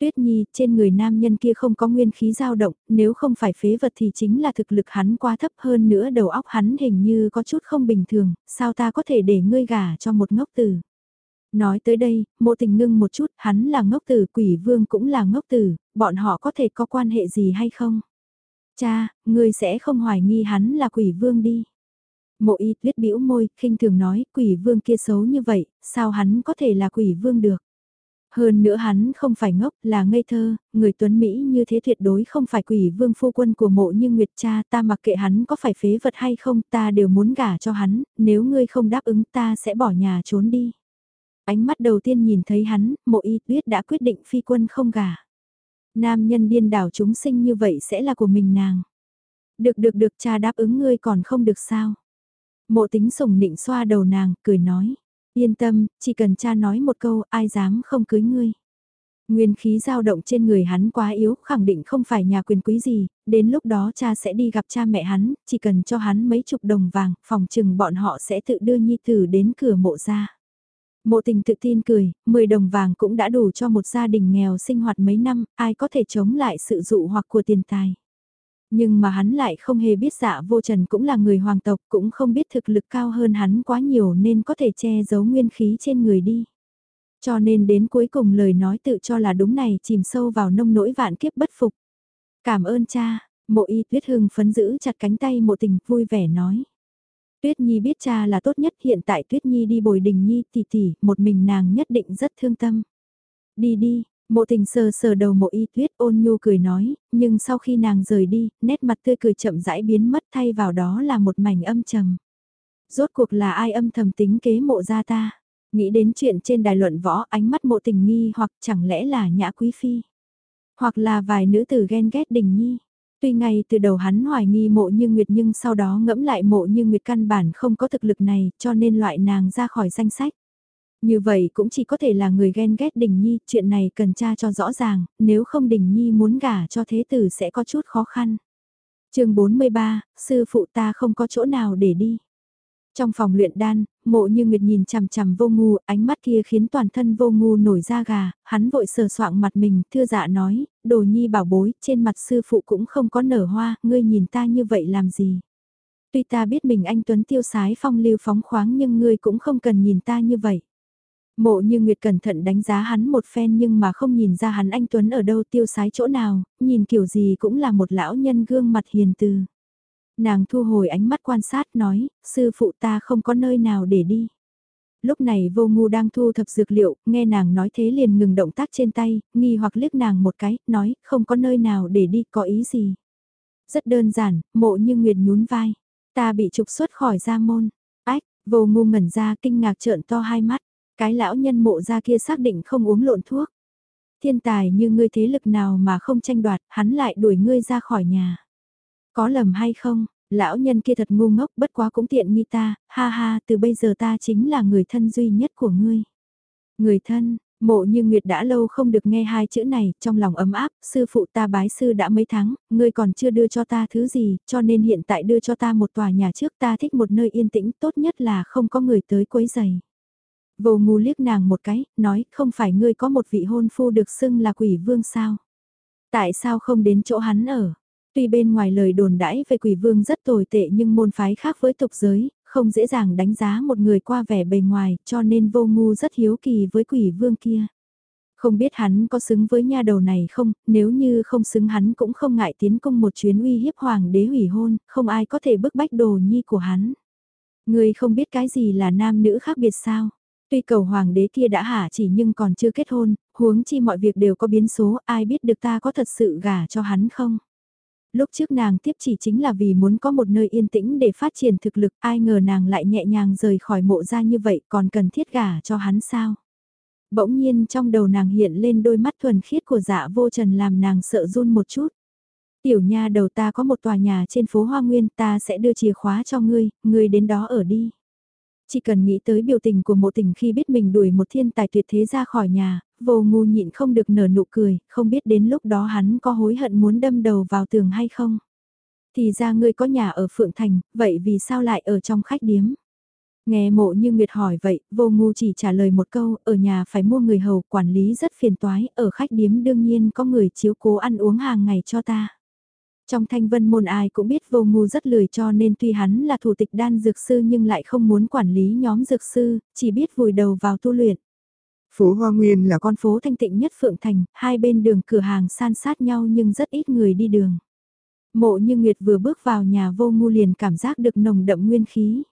Tuyết Nhi, trên người nam nhân kia không có nguyên khí dao động, nếu không phải phế vật thì chính là thực lực hắn quá thấp hơn nữa đầu óc hắn hình như có chút không bình thường, sao ta có thể để ngươi gả cho một ngốc tử. Nói tới đây, mộ tình ngưng một chút, hắn là ngốc tử, quỷ vương cũng là ngốc tử, bọn họ có thể có quan hệ gì hay không? Cha, ngươi sẽ không hoài nghi hắn là quỷ vương đi. Mộ y tuyết bĩu môi, khinh thường nói, quỷ vương kia xấu như vậy, sao hắn có thể là quỷ vương được? Hơn nữa hắn không phải ngốc, là ngây thơ, người tuấn Mỹ như thế tuyệt đối không phải quỷ vương phu quân của mộ như Nguyệt cha ta mặc kệ hắn có phải phế vật hay không ta đều muốn gả cho hắn, nếu ngươi không đáp ứng ta sẽ bỏ nhà trốn đi. Ánh mắt đầu tiên nhìn thấy hắn, mộ y tuyết đã quyết định phi quân không gả. Nam nhân điên đảo chúng sinh như vậy sẽ là của mình nàng. Được được được cha đáp ứng ngươi còn không được sao. Mộ tính sùng nịnh xoa đầu nàng, cười nói. Yên tâm, chỉ cần cha nói một câu, ai dám không cưới ngươi. Nguyên khí dao động trên người hắn quá yếu, khẳng định không phải nhà quyền quý gì, đến lúc đó cha sẽ đi gặp cha mẹ hắn, chỉ cần cho hắn mấy chục đồng vàng, phòng chừng bọn họ sẽ tự đưa nhi tử đến cửa mộ ra. Mộ tình tự tin cười, 10 đồng vàng cũng đã đủ cho một gia đình nghèo sinh hoạt mấy năm, ai có thể chống lại sự dụ hoặc của tiền tài. Nhưng mà hắn lại không hề biết dạ vô trần cũng là người hoàng tộc, cũng không biết thực lực cao hơn hắn quá nhiều nên có thể che giấu nguyên khí trên người đi. Cho nên đến cuối cùng lời nói tự cho là đúng này chìm sâu vào nông nỗi vạn kiếp bất phục. Cảm ơn cha, Mộ y tuyết hưng phấn giữ chặt cánh tay mộ tình vui vẻ nói. Tuyết Nhi biết cha là tốt nhất hiện tại Tuyết Nhi đi bồi đình Nhi tỷ tỷ, một mình nàng nhất định rất thương tâm. Đi đi, mộ tình sờ sờ đầu mộ y tuyết ôn nhu cười nói, nhưng sau khi nàng rời đi, nét mặt tươi cười chậm rãi biến mất thay vào đó là một mảnh âm trầm. Rốt cuộc là ai âm thầm tính kế mộ ra ta? Nghĩ đến chuyện trên đài luận võ ánh mắt mộ tình nghi hoặc chẳng lẽ là nhã quý phi? Hoặc là vài nữ tử ghen ghét đình nhi? Tuy ngay từ đầu hắn hoài nghi mộ như Nguyệt nhưng sau đó ngẫm lại mộ như Nguyệt căn bản không có thực lực này cho nên loại nàng ra khỏi danh sách. Như vậy cũng chỉ có thể là người ghen ghét Đình Nhi, chuyện này cần tra cho rõ ràng, nếu không Đình Nhi muốn gả cho thế tử sẽ có chút khó khăn. chương 43, sư phụ ta không có chỗ nào để đi. Trong phòng luyện đan, mộ như nguyệt nhìn chằm chằm vô ngu, ánh mắt kia khiến toàn thân vô ngu nổi da gà, hắn vội sờ soạng mặt mình, thưa dạ nói, đồ nhi bảo bối, trên mặt sư phụ cũng không có nở hoa, ngươi nhìn ta như vậy làm gì. Tuy ta biết mình anh Tuấn tiêu sái phong lưu phóng khoáng nhưng ngươi cũng không cần nhìn ta như vậy. Mộ như Nguyệt cẩn thận đánh giá hắn một phen nhưng mà không nhìn ra hắn anh Tuấn ở đâu tiêu sái chỗ nào, nhìn kiểu gì cũng là một lão nhân gương mặt hiền từ. Nàng thu hồi ánh mắt quan sát nói, sư phụ ta không có nơi nào để đi. Lúc này vô ngu đang thu thập dược liệu, nghe nàng nói thế liền ngừng động tác trên tay, nghi hoặc liếc nàng một cái, nói, không có nơi nào để đi, có ý gì. Rất đơn giản, mộ như nguyệt nhún vai. Ta bị trục xuất khỏi gia môn. Ách, vô ngu ngẩn ra kinh ngạc trợn to hai mắt. Cái lão nhân mộ ra kia xác định không uống lộn thuốc. Thiên tài như ngươi thế lực nào mà không tranh đoạt, hắn lại đuổi ngươi ra khỏi nhà. Có lầm hay không, lão nhân kia thật ngu ngốc bất quá cũng tiện nghi ta, ha ha từ bây giờ ta chính là người thân duy nhất của ngươi. Người thân, mộ như Nguyệt đã lâu không được nghe hai chữ này, trong lòng ấm áp, sư phụ ta bái sư đã mấy tháng, ngươi còn chưa đưa cho ta thứ gì, cho nên hiện tại đưa cho ta một tòa nhà trước ta thích một nơi yên tĩnh tốt nhất là không có người tới quấy giày. Vô ngu liếc nàng một cái, nói không phải ngươi có một vị hôn phu được xưng là quỷ vương sao? Tại sao không đến chỗ hắn ở? Tuy bên ngoài lời đồn đãi về quỷ vương rất tồi tệ nhưng môn phái khác với tục giới, không dễ dàng đánh giá một người qua vẻ bề ngoài cho nên vô ngu rất hiếu kỳ với quỷ vương kia. Không biết hắn có xứng với nha đầu này không, nếu như không xứng hắn cũng không ngại tiến công một chuyến uy hiếp hoàng đế hủy hôn, không ai có thể bức bách đồ nhi của hắn. Người không biết cái gì là nam nữ khác biệt sao? Tuy cầu hoàng đế kia đã hả chỉ nhưng còn chưa kết hôn, huống chi mọi việc đều có biến số, ai biết được ta có thật sự gả cho hắn không? Lúc trước nàng tiếp chỉ chính là vì muốn có một nơi yên tĩnh để phát triển thực lực, ai ngờ nàng lại nhẹ nhàng rời khỏi mộ ra như vậy còn cần thiết gả cho hắn sao? Bỗng nhiên trong đầu nàng hiện lên đôi mắt thuần khiết của dạ vô trần làm nàng sợ run một chút. Tiểu nha đầu ta có một tòa nhà trên phố Hoa Nguyên ta sẽ đưa chìa khóa cho ngươi, ngươi đến đó ở đi. Chỉ cần nghĩ tới biểu tình của mộ tình khi biết mình đuổi một thiên tài tuyệt thế ra khỏi nhà, vô ngu nhịn không được nở nụ cười, không biết đến lúc đó hắn có hối hận muốn đâm đầu vào tường hay không. Thì ra ngươi có nhà ở Phượng Thành, vậy vì sao lại ở trong khách điếm? Nghe mộ như Nguyệt hỏi vậy, vô ngu chỉ trả lời một câu, ở nhà phải mua người hầu, quản lý rất phiền toái, ở khách điếm đương nhiên có người chiếu cố ăn uống hàng ngày cho ta. Trong thanh vân môn ai cũng biết vô ngu rất lười cho nên tuy hắn là thủ tịch đan dược sư nhưng lại không muốn quản lý nhóm dược sư, chỉ biết vùi đầu vào tu luyện. Phố Hoa Nguyên là con phố thanh tịnh nhất Phượng Thành, hai bên đường cửa hàng san sát nhau nhưng rất ít người đi đường. Mộ như Nguyệt vừa bước vào nhà vô ngu liền cảm giác được nồng đậm nguyên khí.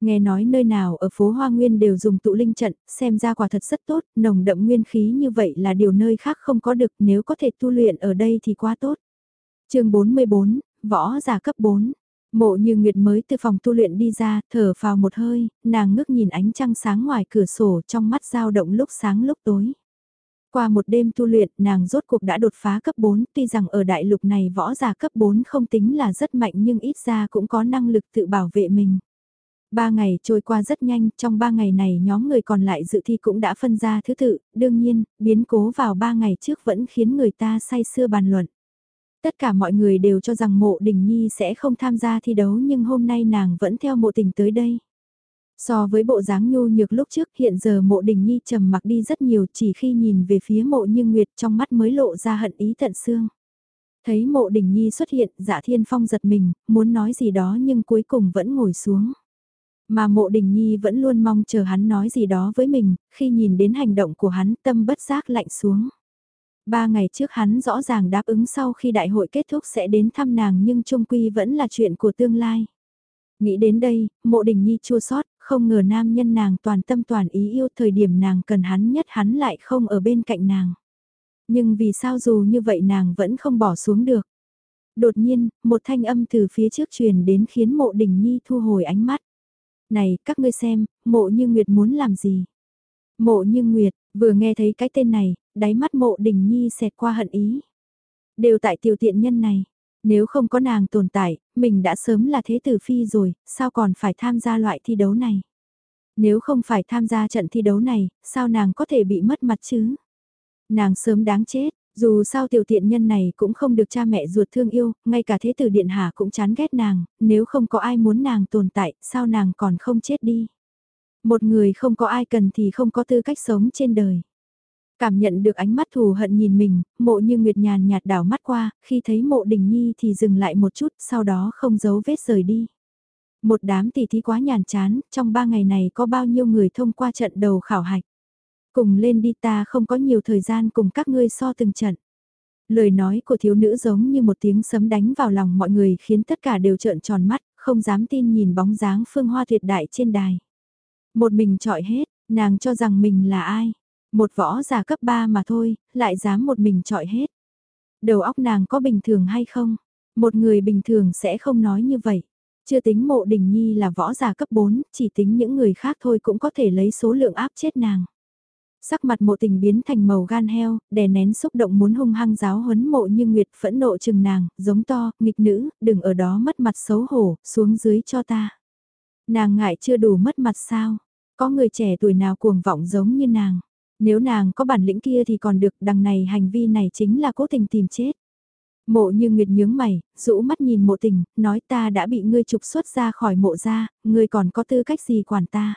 Nghe nói nơi nào ở phố Hoa Nguyên đều dùng tụ linh trận, xem ra quả thật rất tốt, nồng đậm nguyên khí như vậy là điều nơi khác không có được nếu có thể tu luyện ở đây thì quá tốt chương 44, võ giả cấp 4. Mộ như Nguyệt mới từ phòng tu luyện đi ra, thở vào một hơi, nàng ngước nhìn ánh trăng sáng ngoài cửa sổ trong mắt dao động lúc sáng lúc tối. Qua một đêm tu luyện, nàng rốt cuộc đã đột phá cấp 4, tuy rằng ở đại lục này võ giả cấp 4 không tính là rất mạnh nhưng ít ra cũng có năng lực tự bảo vệ mình. Ba ngày trôi qua rất nhanh, trong ba ngày này nhóm người còn lại dự thi cũng đã phân ra thứ tự, đương nhiên, biến cố vào ba ngày trước vẫn khiến người ta say sưa bàn luận. Tất cả mọi người đều cho rằng mộ đình nhi sẽ không tham gia thi đấu nhưng hôm nay nàng vẫn theo mộ tình tới đây. So với bộ dáng nhu nhược lúc trước hiện giờ mộ đình nhi trầm mặc đi rất nhiều chỉ khi nhìn về phía mộ như nguyệt trong mắt mới lộ ra hận ý tận xương. Thấy mộ đình nhi xuất hiện dạ thiên phong giật mình, muốn nói gì đó nhưng cuối cùng vẫn ngồi xuống. Mà mộ đình nhi vẫn luôn mong chờ hắn nói gì đó với mình, khi nhìn đến hành động của hắn tâm bất giác lạnh xuống. Ba ngày trước hắn rõ ràng đáp ứng sau khi đại hội kết thúc sẽ đến thăm nàng nhưng trung quy vẫn là chuyện của tương lai. Nghĩ đến đây, mộ đình nhi chua sót, không ngờ nam nhân nàng toàn tâm toàn ý yêu thời điểm nàng cần hắn nhất hắn lại không ở bên cạnh nàng. Nhưng vì sao dù như vậy nàng vẫn không bỏ xuống được. Đột nhiên, một thanh âm từ phía trước truyền đến khiến mộ đình nhi thu hồi ánh mắt. Này, các ngươi xem, mộ như Nguyệt muốn làm gì? Mộ như Nguyệt, vừa nghe thấy cái tên này, đáy mắt mộ đình nhi xẹt qua hận ý. Đều tại tiểu tiện nhân này, nếu không có nàng tồn tại, mình đã sớm là thế tử phi rồi, sao còn phải tham gia loại thi đấu này? Nếu không phải tham gia trận thi đấu này, sao nàng có thể bị mất mặt chứ? Nàng sớm đáng chết, dù sao tiểu tiện nhân này cũng không được cha mẹ ruột thương yêu, ngay cả thế tử điện hạ cũng chán ghét nàng, nếu không có ai muốn nàng tồn tại, sao nàng còn không chết đi? Một người không có ai cần thì không có tư cách sống trên đời. Cảm nhận được ánh mắt thù hận nhìn mình, mộ như Nguyệt nhàn nhạt đảo mắt qua, khi thấy mộ đình nhi thì dừng lại một chút, sau đó không giấu vết rời đi. Một đám tỷ thí quá nhàn chán, trong ba ngày này có bao nhiêu người thông qua trận đầu khảo hạch. Cùng lên đi ta không có nhiều thời gian cùng các ngươi so từng trận. Lời nói của thiếu nữ giống như một tiếng sấm đánh vào lòng mọi người khiến tất cả đều trợn tròn mắt, không dám tin nhìn bóng dáng phương hoa tuyệt đại trên đài. Một mình trọi hết, nàng cho rằng mình là ai? Một võ giả cấp 3 mà thôi, lại dám một mình trọi hết. Đầu óc nàng có bình thường hay không? Một người bình thường sẽ không nói như vậy. Chưa tính mộ đình nhi là võ giả cấp 4, chỉ tính những người khác thôi cũng có thể lấy số lượng áp chết nàng. Sắc mặt mộ tình biến thành màu gan heo, đè nén xúc động muốn hung hăng giáo huấn mộ như Nguyệt phẫn nộ chừng nàng, giống to, nghịch nữ, đừng ở đó mất mặt xấu hổ, xuống dưới cho ta. Nàng ngại chưa đủ mất mặt sao, có người trẻ tuổi nào cuồng vọng giống như nàng. Nếu nàng có bản lĩnh kia thì còn được, đằng này hành vi này chính là cố tình tìm chết. Mộ như Nguyệt nhướng mày, rũ mắt nhìn mộ tình, nói ta đã bị ngươi trục xuất ra khỏi mộ ra, ngươi còn có tư cách gì quản ta.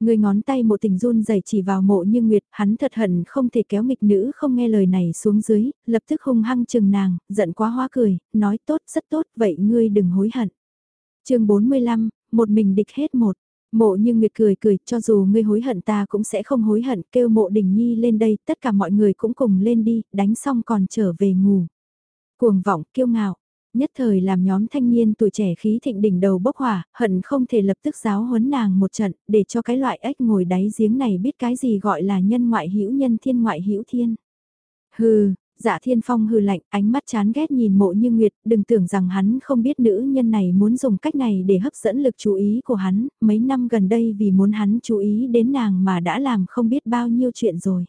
Người ngón tay mộ tình run rẩy chỉ vào mộ như Nguyệt, hắn thật hận không thể kéo nghịch nữ không nghe lời này xuống dưới, lập tức hung hăng chừng nàng, giận quá hoa cười, nói tốt rất tốt, vậy ngươi đừng hối hận. chương 45, một mình địch hết một. Mộ như Nguyệt cười cười, cho dù ngươi hối hận ta cũng sẽ không hối hận, kêu mộ đình nhi lên đây, tất cả mọi người cũng cùng lên đi, đánh xong còn trở về ngủ. Cuồng vọng, kiêu ngạo, nhất thời làm nhóm thanh niên tuổi trẻ khí thịnh đỉnh đầu bốc hỏa, hận không thể lập tức giáo huấn nàng một trận, để cho cái loại ếch ngồi đáy giếng này biết cái gì gọi là nhân ngoại hữu nhân thiên ngoại hữu thiên. Hừ, Dạ Thiên Phong hừ lạnh, ánh mắt chán ghét nhìn mộ như Nguyệt, đừng tưởng rằng hắn không biết nữ nhân này muốn dùng cách này để hấp dẫn lực chú ý của hắn, mấy năm gần đây vì muốn hắn chú ý đến nàng mà đã làm không biết bao nhiêu chuyện rồi.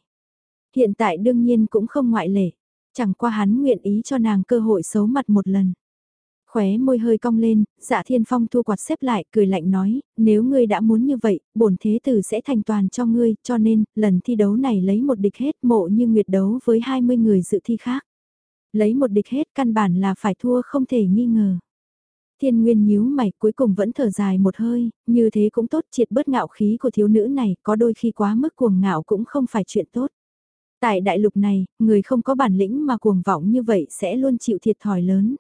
Hiện tại đương nhiên cũng không ngoại lệ, chẳng qua hắn nguyện ý cho nàng cơ hội xấu mặt một lần. Khóe môi hơi cong lên, dạ thiên phong thu quạt xếp lại, cười lạnh nói, nếu ngươi đã muốn như vậy, bổn thế tử sẽ thành toàn cho ngươi, cho nên, lần thi đấu này lấy một địch hết mộ như nguyệt đấu với 20 người dự thi khác. Lấy một địch hết căn bản là phải thua không thể nghi ngờ. Thiên Nguyên nhíu mày cuối cùng vẫn thở dài một hơi, như thế cũng tốt triệt bớt ngạo khí của thiếu nữ này, có đôi khi quá mức cuồng ngạo cũng không phải chuyện tốt. Tại đại lục này, người không có bản lĩnh mà cuồng vọng như vậy sẽ luôn chịu thiệt thòi lớn.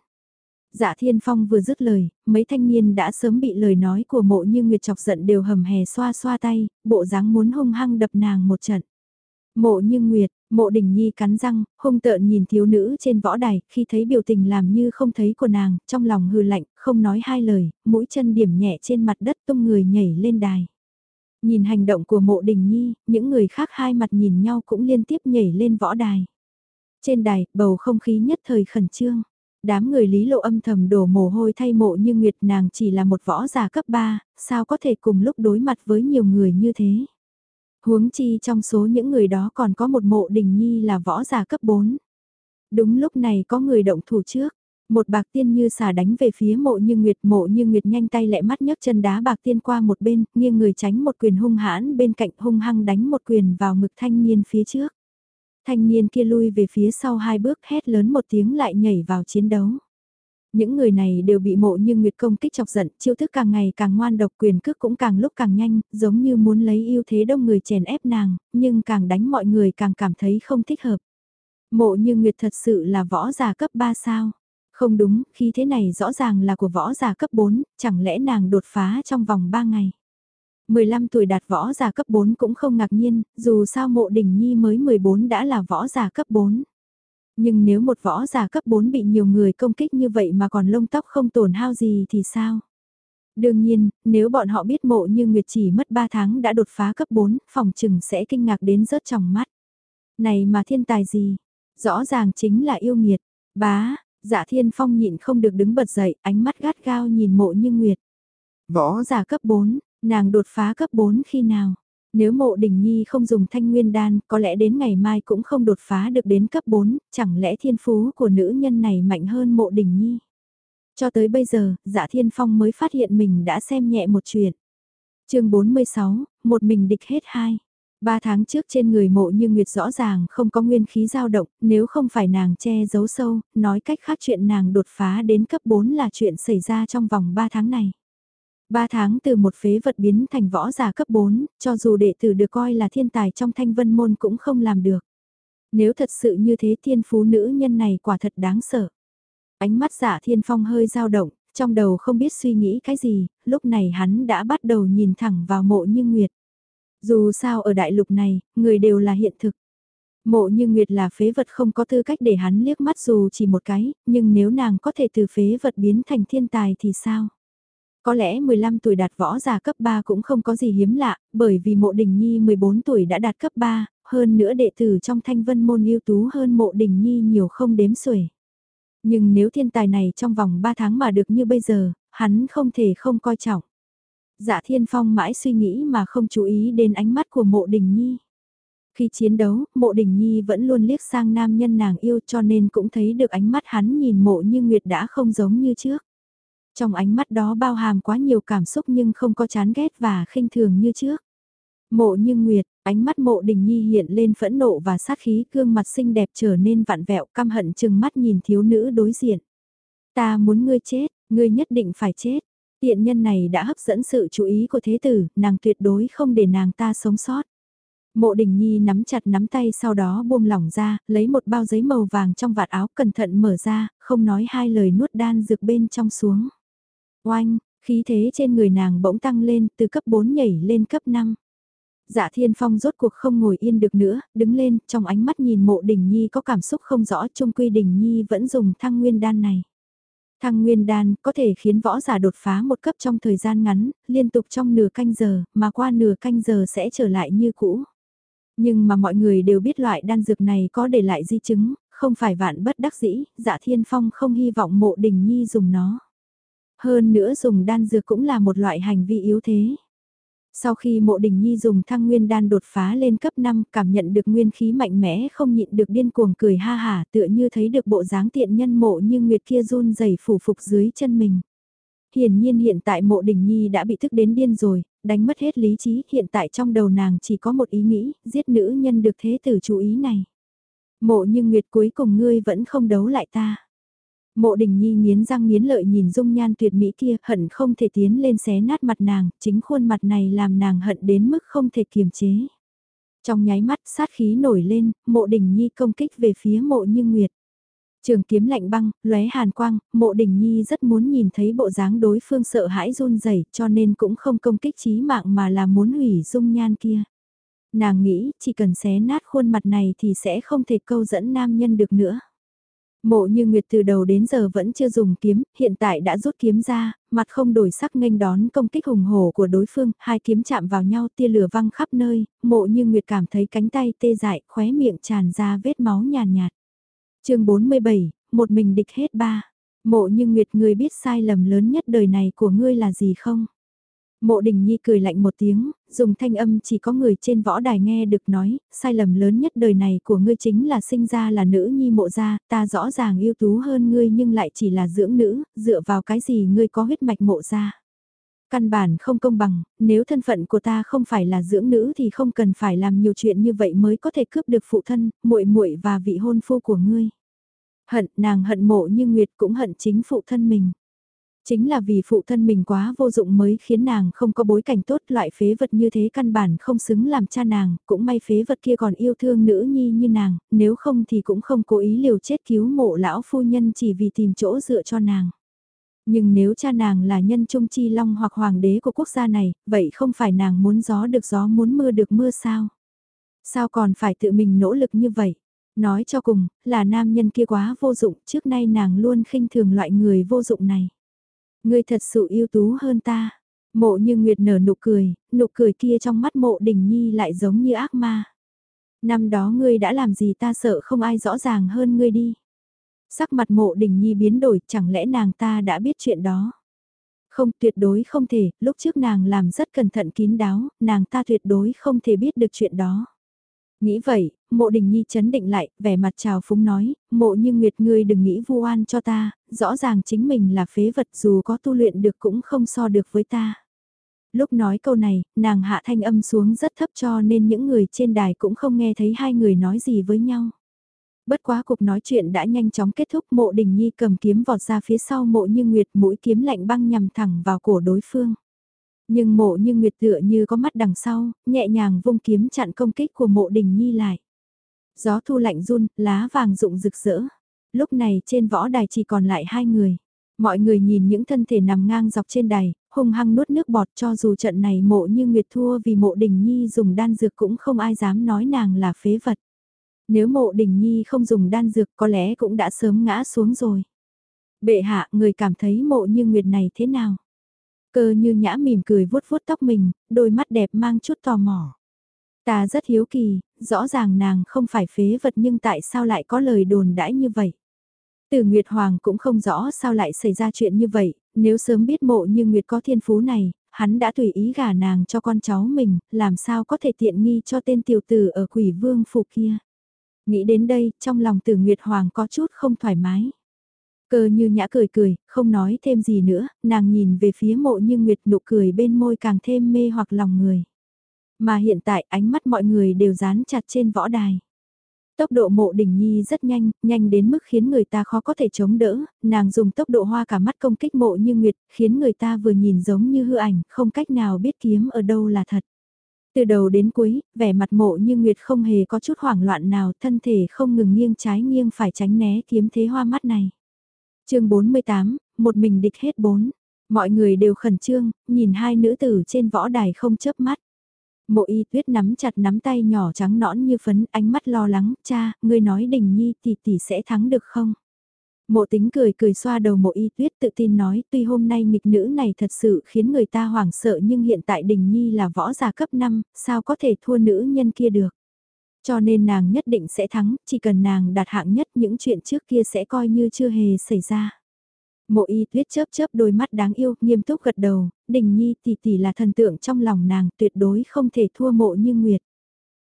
Dạ Thiên Phong vừa dứt lời, mấy thanh niên đã sớm bị lời nói của mộ như Nguyệt chọc giận đều hầm hè xoa xoa tay, bộ dáng muốn hung hăng đập nàng một trận. Mộ như Nguyệt, mộ đình nhi cắn răng, hung tợn nhìn thiếu nữ trên võ đài, khi thấy biểu tình làm như không thấy của nàng, trong lòng hư lạnh, không nói hai lời, mũi chân điểm nhẹ trên mặt đất tung người nhảy lên đài. Nhìn hành động của mộ đình nhi, những người khác hai mặt nhìn nhau cũng liên tiếp nhảy lên võ đài. Trên đài, bầu không khí nhất thời khẩn trương. Đám người lý lộ âm thầm đổ mồ hôi thay mộ như Nguyệt nàng chỉ là một võ giả cấp 3, sao có thể cùng lúc đối mặt với nhiều người như thế. Huống chi trong số những người đó còn có một mộ đình nhi là võ giả cấp 4. Đúng lúc này có người động thủ trước, một bạc tiên như xà đánh về phía mộ như Nguyệt mộ như Nguyệt nhanh tay lẹ mắt nhấc chân đá bạc tiên qua một bên, nghiêng người tránh một quyền hung hãn bên cạnh hung hăng đánh một quyền vào ngực thanh niên phía trước. Thanh niên kia lui về phía sau hai bước hét lớn một tiếng lại nhảy vào chiến đấu. Những người này đều bị mộ như Nguyệt công kích chọc giận, chiêu thức càng ngày càng ngoan độc quyền cước cũng càng lúc càng nhanh, giống như muốn lấy ưu thế đông người chèn ép nàng, nhưng càng đánh mọi người càng cảm thấy không thích hợp. Mộ như Nguyệt thật sự là võ giả cấp 3 sao? Không đúng, khi thế này rõ ràng là của võ giả cấp 4, chẳng lẽ nàng đột phá trong vòng 3 ngày? 15 tuổi đạt võ giả cấp 4 cũng không ngạc nhiên, dù sao mộ đình nhi mới 14 đã là võ giả cấp 4. Nhưng nếu một võ giả cấp 4 bị nhiều người công kích như vậy mà còn lông tóc không tổn hao gì thì sao? Đương nhiên, nếu bọn họ biết mộ như Nguyệt chỉ mất 3 tháng đã đột phá cấp 4, phòng trừng sẽ kinh ngạc đến rớt trong mắt. Này mà thiên tài gì? Rõ ràng chính là yêu nghiệt. Bá, dạ thiên phong nhịn không được đứng bật dậy, ánh mắt gắt gao nhìn mộ như Nguyệt. Võ giả cấp 4, nàng đột phá cấp 4 khi nào? Nếu mộ đình nhi không dùng thanh nguyên đan, có lẽ đến ngày mai cũng không đột phá được đến cấp 4, chẳng lẽ thiên phú của nữ nhân này mạnh hơn mộ đình nhi? Cho tới bây giờ, dạ thiên phong mới phát hiện mình đã xem nhẹ một chuyện. chương 46, một mình địch hết hai. Ba tháng trước trên người mộ như Nguyệt rõ ràng không có nguyên khí dao động, nếu không phải nàng che giấu sâu, nói cách khác chuyện nàng đột phá đến cấp 4 là chuyện xảy ra trong vòng 3 tháng này. 3 tháng từ một phế vật biến thành võ giả cấp 4, cho dù đệ tử được coi là thiên tài trong thanh vân môn cũng không làm được. Nếu thật sự như thế thiên phú nữ nhân này quả thật đáng sợ. Ánh mắt giả thiên phong hơi dao động, trong đầu không biết suy nghĩ cái gì, lúc này hắn đã bắt đầu nhìn thẳng vào mộ như Nguyệt. Dù sao ở đại lục này, người đều là hiện thực. Mộ như Nguyệt là phế vật không có tư cách để hắn liếc mắt dù chỉ một cái, nhưng nếu nàng có thể từ phế vật biến thành thiên tài thì sao? Có lẽ 15 tuổi đạt võ giả cấp 3 cũng không có gì hiếm lạ, bởi vì mộ đình nhi 14 tuổi đã đạt cấp 3, hơn nữa đệ tử trong thanh vân môn ưu tú hơn mộ đình nhi nhiều không đếm xuể. Nhưng nếu thiên tài này trong vòng 3 tháng mà được như bây giờ, hắn không thể không coi trọng. Dạ thiên phong mãi suy nghĩ mà không chú ý đến ánh mắt của mộ đình nhi. Khi chiến đấu, mộ đình nhi vẫn luôn liếc sang nam nhân nàng yêu cho nên cũng thấy được ánh mắt hắn nhìn mộ như Nguyệt đã không giống như trước. Trong ánh mắt đó bao hàm quá nhiều cảm xúc nhưng không có chán ghét và khinh thường như trước. Mộ như Nguyệt, ánh mắt mộ đình nhi hiện lên phẫn nộ và sát khí gương mặt xinh đẹp trở nên vặn vẹo căm hận chừng mắt nhìn thiếu nữ đối diện. Ta muốn ngươi chết, ngươi nhất định phải chết. Tiện nhân này đã hấp dẫn sự chú ý của thế tử, nàng tuyệt đối không để nàng ta sống sót. Mộ đình nhi nắm chặt nắm tay sau đó buông lỏng ra, lấy một bao giấy màu vàng trong vạt áo cẩn thận mở ra, không nói hai lời nuốt đan dược bên trong xuống. Oanh, khí thế trên người nàng bỗng tăng lên từ cấp 4 nhảy lên cấp 5. Dạ Thiên Phong rốt cuộc không ngồi yên được nữa, đứng lên, trong ánh mắt nhìn mộ đình nhi có cảm xúc không rõ, trung quy đình nhi vẫn dùng thăng nguyên đan này. Thăng nguyên đan có thể khiến võ giả đột phá một cấp trong thời gian ngắn, liên tục trong nửa canh giờ, mà qua nửa canh giờ sẽ trở lại như cũ. Nhưng mà mọi người đều biết loại đan dược này có để lại di chứng, không phải vạn bất đắc dĩ, dạ thiên phong không hy vọng mộ đình nhi dùng nó. Hơn nữa dùng đan dược cũng là một loại hành vi yếu thế. Sau khi mộ đình nhi dùng thăng nguyên đan đột phá lên cấp 5 cảm nhận được nguyên khí mạnh mẽ không nhịn được điên cuồng cười ha hả tựa như thấy được bộ dáng tiện nhân mộ như nguyệt kia run rẩy phủ phục dưới chân mình. Hiển nhiên hiện tại mộ đình nhi đã bị thức đến điên rồi, đánh mất hết lý trí, hiện tại trong đầu nàng chỉ có một ý nghĩ, giết nữ nhân được thế tử chú ý này. Mộ như nguyệt cuối cùng ngươi vẫn không đấu lại ta. Mộ đình nhi nghiến răng nghiến lợi nhìn dung nhan tuyệt mỹ kia hận không thể tiến lên xé nát mặt nàng, chính khuôn mặt này làm nàng hận đến mức không thể kiềm chế. Trong nháy mắt sát khí nổi lên, mộ đình nhi công kích về phía mộ như nguyệt. Trường kiếm lạnh băng, lóe hàn quang, mộ đình nhi rất muốn nhìn thấy bộ dáng đối phương sợ hãi run rẩy cho nên cũng không công kích chí mạng mà là muốn hủy dung nhan kia. Nàng nghĩ chỉ cần xé nát khuôn mặt này thì sẽ không thể câu dẫn nam nhân được nữa. Mộ như Nguyệt từ đầu đến giờ vẫn chưa dùng kiếm, hiện tại đã rút kiếm ra, mặt không đổi sắc nghênh đón công kích hùng hổ của đối phương, hai kiếm chạm vào nhau tia lửa văng khắp nơi, mộ như Nguyệt cảm thấy cánh tay tê dại, khóe miệng tràn ra vết máu nhàn nhạt. nhạt. chương 47, một mình địch hết ba. Mộ như Nguyệt người biết sai lầm lớn nhất đời này của ngươi là gì không? Mộ đình nhi cười lạnh một tiếng, dùng thanh âm chỉ có người trên võ đài nghe được nói, sai lầm lớn nhất đời này của ngươi chính là sinh ra là nữ nhi mộ gia, ta rõ ràng ưu tú hơn ngươi nhưng lại chỉ là dưỡng nữ, dựa vào cái gì ngươi có huyết mạch mộ gia. Căn bản không công bằng, nếu thân phận của ta không phải là dưỡng nữ thì không cần phải làm nhiều chuyện như vậy mới có thể cướp được phụ thân, muội muội và vị hôn phu của ngươi. Hận, nàng hận mộ như Nguyệt cũng hận chính phụ thân mình. Chính là vì phụ thân mình quá vô dụng mới khiến nàng không có bối cảnh tốt loại phế vật như thế căn bản không xứng làm cha nàng, cũng may phế vật kia còn yêu thương nữ nhi như nàng, nếu không thì cũng không cố ý liều chết cứu mộ lão phu nhân chỉ vì tìm chỗ dựa cho nàng. Nhưng nếu cha nàng là nhân trung chi long hoặc hoàng đế của quốc gia này, vậy không phải nàng muốn gió được gió muốn mưa được mưa sao? Sao còn phải tự mình nỗ lực như vậy? Nói cho cùng, là nam nhân kia quá vô dụng, trước nay nàng luôn khinh thường loại người vô dụng này. Ngươi thật sự ưu tú hơn ta. Mộ như Nguyệt nở nụ cười, nụ cười kia trong mắt mộ đình nhi lại giống như ác ma. Năm đó ngươi đã làm gì ta sợ không ai rõ ràng hơn ngươi đi. Sắc mặt mộ đình nhi biến đổi chẳng lẽ nàng ta đã biết chuyện đó. Không tuyệt đối không thể, lúc trước nàng làm rất cẩn thận kín đáo, nàng ta tuyệt đối không thể biết được chuyện đó. Nghĩ vậy, mộ đình nhi chấn định lại, vẻ mặt trào phúng nói, mộ như nguyệt ngươi đừng nghĩ vu oan cho ta, rõ ràng chính mình là phế vật dù có tu luyện được cũng không so được với ta. Lúc nói câu này, nàng hạ thanh âm xuống rất thấp cho nên những người trên đài cũng không nghe thấy hai người nói gì với nhau. Bất quá cuộc nói chuyện đã nhanh chóng kết thúc mộ đình nhi cầm kiếm vọt ra phía sau mộ như nguyệt mũi kiếm lạnh băng nhằm thẳng vào cổ đối phương. Nhưng mộ như nguyệt tựa như có mắt đằng sau, nhẹ nhàng vung kiếm chặn công kích của mộ đình nhi lại. Gió thu lạnh run, lá vàng rụng rực rỡ. Lúc này trên võ đài chỉ còn lại hai người. Mọi người nhìn những thân thể nằm ngang dọc trên đài, hung hăng nuốt nước bọt cho dù trận này mộ như Nguyệt thua vì mộ đình nhi dùng đan dược cũng không ai dám nói nàng là phế vật. Nếu mộ đình nhi không dùng đan dược có lẽ cũng đã sớm ngã xuống rồi. Bệ hạ người cảm thấy mộ như Nguyệt này thế nào? Cơ như nhã mỉm cười vuốt vuốt tóc mình, đôi mắt đẹp mang chút tò mò. Ta rất hiếu kỳ, rõ ràng nàng không phải phế vật nhưng tại sao lại có lời đồn đãi như vậy? Từ Nguyệt Hoàng cũng không rõ sao lại xảy ra chuyện như vậy, nếu sớm biết mộ như Nguyệt có thiên phú này, hắn đã tùy ý gả nàng cho con cháu mình, làm sao có thể tiện nghi cho tên tiểu tử ở quỷ vương phủ kia. Nghĩ đến đây, trong lòng Từ Nguyệt Hoàng có chút không thoải mái. Cơ như nhã cười cười, không nói thêm gì nữa, nàng nhìn về phía mộ như Nguyệt nụ cười bên môi càng thêm mê hoặc lòng người. Mà hiện tại ánh mắt mọi người đều dán chặt trên võ đài. Tốc độ mộ đỉnh nhi rất nhanh, nhanh đến mức khiến người ta khó có thể chống đỡ, nàng dùng tốc độ hoa cả mắt công kích mộ như nguyệt, khiến người ta vừa nhìn giống như hư ảnh, không cách nào biết kiếm ở đâu là thật. Từ đầu đến cuối, vẻ mặt mộ như nguyệt không hề có chút hoảng loạn nào, thân thể không ngừng nghiêng trái nghiêng phải tránh né kiếm thế hoa mắt này chương 48, một mình địch hết bốn. Mọi người đều khẩn trương, nhìn hai nữ tử trên võ đài không chớp mắt. Mộ y tuyết nắm chặt nắm tay nhỏ trắng nõn như phấn, ánh mắt lo lắng, cha, ngươi nói đình nhi tỷ tỷ sẽ thắng được không? Mộ tính cười cười xoa đầu mộ y tuyết tự tin nói tuy hôm nay nghịch nữ này thật sự khiến người ta hoảng sợ nhưng hiện tại đình nhi là võ giả cấp 5, sao có thể thua nữ nhân kia được. Cho nên nàng nhất định sẽ thắng, chỉ cần nàng đạt hạng nhất những chuyện trước kia sẽ coi như chưa hề xảy ra. Mộ y tuyết chớp chớp đôi mắt đáng yêu, nghiêm túc gật đầu, đình nhi tỷ tỷ là thần tượng trong lòng nàng tuyệt đối không thể thua mộ như nguyệt.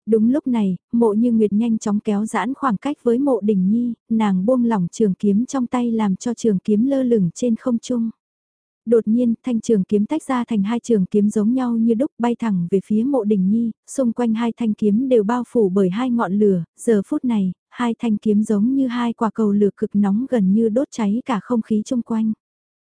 Đúng lúc này, mộ như nguyệt nhanh chóng kéo giãn khoảng cách với mộ đình nhi, nàng buông lỏng trường kiếm trong tay làm cho trường kiếm lơ lửng trên không trung. Đột nhiên, thanh trường kiếm tách ra thành hai trường kiếm giống nhau như đúc bay thẳng về phía mộ đình nhi, xung quanh hai thanh kiếm đều bao phủ bởi hai ngọn lửa, giờ phút này, hai thanh kiếm giống như hai quả cầu lửa cực nóng gần như đốt cháy cả không khí chung quanh.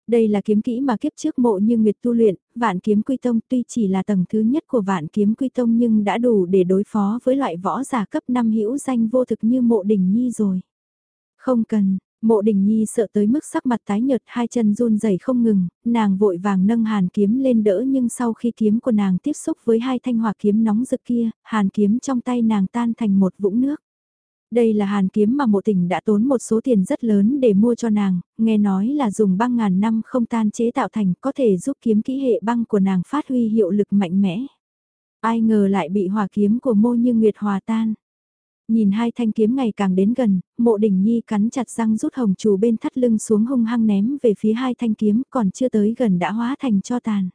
Đây là kiếm kỹ mà kiếp trước mộ như Nguyệt tu luyện, vạn kiếm quy tông tuy chỉ là tầng thứ nhất của vạn kiếm quy tông nhưng đã đủ để đối phó với loại võ giả cấp 5 hữu danh vô thực như mộ đình nhi rồi. Không cần, Mộ đình nhi sợ tới mức sắc mặt tái nhợt hai chân run rẩy không ngừng, nàng vội vàng nâng hàn kiếm lên đỡ nhưng sau khi kiếm của nàng tiếp xúc với hai thanh hỏa kiếm nóng rực kia, hàn kiếm trong tay nàng tan thành một vũng nước. Đây là hàn kiếm mà mộ tình đã tốn một số tiền rất lớn để mua cho nàng, nghe nói là dùng băng ngàn năm không tan chế tạo thành có thể giúp kiếm kỹ hệ băng của nàng phát huy hiệu lực mạnh mẽ. Ai ngờ lại bị hỏa kiếm của mô như nguyệt hòa tan. Nhìn hai thanh kiếm ngày càng đến gần, mộ đình nhi cắn chặt răng rút hồng trù bên thắt lưng xuống hung hăng ném về phía hai thanh kiếm còn chưa tới gần đã hóa thành cho tàn.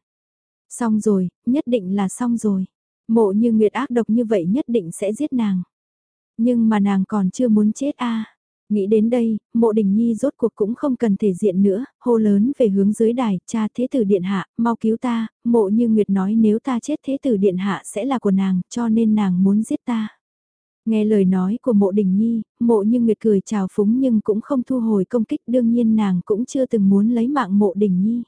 Xong rồi, nhất định là xong rồi. Mộ như nguyệt ác độc như vậy nhất định sẽ giết nàng. Nhưng mà nàng còn chưa muốn chết a Nghĩ đến đây, mộ đình nhi rốt cuộc cũng không cần thể diện nữa, hô lớn về hướng dưới đài, cha thế tử điện hạ, mau cứu ta, mộ như Nguyệt nói nếu ta chết thế tử điện hạ sẽ là của nàng, cho nên nàng muốn giết ta. Nghe lời nói của mộ đình nhi, mộ như Nguyệt cười chào phúng nhưng cũng không thu hồi công kích đương nhiên nàng cũng chưa từng muốn lấy mạng mộ đình nhi.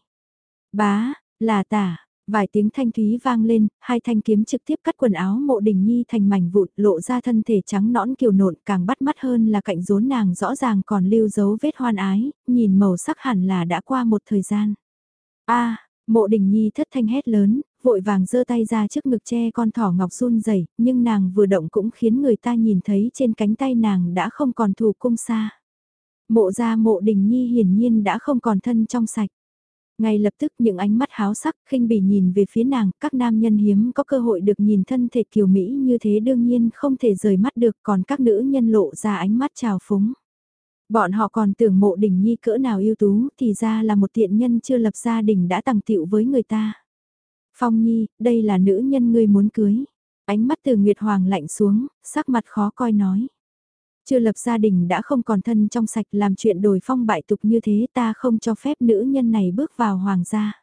Bá, là tả, vài tiếng thanh thúy vang lên, hai thanh kiếm trực tiếp cắt quần áo mộ đình nhi thành mảnh vụn lộ ra thân thể trắng nõn kiều nộn càng bắt mắt hơn là cạnh rốn nàng rõ ràng còn lưu dấu vết hoan ái, nhìn màu sắc hẳn là đã qua một thời gian. a mộ đình nhi thất thanh hét lớn, vội vàng giơ tay ra trước ngực che con thỏ ngọc run rẩy nhưng nàng vừa động cũng khiến người ta nhìn thấy trên cánh tay nàng đã không còn thủ cung xa. Mộ ra mộ đình nhi hiển nhiên đã không còn thân trong sạch. Ngay lập tức những ánh mắt háo sắc khinh bỉ nhìn về phía nàng, các nam nhân hiếm có cơ hội được nhìn thân thể kiều Mỹ như thế đương nhiên không thể rời mắt được còn các nữ nhân lộ ra ánh mắt trào phúng. Bọn họ còn tưởng mộ đình nhi cỡ nào ưu tú thì ra là một tiện nhân chưa lập gia đình đã tằng tiệu với người ta. Phong Nhi, đây là nữ nhân ngươi muốn cưới. Ánh mắt từ Nguyệt Hoàng lạnh xuống, sắc mặt khó coi nói. Chưa lập gia đình đã không còn thân trong sạch làm chuyện đổi phong bại tục như thế ta không cho phép nữ nhân này bước vào hoàng gia.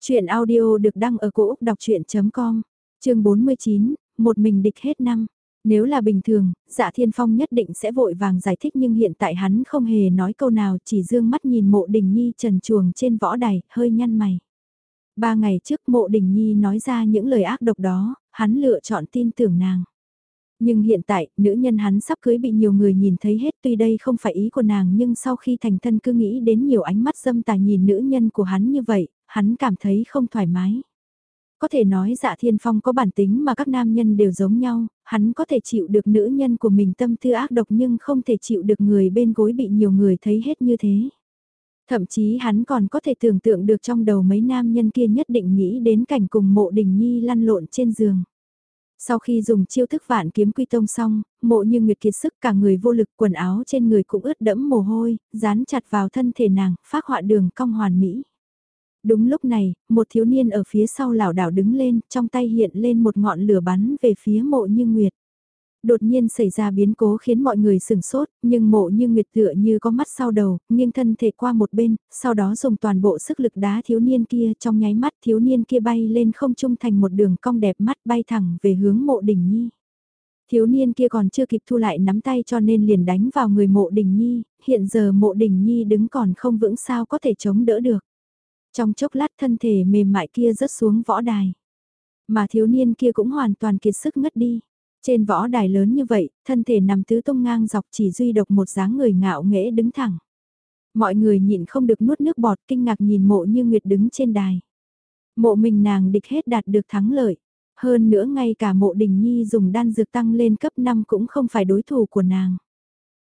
Chuyện audio được đăng ở cổ Úc đọc chuyện.com, chương 49, một mình địch hết năm. Nếu là bình thường, dạ thiên phong nhất định sẽ vội vàng giải thích nhưng hiện tại hắn không hề nói câu nào chỉ dương mắt nhìn mộ đình nhi trần chuồng trên võ đài, hơi nhăn mày. Ba ngày trước mộ đình nhi nói ra những lời ác độc đó, hắn lựa chọn tin tưởng nàng. Nhưng hiện tại, nữ nhân hắn sắp cưới bị nhiều người nhìn thấy hết tuy đây không phải ý của nàng nhưng sau khi thành thân cứ nghĩ đến nhiều ánh mắt dâm tà nhìn nữ nhân của hắn như vậy, hắn cảm thấy không thoải mái. Có thể nói dạ thiên phong có bản tính mà các nam nhân đều giống nhau, hắn có thể chịu được nữ nhân của mình tâm tư ác độc nhưng không thể chịu được người bên gối bị nhiều người thấy hết như thế. Thậm chí hắn còn có thể tưởng tượng được trong đầu mấy nam nhân kia nhất định nghĩ đến cảnh cùng mộ đình nhi lăn lộn trên giường. Sau khi dùng chiêu thức vạn kiếm quy tông xong, mộ như nguyệt kiệt sức cả người vô lực quần áo trên người cũng ướt đẫm mồ hôi, dán chặt vào thân thể nàng, phát họa đường cong hoàn mỹ. Đúng lúc này, một thiếu niên ở phía sau lảo đảo đứng lên, trong tay hiện lên một ngọn lửa bắn về phía mộ như nguyệt đột nhiên xảy ra biến cố khiến mọi người sửng sốt, nhưng mộ như nguyệt tựa như có mắt sau đầu, nghiêng thân thể qua một bên, sau đó dùng toàn bộ sức lực đá thiếu niên kia trong nháy mắt thiếu niên kia bay lên không trung thành một đường cong đẹp mắt bay thẳng về hướng mộ đình nhi. Thiếu niên kia còn chưa kịp thu lại nắm tay cho nên liền đánh vào người mộ đình nhi, hiện giờ mộ đình nhi đứng còn không vững sao có thể chống đỡ được. Trong chốc lát thân thể mềm mại kia rớt xuống võ đài. Mà thiếu niên kia cũng hoàn toàn kiệt sức ngất đi. Trên võ đài lớn như vậy, thân thể nằm tứ tung ngang dọc chỉ duy độc một dáng người ngạo nghễ đứng thẳng. Mọi người nhịn không được nuốt nước bọt kinh ngạc nhìn mộ như Nguyệt đứng trên đài. Mộ mình nàng địch hết đạt được thắng lợi. Hơn nữa ngay cả mộ đình nhi dùng đan dược tăng lên cấp 5 cũng không phải đối thủ của nàng.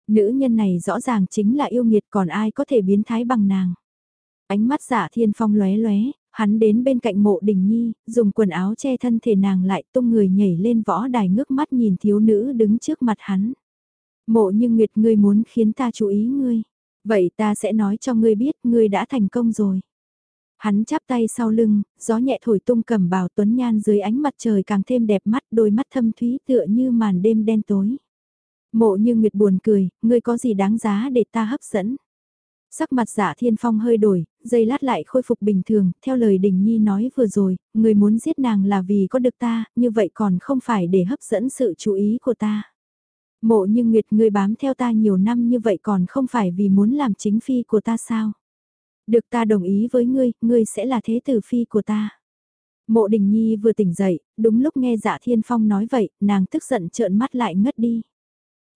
Nữ nhân này rõ ràng chính là yêu nghiệt còn ai có thể biến thái bằng nàng. Ánh mắt giả thiên phong lóe lóe, Hắn đến bên cạnh mộ đình nhi, dùng quần áo che thân thể nàng lại tung người nhảy lên võ đài ngước mắt nhìn thiếu nữ đứng trước mặt hắn. Mộ như Nguyệt ngươi muốn khiến ta chú ý ngươi. Vậy ta sẽ nói cho ngươi biết ngươi đã thành công rồi. Hắn chắp tay sau lưng, gió nhẹ thổi tung cầm bào tuấn nhan dưới ánh mặt trời càng thêm đẹp mắt đôi mắt thâm thúy tựa như màn đêm đen tối. Mộ như Nguyệt buồn cười, ngươi có gì đáng giá để ta hấp dẫn. Sắc mặt giả thiên phong hơi đổi, dây lát lại khôi phục bình thường, theo lời đình nhi nói vừa rồi, người muốn giết nàng là vì có được ta, như vậy còn không phải để hấp dẫn sự chú ý của ta. Mộ như nguyệt người bám theo ta nhiều năm như vậy còn không phải vì muốn làm chính phi của ta sao? Được ta đồng ý với ngươi, ngươi sẽ là thế tử phi của ta. Mộ đình nhi vừa tỉnh dậy, đúng lúc nghe dạ thiên phong nói vậy, nàng tức giận trợn mắt lại ngất đi.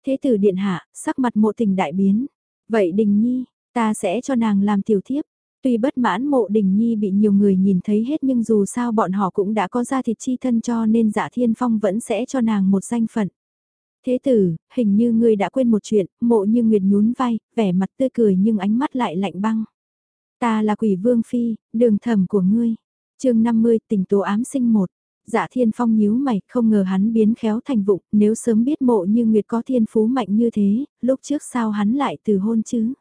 Thế tử điện hạ, sắc mặt mộ tình đại biến. Vậy đình nhi, Ta sẽ cho nàng làm tiểu thiếp. Tuy bất mãn mộ đình nhi bị nhiều người nhìn thấy hết nhưng dù sao bọn họ cũng đã có ra thịt chi thân cho nên dạ thiên phong vẫn sẽ cho nàng một danh phận. Thế tử, hình như ngươi đã quên một chuyện, mộ như nguyệt nhún vai, vẻ mặt tươi cười nhưng ánh mắt lại lạnh băng. Ta là quỷ vương phi, đường thầm của ngươi. chương 50 tình tố ám sinh một. Dạ thiên phong nhíu mày, không ngờ hắn biến khéo thành vụng, nếu sớm biết mộ như nguyệt có thiên phú mạnh như thế, lúc trước sao hắn lại từ hôn chứ?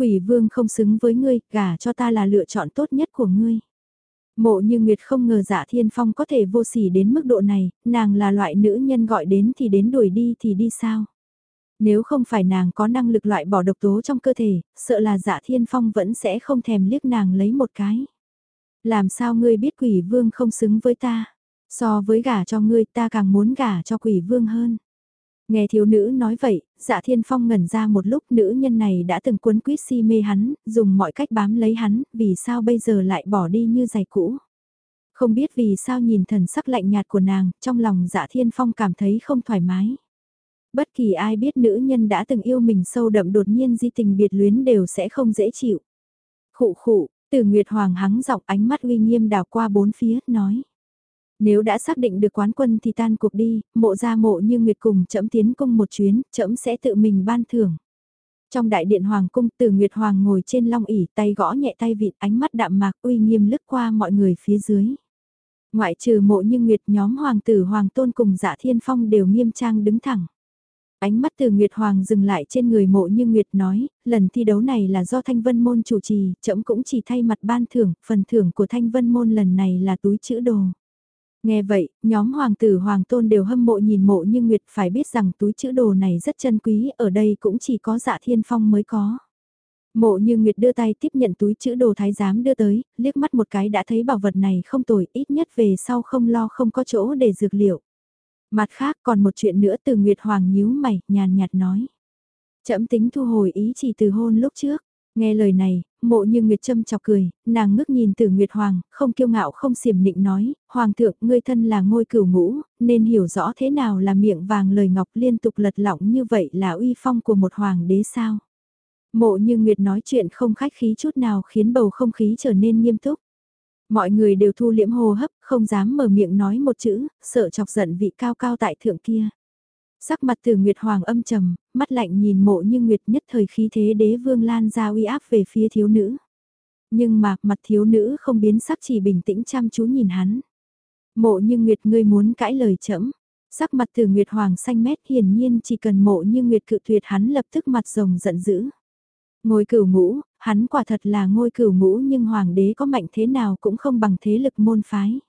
Quỷ vương không xứng với ngươi, gả cho ta là lựa chọn tốt nhất của ngươi. Mộ như Nguyệt không ngờ dạ thiên phong có thể vô sỉ đến mức độ này, nàng là loại nữ nhân gọi đến thì đến đuổi đi thì đi sao. Nếu không phải nàng có năng lực loại bỏ độc tố trong cơ thể, sợ là dạ thiên phong vẫn sẽ không thèm liếc nàng lấy một cái. Làm sao ngươi biết quỷ vương không xứng với ta? So với gả cho ngươi ta càng muốn gả cho quỷ vương hơn. Nghe thiếu nữ nói vậy, dạ thiên phong ngẩn ra một lúc nữ nhân này đã từng cuốn quýt si mê hắn, dùng mọi cách bám lấy hắn, vì sao bây giờ lại bỏ đi như giày cũ. Không biết vì sao nhìn thần sắc lạnh nhạt của nàng, trong lòng dạ thiên phong cảm thấy không thoải mái. Bất kỳ ai biết nữ nhân đã từng yêu mình sâu đậm đột nhiên di tình biệt luyến đều sẽ không dễ chịu. Khụ khụ, từ Nguyệt Hoàng hắng giọng ánh mắt uy nghiêm đào qua bốn phía, nói. Nếu đã xác định được quán quân thì tan cuộc đi, mộ ra mộ như Nguyệt cùng chậm tiến cung một chuyến, chậm sẽ tự mình ban thưởng. Trong đại điện hoàng cung từ Nguyệt Hoàng ngồi trên long ỉ tay gõ nhẹ tay vịt ánh mắt đạm mạc uy nghiêm lướt qua mọi người phía dưới. Ngoại trừ mộ như Nguyệt nhóm hoàng tử hoàng tôn cùng dạ thiên phong đều nghiêm trang đứng thẳng. Ánh mắt từ Nguyệt Hoàng dừng lại trên người mộ như Nguyệt nói, lần thi đấu này là do Thanh Vân Môn chủ trì, trẫm cũng chỉ thay mặt ban thưởng, phần thưởng của Thanh Vân Môn lần này là túi chữ đồ. Nghe vậy, nhóm hoàng tử hoàng tôn đều hâm mộ nhìn mộ như Nguyệt phải biết rằng túi chữ đồ này rất chân quý, ở đây cũng chỉ có dạ thiên phong mới có. Mộ như Nguyệt đưa tay tiếp nhận túi chữ đồ thái giám đưa tới, liếc mắt một cái đã thấy bảo vật này không tồi, ít nhất về sau không lo không có chỗ để dược liệu. Mặt khác còn một chuyện nữa từ Nguyệt Hoàng nhíu mày, nhàn nhạt nói. Chậm tính thu hồi ý chỉ từ hôn lúc trước. Nghe lời này, mộ như Nguyệt Trâm chọc cười, nàng ngước nhìn từ Nguyệt Hoàng, không kiêu ngạo không xiểm nịnh nói, Hoàng thượng, ngươi thân là ngôi cửu ngũ, nên hiểu rõ thế nào là miệng vàng lời ngọc liên tục lật lọng như vậy là uy phong của một hoàng đế sao. Mộ như Nguyệt nói chuyện không khách khí chút nào khiến bầu không khí trở nên nghiêm túc. Mọi người đều thu liễm hô hấp, không dám mở miệng nói một chữ, sợ chọc giận vị cao cao tại thượng kia. Sắc mặt từ Nguyệt Hoàng âm trầm, mắt lạnh nhìn mộ như Nguyệt nhất thời khí thế đế vương lan ra uy áp về phía thiếu nữ. Nhưng mà, mặt thiếu nữ không biến sắc chỉ bình tĩnh chăm chú nhìn hắn. Mộ như Nguyệt ngươi muốn cãi lời chẫm. Sắc mặt từ Nguyệt Hoàng xanh mét hiển nhiên chỉ cần mộ như Nguyệt cự tuyệt hắn lập tức mặt rồng giận dữ. Ngôi cửu ngũ, hắn quả thật là ngôi cửu ngũ nhưng hoàng đế có mạnh thế nào cũng không bằng thế lực môn phái.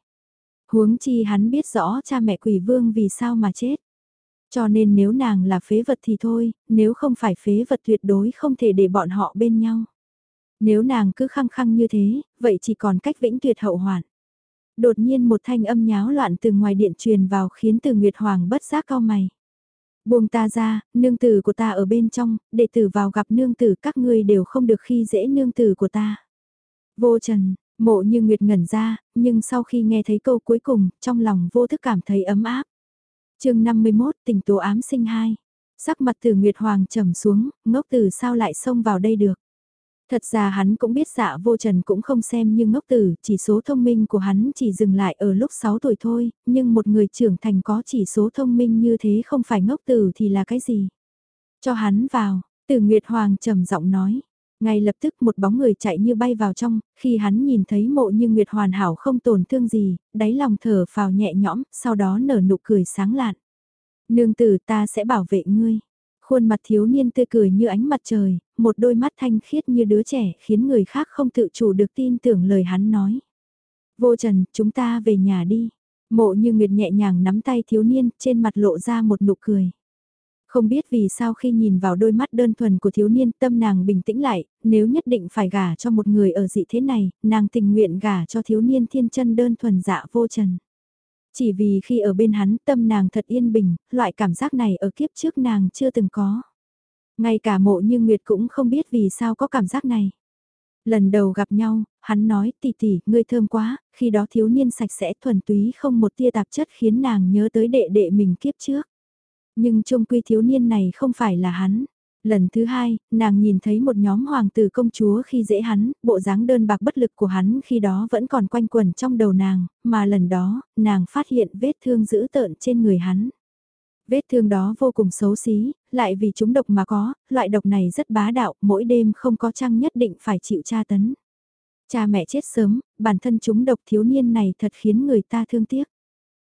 Huống chi hắn biết rõ cha mẹ quỷ vương vì sao mà chết. Cho nên nếu nàng là phế vật thì thôi, nếu không phải phế vật tuyệt đối không thể để bọn họ bên nhau. Nếu nàng cứ khăng khăng như thế, vậy chỉ còn cách vĩnh tuyệt hậu hoạn. Đột nhiên một thanh âm nháo loạn từ ngoài điện truyền vào khiến từ Nguyệt Hoàng bất giác cao mày. Buông ta ra, nương tử của ta ở bên trong, đệ tử vào gặp nương tử các ngươi đều không được khi dễ nương tử của ta. Vô trần, mộ như Nguyệt ngẩn ra, nhưng sau khi nghe thấy câu cuối cùng, trong lòng vô thức cảm thấy ấm áp chương 51 tỉnh tố ám sinh hai Sắc mặt từ Nguyệt Hoàng trầm xuống, ngốc tử sao lại xông vào đây được. Thật ra hắn cũng biết dạ vô trần cũng không xem như ngốc tử, chỉ số thông minh của hắn chỉ dừng lại ở lúc 6 tuổi thôi, nhưng một người trưởng thành có chỉ số thông minh như thế không phải ngốc tử thì là cái gì. Cho hắn vào, từ Nguyệt Hoàng trầm giọng nói. Ngay lập tức một bóng người chạy như bay vào trong, khi hắn nhìn thấy mộ như Nguyệt hoàn hảo không tổn thương gì, đáy lòng thở phào nhẹ nhõm, sau đó nở nụ cười sáng lạn. Nương tử ta sẽ bảo vệ ngươi. Khuôn mặt thiếu niên tươi cười như ánh mặt trời, một đôi mắt thanh khiết như đứa trẻ khiến người khác không tự chủ được tin tưởng lời hắn nói. Vô trần, chúng ta về nhà đi. Mộ như Nguyệt nhẹ nhàng nắm tay thiếu niên, trên mặt lộ ra một nụ cười. Không biết vì sao khi nhìn vào đôi mắt đơn thuần của thiếu niên tâm nàng bình tĩnh lại, nếu nhất định phải gả cho một người ở dị thế này, nàng tình nguyện gả cho thiếu niên thiên chân đơn thuần dạ vô trần. Chỉ vì khi ở bên hắn tâm nàng thật yên bình, loại cảm giác này ở kiếp trước nàng chưa từng có. Ngay cả mộ như Nguyệt cũng không biết vì sao có cảm giác này. Lần đầu gặp nhau, hắn nói tỷ tỷ, ngươi thơm quá, khi đó thiếu niên sạch sẽ thuần túy không một tia tạp chất khiến nàng nhớ tới đệ đệ mình kiếp trước. Nhưng trung quy thiếu niên này không phải là hắn. Lần thứ hai, nàng nhìn thấy một nhóm hoàng tử công chúa khi dễ hắn, bộ dáng đơn bạc bất lực của hắn khi đó vẫn còn quanh quẩn trong đầu nàng, mà lần đó, nàng phát hiện vết thương dữ tợn trên người hắn. Vết thương đó vô cùng xấu xí, lại vì chúng độc mà có, loại độc này rất bá đạo, mỗi đêm không có trăng nhất định phải chịu tra tấn. Cha mẹ chết sớm, bản thân chúng độc thiếu niên này thật khiến người ta thương tiếc.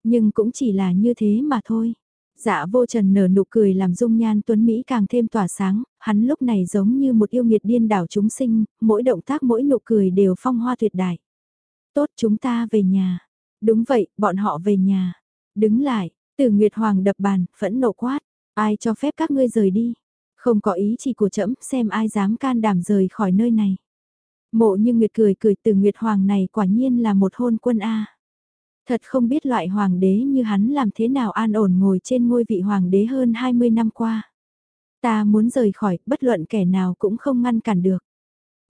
Nhưng cũng chỉ là như thế mà thôi. Dạ vô trần nở nụ cười làm dung nhan tuấn Mỹ càng thêm tỏa sáng, hắn lúc này giống như một yêu nghiệt điên đảo chúng sinh, mỗi động tác mỗi nụ cười đều phong hoa tuyệt đại. Tốt chúng ta về nhà. Đúng vậy, bọn họ về nhà. Đứng lại, từ Nguyệt Hoàng đập bàn, phẫn nộ quát. Ai cho phép các ngươi rời đi? Không có ý chỉ của trẫm xem ai dám can đảm rời khỏi nơi này. Mộ như Nguyệt cười cười từ Nguyệt Hoàng này quả nhiên là một hôn quân A. Thật không biết loại hoàng đế như hắn làm thế nào an ổn ngồi trên ngôi vị hoàng đế hơn 20 năm qua. Ta muốn rời khỏi, bất luận kẻ nào cũng không ngăn cản được.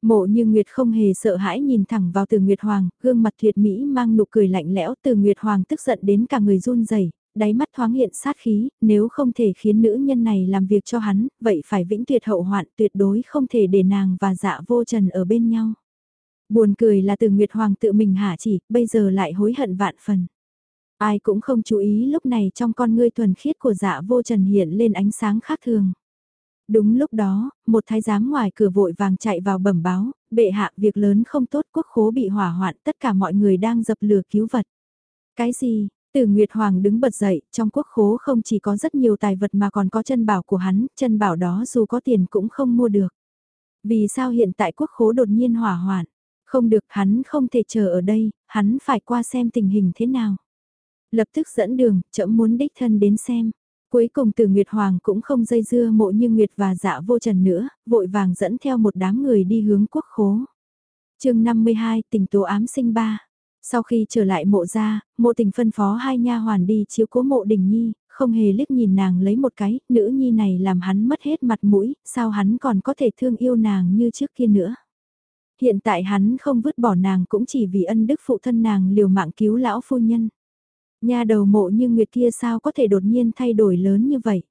Mộ như Nguyệt không hề sợ hãi nhìn thẳng vào từ Nguyệt Hoàng, gương mặt tuyệt mỹ mang nụ cười lạnh lẽo từ Nguyệt Hoàng tức giận đến cả người run rẩy đáy mắt thoáng hiện sát khí, nếu không thể khiến nữ nhân này làm việc cho hắn, vậy phải vĩnh tuyệt hậu hoạn tuyệt đối không thể để nàng và dạ vô trần ở bên nhau. Buồn cười là từ Nguyệt Hoàng tự mình hạ chỉ, bây giờ lại hối hận vạn phần. Ai cũng không chú ý lúc này trong con ngươi thuần khiết của dạ vô trần hiện lên ánh sáng khác thường. Đúng lúc đó, một thái giám ngoài cửa vội vàng chạy vào bẩm báo, bệ hạ việc lớn không tốt quốc khố bị hỏa hoạn tất cả mọi người đang dập lửa cứu vật. Cái gì, từ Nguyệt Hoàng đứng bật dậy, trong quốc khố không chỉ có rất nhiều tài vật mà còn có chân bảo của hắn, chân bảo đó dù có tiền cũng không mua được. Vì sao hiện tại quốc khố đột nhiên hỏa hoạn? Không được, hắn không thể chờ ở đây, hắn phải qua xem tình hình thế nào. Lập tức dẫn đường, chậm muốn đích thân đến xem. Cuối cùng từ Nguyệt Hoàng cũng không dây dưa mộ như Nguyệt và dạ vô trần nữa, vội vàng dẫn theo một đám người đi hướng quốc khố. chương 52 tỉnh tố ám sinh ba. Sau khi trở lại mộ ra, mộ tình phân phó hai nha hoàn đi chiếu cố mộ đình nhi, không hề liếc nhìn nàng lấy một cái, nữ nhi này làm hắn mất hết mặt mũi, sao hắn còn có thể thương yêu nàng như trước kia nữa. Hiện tại hắn không vứt bỏ nàng cũng chỉ vì ân đức phụ thân nàng liều mạng cứu lão phu nhân. Nhà đầu mộ như Nguyệt kia sao có thể đột nhiên thay đổi lớn như vậy?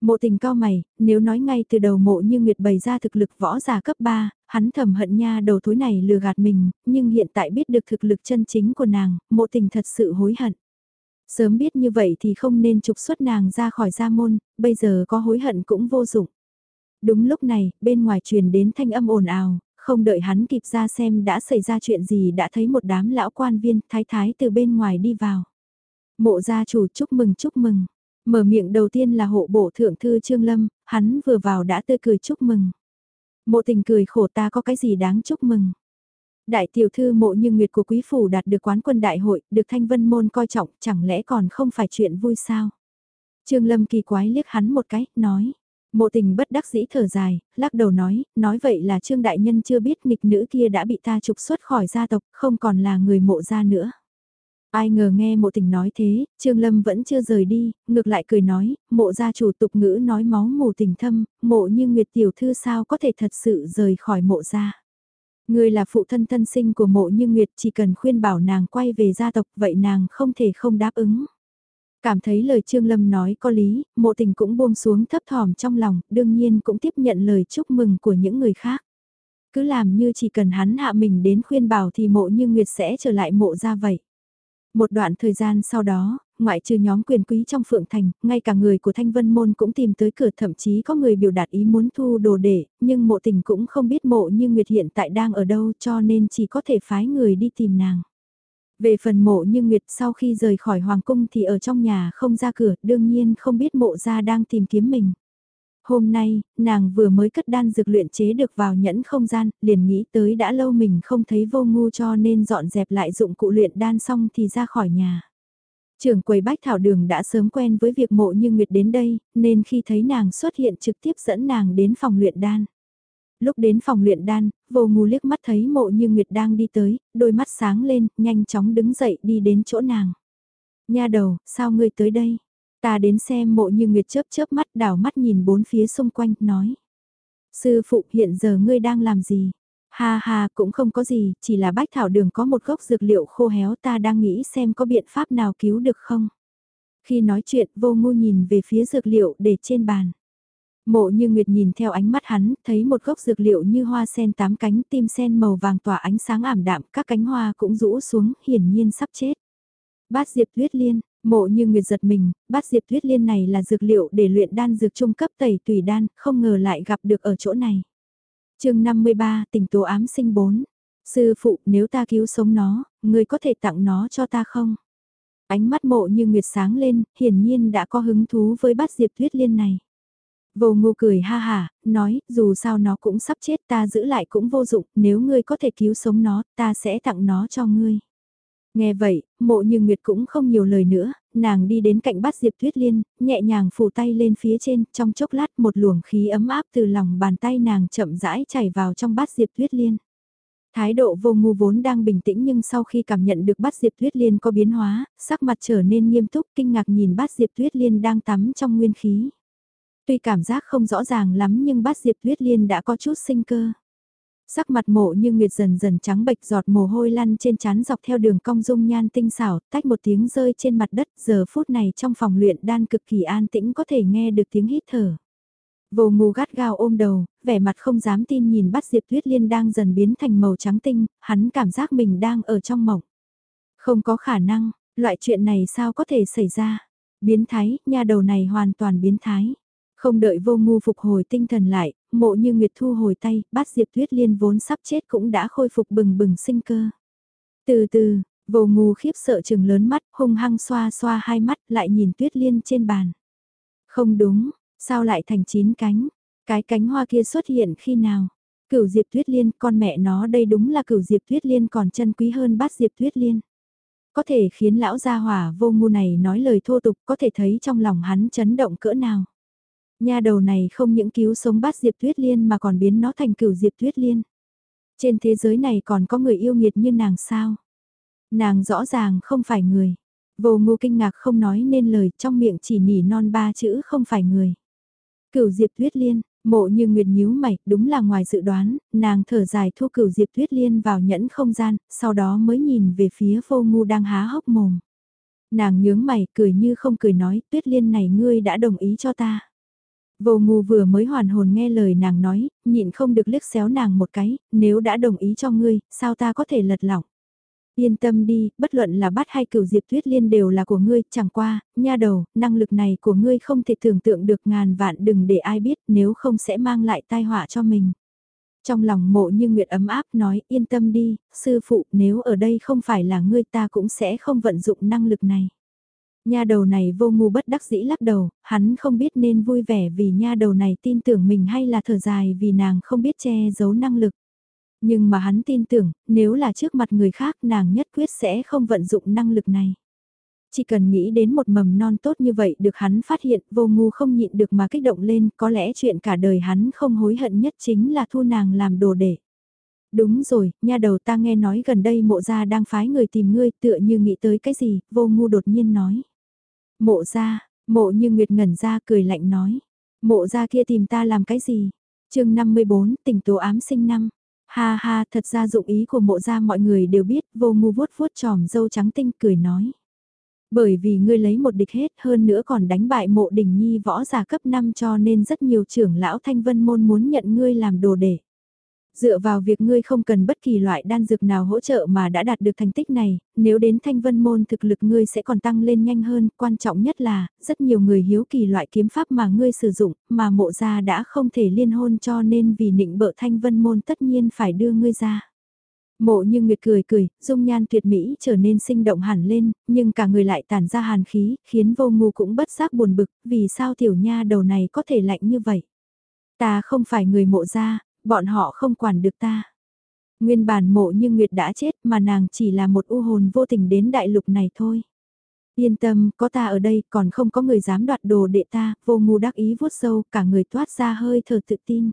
Mộ tình cao mày, nếu nói ngay từ đầu mộ như Nguyệt bày ra thực lực võ giả cấp 3, hắn thầm hận nha đầu thối này lừa gạt mình, nhưng hiện tại biết được thực lực chân chính của nàng, mộ tình thật sự hối hận. Sớm biết như vậy thì không nên trục xuất nàng ra khỏi gia môn, bây giờ có hối hận cũng vô dụng. Đúng lúc này, bên ngoài truyền đến thanh âm ồn ào, không đợi hắn kịp ra xem đã xảy ra chuyện gì đã thấy một đám lão quan viên thái thái từ bên ngoài đi vào. Mộ gia chủ chúc mừng chúc mừng. Mở miệng đầu tiên là hộ bộ thượng thư Trương Lâm, hắn vừa vào đã tươi cười chúc mừng. Mộ tình cười khổ ta có cái gì đáng chúc mừng. Đại tiểu thư mộ như nguyệt của quý phủ đạt được quán quân đại hội, được thanh vân môn coi trọng, chẳng lẽ còn không phải chuyện vui sao? Trương Lâm kỳ quái liếc hắn một cái, nói. Mộ tình bất đắc dĩ thở dài, lắc đầu nói, nói vậy là Trương Đại Nhân chưa biết nghịch nữ kia đã bị ta trục xuất khỏi gia tộc, không còn là người mộ gia nữa. Ai ngờ nghe mộ tình nói thế, Trương Lâm vẫn chưa rời đi, ngược lại cười nói, mộ gia chủ tục ngữ nói máu mù tình thâm, mộ như Nguyệt Tiểu Thư sao có thể thật sự rời khỏi mộ gia. Người là phụ thân thân sinh của mộ như Nguyệt chỉ cần khuyên bảo nàng quay về gia tộc vậy nàng không thể không đáp ứng. Cảm thấy lời Trương Lâm nói có lý, mộ tình cũng buông xuống thấp thỏm trong lòng, đương nhiên cũng tiếp nhận lời chúc mừng của những người khác. Cứ làm như chỉ cần hắn hạ mình đến khuyên bảo thì mộ như Nguyệt sẽ trở lại mộ ra vậy. Một đoạn thời gian sau đó, ngoại trừ nhóm quyền quý trong Phượng Thành, ngay cả người của Thanh Vân Môn cũng tìm tới cửa thậm chí có người biểu đạt ý muốn thu đồ để, nhưng mộ tình cũng không biết mộ như Nguyệt hiện tại đang ở đâu cho nên chỉ có thể phái người đi tìm nàng. Về phần mộ như Nguyệt sau khi rời khỏi Hoàng Cung thì ở trong nhà không ra cửa, đương nhiên không biết mộ ra đang tìm kiếm mình. Hôm nay, nàng vừa mới cất đan dược luyện chế được vào nhẫn không gian, liền nghĩ tới đã lâu mình không thấy vô ngu cho nên dọn dẹp lại dụng cụ luyện đan xong thì ra khỏi nhà. Trưởng quầy bách thảo đường đã sớm quen với việc mộ như Nguyệt đến đây, nên khi thấy nàng xuất hiện trực tiếp dẫn nàng đến phòng luyện đan. Lúc đến phòng luyện đan, vô ngu liếc mắt thấy mộ như Nguyệt đang đi tới, đôi mắt sáng lên, nhanh chóng đứng dậy đi đến chỗ nàng. Nha đầu, sao ngươi tới đây? Ta đến xem mộ như Nguyệt chớp chớp mắt đảo mắt nhìn bốn phía xung quanh, nói. Sư phụ hiện giờ ngươi đang làm gì? Ha ha, cũng không có gì, chỉ là bách thảo đường có một gốc dược liệu khô héo ta đang nghĩ xem có biện pháp nào cứu được không? Khi nói chuyện vô ngu nhìn về phía dược liệu để trên bàn. Mộ như Nguyệt nhìn theo ánh mắt hắn, thấy một gốc dược liệu như hoa sen tám cánh tim sen màu vàng tỏa ánh sáng ảm đạm, các cánh hoa cũng rũ xuống, hiển nhiên sắp chết. Bát Diệp Tuyết Liên, mộ như Nguyệt giật mình, bát Diệp Tuyết Liên này là dược liệu để luyện đan dược trung cấp tẩy tùy đan, không ngờ lại gặp được ở chỗ này. chương 53, tình tố ám sinh 4. Sư phụ, nếu ta cứu sống nó, người có thể tặng nó cho ta không? Ánh mắt mộ như Nguyệt sáng lên, hiển nhiên đã có hứng thú với bát Diệp Tuyết Liên này. Vô ngu cười ha hà, nói, dù sao nó cũng sắp chết ta giữ lại cũng vô dụng, nếu ngươi có thể cứu sống nó, ta sẽ tặng nó cho ngươi. Nghe vậy, mộ như Nguyệt cũng không nhiều lời nữa, nàng đi đến cạnh bát Diệp Tuyết Liên, nhẹ nhàng phủ tay lên phía trên, trong chốc lát một luồng khí ấm áp từ lòng bàn tay nàng chậm rãi chảy vào trong bát Diệp Tuyết Liên. Thái độ vô ngu vốn đang bình tĩnh nhưng sau khi cảm nhận được bát Diệp Tuyết Liên có biến hóa, sắc mặt trở nên nghiêm túc kinh ngạc nhìn bát Diệp Tuyết Liên đang tắm trong nguyên khí. Tuy cảm giác không rõ ràng lắm nhưng bát Diệp Tuyết Liên đã có chút sinh cơ. Sắc mặt mộ như nguyệt dần dần trắng bệch giọt mồ hôi lăn trên trán dọc theo đường cong dung nhan tinh xảo, tách một tiếng rơi trên mặt đất, giờ phút này trong phòng luyện đan cực kỳ an tĩnh có thể nghe được tiếng hít thở. Vô ngu gắt gao ôm đầu, vẻ mặt không dám tin nhìn bắt Diệp Tuyết Liên đang dần biến thành màu trắng tinh, hắn cảm giác mình đang ở trong mộng. Không có khả năng, Loại chuyện này sao có thể xảy ra? Biến thái, nhà đầu này hoàn toàn biến thái. Không đợi vô ngu phục hồi tinh thần lại, mộ như Nguyệt thu hồi tay, bát Diệp Tuyết Liên vốn sắp chết cũng đã khôi phục bừng bừng sinh cơ. Từ từ, vô ngu khiếp sợ chừng lớn mắt, hung hăng xoa xoa hai mắt, lại nhìn Tuyết Liên trên bàn. Không đúng, sao lại thành chín cánh? Cái cánh hoa kia xuất hiện khi nào? Cửu Diệp Tuyết Liên, con mẹ nó đây đúng là cửu Diệp Tuyết Liên còn chân quý hơn bát Diệp Tuyết Liên. Có thể khiến lão gia hỏa vô ngu này nói lời thô tục, có thể thấy trong lòng hắn chấn động cỡ nào. Nha đầu này không những cứu sống bát Diệp Tuyết Liên mà còn biến nó thành cửu Diệp Tuyết Liên. Trên thế giới này còn có người yêu nghiệt như nàng sao? Nàng rõ ràng không phải người. Vô ngô kinh ngạc không nói nên lời trong miệng chỉ nỉ non ba chữ không phải người. Cửu Diệp Tuyết Liên, mộ như nguyệt nhíu mày, đúng là ngoài dự đoán, nàng thở dài thu cửu Diệp Tuyết Liên vào nhẫn không gian, sau đó mới nhìn về phía vô ngu đang há hốc mồm. Nàng nhướng mày, cười như không cười nói, Tuyết Liên này ngươi đã đồng ý cho ta. Vô ngu vừa mới hoàn hồn nghe lời nàng nói, nhịn không được liếc xéo nàng một cái, nếu đã đồng ý cho ngươi, sao ta có thể lật lỏng. Yên tâm đi, bất luận là bắt hay cửu diệp tuyết liên đều là của ngươi, chẳng qua, nha đầu, năng lực này của ngươi không thể tưởng tượng được ngàn vạn đừng để ai biết nếu không sẽ mang lại tai họa cho mình. Trong lòng mộ như Nguyệt ấm áp nói yên tâm đi, sư phụ nếu ở đây không phải là ngươi ta cũng sẽ không vận dụng năng lực này. Nha đầu này vô ngu bất đắc dĩ lắc đầu, hắn không biết nên vui vẻ vì nha đầu này tin tưởng mình hay là thở dài vì nàng không biết che giấu năng lực. Nhưng mà hắn tin tưởng, nếu là trước mặt người khác nàng nhất quyết sẽ không vận dụng năng lực này. Chỉ cần nghĩ đến một mầm non tốt như vậy được hắn phát hiện vô ngu không nhịn được mà kích động lên, có lẽ chuyện cả đời hắn không hối hận nhất chính là thu nàng làm đồ để. Đúng rồi, nha đầu ta nghe nói gần đây mộ gia đang phái người tìm ngươi tựa như nghĩ tới cái gì, vô ngu đột nhiên nói. Mộ gia, mộ như Nguyệt ngẩn ra cười lạnh nói. Mộ gia kia tìm ta làm cái gì? chương 54, tỉnh tố ám sinh năm. Ha ha, thật ra dụng ý của mộ gia mọi người đều biết, vô ngu vuốt vuốt tròm dâu trắng tinh cười nói. Bởi vì ngươi lấy một địch hết hơn nữa còn đánh bại mộ đình nhi võ giả cấp 5 cho nên rất nhiều trưởng lão thanh vân môn muốn nhận ngươi làm đồ đệ. Dựa vào việc ngươi không cần bất kỳ loại đan dược nào hỗ trợ mà đã đạt được thành tích này, nếu đến thanh vân môn thực lực ngươi sẽ còn tăng lên nhanh hơn, quan trọng nhất là, rất nhiều người hiếu kỳ loại kiếm pháp mà ngươi sử dụng, mà mộ gia đã không thể liên hôn cho nên vì nịnh bợ thanh vân môn tất nhiên phải đưa ngươi ra. Mộ như Nguyệt cười cười, dung nhan tuyệt mỹ trở nên sinh động hẳn lên, nhưng cả người lại tản ra hàn khí, khiến vô ngu cũng bất giác buồn bực, vì sao tiểu nha đầu này có thể lạnh như vậy. Ta không phải người mộ gia, bọn họ không quản được ta. Nguyên bản mộ như Nguyệt đã chết mà nàng chỉ là một u hồn vô tình đến đại lục này thôi. Yên tâm, có ta ở đây còn không có người dám đoạt đồ đệ ta, vô ngu đắc ý vuốt sâu, cả người toát ra hơi thở tự tin.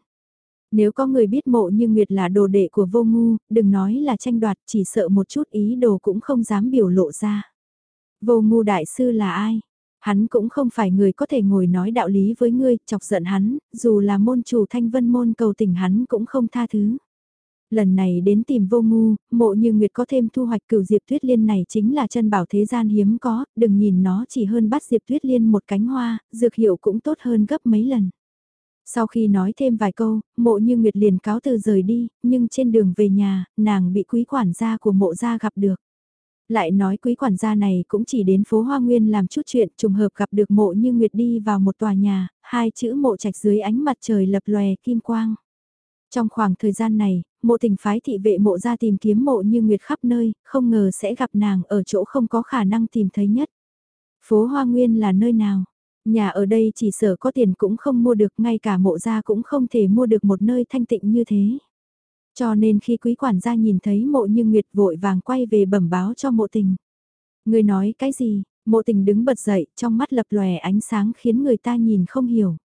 Nếu có người biết mộ như Nguyệt là đồ đệ của vô ngu, đừng nói là tranh đoạt, chỉ sợ một chút ý đồ cũng không dám biểu lộ ra. Vô ngu đại sư là ai? Hắn cũng không phải người có thể ngồi nói đạo lý với ngươi, chọc giận hắn, dù là môn chủ thanh vân môn cầu tình hắn cũng không tha thứ. Lần này đến tìm vô ngu, mộ như Nguyệt có thêm thu hoạch cửu diệp tuyết liên này chính là chân bảo thế gian hiếm có, đừng nhìn nó chỉ hơn bắt diệp tuyết liên một cánh hoa, dược hiệu cũng tốt hơn gấp mấy lần. Sau khi nói thêm vài câu, mộ như Nguyệt liền cáo từ rời đi, nhưng trên đường về nhà, nàng bị quý quản gia của mộ gia gặp được. Lại nói quý quản gia này cũng chỉ đến phố Hoa Nguyên làm chút chuyện trùng hợp gặp được mộ như Nguyệt đi vào một tòa nhà, hai chữ mộ trạch dưới ánh mặt trời lập lòe kim quang. Trong khoảng thời gian này, mộ tình phái thị vệ mộ ra tìm kiếm mộ như Nguyệt khắp nơi, không ngờ sẽ gặp nàng ở chỗ không có khả năng tìm thấy nhất. Phố Hoa Nguyên là nơi nào? Nhà ở đây chỉ sở có tiền cũng không mua được, ngay cả mộ gia cũng không thể mua được một nơi thanh tịnh như thế. Cho nên khi quý quản gia nhìn thấy mộ như Nguyệt vội vàng quay về bẩm báo cho mộ tình. Người nói cái gì, mộ tình đứng bật dậy trong mắt lập lòe ánh sáng khiến người ta nhìn không hiểu.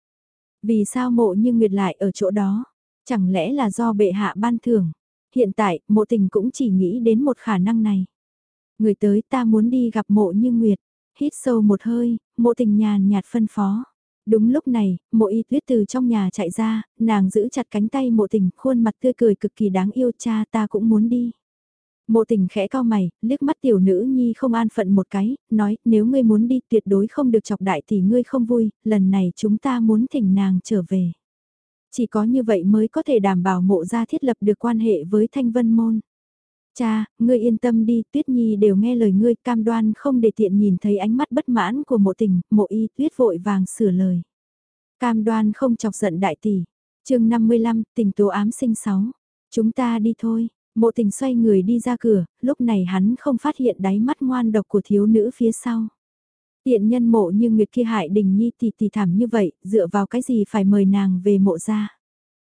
Vì sao mộ như Nguyệt lại ở chỗ đó? Chẳng lẽ là do bệ hạ ban thưởng? Hiện tại, mộ tình cũng chỉ nghĩ đến một khả năng này. Người tới ta muốn đi gặp mộ như Nguyệt. Hít sâu một hơi, mộ tình nhàn nhạt phân phó. Đúng lúc này, mộ y tuyết từ trong nhà chạy ra, nàng giữ chặt cánh tay mộ tình, khuôn mặt tươi cười cực kỳ đáng yêu cha ta cũng muốn đi. Mộ tình khẽ cao mày, liếc mắt tiểu nữ nhi không an phận một cái, nói nếu ngươi muốn đi tuyệt đối không được chọc đại thì ngươi không vui, lần này chúng ta muốn thỉnh nàng trở về. Chỉ có như vậy mới có thể đảm bảo mộ gia thiết lập được quan hệ với thanh vân môn. Cha, ngươi yên tâm đi, Tuyết Nhi đều nghe lời ngươi, cam đoan không để tiện nhìn thấy ánh mắt bất mãn của mộ tình, mộ y tuyết vội vàng sửa lời. Cam đoan không chọc giận đại tỷ. chương 55, tình tố ám sinh 6. Chúng ta đi thôi, mộ tình xoay người đi ra cửa, lúc này hắn không phát hiện đáy mắt ngoan độc của thiếu nữ phía sau. Tiện nhân mộ như Nguyệt kia hại đình nhi tỷ tỷ thảm như vậy, dựa vào cái gì phải mời nàng về mộ ra.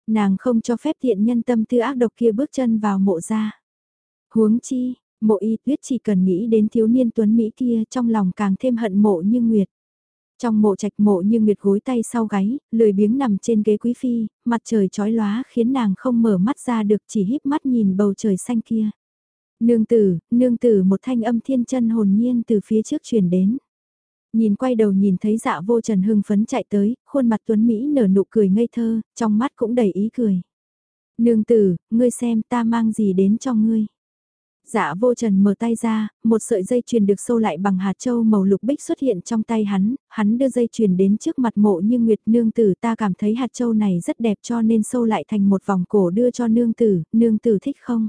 Nàng không cho phép tiện nhân tâm tư ác độc kia bước chân vào mộ ra. Huống chi, mộ y tuyết chỉ cần nghĩ đến thiếu niên tuấn Mỹ kia trong lòng càng thêm hận mộ như Nguyệt. Trong mộ trạch mộ như Nguyệt gối tay sau gáy, lười biếng nằm trên ghế quý phi, mặt trời chói lóa khiến nàng không mở mắt ra được chỉ híp mắt nhìn bầu trời xanh kia. Nương tử, nương tử một thanh âm thiên chân hồn nhiên từ phía trước truyền đến. Nhìn quay đầu nhìn thấy dạ vô trần hưng phấn chạy tới, khuôn mặt tuấn Mỹ nở nụ cười ngây thơ, trong mắt cũng đầy ý cười. Nương tử, ngươi xem ta mang gì đến cho ngươi. Dạ vô trần mở tay ra, một sợi dây chuyền được sâu lại bằng hạt châu màu lục bích xuất hiện trong tay hắn, hắn đưa dây chuyền đến trước mặt mộ như Nguyệt nương tử ta cảm thấy hạt châu này rất đẹp cho nên sâu lại thành một vòng cổ đưa cho nương tử, nương tử thích không?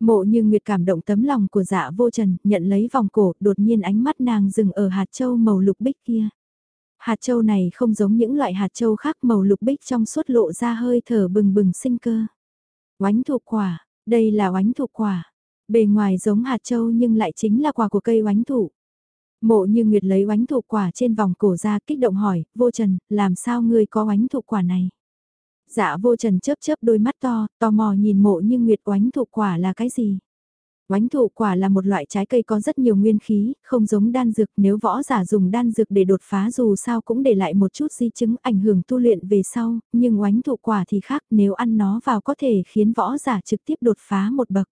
Mộ như Nguyệt cảm động tấm lòng của dạ vô trần, nhận lấy vòng cổ, đột nhiên ánh mắt nàng dừng ở hạt châu màu lục bích kia. Hạt châu này không giống những loại hạt châu khác màu lục bích trong suốt lộ ra hơi thở bừng bừng sinh cơ. Oánh thuộc quả, đây là oánh thuộc quả. Bề ngoài giống hạt châu nhưng lại chính là quả của cây oánh thụ. Mộ như Nguyệt lấy oánh thụ quả trên vòng cổ ra kích động hỏi, vô trần, làm sao ngươi có oánh thụ quả này? Dạ vô trần chớp chớp đôi mắt to, tò mò nhìn mộ như Nguyệt oánh thụ quả là cái gì? Oánh thụ quả là một loại trái cây có rất nhiều nguyên khí, không giống đan dược nếu võ giả dùng đan dược để đột phá dù sao cũng để lại một chút di chứng ảnh hưởng tu luyện về sau, nhưng oánh thụ quả thì khác nếu ăn nó vào có thể khiến võ giả trực tiếp đột phá một bậc.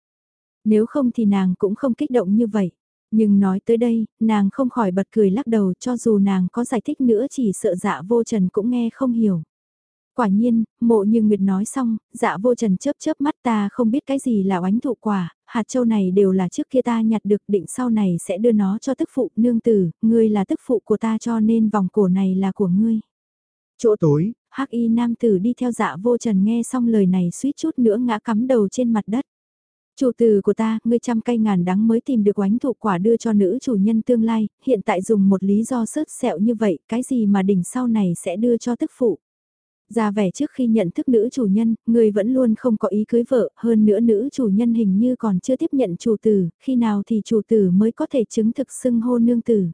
Nếu không thì nàng cũng không kích động như vậy. Nhưng nói tới đây, nàng không khỏi bật cười lắc đầu cho dù nàng có giải thích nữa chỉ sợ dạ vô trần cũng nghe không hiểu. Quả nhiên, mộ như Nguyệt nói xong, dạ vô trần chớp chớp mắt ta không biết cái gì là oánh thụ quả, hạt châu này đều là trước kia ta nhặt được định sau này sẽ đưa nó cho tức phụ nương tử, ngươi là tức phụ của ta cho nên vòng cổ này là của ngươi. Chỗ tối, hắc y nam tử đi theo dạ vô trần nghe xong lời này suýt chút nữa ngã cắm đầu trên mặt đất. Chủ tử của ta, ngươi trăm cây ngàn đắng mới tìm được oánh thụ quả đưa cho nữ chủ nhân tương lai, hiện tại dùng một lý do sớt sẹo như vậy, cái gì mà đỉnh sau này sẽ đưa cho tức phụ. Ra vẻ trước khi nhận thức nữ chủ nhân, người vẫn luôn không có ý cưới vợ, hơn nữa nữ chủ nhân hình như còn chưa tiếp nhận chủ tử, khi nào thì chủ tử mới có thể chứng thực xưng hô nương tử.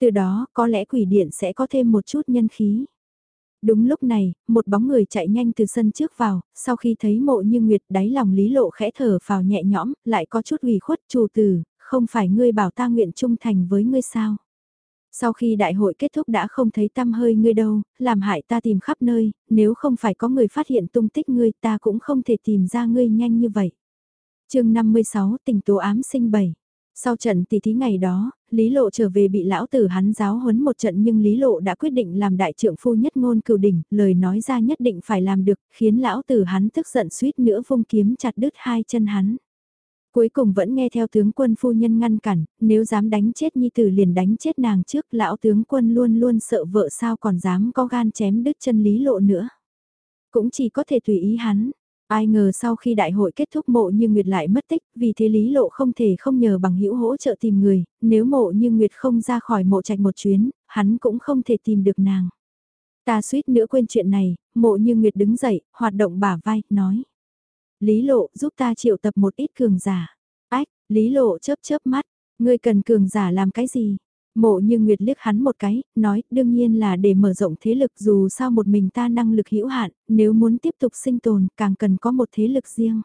Từ đó, có lẽ quỷ điện sẽ có thêm một chút nhân khí. Đúng lúc này, một bóng người chạy nhanh từ sân trước vào, sau khi thấy mộ như nguyệt đáy lòng lý lộ khẽ thở vào nhẹ nhõm, lại có chút ủy khuất chủ tử, không phải ngươi bảo ta nguyện trung thành với ngươi sao. Sau khi đại hội kết thúc đã không thấy tăm hơi ngươi đâu, làm hại ta tìm khắp nơi, nếu không phải có người phát hiện tung tích ngươi ta cũng không thể tìm ra ngươi nhanh như vậy. chương 56 tình tố ám sinh 7 sau trận tỷ thí ngày đó, Lý Lộ trở về bị lão tử hắn giáo huấn một trận nhưng Lý Lộ đã quyết định làm đại trưởng phu nhất ngôn cửu đỉnh, lời nói ra nhất định phải làm được, khiến lão tử hắn tức giận suýt nữa vung kiếm chặt đứt hai chân hắn. Cuối cùng vẫn nghe theo tướng quân phu nhân ngăn cản, nếu dám đánh chết nhi tử liền đánh chết nàng trước, lão tướng quân luôn luôn sợ vợ sao còn dám có gan chém đứt chân Lý Lộ nữa. Cũng chỉ có thể tùy ý hắn, Ai ngờ sau khi đại hội kết thúc mộ như Nguyệt lại mất tích, vì thế Lý Lộ không thể không nhờ bằng hữu hỗ trợ tìm người, nếu mộ như Nguyệt không ra khỏi mộ trạch một chuyến, hắn cũng không thể tìm được nàng. Ta suýt nữa quên chuyện này, mộ như Nguyệt đứng dậy, hoạt động bả vai, nói. Lý Lộ giúp ta triệu tập một ít cường giả. Ách, Lý Lộ chớp chớp mắt, ngươi cần cường giả làm cái gì? Mộ như Nguyệt liếc hắn một cái, nói đương nhiên là để mở rộng thế lực dù sao một mình ta năng lực hữu hạn, nếu muốn tiếp tục sinh tồn càng cần có một thế lực riêng.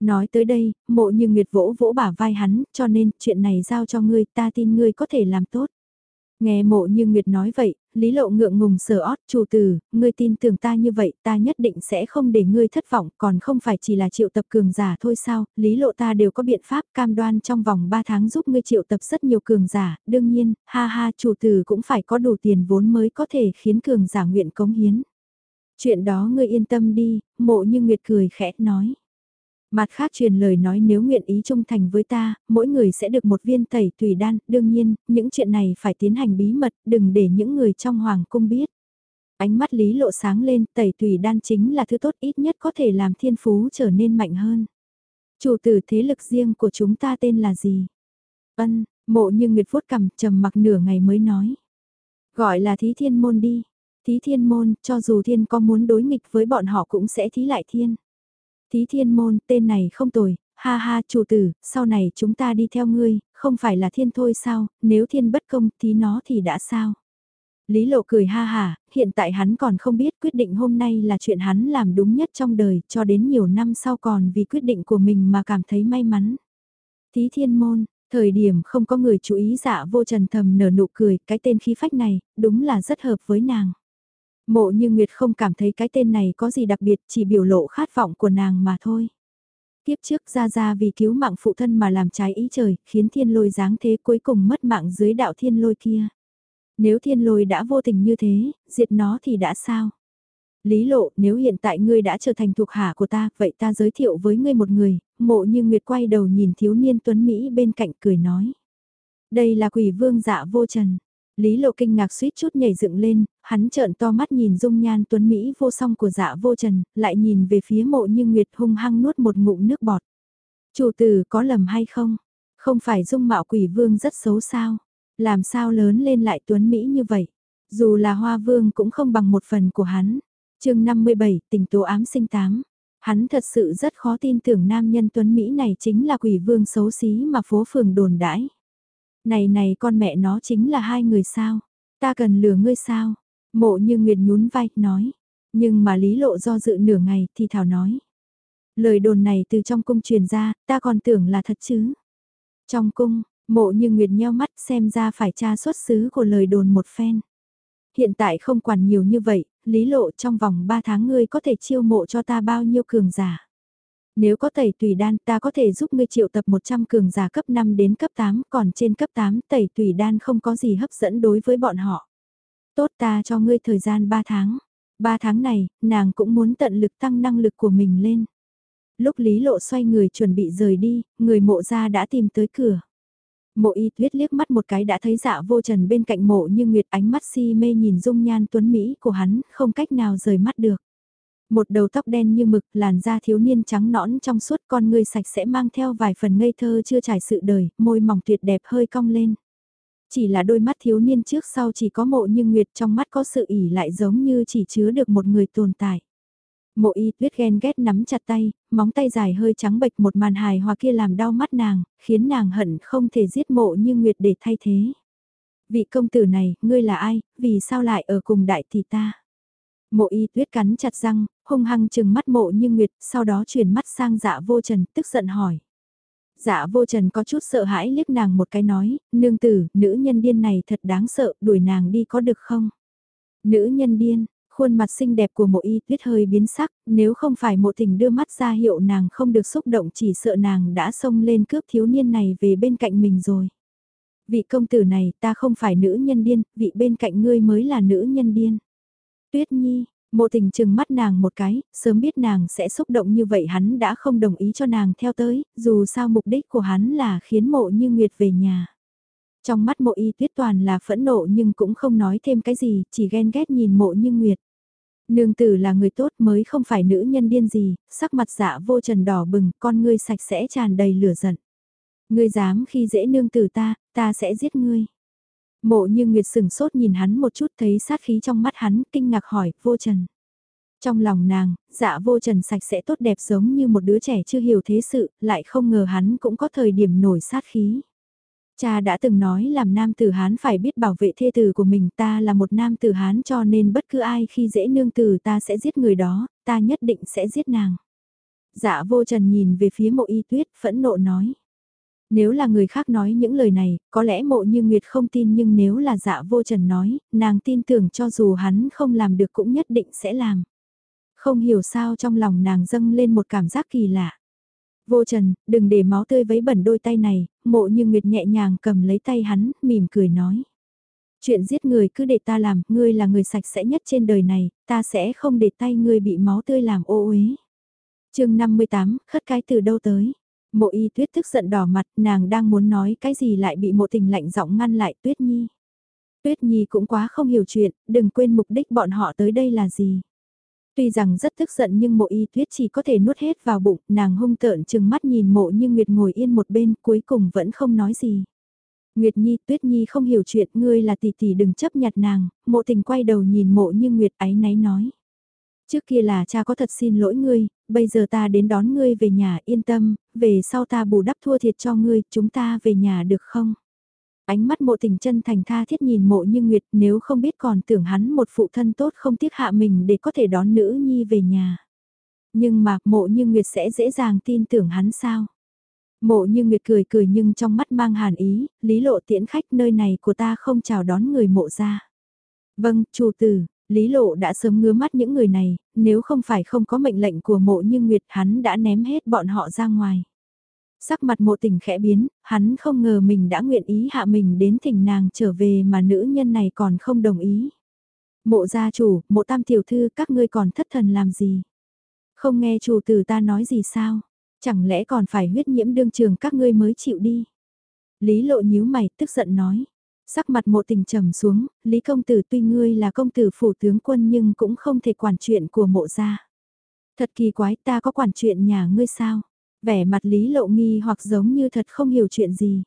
Nói tới đây, mộ như Nguyệt vỗ vỗ bả vai hắn, cho nên chuyện này giao cho ngươi ta tin ngươi có thể làm tốt. Nghe mộ như Nguyệt nói vậy, Lý Lộ ngượng ngùng sờ ót, chủ tử, ngươi tin tưởng ta như vậy, ta nhất định sẽ không để ngươi thất vọng, còn không phải chỉ là triệu tập cường giả thôi sao, Lý Lộ ta đều có biện pháp cam đoan trong vòng 3 tháng giúp ngươi triệu tập rất nhiều cường giả, đương nhiên, ha ha, chủ tử cũng phải có đủ tiền vốn mới có thể khiến cường giả nguyện cống hiến. Chuyện đó ngươi yên tâm đi, mộ như Nguyệt cười khẽ nói. Mặt khác truyền lời nói nếu nguyện ý trung thành với ta, mỗi người sẽ được một viên tẩy tùy đan, đương nhiên, những chuyện này phải tiến hành bí mật, đừng để những người trong hoàng cung biết. Ánh mắt lý lộ sáng lên, tẩy tùy đan chính là thứ tốt ít nhất có thể làm thiên phú trở nên mạnh hơn. Chủ tử thế lực riêng của chúng ta tên là gì? Ân, mộ như Nguyệt vuốt cầm trầm mặc nửa ngày mới nói. Gọi là thí thiên môn đi. Thí thiên môn, cho dù thiên có muốn đối nghịch với bọn họ cũng sẽ thí lại thiên. Thí thiên môn, tên này không tồi, ha ha chủ tử, sau này chúng ta đi theo ngươi, không phải là thiên thôi sao, nếu thiên bất công thì nó thì đã sao. Lý lộ cười ha hà, hiện tại hắn còn không biết quyết định hôm nay là chuyện hắn làm đúng nhất trong đời, cho đến nhiều năm sau còn vì quyết định của mình mà cảm thấy may mắn. Thí thiên môn, thời điểm không có người chú ý dạ vô trần thầm nở nụ cười, cái tên khí phách này, đúng là rất hợp với nàng. Mộ như Nguyệt không cảm thấy cái tên này có gì đặc biệt, chỉ biểu lộ khát vọng của nàng mà thôi. Tiếp trước ra ra vì cứu mạng phụ thân mà làm trái ý trời, khiến thiên lôi giáng thế cuối cùng mất mạng dưới đạo thiên lôi kia. Nếu thiên lôi đã vô tình như thế, diệt nó thì đã sao? Lý lộ, nếu hiện tại ngươi đã trở thành thuộc hạ của ta, vậy ta giới thiệu với ngươi một người, mộ như Nguyệt quay đầu nhìn thiếu niên tuấn Mỹ bên cạnh cười nói. Đây là quỷ vương dạ vô trần. Lý lộ kinh ngạc suýt chút nhảy dựng lên, hắn trợn to mắt nhìn dung nhan tuấn Mỹ vô song của dạ vô trần, lại nhìn về phía mộ như Nguyệt hung hăng nuốt một ngụm nước bọt. Chủ tử có lầm hay không? Không phải dung mạo quỷ vương rất xấu sao? Làm sao lớn lên lại tuấn Mỹ như vậy? Dù là hoa vương cũng không bằng một phần của hắn. chương 57, tình tố ám sinh tám. Hắn thật sự rất khó tin tưởng nam nhân tuấn Mỹ này chính là quỷ vương xấu xí mà phố phường đồn đãi. Này này con mẹ nó chính là hai người sao? Ta cần lừa ngươi sao? Mộ như Nguyệt nhún vai, nói. Nhưng mà lý lộ do dự nửa ngày thì thảo nói. Lời đồn này từ trong cung truyền ra, ta còn tưởng là thật chứ. Trong cung, mộ như Nguyệt nheo mắt xem ra phải tra xuất xứ của lời đồn một phen. Hiện tại không quản nhiều như vậy, lý lộ trong vòng 3 tháng ngươi có thể chiêu mộ cho ta bao nhiêu cường giả. Nếu có tẩy tùy đan ta có thể giúp ngươi triệu tập 100 cường giả cấp 5 đến cấp 8, còn trên cấp 8 tẩy tùy đan không có gì hấp dẫn đối với bọn họ. Tốt ta cho ngươi thời gian 3 tháng. 3 tháng này, nàng cũng muốn tận lực tăng năng lực của mình lên. Lúc Lý Lộ xoay người chuẩn bị rời đi, người mộ ra đã tìm tới cửa. Mộ y tuyết liếc mắt một cái đã thấy dạ vô trần bên cạnh mộ như nguyệt ánh mắt si mê nhìn dung nhan tuấn Mỹ của hắn, không cách nào rời mắt được. Một đầu tóc đen như mực, làn da thiếu niên trắng nõn trong suốt con người sạch sẽ mang theo vài phần ngây thơ chưa trải sự đời, môi mỏng tuyệt đẹp hơi cong lên. Chỉ là đôi mắt thiếu niên trước sau chỉ có mộ như nguyệt trong mắt có sự ỉ lại giống như chỉ chứa được một người tồn tại. Mộ y tuyết ghen ghét nắm chặt tay, móng tay dài hơi trắng bệch một màn hài hòa kia làm đau mắt nàng, khiến nàng hận không thể giết mộ như nguyệt để thay thế. Vị công tử này, ngươi là ai, vì sao lại ở cùng đại tỷ ta? Mộ y tuyết cắn chặt răng, hung hăng chừng mắt mộ như nguyệt, sau đó chuyển mắt sang dạ vô trần, tức giận hỏi. Dạ vô trần có chút sợ hãi liếc nàng một cái nói, nương tử, nữ nhân điên này thật đáng sợ, đuổi nàng đi có được không? Nữ nhân điên, khuôn mặt xinh đẹp của mộ y tuyết hơi biến sắc, nếu không phải mộ tình đưa mắt ra hiệu nàng không được xúc động chỉ sợ nàng đã xông lên cướp thiếu niên này về bên cạnh mình rồi. Vị công tử này ta không phải nữ nhân điên, vị bên cạnh ngươi mới là nữ nhân điên. Tuyết Nhi, mộ tình chừng mắt nàng một cái, sớm biết nàng sẽ xúc động như vậy hắn đã không đồng ý cho nàng theo tới, dù sao mục đích của hắn là khiến mộ như Nguyệt về nhà. Trong mắt mộ y tuyết toàn là phẫn nộ nhưng cũng không nói thêm cái gì, chỉ ghen ghét nhìn mộ như Nguyệt. Nương tử là người tốt mới không phải nữ nhân điên gì, sắc mặt dạ vô trần đỏ bừng, con ngươi sạch sẽ tràn đầy lửa giận. Ngươi dám khi dễ nương tử ta, ta sẽ giết ngươi. Mộ như Nguyệt sừng sốt nhìn hắn một chút thấy sát khí trong mắt hắn, kinh ngạc hỏi, vô trần. Trong lòng nàng, dạ vô trần sạch sẽ tốt đẹp giống như một đứa trẻ chưa hiểu thế sự, lại không ngờ hắn cũng có thời điểm nổi sát khí. Cha đã từng nói làm nam tử Hán phải biết bảo vệ thê tử của mình ta là một nam tử Hán cho nên bất cứ ai khi dễ nương tử ta sẽ giết người đó, ta nhất định sẽ giết nàng. Dạ vô trần nhìn về phía mộ y tuyết phẫn nộ nói. Nếu là người khác nói những lời này, có lẽ mộ như Nguyệt không tin nhưng nếu là dạ vô trần nói, nàng tin tưởng cho dù hắn không làm được cũng nhất định sẽ làm. Không hiểu sao trong lòng nàng dâng lên một cảm giác kỳ lạ. Vô trần, đừng để máu tươi vấy bẩn đôi tay này, mộ như Nguyệt nhẹ nhàng cầm lấy tay hắn, mỉm cười nói. Chuyện giết người cứ để ta làm, ngươi là người sạch sẽ nhất trên đời này, ta sẽ không để tay ngươi bị máu tươi làm ô uế. chương 58, khất cái từ đâu tới? Mộ y tuyết tức giận đỏ mặt, nàng đang muốn nói cái gì lại bị mộ tình lạnh giọng ngăn lại tuyết nhi. Tuyết nhi cũng quá không hiểu chuyện, đừng quên mục đích bọn họ tới đây là gì. Tuy rằng rất tức giận nhưng mộ y tuyết chỉ có thể nuốt hết vào bụng, nàng hung tợn chừng mắt nhìn mộ như Nguyệt ngồi yên một bên cuối cùng vẫn không nói gì. Nguyệt Nhi, Tuyết Nhi không hiểu chuyện, ngươi là tỷ tỷ đừng chấp nhặt nàng, mộ tình quay đầu nhìn mộ như Nguyệt ấy náy nói. Trước kia là cha có thật xin lỗi ngươi, bây giờ ta đến đón ngươi về nhà yên tâm, về sau ta bù đắp thua thiệt cho ngươi, chúng ta về nhà được không? Ánh mắt mộ tình chân thành tha thiết nhìn mộ như Nguyệt nếu không biết còn tưởng hắn một phụ thân tốt không tiếc hạ mình để có thể đón nữ nhi về nhà. Nhưng mà mộ như Nguyệt sẽ dễ dàng tin tưởng hắn sao? Mộ như Nguyệt cười cười nhưng trong mắt mang hàn ý, lý lộ tiễn khách nơi này của ta không chào đón người mộ ra. Vâng, chủ tử, Lý Lộ đã sớm ngứa mắt những người này, nếu không phải không có mệnh lệnh của mộ như Nguyệt hắn đã ném hết bọn họ ra ngoài. Sắc mặt mộ tình khẽ biến, hắn không ngờ mình đã nguyện ý hạ mình đến thỉnh nàng trở về mà nữ nhân này còn không đồng ý. Mộ gia chủ, mộ tam tiểu thư các ngươi còn thất thần làm gì? Không nghe chủ tử ta nói gì sao? Chẳng lẽ còn phải huyết nhiễm đương trường các ngươi mới chịu đi? Lý lộ nhíu mày tức giận nói. Sắc mặt mộ tình trầm xuống, Lý công tử tuy ngươi là công tử phủ tướng quân nhưng cũng không thể quản chuyện của mộ gia. Thật kỳ quái ta có quản chuyện nhà ngươi sao? Vẻ mặt Lý lộ nghi hoặc giống như thật không hiểu chuyện gì.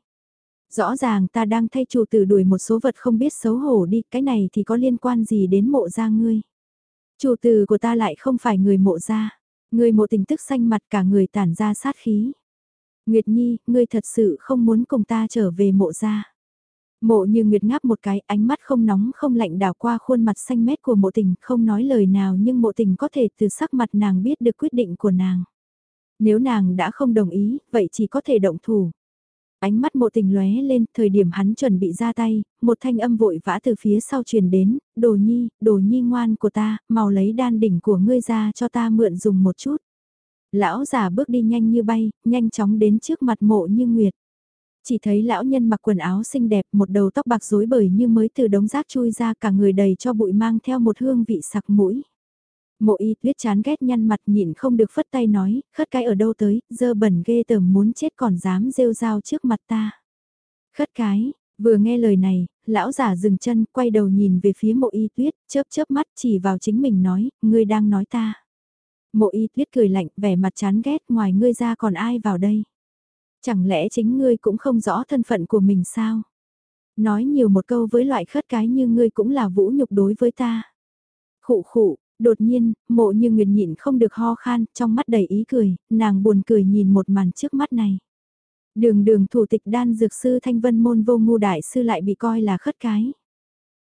Rõ ràng ta đang thay chủ tử đuổi một số vật không biết xấu hổ đi, cái này thì có liên quan gì đến mộ gia ngươi? Chủ tử của ta lại không phải người mộ gia. Người mộ tình tức xanh mặt cả người tản ra sát khí. Nguyệt Nhi, ngươi thật sự không muốn cùng ta trở về mộ gia. Mộ như Nguyệt ngáp một cái, ánh mắt không nóng không lạnh đảo qua khuôn mặt xanh mét của mộ tình, không nói lời nào nhưng mộ tình có thể từ sắc mặt nàng biết được quyết định của nàng. Nếu nàng đã không đồng ý, vậy chỉ có thể động thủ. Ánh mắt mộ tình lóe lên, thời điểm hắn chuẩn bị ra tay, một thanh âm vội vã từ phía sau truyền đến, đồ nhi, đồ nhi ngoan của ta, mau lấy đan đỉnh của ngươi ra cho ta mượn dùng một chút. Lão già bước đi nhanh như bay, nhanh chóng đến trước mặt mộ như nguyệt. Chỉ thấy lão nhân mặc quần áo xinh đẹp, một đầu tóc bạc rối bời như mới từ đống rác chui ra cả người đầy cho bụi mang theo một hương vị sặc mũi. Mộ y tuyết chán ghét nhăn mặt nhịn không được phất tay nói, khất cái ở đâu tới, dơ bẩn ghê tởm muốn chết còn dám rêu rao trước mặt ta. Khất cái, vừa nghe lời này, lão giả dừng chân, quay đầu nhìn về phía mộ y tuyết, chớp chớp mắt chỉ vào chính mình nói, ngươi đang nói ta. Mộ y tuyết cười lạnh, vẻ mặt chán ghét, ngoài ngươi ra còn ai vào đây. Chẳng lẽ chính ngươi cũng không rõ thân phận của mình sao? Nói nhiều một câu với loại khất cái như ngươi cũng là vũ nhục đối với ta. Khụ khụ, đột nhiên, mộ như nguyệt nhịn không được ho khan, trong mắt đầy ý cười, nàng buồn cười nhìn một màn trước mắt này. Đường đường thủ tịch đan dược sư thanh vân môn vô ngu đại sư lại bị coi là khất cái.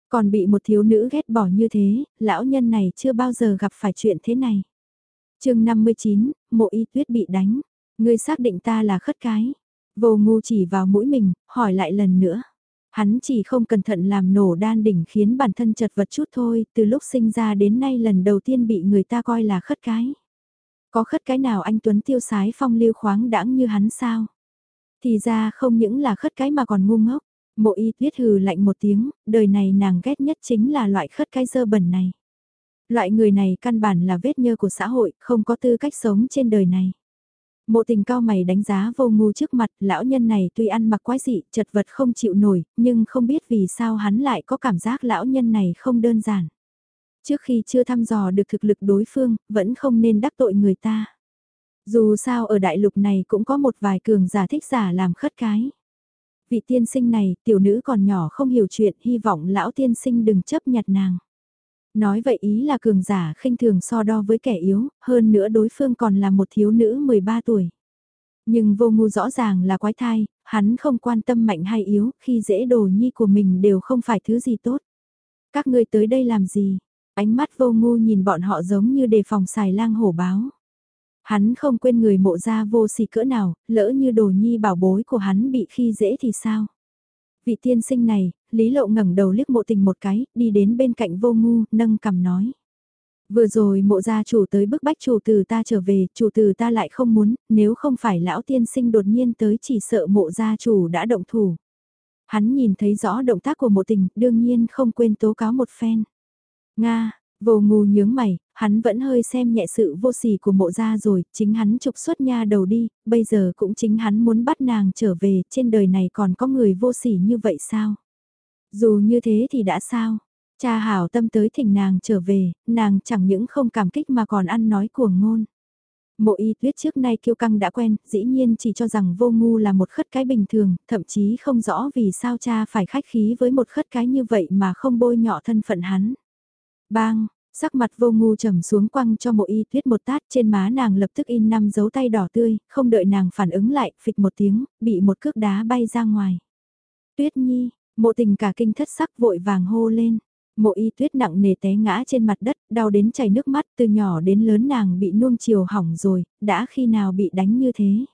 Còn bị một thiếu nữ ghét bỏ như thế, lão nhân này chưa bao giờ gặp phải chuyện thế này. chương 59, mộ y tuyết bị đánh. Ngươi xác định ta là khất cái. Vô ngu chỉ vào mũi mình, hỏi lại lần nữa. Hắn chỉ không cẩn thận làm nổ đan đỉnh khiến bản thân chật vật chút thôi, từ lúc sinh ra đến nay lần đầu tiên bị người ta coi là khất cái. Có khất cái nào anh Tuấn tiêu sái phong lưu khoáng đãng như hắn sao? Thì ra không những là khất cái mà còn ngu ngốc. Mộ y tuyết hừ lạnh một tiếng, đời này nàng ghét nhất chính là loại khất cái dơ bẩn này. Loại người này căn bản là vết nhơ của xã hội, không có tư cách sống trên đời này. Mộ tình cao mày đánh giá vô ngu trước mặt, lão nhân này tuy ăn mặc quái dị, chật vật không chịu nổi, nhưng không biết vì sao hắn lại có cảm giác lão nhân này không đơn giản. Trước khi chưa thăm dò được thực lực đối phương, vẫn không nên đắc tội người ta. Dù sao ở đại lục này cũng có một vài cường giả thích giả làm khất cái. Vị tiên sinh này, tiểu nữ còn nhỏ không hiểu chuyện, hy vọng lão tiên sinh đừng chấp nhặt nàng. Nói vậy ý là cường giả khinh thường so đo với kẻ yếu, hơn nữa đối phương còn là một thiếu nữ 13 tuổi. Nhưng vô ngu rõ ràng là quái thai, hắn không quan tâm mạnh hay yếu, khi dễ đồ nhi của mình đều không phải thứ gì tốt. Các ngươi tới đây làm gì? Ánh mắt vô ngu nhìn bọn họ giống như đề phòng xài lang hổ báo. Hắn không quên người mộ ra vô sỉ cỡ nào, lỡ như đồ nhi bảo bối của hắn bị khi dễ thì sao? Vị tiên sinh này, Lý Lộ ngẩng đầu liếc mộ tình một cái, đi đến bên cạnh vô ngu, nâng cầm nói. Vừa rồi mộ gia chủ tới bức bách chủ từ ta trở về, chủ từ ta lại không muốn, nếu không phải lão tiên sinh đột nhiên tới chỉ sợ mộ gia chủ đã động thủ. Hắn nhìn thấy rõ động tác của mộ tình, đương nhiên không quên tố cáo một phen. Nga, vô ngu nhướng mày, hắn vẫn hơi xem nhẹ sự vô sỉ của mộ gia rồi, chính hắn trục xuất nha đầu đi, bây giờ cũng chính hắn muốn bắt nàng trở về, trên đời này còn có người vô sỉ như vậy sao? Dù như thế thì đã sao? Cha hảo tâm tới thỉnh nàng trở về, nàng chẳng những không cảm kích mà còn ăn nói cuồng ngôn. Mộ y tuyết trước nay kiêu căng đã quen, dĩ nhiên chỉ cho rằng vô ngu là một khất cái bình thường, thậm chí không rõ vì sao cha phải khách khí với một khất cái như vậy mà không bôi nhọ thân phận hắn. Bang, sắc mặt vô ngu trầm xuống quăng cho mộ y tuyết một tát trên má nàng lập tức in năm dấu tay đỏ tươi, không đợi nàng phản ứng lại, phịch một tiếng, bị một cước đá bay ra ngoài. Tuyết nhi, mộ tình cả kinh thất sắc vội vàng hô lên. Mộ y tuyết nặng nề té ngã trên mặt đất, đau đến chảy nước mắt, từ nhỏ đến lớn nàng bị nuông chiều hỏng rồi, đã khi nào bị đánh như thế.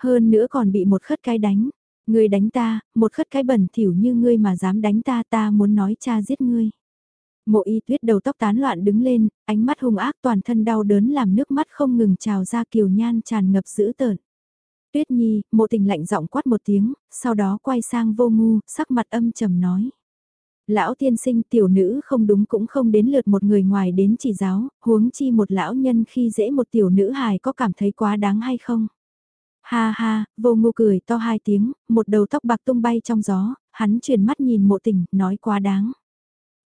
Hơn nữa còn bị một khất cái đánh. Ngươi đánh ta, một khất cái bẩn thỉu như ngươi mà dám đánh ta ta muốn nói cha giết ngươi. Mộ y tuyết đầu tóc tán loạn đứng lên, ánh mắt hung ác toàn thân đau đớn làm nước mắt không ngừng trào ra kiều nhan tràn ngập dữ tợn. Tuyết nhi, mộ tình lạnh giọng quát một tiếng, sau đó quay sang vô ngu, sắc mặt âm trầm nói. Lão tiên sinh tiểu nữ không đúng cũng không đến lượt một người ngoài đến chỉ giáo, huống chi một lão nhân khi dễ một tiểu nữ hài có cảm thấy quá đáng hay không? Ha ha, vô ngu cười to hai tiếng, một đầu tóc bạc tung bay trong gió, hắn chuyển mắt nhìn mộ tình, nói quá đáng.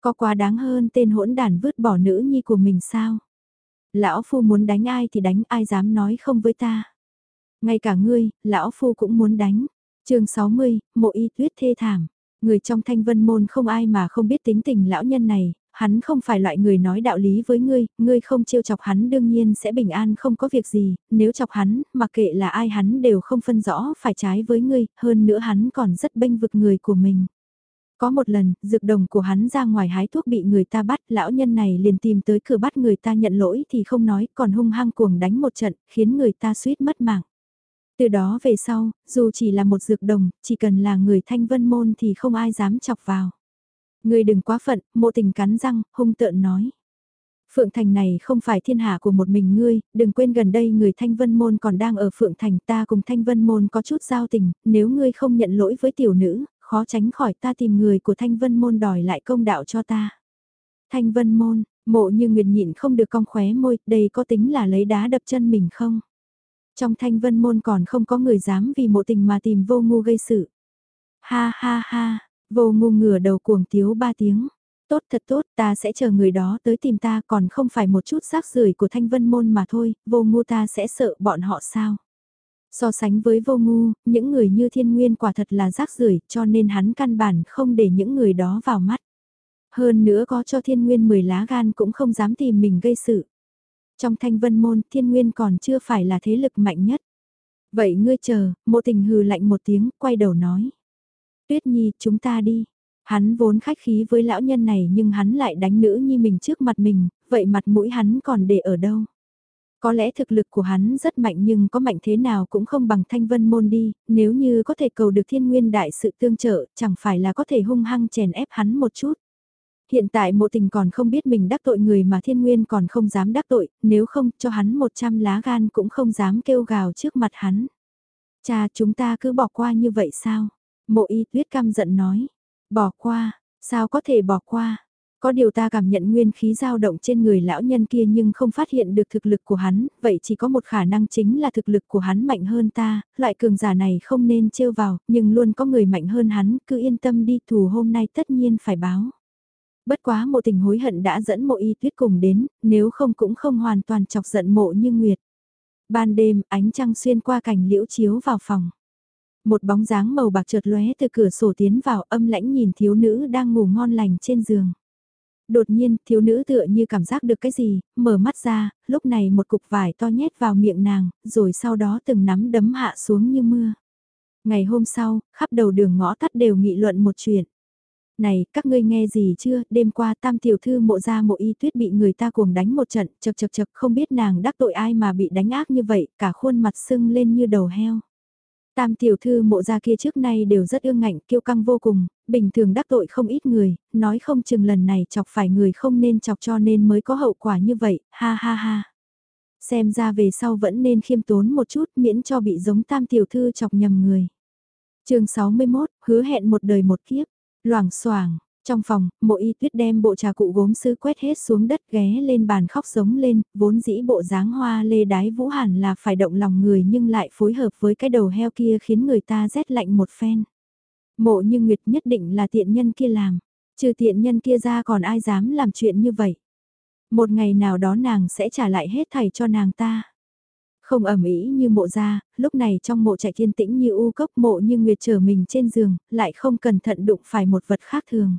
Có quá đáng hơn tên hỗn đàn vứt bỏ nữ nhi của mình sao? Lão phu muốn đánh ai thì đánh ai dám nói không với ta. Ngay cả ngươi, lão phu cũng muốn đánh. chương 60, mộ y tuyết thê thảm. Người trong thanh vân môn không ai mà không biết tính tình lão nhân này, hắn không phải loại người nói đạo lý với ngươi, ngươi không trêu chọc hắn đương nhiên sẽ bình an không có việc gì, nếu chọc hắn, mặc kệ là ai hắn đều không phân rõ phải trái với ngươi, hơn nữa hắn còn rất bênh vực người của mình. Có một lần, dược đồng của hắn ra ngoài hái thuốc bị người ta bắt, lão nhân này liền tìm tới cửa bắt người ta nhận lỗi thì không nói, còn hung hăng cuồng đánh một trận, khiến người ta suýt mất mạng. Từ đó về sau, dù chỉ là một dược đồng, chỉ cần là người thanh vân môn thì không ai dám chọc vào. Người đừng quá phận, mộ tình cắn răng, hung tợn nói. Phượng Thành này không phải thiên hạ của một mình ngươi, đừng quên gần đây người Thanh Vân Môn còn đang ở Phượng Thành ta cùng Thanh Vân Môn có chút giao tình, nếu ngươi không nhận lỗi với tiểu nữ, khó tránh khỏi ta tìm người của Thanh Vân Môn đòi lại công đạo cho ta. Thanh Vân Môn, mộ như nguyệt nhịn không được cong khóe môi, đây có tính là lấy đá đập chân mình không? Trong thanh vân môn còn không có người dám vì mộ tình mà tìm vô ngu gây sự. Ha ha ha, vô ngu ngửa đầu cuồng tiếu ba tiếng. Tốt thật tốt, ta sẽ chờ người đó tới tìm ta còn không phải một chút rác rưởi của thanh vân môn mà thôi, vô ngu ta sẽ sợ bọn họ sao. So sánh với vô ngu, những người như thiên nguyên quả thật là rác rưởi cho nên hắn căn bản không để những người đó vào mắt. Hơn nữa có cho thiên nguyên 10 lá gan cũng không dám tìm mình gây sự. Trong thanh vân môn thiên nguyên còn chưa phải là thế lực mạnh nhất. Vậy ngươi chờ, mộ tình hừ lạnh một tiếng, quay đầu nói. Tuyết nhi, chúng ta đi. Hắn vốn khách khí với lão nhân này nhưng hắn lại đánh nữ nhi mình trước mặt mình, vậy mặt mũi hắn còn để ở đâu? Có lẽ thực lực của hắn rất mạnh nhưng có mạnh thế nào cũng không bằng thanh vân môn đi, nếu như có thể cầu được thiên nguyên đại sự tương trợ, chẳng phải là có thể hung hăng chèn ép hắn một chút. Hiện tại mộ tình còn không biết mình đắc tội người mà thiên nguyên còn không dám đắc tội, nếu không cho hắn 100 lá gan cũng không dám kêu gào trước mặt hắn. Cha chúng ta cứ bỏ qua như vậy sao? Mộ y tuyết căm giận nói. Bỏ qua, sao có thể bỏ qua? Có điều ta cảm nhận nguyên khí dao động trên người lão nhân kia nhưng không phát hiện được thực lực của hắn, vậy chỉ có một khả năng chính là thực lực của hắn mạnh hơn ta, loại cường giả này không nên trêu vào, nhưng luôn có người mạnh hơn hắn, cứ yên tâm đi thù hôm nay tất nhiên phải báo. Bất quá mộ tình hối hận đã dẫn mộ y tuyết cùng đến, nếu không cũng không hoàn toàn chọc giận mộ như nguyệt. Ban đêm, ánh trăng xuyên qua cảnh liễu chiếu vào phòng. Một bóng dáng màu bạc chợt lóe từ cửa sổ tiến vào âm lãnh nhìn thiếu nữ đang ngủ ngon lành trên giường. Đột nhiên, thiếu nữ tựa như cảm giác được cái gì, mở mắt ra, lúc này một cục vải to nhét vào miệng nàng, rồi sau đó từng nắm đấm hạ xuống như mưa. Ngày hôm sau, khắp đầu đường ngõ tắt đều nghị luận một chuyện. Này, các ngươi nghe gì chưa, đêm qua tam tiểu thư mộ ra mộ y tuyết bị người ta cuồng đánh một trận, chật chật chật không biết nàng đắc tội ai mà bị đánh ác như vậy, cả khuôn mặt sưng lên như đầu heo. Tam tiểu thư mộ ra kia trước nay đều rất ương ngạnh, kiêu căng vô cùng, bình thường đắc tội không ít người, nói không chừng lần này chọc phải người không nên chọc cho nên mới có hậu quả như vậy, ha ha ha. Xem ra về sau vẫn nên khiêm tốn một chút miễn cho bị giống tam tiểu thư chọc nhầm người. chương 61, hứa hẹn một đời một kiếp. Loảng xoảng trong phòng, mộ y tuyết đem bộ trà cụ gốm sứ quét hết xuống đất ghé lên bàn khóc giống lên, vốn dĩ bộ dáng hoa lê đái vũ hẳn là phải động lòng người nhưng lại phối hợp với cái đầu heo kia khiến người ta rét lạnh một phen. Mộ như Nguyệt nhất định là tiện nhân kia làm. Trừ tiện nhân kia ra còn ai dám làm chuyện như vậy. Một ngày nào đó nàng sẽ trả lại hết thảy cho nàng ta. Không ẩm ý như mộ ra, lúc này trong mộ chạy kiên tĩnh như u cốc mộ như nguyệt trở mình trên giường, lại không cẩn thận đụng phải một vật khác thường.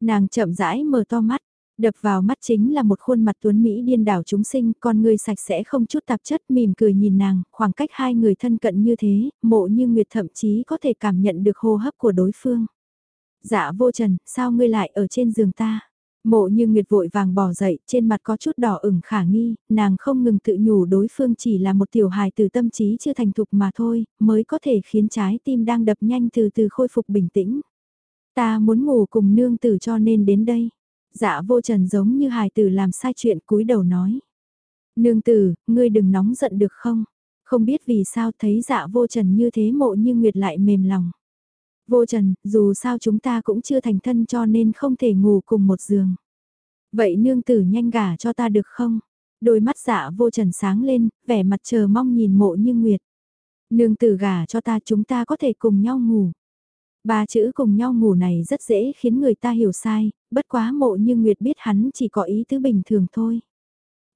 Nàng chậm rãi mở to mắt, đập vào mắt chính là một khuôn mặt tuấn Mỹ điên đảo chúng sinh, con người sạch sẽ không chút tạp chất mỉm cười nhìn nàng, khoảng cách hai người thân cận như thế, mộ như nguyệt thậm chí có thể cảm nhận được hô hấp của đối phương. Dạ vô trần, sao ngươi lại ở trên giường ta? Mộ như Nguyệt vội vàng bỏ dậy, trên mặt có chút đỏ ửng khả nghi, nàng không ngừng tự nhủ đối phương chỉ là một tiểu hài từ tâm trí chưa thành thục mà thôi, mới có thể khiến trái tim đang đập nhanh từ từ khôi phục bình tĩnh. Ta muốn ngủ cùng nương tử cho nên đến đây. Dạ vô trần giống như hài tử làm sai chuyện cúi đầu nói. Nương tử, ngươi đừng nóng giận được không? Không biết vì sao thấy dạ vô trần như thế mộ như Nguyệt lại mềm lòng. Vô trần, dù sao chúng ta cũng chưa thành thân cho nên không thể ngủ cùng một giường. Vậy nương tử nhanh gả cho ta được không? Đôi mắt dạ vô trần sáng lên, vẻ mặt chờ mong nhìn mộ như nguyệt. Nương tử gả cho ta chúng ta có thể cùng nhau ngủ. Ba chữ cùng nhau ngủ này rất dễ khiến người ta hiểu sai, bất quá mộ như Nguyệt biết hắn chỉ có ý tứ bình thường thôi.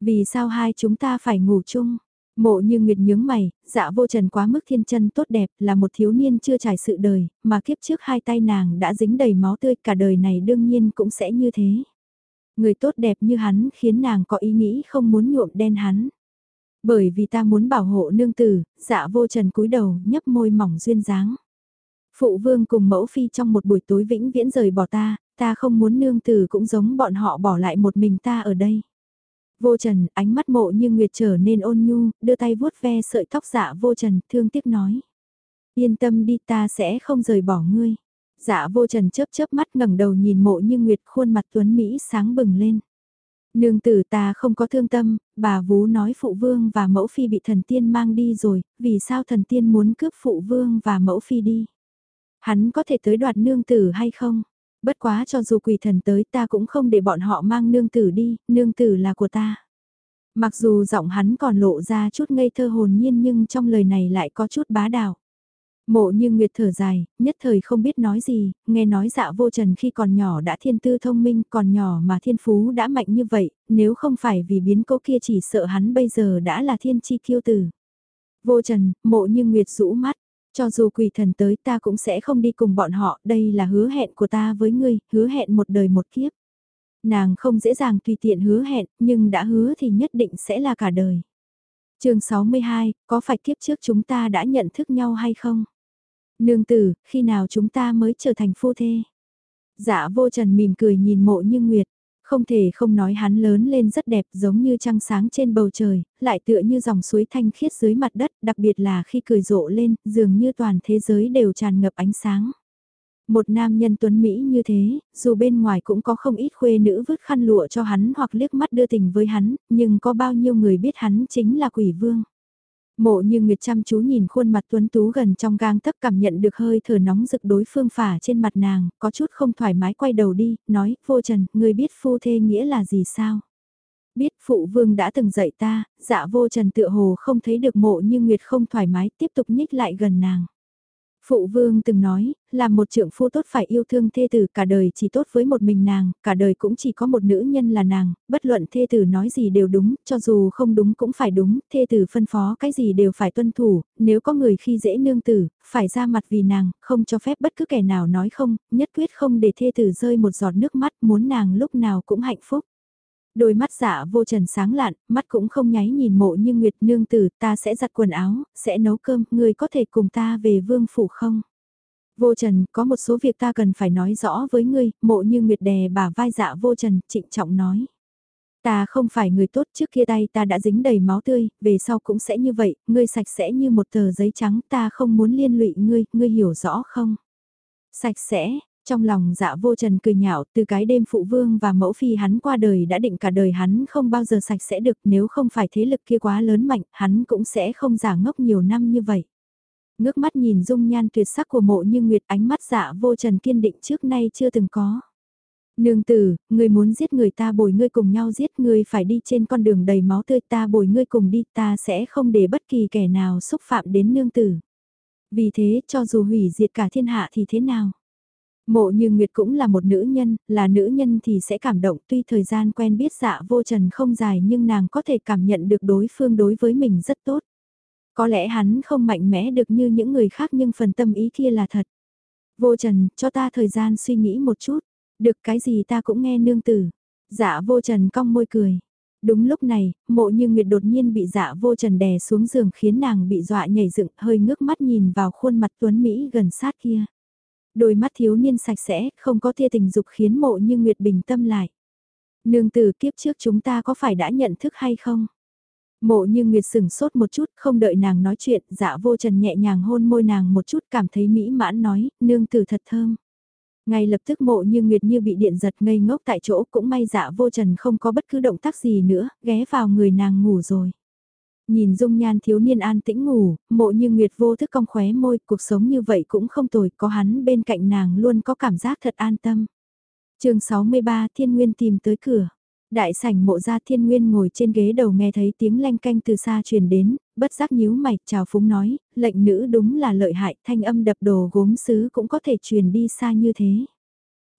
Vì sao hai chúng ta phải ngủ chung? Mộ như Nguyệt nhướng mày, dạ vô trần quá mức thiên chân tốt đẹp là một thiếu niên chưa trải sự đời, mà kiếp trước hai tay nàng đã dính đầy máu tươi cả đời này đương nhiên cũng sẽ như thế. Người tốt đẹp như hắn khiến nàng có ý nghĩ không muốn nhuộm đen hắn. Bởi vì ta muốn bảo hộ nương tử, dạ vô trần cúi đầu nhấp môi mỏng duyên dáng. Phụ vương cùng mẫu phi trong một buổi tối vĩnh viễn rời bỏ ta, ta không muốn nương tử cũng giống bọn họ bỏ lại một mình ta ở đây. Vô trần, ánh mắt mộ như nguyệt trở nên ôn nhu, đưa tay vuốt ve sợi tóc dạ vô trần, thương tiếc nói. Yên tâm đi ta sẽ không rời bỏ ngươi. Dạ vô trần chớp chớp mắt ngẩng đầu nhìn mộ như nguyệt khuôn mặt tuấn Mỹ sáng bừng lên. Nương tử ta không có thương tâm, bà vú nói phụ vương và mẫu phi bị thần tiên mang đi rồi, vì sao thần tiên muốn cướp phụ vương và mẫu phi đi? Hắn có thể tới đoạt nương tử hay không? Bất quá cho dù quỷ thần tới ta cũng không để bọn họ mang nương tử đi, nương tử là của ta. Mặc dù giọng hắn còn lộ ra chút ngây thơ hồn nhiên nhưng trong lời này lại có chút bá đạo. Mộ như Nguyệt thở dài, nhất thời không biết nói gì, nghe nói dạ vô trần khi còn nhỏ đã thiên tư thông minh, còn nhỏ mà thiên phú đã mạnh như vậy, nếu không phải vì biến cố kia chỉ sợ hắn bây giờ đã là thiên chi kiêu tử. Vô trần, mộ như Nguyệt rũ mắt, cho dù quỷ thần tới ta cũng sẽ không đi cùng bọn họ, đây là hứa hẹn của ta với ngươi, hứa hẹn một đời một kiếp. Nàng không dễ dàng tùy tiện hứa hẹn, nhưng đã hứa thì nhất định sẽ là cả đời. chương 62, có phải kiếp trước chúng ta đã nhận thức nhau hay không? Nương tử, khi nào chúng ta mới trở thành phu thê? Dạ vô trần mỉm cười nhìn mộ như nguyệt. Không thể không nói hắn lớn lên rất đẹp giống như trăng sáng trên bầu trời, lại tựa như dòng suối thanh khiết dưới mặt đất, đặc biệt là khi cười rộ lên, dường như toàn thế giới đều tràn ngập ánh sáng. Một nam nhân tuấn Mỹ như thế, dù bên ngoài cũng có không ít khuê nữ vứt khăn lụa cho hắn hoặc liếc mắt đưa tình với hắn, nhưng có bao nhiêu người biết hắn chính là quỷ vương. Mộ như Nguyệt chăm chú nhìn khuôn mặt tuấn tú gần trong gang thấp cảm nhận được hơi thở nóng rực đối phương phả trên mặt nàng, có chút không thoải mái quay đầu đi, nói, vô trần, người biết phu thê nghĩa là gì sao? Biết phụ vương đã từng dạy ta, dạ vô trần tựa hồ không thấy được mộ như Nguyệt không thoải mái tiếp tục nhích lại gần nàng. Phụ vương từng nói, làm một trượng phu tốt phải yêu thương thê tử cả đời chỉ tốt với một mình nàng, cả đời cũng chỉ có một nữ nhân là nàng, bất luận thê tử nói gì đều đúng, cho dù không đúng cũng phải đúng, thê tử phân phó cái gì đều phải tuân thủ, nếu có người khi dễ nương tử, phải ra mặt vì nàng, không cho phép bất cứ kẻ nào nói không, nhất quyết không để thê tử rơi một giọt nước mắt muốn nàng lúc nào cũng hạnh phúc. Đôi mắt dạ vô trần sáng lạn, mắt cũng không nháy nhìn mộ như Nguyệt nương tử, ta sẽ giặt quần áo, sẽ nấu cơm, người có thể cùng ta về vương phủ không? Vô trần, có một số việc ta cần phải nói rõ với ngươi, mộ như Nguyệt đè bà vai dạ vô trần, trịnh trọng nói. Ta không phải người tốt trước kia tay ta đã dính đầy máu tươi, về sau cũng sẽ như vậy, ngươi sạch sẽ như một tờ giấy trắng ta không muốn liên lụy ngươi, ngươi hiểu rõ không? Sạch sẽ, trong lòng dạ vô trần cười nhạo, từ cái đêm phụ vương và mẫu phi hắn qua đời đã định cả đời hắn không bao giờ sạch sẽ được nếu không phải thế lực kia quá lớn mạnh, hắn cũng sẽ không giả ngốc nhiều năm như vậy. Ngước mắt nhìn dung nhan tuyệt sắc của mộ như nguyệt ánh mắt dạ vô trần kiên định trước nay chưa từng có. Nương tử, người muốn giết người ta bồi ngươi cùng nhau giết người phải đi trên con đường đầy máu tươi ta bồi ngươi cùng đi ta sẽ không để bất kỳ kẻ nào xúc phạm đến nương tử. Vì thế cho dù hủy diệt cả thiên hạ thì thế nào? Mộ như Nguyệt cũng là một nữ nhân, là nữ nhân thì sẽ cảm động tuy thời gian quen biết dạ vô trần không dài nhưng nàng có thể cảm nhận được đối phương đối với mình rất tốt. Có lẽ hắn không mạnh mẽ được như những người khác nhưng phần tâm ý kia là thật. Vô trần, cho ta thời gian suy nghĩ một chút, được cái gì ta cũng nghe nương tử. Dạ vô trần cong môi cười. Đúng lúc này, mộ như Nguyệt đột nhiên bị dạ vô trần đè xuống giường khiến nàng bị dọa nhảy dựng hơi ngước mắt nhìn vào khuôn mặt tuấn Mỹ gần sát kia. Đôi mắt thiếu niên sạch sẽ, không có tia tình dục khiến mộ như Nguyệt bình tâm lại. Nương tử kiếp trước chúng ta có phải đã nhận thức hay không? Mộ như Nguyệt sừng sốt một chút, không đợi nàng nói chuyện, dạ vô trần nhẹ nhàng hôn môi nàng một chút cảm thấy mỹ mãn nói, nương tử thật thơm. Ngay lập tức mộ như Nguyệt như bị điện giật ngây ngốc tại chỗ cũng may dạ vô trần không có bất cứ động tác gì nữa, ghé vào người nàng ngủ rồi. Nhìn dung nhan thiếu niên an tĩnh ngủ, mộ như Nguyệt vô thức cong khóe môi, cuộc sống như vậy cũng không tồi, có hắn bên cạnh nàng luôn có cảm giác thật an tâm. chương 63 Thiên Nguyên tìm tới cửa. Đại sảnh mộ gia thiên nguyên ngồi trên ghế đầu nghe thấy tiếng leng canh từ xa truyền đến, bất giác nhíu mày, chào phúng nói, lệnh nữ đúng là lợi hại, thanh âm đập đồ gốm sứ cũng có thể truyền đi xa như thế.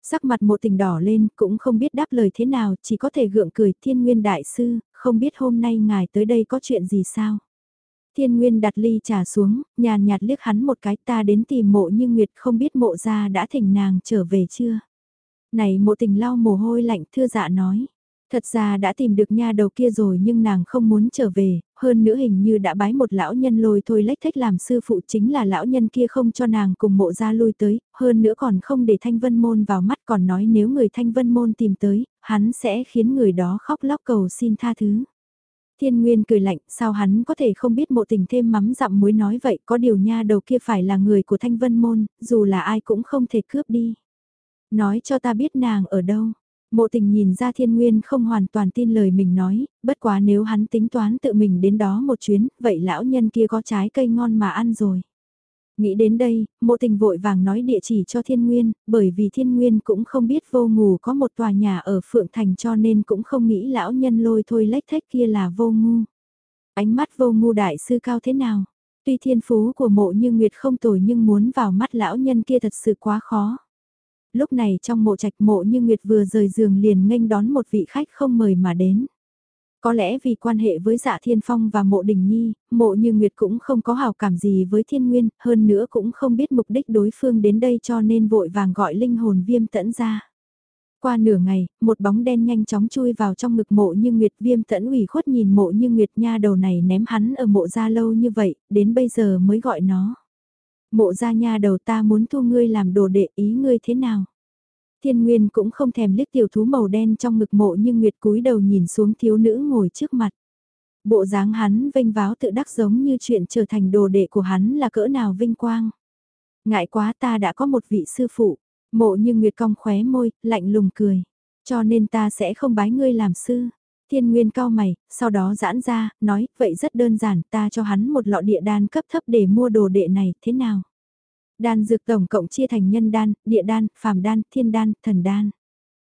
Sắc mặt mộ tình đỏ lên, cũng không biết đáp lời thế nào, chỉ có thể gượng cười thiên nguyên đại sư, không biết hôm nay ngài tới đây có chuyện gì sao. Thiên Nguyên đặt ly trà xuống, nhàn nhạt liếc hắn một cái ta đến tìm mộ như Nguyệt không biết mộ ra đã thỉnh nàng trở về chưa. Này mộ tình lau mồ hôi lạnh thưa dạ nói. Thật ra đã tìm được nha đầu kia rồi nhưng nàng không muốn trở về, hơn nữa hình như đã bái một lão nhân lôi thôi lách thách làm sư phụ chính là lão nhân kia không cho nàng cùng mộ ra lui tới, hơn nữa còn không để thanh vân môn vào mắt còn nói nếu người thanh vân môn tìm tới, hắn sẽ khiến người đó khóc lóc cầu xin tha thứ. Thiên Nguyên cười lạnh, sao hắn có thể không biết mộ tình thêm mắm dặm muối nói vậy, có điều nha đầu kia phải là người của thanh vân môn, dù là ai cũng không thể cướp đi. Nói cho ta biết nàng ở đâu. Mộ tình nhìn ra thiên nguyên không hoàn toàn tin lời mình nói, bất quá nếu hắn tính toán tự mình đến đó một chuyến, vậy lão nhân kia có trái cây ngon mà ăn rồi. Nghĩ đến đây, mộ tình vội vàng nói địa chỉ cho thiên nguyên, bởi vì thiên nguyên cũng không biết vô ngù có một tòa nhà ở Phượng Thành cho nên cũng không nghĩ lão nhân lôi thôi lách thách kia là vô ngu. Ánh mắt vô ngu đại sư cao thế nào? Tuy thiên phú của mộ như Nguyệt không tồi nhưng muốn vào mắt lão nhân kia thật sự quá khó lúc này trong mộ trạch mộ như Nguyệt vừa rời giường liền nghênh đón một vị khách không mời mà đến. Có lẽ vì quan hệ với dạ thiên phong và mộ đình nhi, mộ như Nguyệt cũng không có hào cảm gì với thiên nguyên, hơn nữa cũng không biết mục đích đối phương đến đây cho nên vội vàng gọi linh hồn viêm tẫn ra. Qua nửa ngày, một bóng đen nhanh chóng chui vào trong ngực mộ như Nguyệt viêm tẫn ủy khuất nhìn mộ như Nguyệt nha đầu này ném hắn ở mộ ra lâu như vậy, đến bây giờ mới gọi nó. Mộ ra nha đầu ta muốn thu ngươi làm đồ đệ ý ngươi thế nào? Thiên Nguyên cũng không thèm liếc tiểu thú màu đen trong ngực mộ nhưng Nguyệt cúi đầu nhìn xuống thiếu nữ ngồi trước mặt. Bộ dáng hắn vênh váo tự đắc giống như chuyện trở thành đồ đệ của hắn là cỡ nào vinh quang. Ngại quá ta đã có một vị sư phụ, mộ như Nguyệt cong khóe môi, lạnh lùng cười. Cho nên ta sẽ không bái ngươi làm sư. Thiên Nguyên cao mày, sau đó giãn ra, nói, vậy rất đơn giản, ta cho hắn một lọ địa đan cấp thấp để mua đồ đệ này, thế nào? Đan dược tổng cộng chia thành nhân đan, địa đan, phàm đan, thiên đan, thần đan.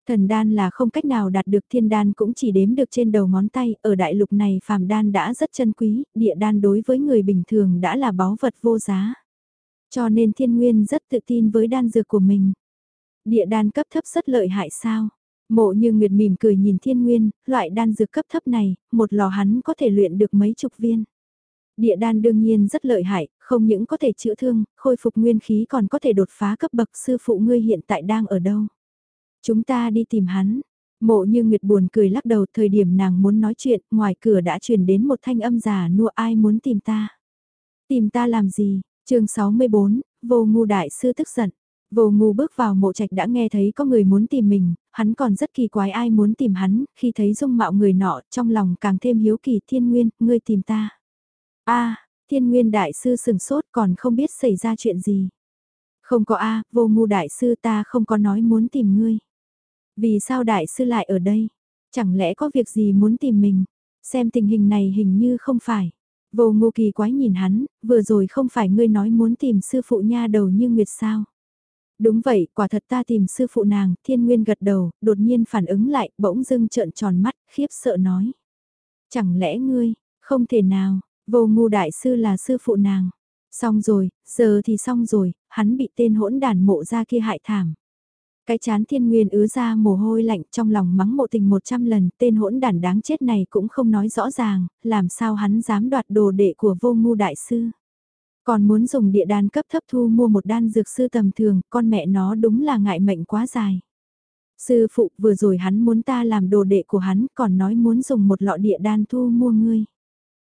Thần đan là không cách nào đạt được thiên đan cũng chỉ đếm được trên đầu ngón tay, ở đại lục này phàm đan đã rất chân quý, địa đan đối với người bình thường đã là báu vật vô giá. Cho nên thiên nguyên rất tự tin với đan dược của mình. Địa đan cấp thấp rất lợi hại sao? Mộ như Nguyệt mỉm cười nhìn thiên nguyên, loại đan dược cấp thấp này, một lò hắn có thể luyện được mấy chục viên. Địa đan đương nhiên rất lợi hại, không những có thể chữa thương, khôi phục nguyên khí còn có thể đột phá cấp bậc sư phụ ngươi hiện tại đang ở đâu. Chúng ta đi tìm hắn. Mộ như Nguyệt buồn cười lắc đầu thời điểm nàng muốn nói chuyện, ngoài cửa đã truyền đến một thanh âm già nua ai muốn tìm ta. Tìm ta làm gì? chương 64, vô ngu đại sư tức giận. Vô ngu bước vào mộ trạch đã nghe thấy có người muốn tìm mình, hắn còn rất kỳ quái ai muốn tìm hắn, khi thấy dung mạo người nọ, trong lòng càng thêm hiếu kỳ thiên nguyên, ngươi tìm ta. a thiên nguyên đại sư sừng sốt còn không biết xảy ra chuyện gì. Không có a vô ngu đại sư ta không có nói muốn tìm ngươi. Vì sao đại sư lại ở đây? Chẳng lẽ có việc gì muốn tìm mình? Xem tình hình này hình như không phải. Vô ngu kỳ quái nhìn hắn, vừa rồi không phải ngươi nói muốn tìm sư phụ nha đầu như Nguyệt sao? Đúng vậy, quả thật ta tìm sư phụ nàng, thiên nguyên gật đầu, đột nhiên phản ứng lại, bỗng dưng trợn tròn mắt, khiếp sợ nói. Chẳng lẽ ngươi, không thể nào, vô ngu đại sư là sư phụ nàng. Xong rồi, giờ thì xong rồi, hắn bị tên hỗn đàn mộ ra kia hại thảm. Cái chán thiên nguyên ứa ra mồ hôi lạnh trong lòng mắng mộ tình một trăm lần, tên hỗn đàn đáng chết này cũng không nói rõ ràng, làm sao hắn dám đoạt đồ đệ của vô ngu đại sư. Còn muốn dùng địa đan cấp thấp thu mua một đan dược sư tầm thường, con mẹ nó đúng là ngại mệnh quá dài. Sư phụ vừa rồi hắn muốn ta làm đồ đệ của hắn còn nói muốn dùng một lọ địa đan thu mua ngươi.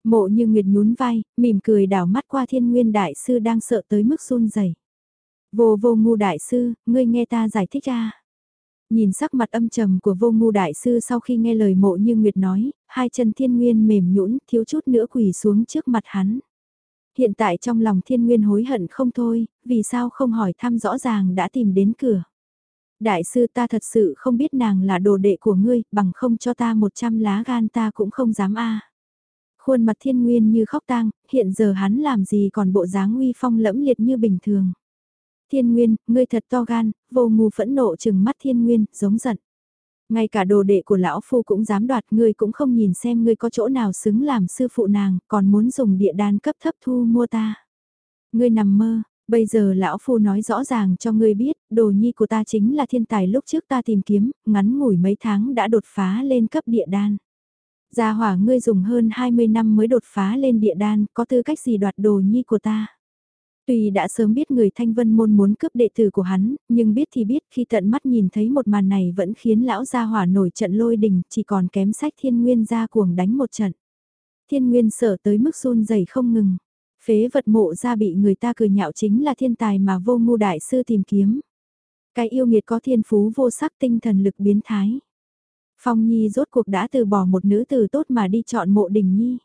Mộ như Nguyệt nhún vai, mỉm cười đảo mắt qua thiên nguyên đại sư đang sợ tới mức run rẩy. Vô vô ngu đại sư, ngươi nghe ta giải thích ra. Nhìn sắc mặt âm trầm của vô ngu đại sư sau khi nghe lời mộ như Nguyệt nói, hai chân thiên nguyên mềm nhũn thiếu chút nữa quỳ xuống trước mặt hắn. Hiện tại trong lòng thiên nguyên hối hận không thôi, vì sao không hỏi thăm rõ ràng đã tìm đến cửa. Đại sư ta thật sự không biết nàng là đồ đệ của ngươi, bằng không cho ta một trăm lá gan ta cũng không dám a. Khuôn mặt thiên nguyên như khóc tang, hiện giờ hắn làm gì còn bộ dáng uy phong lẫm liệt như bình thường. Thiên nguyên, ngươi thật to gan, vô ngu phẫn nộ chừng mắt thiên nguyên, giống giận. Ngay cả đồ đệ của lão phu cũng dám đoạt ngươi cũng không nhìn xem ngươi có chỗ nào xứng làm sư phụ nàng, còn muốn dùng địa đan cấp thấp thu mua ta. Ngươi nằm mơ, bây giờ lão phu nói rõ ràng cho ngươi biết, đồ nhi của ta chính là thiên tài lúc trước ta tìm kiếm, ngắn ngủi mấy tháng đã đột phá lên cấp địa đan. Gia hỏa ngươi dùng hơn 20 năm mới đột phá lên địa đan, có tư cách gì đoạt đồ nhi của ta. Tuy đã sớm biết người thanh vân môn muốn cướp đệ tử của hắn, nhưng biết thì biết khi tận mắt nhìn thấy một màn này vẫn khiến lão gia hỏa nổi trận lôi đình, chỉ còn kém sách thiên nguyên ra cuồng đánh một trận. Thiên nguyên sợ tới mức run rẩy không ngừng. Phế vật mộ ra bị người ta cười nhạo chính là thiên tài mà vô ngu đại sư tìm kiếm. Cái yêu nghiệt có thiên phú vô sắc tinh thần lực biến thái. Phong Nhi rốt cuộc đã từ bỏ một nữ tử tốt mà đi chọn mộ đình Nhi.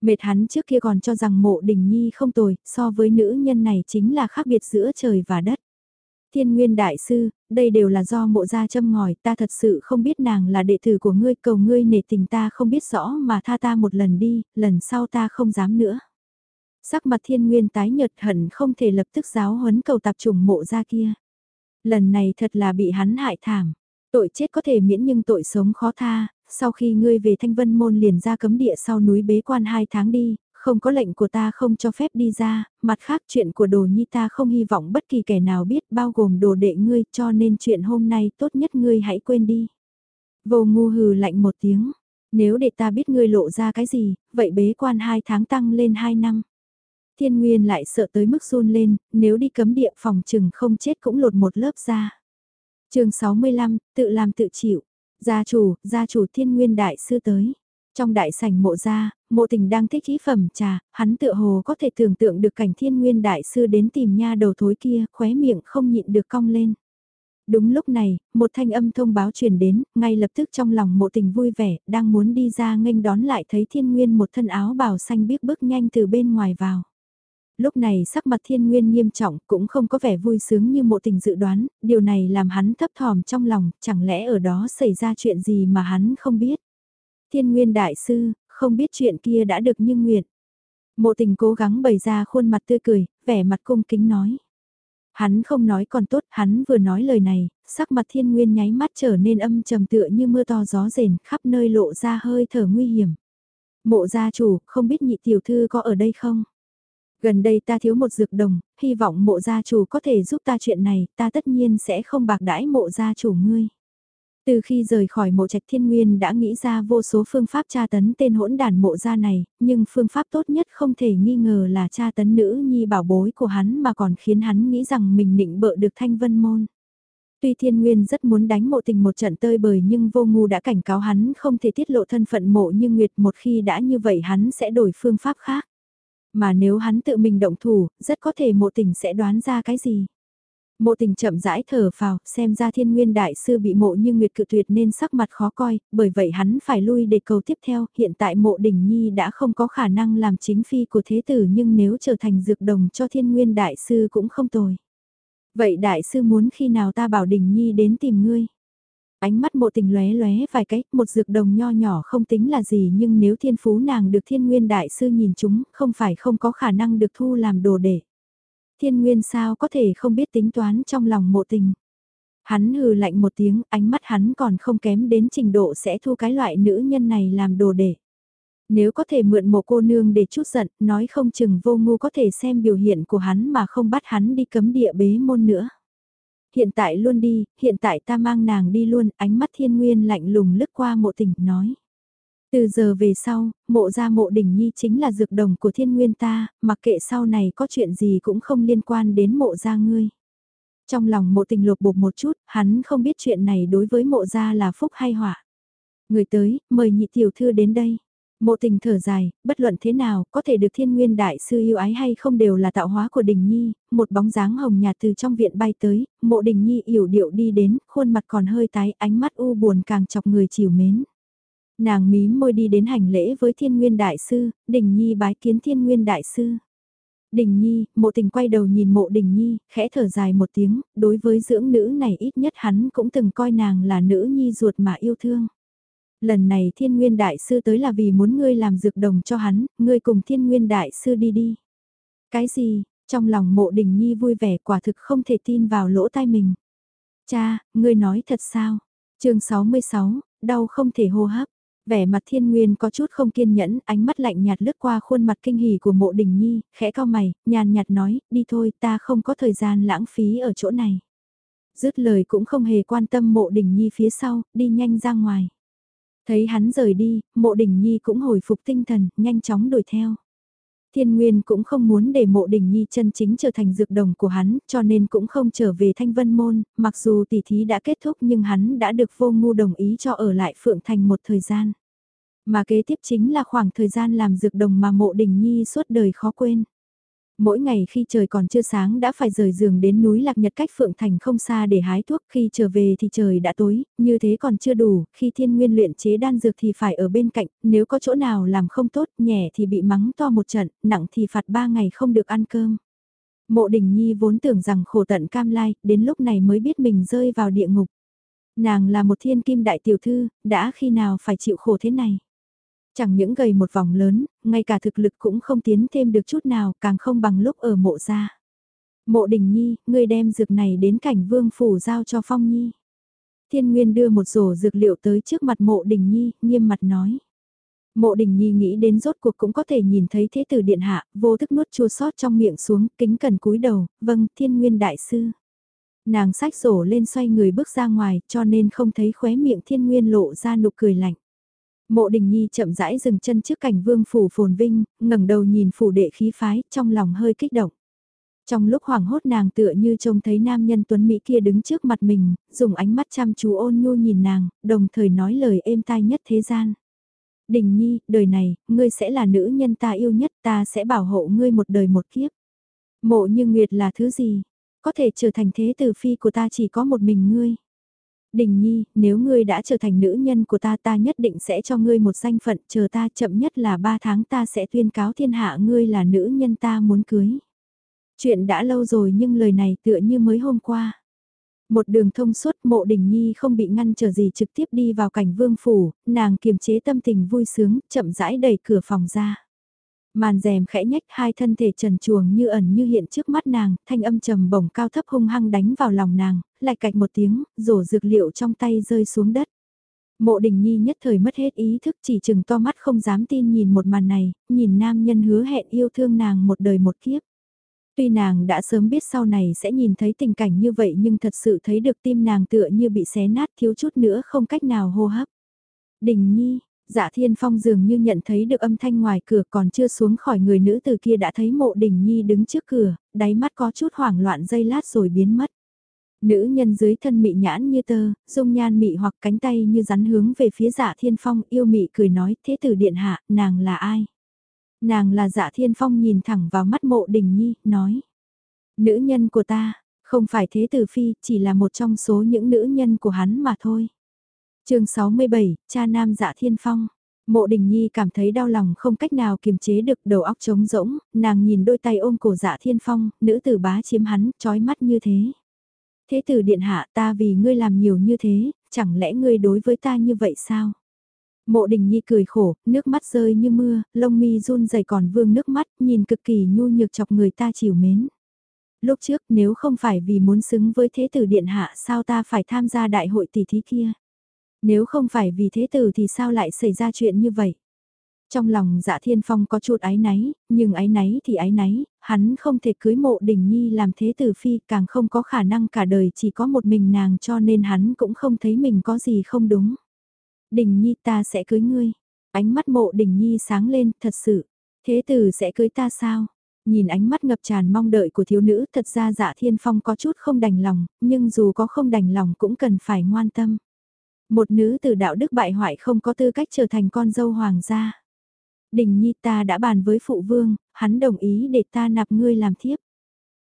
Mệt hắn trước kia còn cho rằng mộ đình Nhi không tồi, so với nữ nhân này chính là khác biệt giữa trời và đất. Thiên Nguyên Đại Sư, đây đều là do mộ gia châm ngòi, ta thật sự không biết nàng là đệ tử của ngươi, cầu ngươi nể tình ta không biết rõ mà tha ta một lần đi, lần sau ta không dám nữa. Sắc mặt thiên nguyên tái nhợt hận không thể lập tức giáo huấn cầu tạp trùng mộ gia kia. Lần này thật là bị hắn hại thảm. Tội chết có thể miễn nhưng tội sống khó tha, sau khi ngươi về thanh vân môn liền ra cấm địa sau núi bế quan hai tháng đi, không có lệnh của ta không cho phép đi ra, mặt khác chuyện của đồ nhi ta không hy vọng bất kỳ kẻ nào biết bao gồm đồ đệ ngươi cho nên chuyện hôm nay tốt nhất ngươi hãy quên đi. Vô ngu hừ lạnh một tiếng, nếu để ta biết ngươi lộ ra cái gì, vậy bế quan hai tháng tăng lên hai năm. Thiên Nguyên lại sợ tới mức run lên, nếu đi cấm địa phòng trừng không chết cũng lột một lớp ra chương 65, tự làm tự chịu. Gia chủ, gia chủ thiên nguyên đại sư tới. Trong đại sảnh mộ gia, mộ tình đang thích ý phẩm trà, hắn tựa hồ có thể tưởng tượng được cảnh thiên nguyên đại sư đến tìm nha đầu thối kia, khóe miệng không nhịn được cong lên. Đúng lúc này, một thanh âm thông báo truyền đến, ngay lập tức trong lòng mộ tình vui vẻ, đang muốn đi ra nghênh đón lại thấy thiên nguyên một thân áo bào xanh biếc bước nhanh từ bên ngoài vào lúc này sắc mặt thiên nguyên nghiêm trọng cũng không có vẻ vui sướng như mộ tình dự đoán, điều này làm hắn thấp thỏm trong lòng, chẳng lẽ ở đó xảy ra chuyện gì mà hắn không biết. Thiên nguyên đại sư, không biết chuyện kia đã được như nguyện. Mộ tình cố gắng bày ra khuôn mặt tươi cười, vẻ mặt cung kính nói. Hắn không nói còn tốt, hắn vừa nói lời này, sắc mặt thiên nguyên nháy mắt trở nên âm trầm tựa như mưa to gió rền, khắp nơi lộ ra hơi thở nguy hiểm. Mộ gia chủ, không biết nhị tiểu thư có ở đây không? Gần đây ta thiếu một dược đồng, hy vọng mộ gia chủ có thể giúp ta chuyện này, ta tất nhiên sẽ không bạc đãi mộ gia chủ ngươi. Từ khi rời khỏi mộ trạch thiên nguyên đã nghĩ ra vô số phương pháp tra tấn tên hỗn đàn mộ gia này, nhưng phương pháp tốt nhất không thể nghi ngờ là tra tấn nữ nhi bảo bối của hắn mà còn khiến hắn nghĩ rằng mình nịnh bợ được thanh vân môn. Tuy thiên nguyên rất muốn đánh mộ tình một trận tơi bời nhưng vô ngu đã cảnh cáo hắn không thể tiết lộ thân phận mộ như nguyệt một khi đã như vậy hắn sẽ đổi phương pháp khác mà nếu hắn tự mình động thủ, rất có thể mộ tình sẽ đoán ra cái gì. Mộ tình chậm rãi thở phào, xem ra thiên nguyên đại sư bị mộ như nguyệt cự tuyệt nên sắc mặt khó coi, bởi vậy hắn phải lui để cầu tiếp theo, hiện tại mộ đình nhi đã không có khả năng làm chính phi của thế tử nhưng nếu trở thành dược đồng cho thiên nguyên đại sư cũng không tồi. Vậy đại sư muốn khi nào ta bảo đình nhi đến tìm ngươi? Ánh mắt mộ tình lóe lóe vài cái, một dược đồng nho nhỏ không tính là gì nhưng nếu thiên phú nàng được thiên nguyên đại sư nhìn chúng, không phải không có khả năng được thu làm đồ để. Thiên nguyên sao có thể không biết tính toán trong lòng mộ tình. Hắn hừ lạnh một tiếng, ánh mắt hắn còn không kém đến trình độ sẽ thu cái loại nữ nhân này làm đồ để. Nếu có thể mượn một cô nương để chút giận, nói không chừng vô ngu có thể xem biểu hiện của hắn mà không bắt hắn đi cấm địa bế môn nữa. Hiện tại luôn đi, hiện tại ta mang nàng đi luôn, ánh mắt thiên nguyên lạnh lùng lướt qua mộ tình, nói. Từ giờ về sau, mộ ra mộ đỉnh nhi chính là dược đồng của thiên nguyên ta, mặc kệ sau này có chuyện gì cũng không liên quan đến mộ ra ngươi. Trong lòng mộ tình lột bột một chút, hắn không biết chuyện này đối với mộ ra là phúc hay họa. Người tới, mời nhị tiểu thư đến đây. Mộ tình thở dài, bất luận thế nào, có thể được thiên nguyên đại sư yêu ái hay không đều là tạo hóa của đình nhi, một bóng dáng hồng nhạt từ trong viện bay tới, mộ đình nhi yểu điệu đi đến, khuôn mặt còn hơi tái, ánh mắt u buồn càng chọc người chiều mến. Nàng mím môi đi đến hành lễ với thiên nguyên đại sư, đình nhi bái kiến thiên nguyên đại sư. Đình Nhi, mộ tình quay đầu nhìn mộ Đình Nhi, khẽ thở dài một tiếng, đối với dưỡng nữ này ít nhất hắn cũng từng coi nàng là nữ nhi ruột mà yêu thương. Lần này thiên nguyên đại sư tới là vì muốn ngươi làm dược đồng cho hắn, ngươi cùng thiên nguyên đại sư đi đi. Cái gì, trong lòng mộ Đình Nhi vui vẻ quả thực không thể tin vào lỗ tai mình. Cha, ngươi nói thật sao? chương 66, đau không thể hô hấp. Vẻ mặt thiên nguyên có chút không kiên nhẫn, ánh mắt lạnh nhạt lướt qua khuôn mặt kinh hỉ của mộ đình nhi, khẽ cao mày, nhàn nhạt nói, đi thôi ta không có thời gian lãng phí ở chỗ này. Dứt lời cũng không hề quan tâm mộ đình nhi phía sau, đi nhanh ra ngoài. Thấy hắn rời đi, mộ đình nhi cũng hồi phục tinh thần, nhanh chóng đuổi theo. Thiên Nguyên cũng không muốn để mộ đình nhi chân chính trở thành dược đồng của hắn, cho nên cũng không trở về thanh vân môn, mặc dù tỷ thí đã kết thúc nhưng hắn đã được vô ngu đồng ý cho ở lại Phượng Thành một thời gian. Mà kế tiếp chính là khoảng thời gian làm dược đồng mà mộ đình nhi suốt đời khó quên. Mỗi ngày khi trời còn chưa sáng đã phải rời giường đến núi Lạc Nhật cách Phượng Thành không xa để hái thuốc, khi trở về thì trời đã tối, như thế còn chưa đủ, khi thiên nguyên luyện chế đan dược thì phải ở bên cạnh, nếu có chỗ nào làm không tốt, nhẹ thì bị mắng to một trận, nặng thì phạt ba ngày không được ăn cơm. Mộ Đình Nhi vốn tưởng rằng khổ tận cam lai, đến lúc này mới biết mình rơi vào địa ngục. Nàng là một thiên kim đại tiểu thư, đã khi nào phải chịu khổ thế này. Chẳng những gầy một vòng lớn, ngay cả thực lực cũng không tiến thêm được chút nào, càng không bằng lúc ở mộ gia. Mộ đình nhi, ngươi đem dược này đến cảnh vương phủ giao cho phong nhi. Thiên Nguyên đưa một rổ dược liệu tới trước mặt mộ đình nhi, nghiêm mặt nói. Mộ đình nhi nghĩ đến rốt cuộc cũng có thể nhìn thấy thế tử điện hạ, vô thức nuốt chua sót trong miệng xuống, kính cần cúi đầu, vâng, thiên nguyên đại sư. Nàng sách rổ lên xoay người bước ra ngoài, cho nên không thấy khóe miệng thiên nguyên lộ ra nụ cười lạnh. Mộ Đình Nhi chậm rãi dừng chân trước cảnh vương phủ phồn vinh, ngẩng đầu nhìn phủ đệ khí phái, trong lòng hơi kích động. Trong lúc hoảng hốt nàng tựa như trông thấy nam nhân tuấn Mỹ kia đứng trước mặt mình, dùng ánh mắt chăm chú ôn nhu nhìn nàng, đồng thời nói lời êm tai nhất thế gian. Đình Nhi, đời này, ngươi sẽ là nữ nhân ta yêu nhất, ta sẽ bảo hộ ngươi một đời một kiếp. Mộ như Nguyệt là thứ gì? Có thể trở thành thế tử phi của ta chỉ có một mình ngươi. Đình Nhi, nếu ngươi đã trở thành nữ nhân của ta ta nhất định sẽ cho ngươi một danh phận, chờ ta chậm nhất là ba tháng ta sẽ tuyên cáo thiên hạ ngươi là nữ nhân ta muốn cưới. Chuyện đã lâu rồi nhưng lời này tựa như mới hôm qua. Một đường thông suốt mộ đình nhi không bị ngăn trở gì trực tiếp đi vào cảnh vương phủ, nàng kiềm chế tâm tình vui sướng, chậm rãi đẩy cửa phòng ra. Màn rèm khẽ nhách hai thân thể trần chuồng như ẩn như hiện trước mắt nàng, thanh âm trầm bổng cao thấp hung hăng đánh vào lòng nàng, lại cạch một tiếng, rổ dược liệu trong tay rơi xuống đất. Mộ đình nhi nhất thời mất hết ý thức chỉ chừng to mắt không dám tin nhìn một màn này, nhìn nam nhân hứa hẹn yêu thương nàng một đời một kiếp. Tuy nàng đã sớm biết sau này sẽ nhìn thấy tình cảnh như vậy nhưng thật sự thấy được tim nàng tựa như bị xé nát thiếu chút nữa không cách nào hô hấp. Đình nhi, Dạ Thiên Phong dường như nhận thấy được âm thanh ngoài cửa còn chưa xuống khỏi người nữ từ kia đã thấy mộ đình nhi đứng trước cửa, đáy mắt có chút hoảng loạn dây lát rồi biến mất. Nữ nhân dưới thân mị nhãn như tơ, dung nhan mị hoặc cánh tay như rắn hướng về phía dạ thiên phong yêu mị cười nói thế tử điện hạ, nàng là ai? Nàng là dạ thiên phong nhìn thẳng vào mắt mộ đình nhi, nói. Nữ nhân của ta, không phải thế tử phi, chỉ là một trong số những nữ nhân của hắn mà thôi chương 67, cha nam dạ thiên phong. Mộ đình nhi cảm thấy đau lòng không cách nào kiềm chế được đầu óc trống rỗng, nàng nhìn đôi tay ôm cổ dạ thiên phong, nữ tử bá chiếm hắn, trói mắt như thế. Thế tử điện hạ ta vì ngươi làm nhiều như thế, chẳng lẽ ngươi đối với ta như vậy sao? Mộ đình nhi cười khổ, nước mắt rơi như mưa, lông mi run rẩy còn vương nước mắt, nhìn cực kỳ nhu nhược chọc người ta chiều mến. Lúc trước nếu không phải vì muốn xứng với thế tử điện hạ sao ta phải tham gia đại hội tỷ thí kia? Nếu không phải vì thế tử thì sao lại xảy ra chuyện như vậy? Trong lòng dạ thiên phong có chút ái náy, nhưng ái náy thì ái náy, hắn không thể cưới mộ đình nhi làm thế tử phi càng không có khả năng cả đời chỉ có một mình nàng cho nên hắn cũng không thấy mình có gì không đúng. Đình nhi ta sẽ cưới ngươi, ánh mắt mộ đình nhi sáng lên thật sự, thế tử sẽ cưới ta sao? Nhìn ánh mắt ngập tràn mong đợi của thiếu nữ thật ra dạ thiên phong có chút không đành lòng, nhưng dù có không đành lòng cũng cần phải ngoan tâm. Một nữ từ đạo đức bại hoại không có tư cách trở thành con dâu hoàng gia. Đình nhi ta đã bàn với phụ vương, hắn đồng ý để ta nạp ngươi làm thiếp.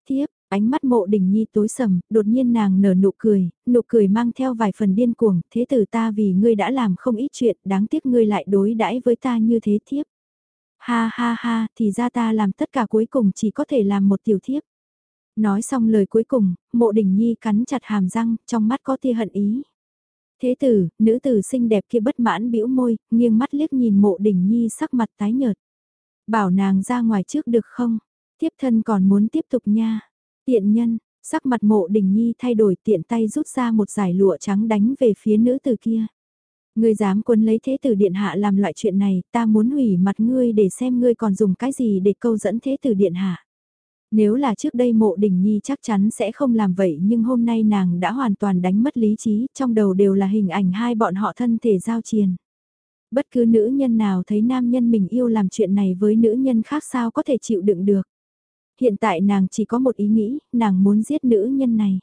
Thiếp, ánh mắt mộ đình nhi tối sầm, đột nhiên nàng nở nụ cười, nụ cười mang theo vài phần điên cuồng, thế tử ta vì ngươi đã làm không ít chuyện, đáng tiếc ngươi lại đối đãi với ta như thế thiếp. Ha ha ha, thì ra ta làm tất cả cuối cùng chỉ có thể làm một tiểu thiếp. Nói xong lời cuối cùng, mộ đình nhi cắn chặt hàm răng, trong mắt có tia hận ý. Thế tử, nữ tử xinh đẹp kia bất mãn bĩu môi, nghiêng mắt liếc nhìn mộ đình nhi sắc mặt tái nhợt. Bảo nàng ra ngoài trước được không? Tiếp thân còn muốn tiếp tục nha. Tiện nhân, sắc mặt mộ đình nhi thay đổi tiện tay rút ra một giải lụa trắng đánh về phía nữ tử kia. Ngươi dám quân lấy thế tử điện hạ làm loại chuyện này, ta muốn hủy mặt ngươi để xem ngươi còn dùng cái gì để câu dẫn thế tử điện hạ. Nếu là trước đây mộ đình nhi chắc chắn sẽ không làm vậy nhưng hôm nay nàng đã hoàn toàn đánh mất lý trí, trong đầu đều là hình ảnh hai bọn họ thân thể giao triền. Bất cứ nữ nhân nào thấy nam nhân mình yêu làm chuyện này với nữ nhân khác sao có thể chịu đựng được. Hiện tại nàng chỉ có một ý nghĩ, nàng muốn giết nữ nhân này.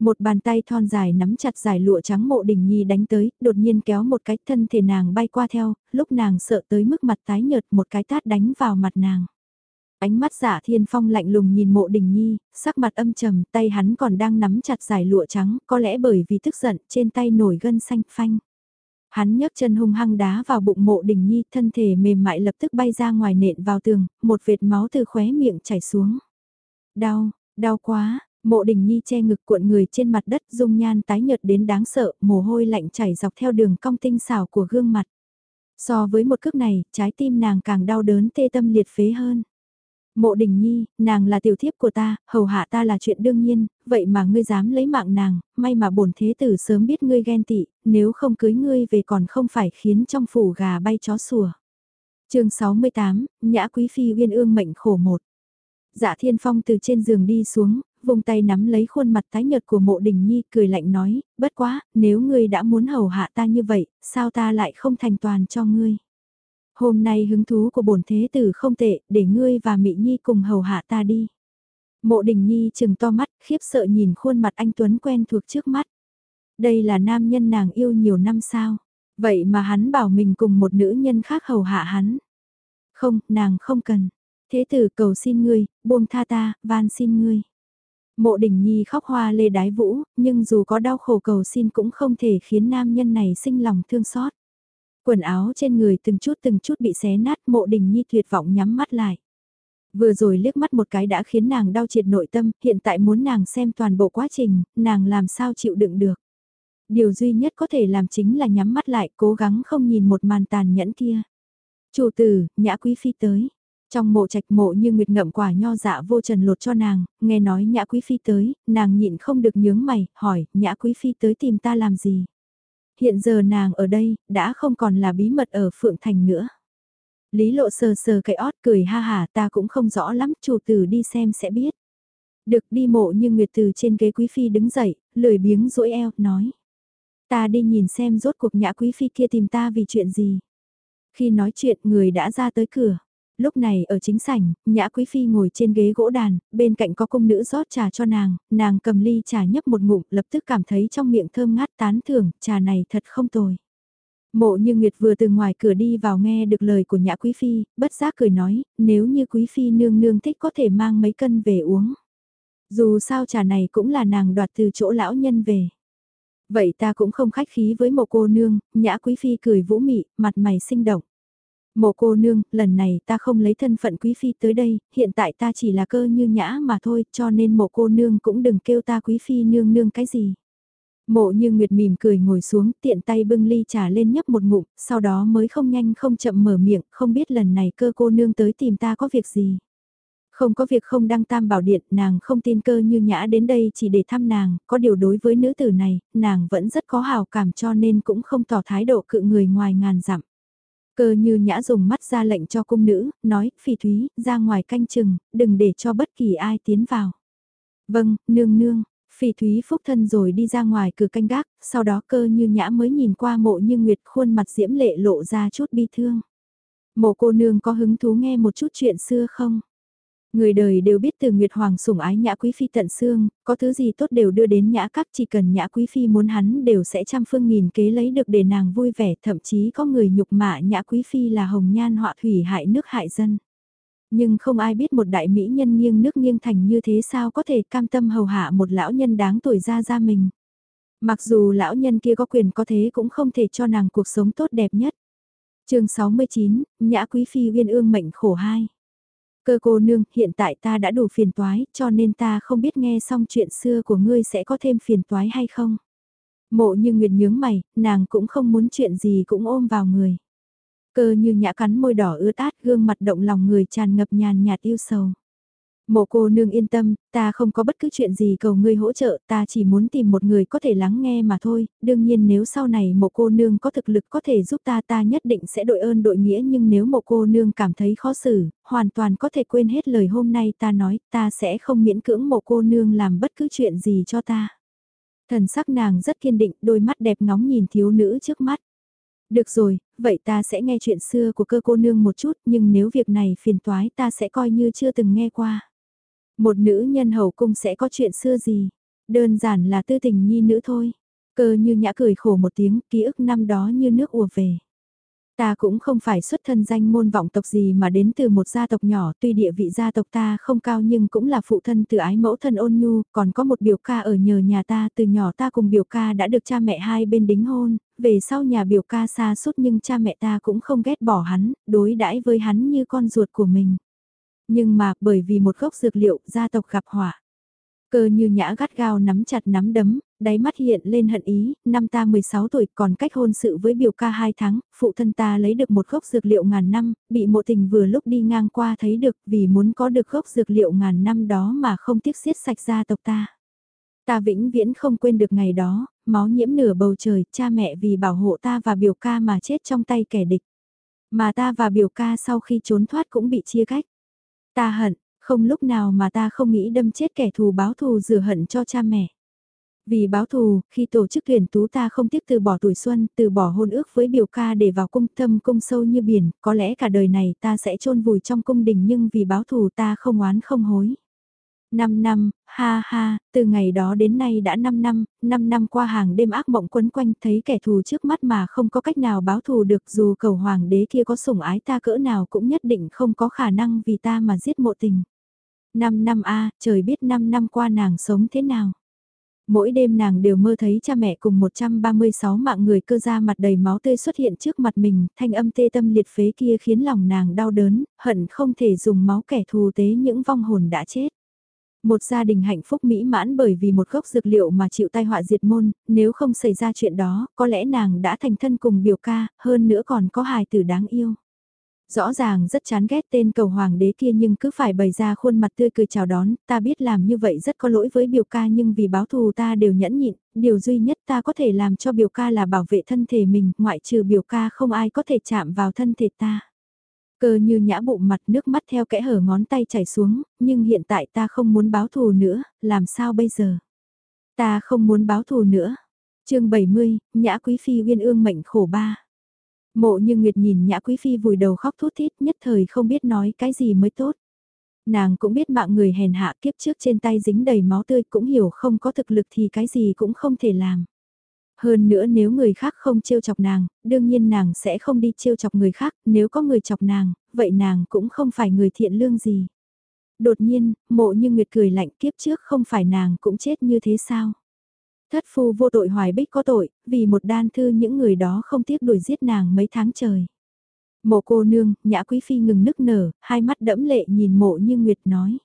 Một bàn tay thon dài nắm chặt giải lụa trắng mộ đình nhi đánh tới, đột nhiên kéo một cái thân thể nàng bay qua theo, lúc nàng sợ tới mức mặt tái nhợt một cái tát đánh vào mặt nàng. Ánh mắt giả thiên phong lạnh lùng nhìn mộ đình nhi, sắc mặt âm trầm, tay hắn còn đang nắm chặt giải lụa trắng, có lẽ bởi vì tức giận, trên tay nổi gân xanh phanh. Hắn nhấc chân hung hăng đá vào bụng mộ đình nhi, thân thể mềm mại lập tức bay ra ngoài nện vào tường, một vệt máu từ khóe miệng chảy xuống. Đau, đau quá, mộ đình nhi che ngực cuộn người trên mặt đất dung nhan tái nhợt đến đáng sợ, mồ hôi lạnh chảy dọc theo đường cong tinh xảo của gương mặt. So với một cước này, trái tim nàng càng đau đớn tê tâm liệt phế hơn. Mộ đình nhi, nàng là tiểu thiếp của ta, hầu hạ ta là chuyện đương nhiên, vậy mà ngươi dám lấy mạng nàng, may mà bổn thế tử sớm biết ngươi ghen tị, nếu không cưới ngươi về còn không phải khiến trong phủ gà bay chó sủa. chương 68, Nhã Quý Phi uyên ương mệnh khổ một. Dạ Thiên Phong từ trên giường đi xuống, vùng tay nắm lấy khuôn mặt tái nhợt của mộ đình nhi cười lạnh nói, bất quá, nếu ngươi đã muốn hầu hạ ta như vậy, sao ta lại không thành toàn cho ngươi. Hôm nay hứng thú của bổn thế tử không tệ, để ngươi và mỹ Nhi cùng hầu hạ ta đi. Mộ đình Nhi chừng to mắt, khiếp sợ nhìn khuôn mặt anh Tuấn quen thuộc trước mắt. Đây là nam nhân nàng yêu nhiều năm sao. Vậy mà hắn bảo mình cùng một nữ nhân khác hầu hạ hắn. Không, nàng không cần. Thế tử cầu xin ngươi, buông tha ta, van xin ngươi. Mộ đình nhi khóc hoa lê đái vũ, nhưng dù có đau khổ cầu xin cũng không thể khiến nam nhân này sinh lòng thương xót. Quần áo trên người từng chút từng chút bị xé nát mộ đình nhi tuyệt vọng nhắm mắt lại. Vừa rồi liếc mắt một cái đã khiến nàng đau triệt nội tâm, hiện tại muốn nàng xem toàn bộ quá trình, nàng làm sao chịu đựng được. Điều duy nhất có thể làm chính là nhắm mắt lại cố gắng không nhìn một màn tàn nhẫn kia. Chủ tử, nhã quý phi tới. Trong mộ trạch mộ như nguyệt ngậm quả nho dạ vô trần lột cho nàng, nghe nói nhã quý phi tới, nàng nhịn không được nhướng mày, hỏi, nhã quý phi tới tìm ta làm gì? Hiện giờ nàng ở đây, đã không còn là bí mật ở Phượng Thành nữa. Lý lộ sờ sờ cái ót cười ha hà ta cũng không rõ lắm, chủ tử đi xem sẽ biết. Được đi mộ như Nguyệt từ trên ghế quý phi đứng dậy, lười biếng rỗi eo, nói. Ta đi nhìn xem rốt cuộc nhã quý phi kia tìm ta vì chuyện gì. Khi nói chuyện người đã ra tới cửa. Lúc này ở chính sảnh, Nhã Quý Phi ngồi trên ghế gỗ đàn, bên cạnh có cung nữ rót trà cho nàng, nàng cầm ly trà nhấp một ngụm, lập tức cảm thấy trong miệng thơm ngát tán thưởng, trà này thật không tồi. Mộ như Nguyệt vừa từ ngoài cửa đi vào nghe được lời của Nhã Quý Phi, bất giác cười nói, nếu như Quý Phi nương nương thích có thể mang mấy cân về uống. Dù sao trà này cũng là nàng đoạt từ chỗ lão nhân về. Vậy ta cũng không khách khí với một cô nương, Nhã Quý Phi cười vũ mị, mặt mày sinh động. Mộ cô nương, lần này ta không lấy thân phận quý phi tới đây, hiện tại ta chỉ là cơ như nhã mà thôi, cho nên mộ cô nương cũng đừng kêu ta quý phi nương nương cái gì. Mộ như Nguyệt mỉm cười ngồi xuống, tiện tay bưng ly trà lên nhấp một ngụm, sau đó mới không nhanh không chậm mở miệng, không biết lần này cơ cô nương tới tìm ta có việc gì. Không có việc không đăng tam bảo điện, nàng không tin cơ như nhã đến đây chỉ để thăm nàng, có điều đối với nữ tử này, nàng vẫn rất có hào cảm cho nên cũng không tỏ thái độ cự người ngoài ngàn dặm. Cơ như nhã dùng mắt ra lệnh cho cung nữ, nói, phỉ thúy, ra ngoài canh chừng, đừng để cho bất kỳ ai tiến vào. Vâng, nương nương, phỉ thúy phúc thân rồi đi ra ngoài cửa canh gác, sau đó cơ như nhã mới nhìn qua mộ như nguyệt khuôn mặt diễm lệ lộ ra chút bi thương. Mộ cô nương có hứng thú nghe một chút chuyện xưa không? Người đời đều biết từ Nguyệt Hoàng sủng ái Nhã Quý Phi tận xương, có thứ gì tốt đều đưa đến Nhã Các chỉ cần Nhã Quý Phi muốn hắn đều sẽ trăm phương nghìn kế lấy được để nàng vui vẻ thậm chí có người nhục mạ Nhã Quý Phi là hồng nhan họa thủy hại nước hại dân. Nhưng không ai biết một đại mỹ nhân nghiêng nước nghiêng thành như thế sao có thể cam tâm hầu hạ một lão nhân đáng tuổi ra ra mình. Mặc dù lão nhân kia có quyền có thế cũng không thể cho nàng cuộc sống tốt đẹp nhất. chương 69, Nhã Quý Phi uyên ương mệnh khổ hai. Cơ cô nương, hiện tại ta đã đủ phiền toái, cho nên ta không biết nghe xong chuyện xưa của ngươi sẽ có thêm phiền toái hay không. Mộ như Nguyệt nhướng mày, nàng cũng không muốn chuyện gì cũng ôm vào người. Cơ như nhã cắn môi đỏ ướt át gương mặt động lòng người tràn ngập nhàn nhạt yêu sầu. Mộ cô nương yên tâm, ta không có bất cứ chuyện gì cầu ngươi hỗ trợ, ta chỉ muốn tìm một người có thể lắng nghe mà thôi, đương nhiên nếu sau này mộ cô nương có thực lực có thể giúp ta ta nhất định sẽ đội ơn đội nghĩa nhưng nếu mộ cô nương cảm thấy khó xử, hoàn toàn có thể quên hết lời hôm nay ta nói, ta sẽ không miễn cưỡng mộ cô nương làm bất cứ chuyện gì cho ta. Thần sắc nàng rất kiên định, đôi mắt đẹp ngóng nhìn thiếu nữ trước mắt. Được rồi, vậy ta sẽ nghe chuyện xưa của cơ cô nương một chút nhưng nếu việc này phiền toái ta sẽ coi như chưa từng nghe qua. Một nữ nhân hầu cung sẽ có chuyện xưa gì? Đơn giản là tư tình nhi nữ thôi. Cơ như nhã cười khổ một tiếng, ký ức năm đó như nước ùa về. Ta cũng không phải xuất thân danh môn vọng tộc gì mà đến từ một gia tộc nhỏ, tuy địa vị gia tộc ta không cao nhưng cũng là phụ thân từ ái mẫu thân ôn nhu, còn có một biểu ca ở nhờ nhà ta từ nhỏ ta cùng biểu ca đã được cha mẹ hai bên đính hôn, về sau nhà biểu ca xa suốt nhưng cha mẹ ta cũng không ghét bỏ hắn, đối đãi với hắn như con ruột của mình. Nhưng mà bởi vì một gốc dược liệu gia tộc gặp hỏa Cơ như nhã gắt gao nắm chặt nắm đấm, đáy mắt hiện lên hận ý, năm ta 16 tuổi còn cách hôn sự với biểu ca 2 tháng, phụ thân ta lấy được một gốc dược liệu ngàn năm, bị mộ tình vừa lúc đi ngang qua thấy được vì muốn có được gốc dược liệu ngàn năm đó mà không tiếc xiết sạch gia tộc ta. Ta vĩnh viễn không quên được ngày đó, máu nhiễm nửa bầu trời, cha mẹ vì bảo hộ ta và biểu ca mà chết trong tay kẻ địch. Mà ta và biểu ca sau khi trốn thoát cũng bị chia cách. Ta hận, không lúc nào mà ta không nghĩ đâm chết kẻ thù báo thù rửa hận cho cha mẹ. Vì báo thù, khi tổ chức tuyển tú ta không tiếc từ bỏ tuổi xuân, từ bỏ hôn ước với biểu ca để vào cung thâm cung sâu như biển, có lẽ cả đời này ta sẽ chôn vùi trong cung đình nhưng vì báo thù ta không oán không hối. 5 năm, ha ha, từ ngày đó đến nay đã 5 năm, 5 năm qua hàng đêm ác mộng quấn quanh thấy kẻ thù trước mắt mà không có cách nào báo thù được dù cầu hoàng đế kia có sủng ái ta cỡ nào cũng nhất định không có khả năng vì ta mà giết mộ tình. 5 năm a trời biết 5 năm qua nàng sống thế nào. Mỗi đêm nàng đều mơ thấy cha mẹ cùng 136 mạng người cơ ra mặt đầy máu tươi xuất hiện trước mặt mình, thanh âm tê tâm liệt phế kia khiến lòng nàng đau đớn, hận không thể dùng máu kẻ thù tế những vong hồn đã chết. Một gia đình hạnh phúc mỹ mãn bởi vì một gốc dược liệu mà chịu tai họa diệt môn, nếu không xảy ra chuyện đó, có lẽ nàng đã thành thân cùng biểu ca, hơn nữa còn có hài tử đáng yêu. Rõ ràng rất chán ghét tên cầu hoàng đế kia nhưng cứ phải bày ra khuôn mặt tươi cười chào đón, ta biết làm như vậy rất có lỗi với biểu ca nhưng vì báo thù ta đều nhẫn nhịn, điều duy nhất ta có thể làm cho biểu ca là bảo vệ thân thể mình, ngoại trừ biểu ca không ai có thể chạm vào thân thể ta. Cơ như nhã bụng mặt nước mắt theo kẽ hở ngón tay chảy xuống, nhưng hiện tại ta không muốn báo thù nữa, làm sao bây giờ? Ta không muốn báo thù nữa. chương 70, Nhã Quý Phi uyên ương mệnh khổ ba. Mộ như Nguyệt nhìn Nhã Quý Phi vùi đầu khóc thút thít nhất thời không biết nói cái gì mới tốt. Nàng cũng biết mạng người hèn hạ kiếp trước trên tay dính đầy máu tươi cũng hiểu không có thực lực thì cái gì cũng không thể làm. Hơn nữa nếu người khác không trêu chọc nàng, đương nhiên nàng sẽ không đi trêu chọc người khác, nếu có người chọc nàng, vậy nàng cũng không phải người thiện lương gì. Đột nhiên, mộ như Nguyệt cười lạnh kiếp trước không phải nàng cũng chết như thế sao? Thất phu vô tội hoài bích có tội, vì một đan thư những người đó không tiếc đuổi giết nàng mấy tháng trời. Mộ cô nương, nhã quý phi ngừng nức nở, hai mắt đẫm lệ nhìn mộ như Nguyệt nói.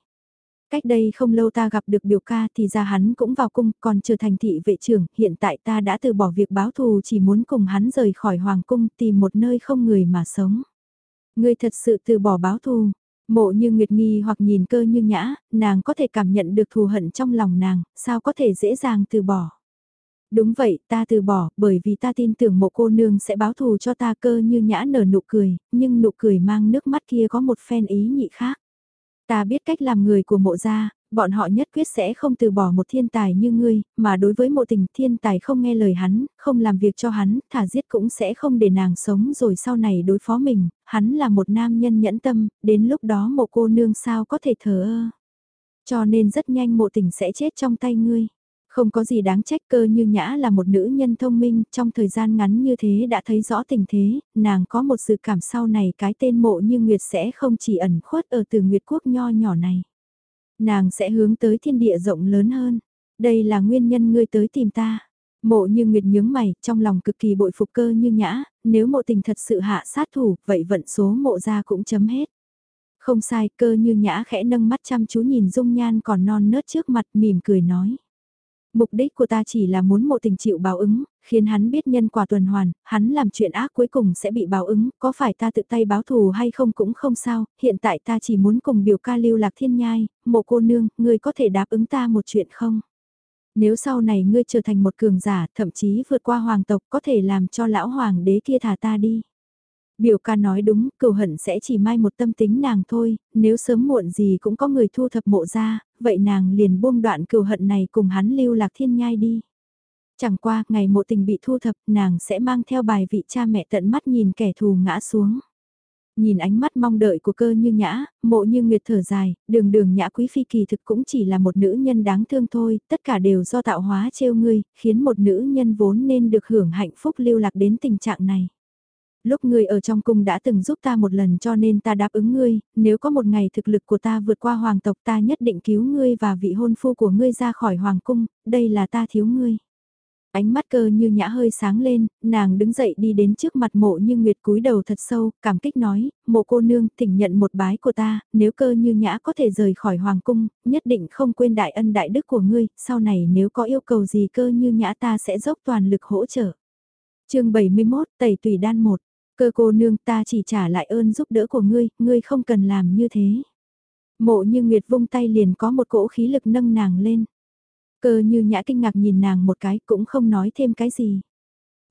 Cách đây không lâu ta gặp được biểu ca thì ra hắn cũng vào cung còn trở thành thị vệ trưởng, hiện tại ta đã từ bỏ việc báo thù chỉ muốn cùng hắn rời khỏi hoàng cung tìm một nơi không người mà sống. Ngươi thật sự từ bỏ báo thù, mộ như nguyệt nghi hoặc nhìn cơ như nhã, nàng có thể cảm nhận được thù hận trong lòng nàng, sao có thể dễ dàng từ bỏ. Đúng vậy, ta từ bỏ, bởi vì ta tin tưởng mộ cô nương sẽ báo thù cho ta cơ như nhã nở nụ cười, nhưng nụ cười mang nước mắt kia có một phen ý nhị khác. Ta biết cách làm người của mộ gia, bọn họ nhất quyết sẽ không từ bỏ một thiên tài như ngươi, mà đối với mộ tình thiên tài không nghe lời hắn, không làm việc cho hắn, thả giết cũng sẽ không để nàng sống rồi sau này đối phó mình, hắn là một nam nhân nhẫn tâm, đến lúc đó mộ cô nương sao có thể thờ ơ. Cho nên rất nhanh mộ tình sẽ chết trong tay ngươi. Không có gì đáng trách cơ như nhã là một nữ nhân thông minh, trong thời gian ngắn như thế đã thấy rõ tình thế, nàng có một sự cảm sau này cái tên mộ như Nguyệt sẽ không chỉ ẩn khuất ở từ Nguyệt Quốc nho nhỏ này. Nàng sẽ hướng tới thiên địa rộng lớn hơn. Đây là nguyên nhân ngươi tới tìm ta. Mộ như Nguyệt nhướng mày, trong lòng cực kỳ bội phục cơ như nhã, nếu mộ tình thật sự hạ sát thủ, vậy vận số mộ ra cũng chấm hết. Không sai, cơ như nhã khẽ nâng mắt chăm chú nhìn dung nhan còn non nớt trước mặt mỉm cười nói. Mục đích của ta chỉ là muốn mộ tình chịu báo ứng, khiến hắn biết nhân quả tuần hoàn, hắn làm chuyện ác cuối cùng sẽ bị báo ứng, có phải ta tự tay báo thù hay không cũng không sao, hiện tại ta chỉ muốn cùng biểu ca lưu lạc thiên nhai, mộ cô nương, ngươi có thể đáp ứng ta một chuyện không? Nếu sau này ngươi trở thành một cường giả, thậm chí vượt qua hoàng tộc có thể làm cho lão hoàng đế kia thả ta đi. Biểu ca nói đúng, cửu hận sẽ chỉ mai một tâm tính nàng thôi, nếu sớm muộn gì cũng có người thu thập mộ ra, vậy nàng liền buông đoạn cửu hận này cùng hắn lưu lạc thiên nhai đi. Chẳng qua, ngày mộ tình bị thu thập, nàng sẽ mang theo bài vị cha mẹ tận mắt nhìn kẻ thù ngã xuống. Nhìn ánh mắt mong đợi của cơ như nhã, mộ như nguyệt thở dài, đường đường nhã quý phi kỳ thực cũng chỉ là một nữ nhân đáng thương thôi, tất cả đều do tạo hóa trêu ngươi, khiến một nữ nhân vốn nên được hưởng hạnh phúc lưu lạc đến tình trạng này. Lúc ngươi ở trong cung đã từng giúp ta một lần cho nên ta đáp ứng ngươi, nếu có một ngày thực lực của ta vượt qua hoàng tộc ta nhất định cứu ngươi và vị hôn phu của ngươi ra khỏi hoàng cung, đây là ta thiếu ngươi. Ánh mắt cơ như nhã hơi sáng lên, nàng đứng dậy đi đến trước mặt mộ như nguyệt cúi đầu thật sâu, cảm kích nói, mộ cô nương thỉnh nhận một bái của ta, nếu cơ như nhã có thể rời khỏi hoàng cung, nhất định không quên đại ân đại đức của ngươi, sau này nếu có yêu cầu gì cơ như nhã ta sẽ dốc toàn lực hỗ trợ. chương 71, Tẩy Tùy Đan 1 Cơ cô nương ta chỉ trả lại ơn giúp đỡ của ngươi, ngươi không cần làm như thế. Mộ như Nguyệt vung tay liền có một cỗ khí lực nâng nàng lên. Cơ như nhã kinh ngạc nhìn nàng một cái cũng không nói thêm cái gì.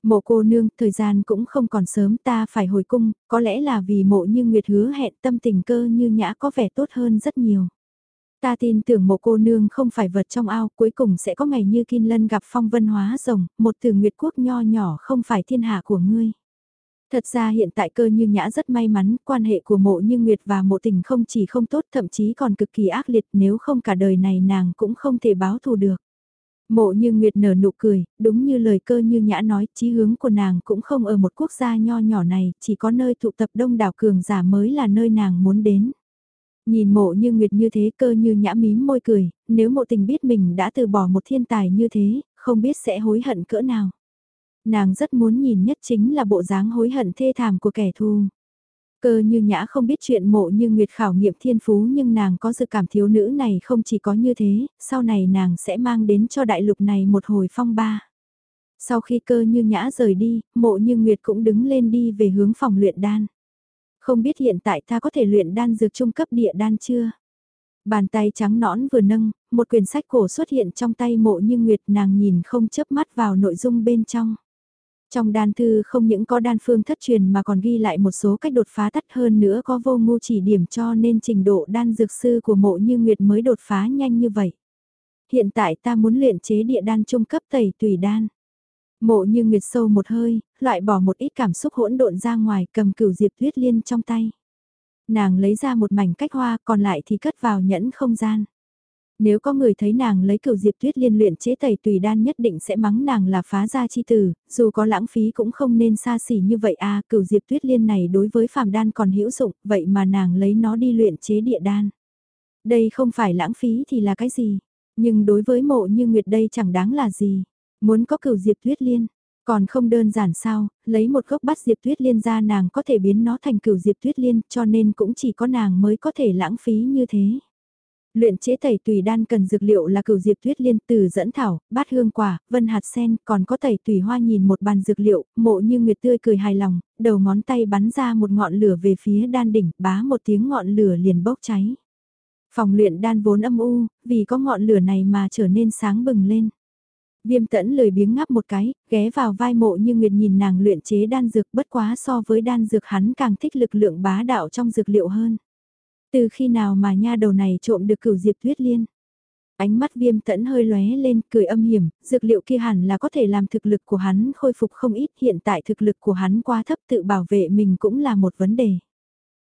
Mộ cô nương, thời gian cũng không còn sớm ta phải hồi cung, có lẽ là vì mộ như Nguyệt hứa hẹn tâm tình cơ như nhã có vẻ tốt hơn rất nhiều. Ta tin tưởng mộ cô nương không phải vật trong ao, cuối cùng sẽ có ngày như Kim Lân gặp phong vân hóa rồng, một từ Nguyệt quốc nho nhỏ không phải thiên hạ của ngươi. Thật ra hiện tại cơ như nhã rất may mắn, quan hệ của mộ như Nguyệt và mộ tình không chỉ không tốt thậm chí còn cực kỳ ác liệt nếu không cả đời này nàng cũng không thể báo thù được. Mộ như Nguyệt nở nụ cười, đúng như lời cơ như nhã nói, chí hướng của nàng cũng không ở một quốc gia nho nhỏ này, chỉ có nơi tụ tập đông đảo cường giả mới là nơi nàng muốn đến. Nhìn mộ như Nguyệt như thế cơ như nhã mím môi cười, nếu mộ tình biết mình đã từ bỏ một thiên tài như thế, không biết sẽ hối hận cỡ nào nàng rất muốn nhìn nhất chính là bộ dáng hối hận thê thảm của kẻ thù. Cơ như nhã không biết chuyện mộ như Nguyệt khảo nghiệm thiên phú nhưng nàng có dự cảm thiếu nữ này không chỉ có như thế, sau này nàng sẽ mang đến cho đại lục này một hồi phong ba. Sau khi cơ như nhã rời đi, mộ như Nguyệt cũng đứng lên đi về hướng phòng luyện đan. Không biết hiện tại ta có thể luyện đan dược trung cấp địa đan chưa? Bàn tay trắng nõn vừa nâng, một quyển sách cổ xuất hiện trong tay mộ như Nguyệt nàng nhìn không chớp mắt vào nội dung bên trong. Trong đan thư không những có đan phương thất truyền mà còn ghi lại một số cách đột phá tắt hơn nữa có vô ngu chỉ điểm cho nên trình độ đan dược sư của mộ như Nguyệt mới đột phá nhanh như vậy. Hiện tại ta muốn luyện chế địa đan trung cấp tẩy tùy đan. Mộ như Nguyệt sâu một hơi, loại bỏ một ít cảm xúc hỗn độn ra ngoài cầm cửu diệp tuyết liên trong tay. Nàng lấy ra một mảnh cách hoa còn lại thì cất vào nhẫn không gian. Nếu có người thấy nàng lấy cửu diệp tuyết liên luyện chế tẩy tùy đan nhất định sẽ mắng nàng là phá gia chi tử, dù có lãng phí cũng không nên xa xỉ như vậy à, cửu diệp tuyết liên này đối với phàm đan còn hữu dụng, vậy mà nàng lấy nó đi luyện chế địa đan. Đây không phải lãng phí thì là cái gì, nhưng đối với mộ như Nguyệt đây chẳng đáng là gì. Muốn có cửu diệp tuyết liên, còn không đơn giản sao, lấy một gốc bát diệp tuyết liên ra nàng có thể biến nó thành cửu diệp tuyết liên cho nên cũng chỉ có nàng mới có thể lãng phí như thế. Luyện chế tẩy tùy đan cần dược liệu là cửu diệp tuyết liên từ dẫn thảo, bát hương quả, vân hạt sen, còn có tẩy tùy hoa nhìn một bàn dược liệu, mộ như nguyệt tươi cười hài lòng, đầu ngón tay bắn ra một ngọn lửa về phía đan đỉnh, bá một tiếng ngọn lửa liền bốc cháy. Phòng luyện đan vốn âm u, vì có ngọn lửa này mà trở nên sáng bừng lên. Viêm tẫn lười biếng ngáp một cái, ghé vào vai mộ như nguyệt nhìn nàng luyện chế đan dược bất quá so với đan dược hắn càng thích lực lượng bá đạo trong dược liệu hơn. Từ khi nào mà nha đầu này trộm được cửu diệp tuyết liên? Ánh mắt viêm tẫn hơi lóe lên, cười âm hiểm, dược liệu kia hẳn là có thể làm thực lực của hắn khôi phục không ít, hiện tại thực lực của hắn quá thấp tự bảo vệ mình cũng là một vấn đề.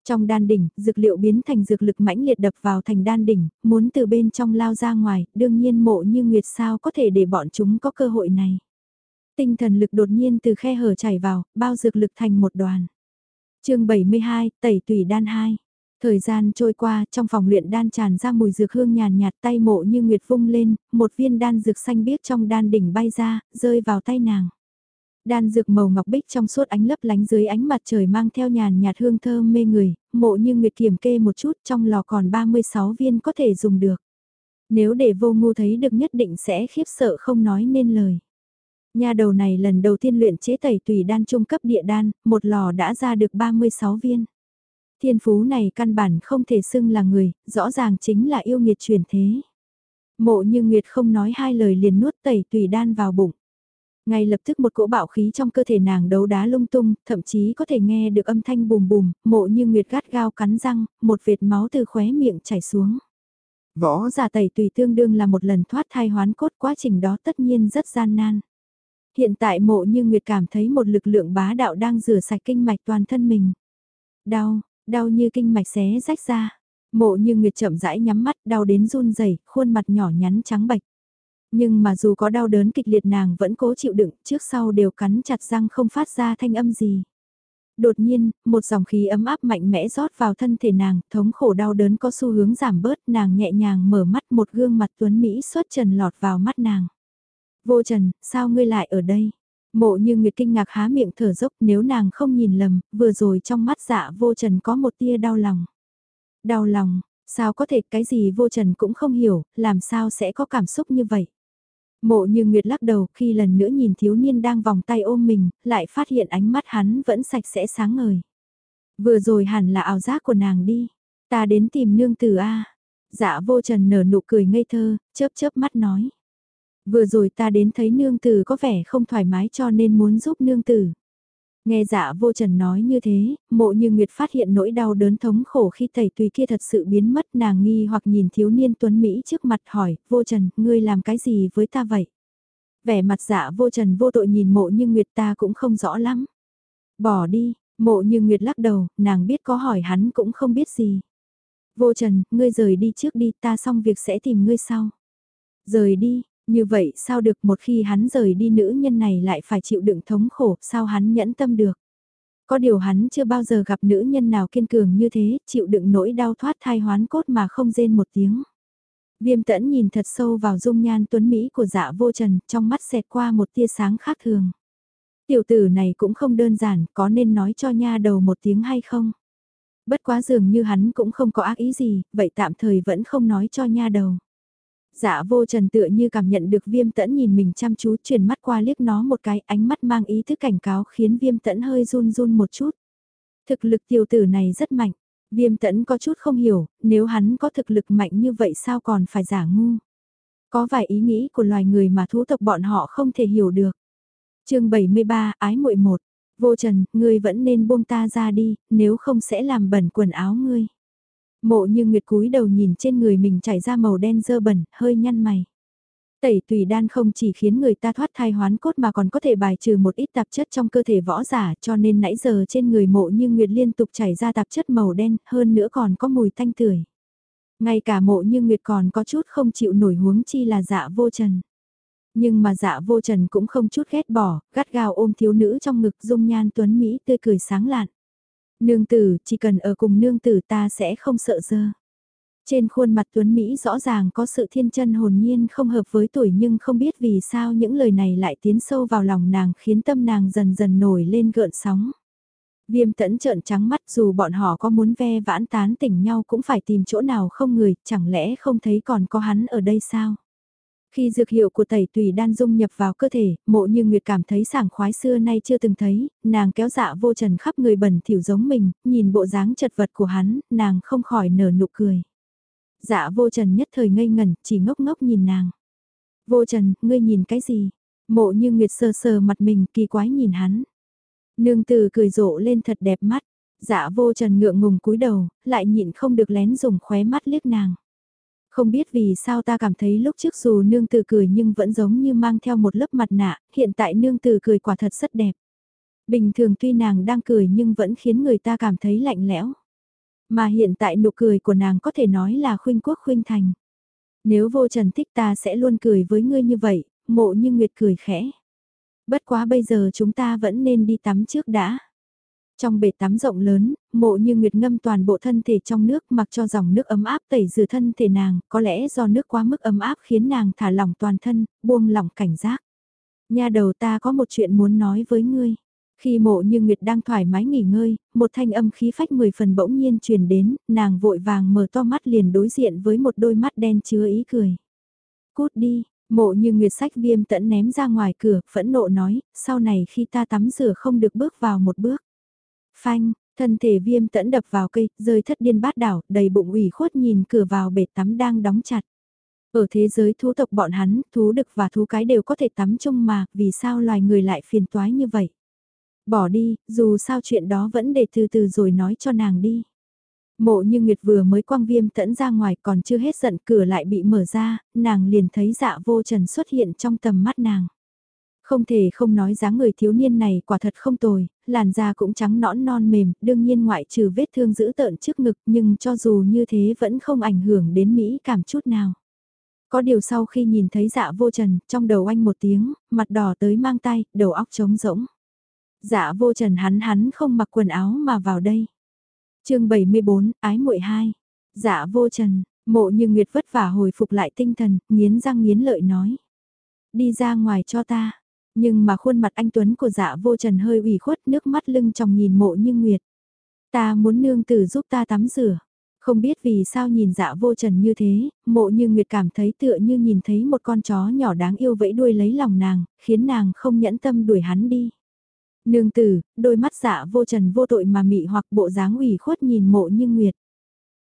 Trong đan đỉnh, dược liệu biến thành dược lực mãnh liệt đập vào thành đan đỉnh, muốn từ bên trong lao ra ngoài, đương nhiên mộ như nguyệt sao có thể để bọn chúng có cơ hội này. Tinh thần lực đột nhiên từ khe hở chảy vào, bao dược lực thành một đoàn. chương 72, tẩy tùy đan 2. Thời gian trôi qua, trong phòng luyện đan tràn ra mùi dược hương nhàn nhạt tay mộ như nguyệt vung lên, một viên đan dược xanh biếc trong đan đỉnh bay ra, rơi vào tay nàng. Đan dược màu ngọc bích trong suốt ánh lấp lánh dưới ánh mặt trời mang theo nhàn nhạt hương thơm mê người, mộ như nguyệt kiểm kê một chút trong lò còn 36 viên có thể dùng được. Nếu để vô ngu thấy được nhất định sẽ khiếp sợ không nói nên lời. Nhà đầu này lần đầu tiên luyện chế tẩy tùy đan trung cấp địa đan, một lò đã ra được 36 viên. Thiên phú này căn bản không thể xưng là người, rõ ràng chính là yêu nghiệt truyền thế. Mộ như Nguyệt không nói hai lời liền nuốt tẩy tùy đan vào bụng. Ngay lập tức một cỗ bạo khí trong cơ thể nàng đấu đá lung tung, thậm chí có thể nghe được âm thanh bùm bùm, mộ như Nguyệt gắt gao cắn răng, một vệt máu từ khóe miệng chảy xuống. Võ giả tẩy tùy tương đương là một lần thoát thai hoán cốt quá trình đó tất nhiên rất gian nan. Hiện tại mộ như Nguyệt cảm thấy một lực lượng bá đạo đang rửa sạch kinh mạch toàn thân mình. Đau, đau như kinh mạch xé rách ra. Mộ như Nguyệt chậm rãi nhắm mắt, đau đến run rẩy, khuôn mặt nhỏ nhắn trắng bạch. Nhưng mà dù có đau đớn kịch liệt nàng vẫn cố chịu đựng, trước sau đều cắn chặt răng không phát ra thanh âm gì. Đột nhiên, một dòng khí ấm áp mạnh mẽ rót vào thân thể nàng, thống khổ đau đớn có xu hướng giảm bớt, nàng nhẹ nhàng mở mắt một gương mặt tuấn Mỹ xuất trần lọt vào mắt nàng. Vô trần, sao ngươi lại ở đây? Mộ như Nguyệt kinh ngạc há miệng thở dốc nếu nàng không nhìn lầm, vừa rồi trong mắt dạ vô trần có một tia đau lòng. Đau lòng, sao có thể cái gì vô trần cũng không hiểu, làm sao sẽ có cảm xúc như vậy? Mộ như Nguyệt lắc đầu khi lần nữa nhìn thiếu niên đang vòng tay ôm mình, lại phát hiện ánh mắt hắn vẫn sạch sẽ sáng ngời. Vừa rồi hẳn là ảo giác của nàng đi, ta đến tìm nương tử A. Dạ vô trần nở nụ cười ngây thơ, chớp chớp mắt nói. Vừa rồi ta đến thấy nương tử có vẻ không thoải mái cho nên muốn giúp nương tử. Nghe dạ vô trần nói như thế, mộ như Nguyệt phát hiện nỗi đau đớn thống khổ khi tẩy tùy kia thật sự biến mất nàng nghi hoặc nhìn thiếu niên tuấn Mỹ trước mặt hỏi, vô trần, ngươi làm cái gì với ta vậy? Vẻ mặt dạ vô trần vô tội nhìn mộ như Nguyệt ta cũng không rõ lắm. Bỏ đi, mộ như Nguyệt lắc đầu, nàng biết có hỏi hắn cũng không biết gì. Vô trần, ngươi rời đi trước đi ta xong việc sẽ tìm ngươi sau. Rời đi, như vậy sao được một khi hắn rời đi nữ nhân này lại phải chịu đựng thống khổ, sao hắn nhẫn tâm được. Có điều hắn chưa bao giờ gặp nữ nhân nào kiên cường như thế, chịu đựng nỗi đau thoát thai hoán cốt mà không rên một tiếng. Viêm tẫn nhìn thật sâu vào dung nhan tuấn Mỹ của dạ vô trần, trong mắt xẹt qua một tia sáng khác thường. Tiểu tử này cũng không đơn giản, có nên nói cho nha đầu một tiếng hay không? Bất quá dường như hắn cũng không có ác ý gì, vậy tạm thời vẫn không nói cho nha đầu. Dạ vô trần tựa như cảm nhận được viêm tẫn nhìn mình chăm chú chuyển mắt qua liếc nó một cái ánh mắt mang ý thức cảnh cáo khiến viêm tẫn hơi run run một chút. Thực lực tiểu tử này rất mạnh, viêm tẫn có chút không hiểu, nếu hắn có thực lực mạnh như vậy sao còn phải giả ngu. Có vài ý nghĩ của loài người mà thú tộc bọn họ không thể hiểu được. chương 73, ái muội một Vô trần, ngươi vẫn nên buông ta ra đi, nếu không sẽ làm bẩn quần áo ngươi. Mộ như nguyệt cúi đầu nhìn trên người mình chảy ra màu đen dơ bẩn, hơi nhăn mày. Tẩy tùy đan không chỉ khiến người ta thoát thai hoán cốt mà còn có thể bài trừ một ít tạp chất trong cơ thể võ giả cho nên nãy giờ trên người mộ như nguyệt liên tục chảy ra tạp chất màu đen hơn nữa còn có mùi thanh tưởi. Ngay cả mộ như nguyệt còn có chút không chịu nổi huống chi là dạ vô trần. Nhưng mà dạ vô trần cũng không chút ghét bỏ, gắt gao ôm thiếu nữ trong ngực dung nhan tuấn Mỹ tươi cười sáng lạn. Nương tử, chỉ cần ở cùng nương tử ta sẽ không sợ dơ. Trên khuôn mặt Tuấn Mỹ rõ ràng có sự thiên chân hồn nhiên không hợp với tuổi nhưng không biết vì sao những lời này lại tiến sâu vào lòng nàng khiến tâm nàng dần dần nổi lên gợn sóng. Viêm tẫn trợn trắng mắt dù bọn họ có muốn ve vãn tán tỉnh nhau cũng phải tìm chỗ nào không người, chẳng lẽ không thấy còn có hắn ở đây sao? Khi dược hiệu của tẩy tùy đan dung nhập vào cơ thể, mộ như Nguyệt cảm thấy sảng khoái xưa nay chưa từng thấy, nàng kéo dạ vô trần khắp người bẩn thỉu giống mình, nhìn bộ dáng chật vật của hắn, nàng không khỏi nở nụ cười. Dạ vô trần nhất thời ngây ngẩn, chỉ ngốc ngốc nhìn nàng. Vô trần, ngươi nhìn cái gì? Mộ như Nguyệt sờ sờ mặt mình kỳ quái nhìn hắn. Nương tử cười rộ lên thật đẹp mắt. Dạ vô trần ngượng ngùng cúi đầu, lại nhịn không được lén dùng khóe mắt liếc nàng. Không biết vì sao ta cảm thấy lúc trước dù nương tử cười nhưng vẫn giống như mang theo một lớp mặt nạ, hiện tại nương tử cười quả thật rất đẹp. Bình thường tuy nàng đang cười nhưng vẫn khiến người ta cảm thấy lạnh lẽo. Mà hiện tại nụ cười của nàng có thể nói là khuynh quốc khuynh thành. Nếu vô trần thích ta sẽ luôn cười với ngươi như vậy, mộ như nguyệt cười khẽ. Bất quá bây giờ chúng ta vẫn nên đi tắm trước đã. Trong bể tắm rộng lớn, mộ như nguyệt ngâm toàn bộ thân thể trong nước mặc cho dòng nước ấm áp tẩy rửa thân thể nàng, có lẽ do nước quá mức ấm áp khiến nàng thả lỏng toàn thân, buông lỏng cảnh giác. Nhà đầu ta có một chuyện muốn nói với ngươi. Khi mộ như Nguyệt đang thoải mái nghỉ ngơi, một thanh âm khí phách mười phần bỗng nhiên truyền đến, nàng vội vàng mở to mắt liền đối diện với một đôi mắt đen chứa ý cười. Cút đi, mộ như Nguyệt sách viêm tẫn ném ra ngoài cửa, phẫn nộ nói, sau này khi ta tắm rửa không được bước vào một bước. Phanh, thân thể viêm tẫn đập vào cây, rơi thất điên bát đảo, đầy bụng ủy khuất nhìn cửa vào bể tắm đang đóng chặt. Ở thế giới thú tộc bọn hắn, thú đực và thú cái đều có thể tắm chung mà, vì sao loài người lại phiền toái như vậy? Bỏ đi, dù sao chuyện đó vẫn để từ từ rồi nói cho nàng đi. Mộ như Nguyệt vừa mới quang viêm tẫn ra ngoài còn chưa hết giận cửa lại bị mở ra, nàng liền thấy dạ vô trần xuất hiện trong tầm mắt nàng. Không thể không nói dáng người thiếu niên này quả thật không tồi, làn da cũng trắng nõn non mềm, đương nhiên ngoại trừ vết thương dữ tợn trước ngực nhưng cho dù như thế vẫn không ảnh hưởng đến Mỹ cảm chút nào. Có điều sau khi nhìn thấy dạ vô trần, trong đầu anh một tiếng, mặt đỏ tới mang tay, đầu óc trống rỗng. Dạ vô trần hắn hắn không mặc quần áo mà vào đây. chương 74, ái muội 2. Dạ vô trần, mộ như Nguyệt vất vả hồi phục lại tinh thần, nghiến răng nghiến lợi nói. Đi ra ngoài cho ta. Nhưng mà khuôn mặt anh Tuấn của dạ vô trần hơi ủy khuất nước mắt lưng trong nhìn mộ như Nguyệt. Ta muốn nương tử giúp ta tắm rửa. Không biết vì sao nhìn dạ vô trần như thế, mộ như Nguyệt cảm thấy tựa như nhìn thấy một con chó nhỏ đáng yêu vẫy đuôi lấy lòng nàng, khiến nàng không nhẫn tâm đuổi hắn đi. Nương tử, đôi mắt dạ vô trần vô tội mà mị hoặc bộ dáng ủy khuất nhìn mộ như nguyệt.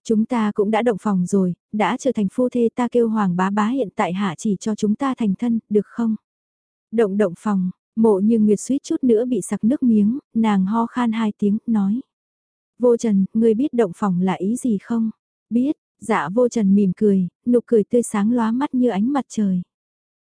Chúng ta cũng đã động phòng rồi, đã trở thành phu thê ta kêu hoàng bá bá hiện tại hạ chỉ cho chúng ta thành thân, được không? Động động phòng, mộ như nguyệt suýt chút nữa bị sặc nước miếng, nàng ho khan hai tiếng, nói. Vô trần, ngươi biết động phòng là ý gì không? Biết, dạ vô trần mỉm cười, nụ cười tươi sáng lóa mắt như ánh mặt trời.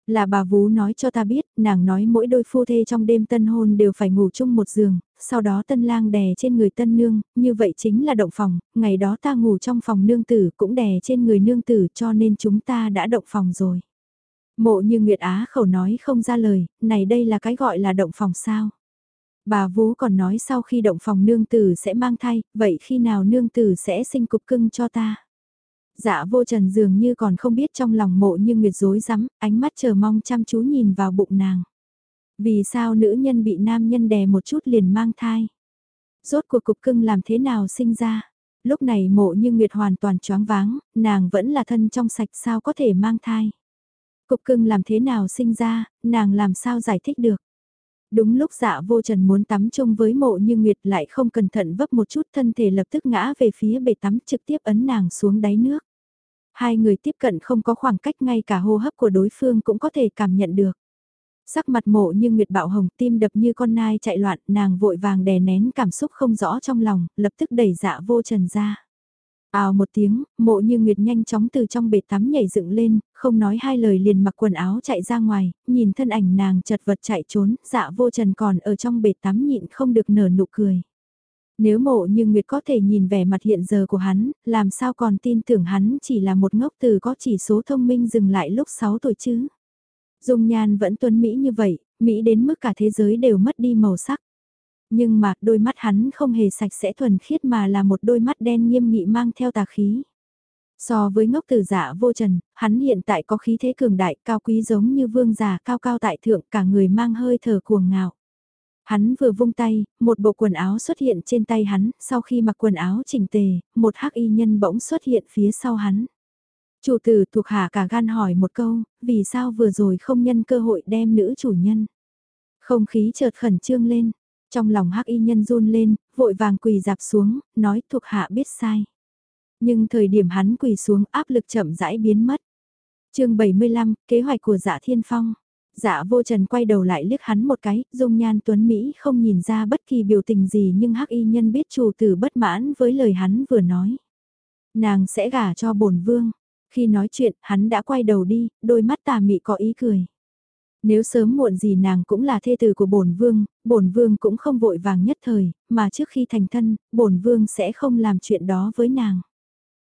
Là bà Vú nói cho ta biết, nàng nói mỗi đôi phu thê trong đêm tân hôn đều phải ngủ chung một giường, sau đó tân lang đè trên người tân nương, như vậy chính là động phòng, ngày đó ta ngủ trong phòng nương tử cũng đè trên người nương tử cho nên chúng ta đã động phòng rồi. Mộ như Nguyệt Á khẩu nói không ra lời, này đây là cái gọi là động phòng sao. Bà Vú còn nói sau khi động phòng nương tử sẽ mang thai, vậy khi nào nương tử sẽ sinh cục cưng cho ta? Dạ vô trần dường như còn không biết trong lòng mộ như nguyệt rối rắm, ánh mắt chờ mong chăm chú nhìn vào bụng nàng. Vì sao nữ nhân bị nam nhân đè một chút liền mang thai? Rốt cuộc cục cưng làm thế nào sinh ra? Lúc này mộ như nguyệt hoàn toàn choáng váng, nàng vẫn là thân trong sạch sao có thể mang thai? Cục cưng làm thế nào sinh ra, nàng làm sao giải thích được? Đúng lúc dạ vô trần muốn tắm chung với mộ như Nguyệt lại không cẩn thận vấp một chút thân thể lập tức ngã về phía bể tắm trực tiếp ấn nàng xuống đáy nước. Hai người tiếp cận không có khoảng cách ngay cả hô hấp của đối phương cũng có thể cảm nhận được. Sắc mặt mộ như Nguyệt bạo hồng tim đập như con nai chạy loạn nàng vội vàng đè nén cảm xúc không rõ trong lòng, lập tức đẩy dạ vô trần ra. Ào một tiếng, mộ như Nguyệt nhanh chóng từ trong bể tắm nhảy dựng lên, không nói hai lời liền mặc quần áo chạy ra ngoài, nhìn thân ảnh nàng chật vật chạy trốn, dạ vô trần còn ở trong bể tắm nhịn không được nở nụ cười. Nếu mộ như Nguyệt có thể nhìn vẻ mặt hiện giờ của hắn, làm sao còn tin tưởng hắn chỉ là một ngốc từ có chỉ số thông minh dừng lại lúc 6 tuổi chứ. Dung nhan vẫn tuấn Mỹ như vậy, Mỹ đến mức cả thế giới đều mất đi màu sắc. Nhưng mà đôi mắt hắn không hề sạch sẽ thuần khiết mà là một đôi mắt đen nghiêm nghị mang theo tà khí. So với ngốc tử giả vô trần, hắn hiện tại có khí thế cường đại cao quý giống như vương giả cao cao tại thượng cả người mang hơi thở cuồng ngạo. Hắn vừa vung tay, một bộ quần áo xuất hiện trên tay hắn, sau khi mặc quần áo chỉnh tề, một hắc y nhân bỗng xuất hiện phía sau hắn. Chủ tử thuộc hạ cả gan hỏi một câu, vì sao vừa rồi không nhân cơ hội đem nữ chủ nhân. Không khí chợt khẩn trương lên, trong lòng hắc y nhân run lên, vội vàng quỳ dạp xuống, nói thuộc hạ biết sai. Nhưng thời điểm hắn quỳ xuống áp lực chậm rãi biến mất. chương 75, kế hoạch của dạ thiên phong. Dạ vô trần quay đầu lại liếc hắn một cái, dung nhan tuấn Mỹ không nhìn ra bất kỳ biểu tình gì nhưng hắc y nhân biết chủ tử bất mãn với lời hắn vừa nói. Nàng sẽ gả cho bổn vương. Khi nói chuyện, hắn đã quay đầu đi, đôi mắt tà mị có ý cười. Nếu sớm muộn gì nàng cũng là thê tử của bổn vương, bổn vương cũng không vội vàng nhất thời, mà trước khi thành thân, bổn vương sẽ không làm chuyện đó với nàng.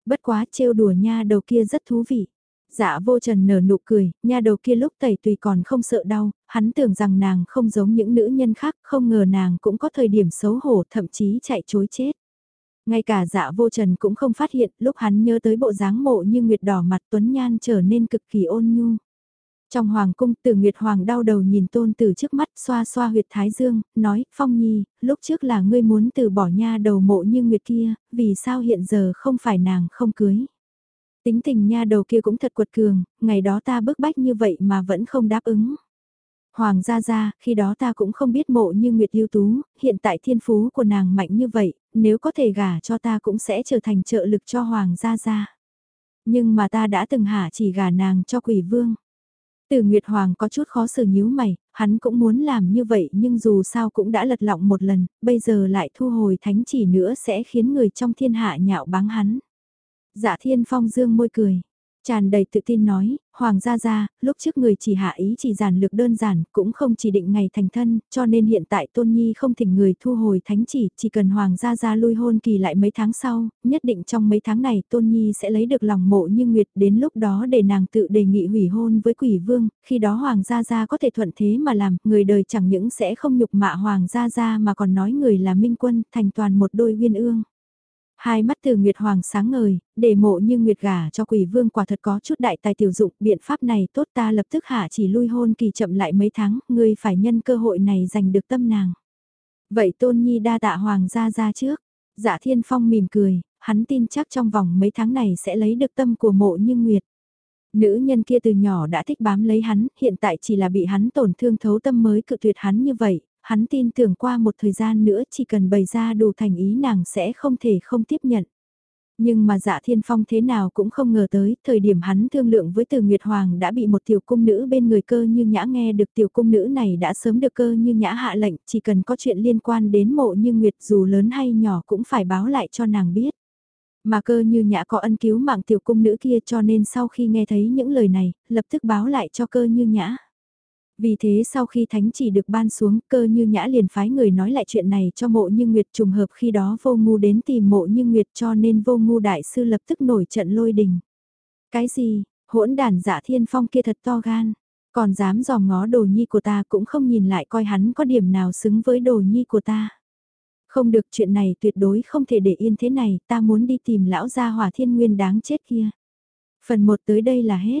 Bất quá trêu đùa nha đầu kia rất thú vị. Dạ vô trần nở nụ cười, nha đầu kia lúc tẩy tùy còn không sợ đau, hắn tưởng rằng nàng không giống những nữ nhân khác, không ngờ nàng cũng có thời điểm xấu hổ thậm chí chạy chối chết. Ngay cả dạ vô trần cũng không phát hiện lúc hắn nhớ tới bộ dáng mộ như nguyệt đỏ mặt tuấn nhan trở nên cực kỳ ôn nhu. Trong hoàng cung tử Nguyệt Hoàng đau đầu nhìn tôn tử trước mắt xoa xoa huyệt thái dương, nói, Phong Nhi, lúc trước là ngươi muốn từ bỏ nha đầu mộ như Nguyệt kia, vì sao hiện giờ không phải nàng không cưới. Tính tình nha đầu kia cũng thật quật cường, ngày đó ta bức bách như vậy mà vẫn không đáp ứng. Hoàng gia gia, khi đó ta cũng không biết mộ như Nguyệt ưu tú, hiện tại thiên phú của nàng mạnh như vậy, nếu có thể gả cho ta cũng sẽ trở thành trợ lực cho Hoàng gia gia. Nhưng mà ta đã từng hạ chỉ gả nàng cho quỷ vương. Từ Nguyệt Hoàng có chút khó xử nhíu mày, hắn cũng muốn làm như vậy nhưng dù sao cũng đã lật lọng một lần, bây giờ lại thu hồi thánh chỉ nữa sẽ khiến người trong thiên hạ nhạo báng hắn. Dạ thiên phong dương môi cười. Tràn đầy tự tin nói, Hoàng gia gia, lúc trước người chỉ hạ ý chỉ giản lược đơn giản, cũng không chỉ định ngày thành thân, cho nên hiện tại Tôn Nhi không thỉnh người thu hồi thánh chỉ, chỉ cần Hoàng gia gia lui hôn kỳ lại mấy tháng sau, nhất định trong mấy tháng này Tôn Nhi sẽ lấy được lòng mộ như Nguyệt đến lúc đó để nàng tự đề nghị hủy hôn với quỷ vương, khi đó Hoàng gia gia có thể thuận thế mà làm, người đời chẳng những sẽ không nhục mạ Hoàng gia gia mà còn nói người là minh quân, thành toàn một đôi uyên ương. Hai mắt từ Nguyệt Hoàng sáng ngời, để mộ như Nguyệt gả cho quỷ vương quả thật có chút đại tài tiểu dụng, biện pháp này tốt ta lập tức hạ chỉ lui hôn kỳ chậm lại mấy tháng, ngươi phải nhân cơ hội này giành được tâm nàng. Vậy Tôn Nhi đa tạ Hoàng gia ra trước, dạ thiên phong mỉm cười, hắn tin chắc trong vòng mấy tháng này sẽ lấy được tâm của mộ như Nguyệt. Nữ nhân kia từ nhỏ đã thích bám lấy hắn, hiện tại chỉ là bị hắn tổn thương thấu tâm mới cự tuyệt hắn như vậy, hắn tin tưởng qua một thời gian nữa chỉ cần bày ra đủ thành ý nàng sẽ không thể không tiếp nhận. Nhưng mà dạ thiên phong thế nào cũng không ngờ tới, thời điểm hắn thương lượng với từ Nguyệt Hoàng đã bị một tiểu cung nữ bên người cơ như nhã nghe được tiểu cung nữ này đã sớm được cơ như nhã hạ lệnh, chỉ cần có chuyện liên quan đến mộ như Nguyệt dù lớn hay nhỏ cũng phải báo lại cho nàng biết. Mà cơ như nhã có ân cứu mạng tiểu cung nữ kia cho nên sau khi nghe thấy những lời này, lập tức báo lại cho cơ như nhã. Vì thế sau khi thánh chỉ được ban xuống cơ như nhã liền phái người nói lại chuyện này cho mộ như Nguyệt trùng hợp khi đó vô ngu đến tìm mộ như Nguyệt cho nên vô ngu đại sư lập tức nổi trận lôi đình. Cái gì, hỗn đàn dạ thiên phong kia thật to gan, còn dám dòm ngó đồ nhi của ta cũng không nhìn lại coi hắn có điểm nào xứng với đồ nhi của ta. Không được chuyện này tuyệt đối không thể để yên thế này, ta muốn đi tìm lão gia hỏa thiên nguyên đáng chết kia. Phần 1 tới đây là hết.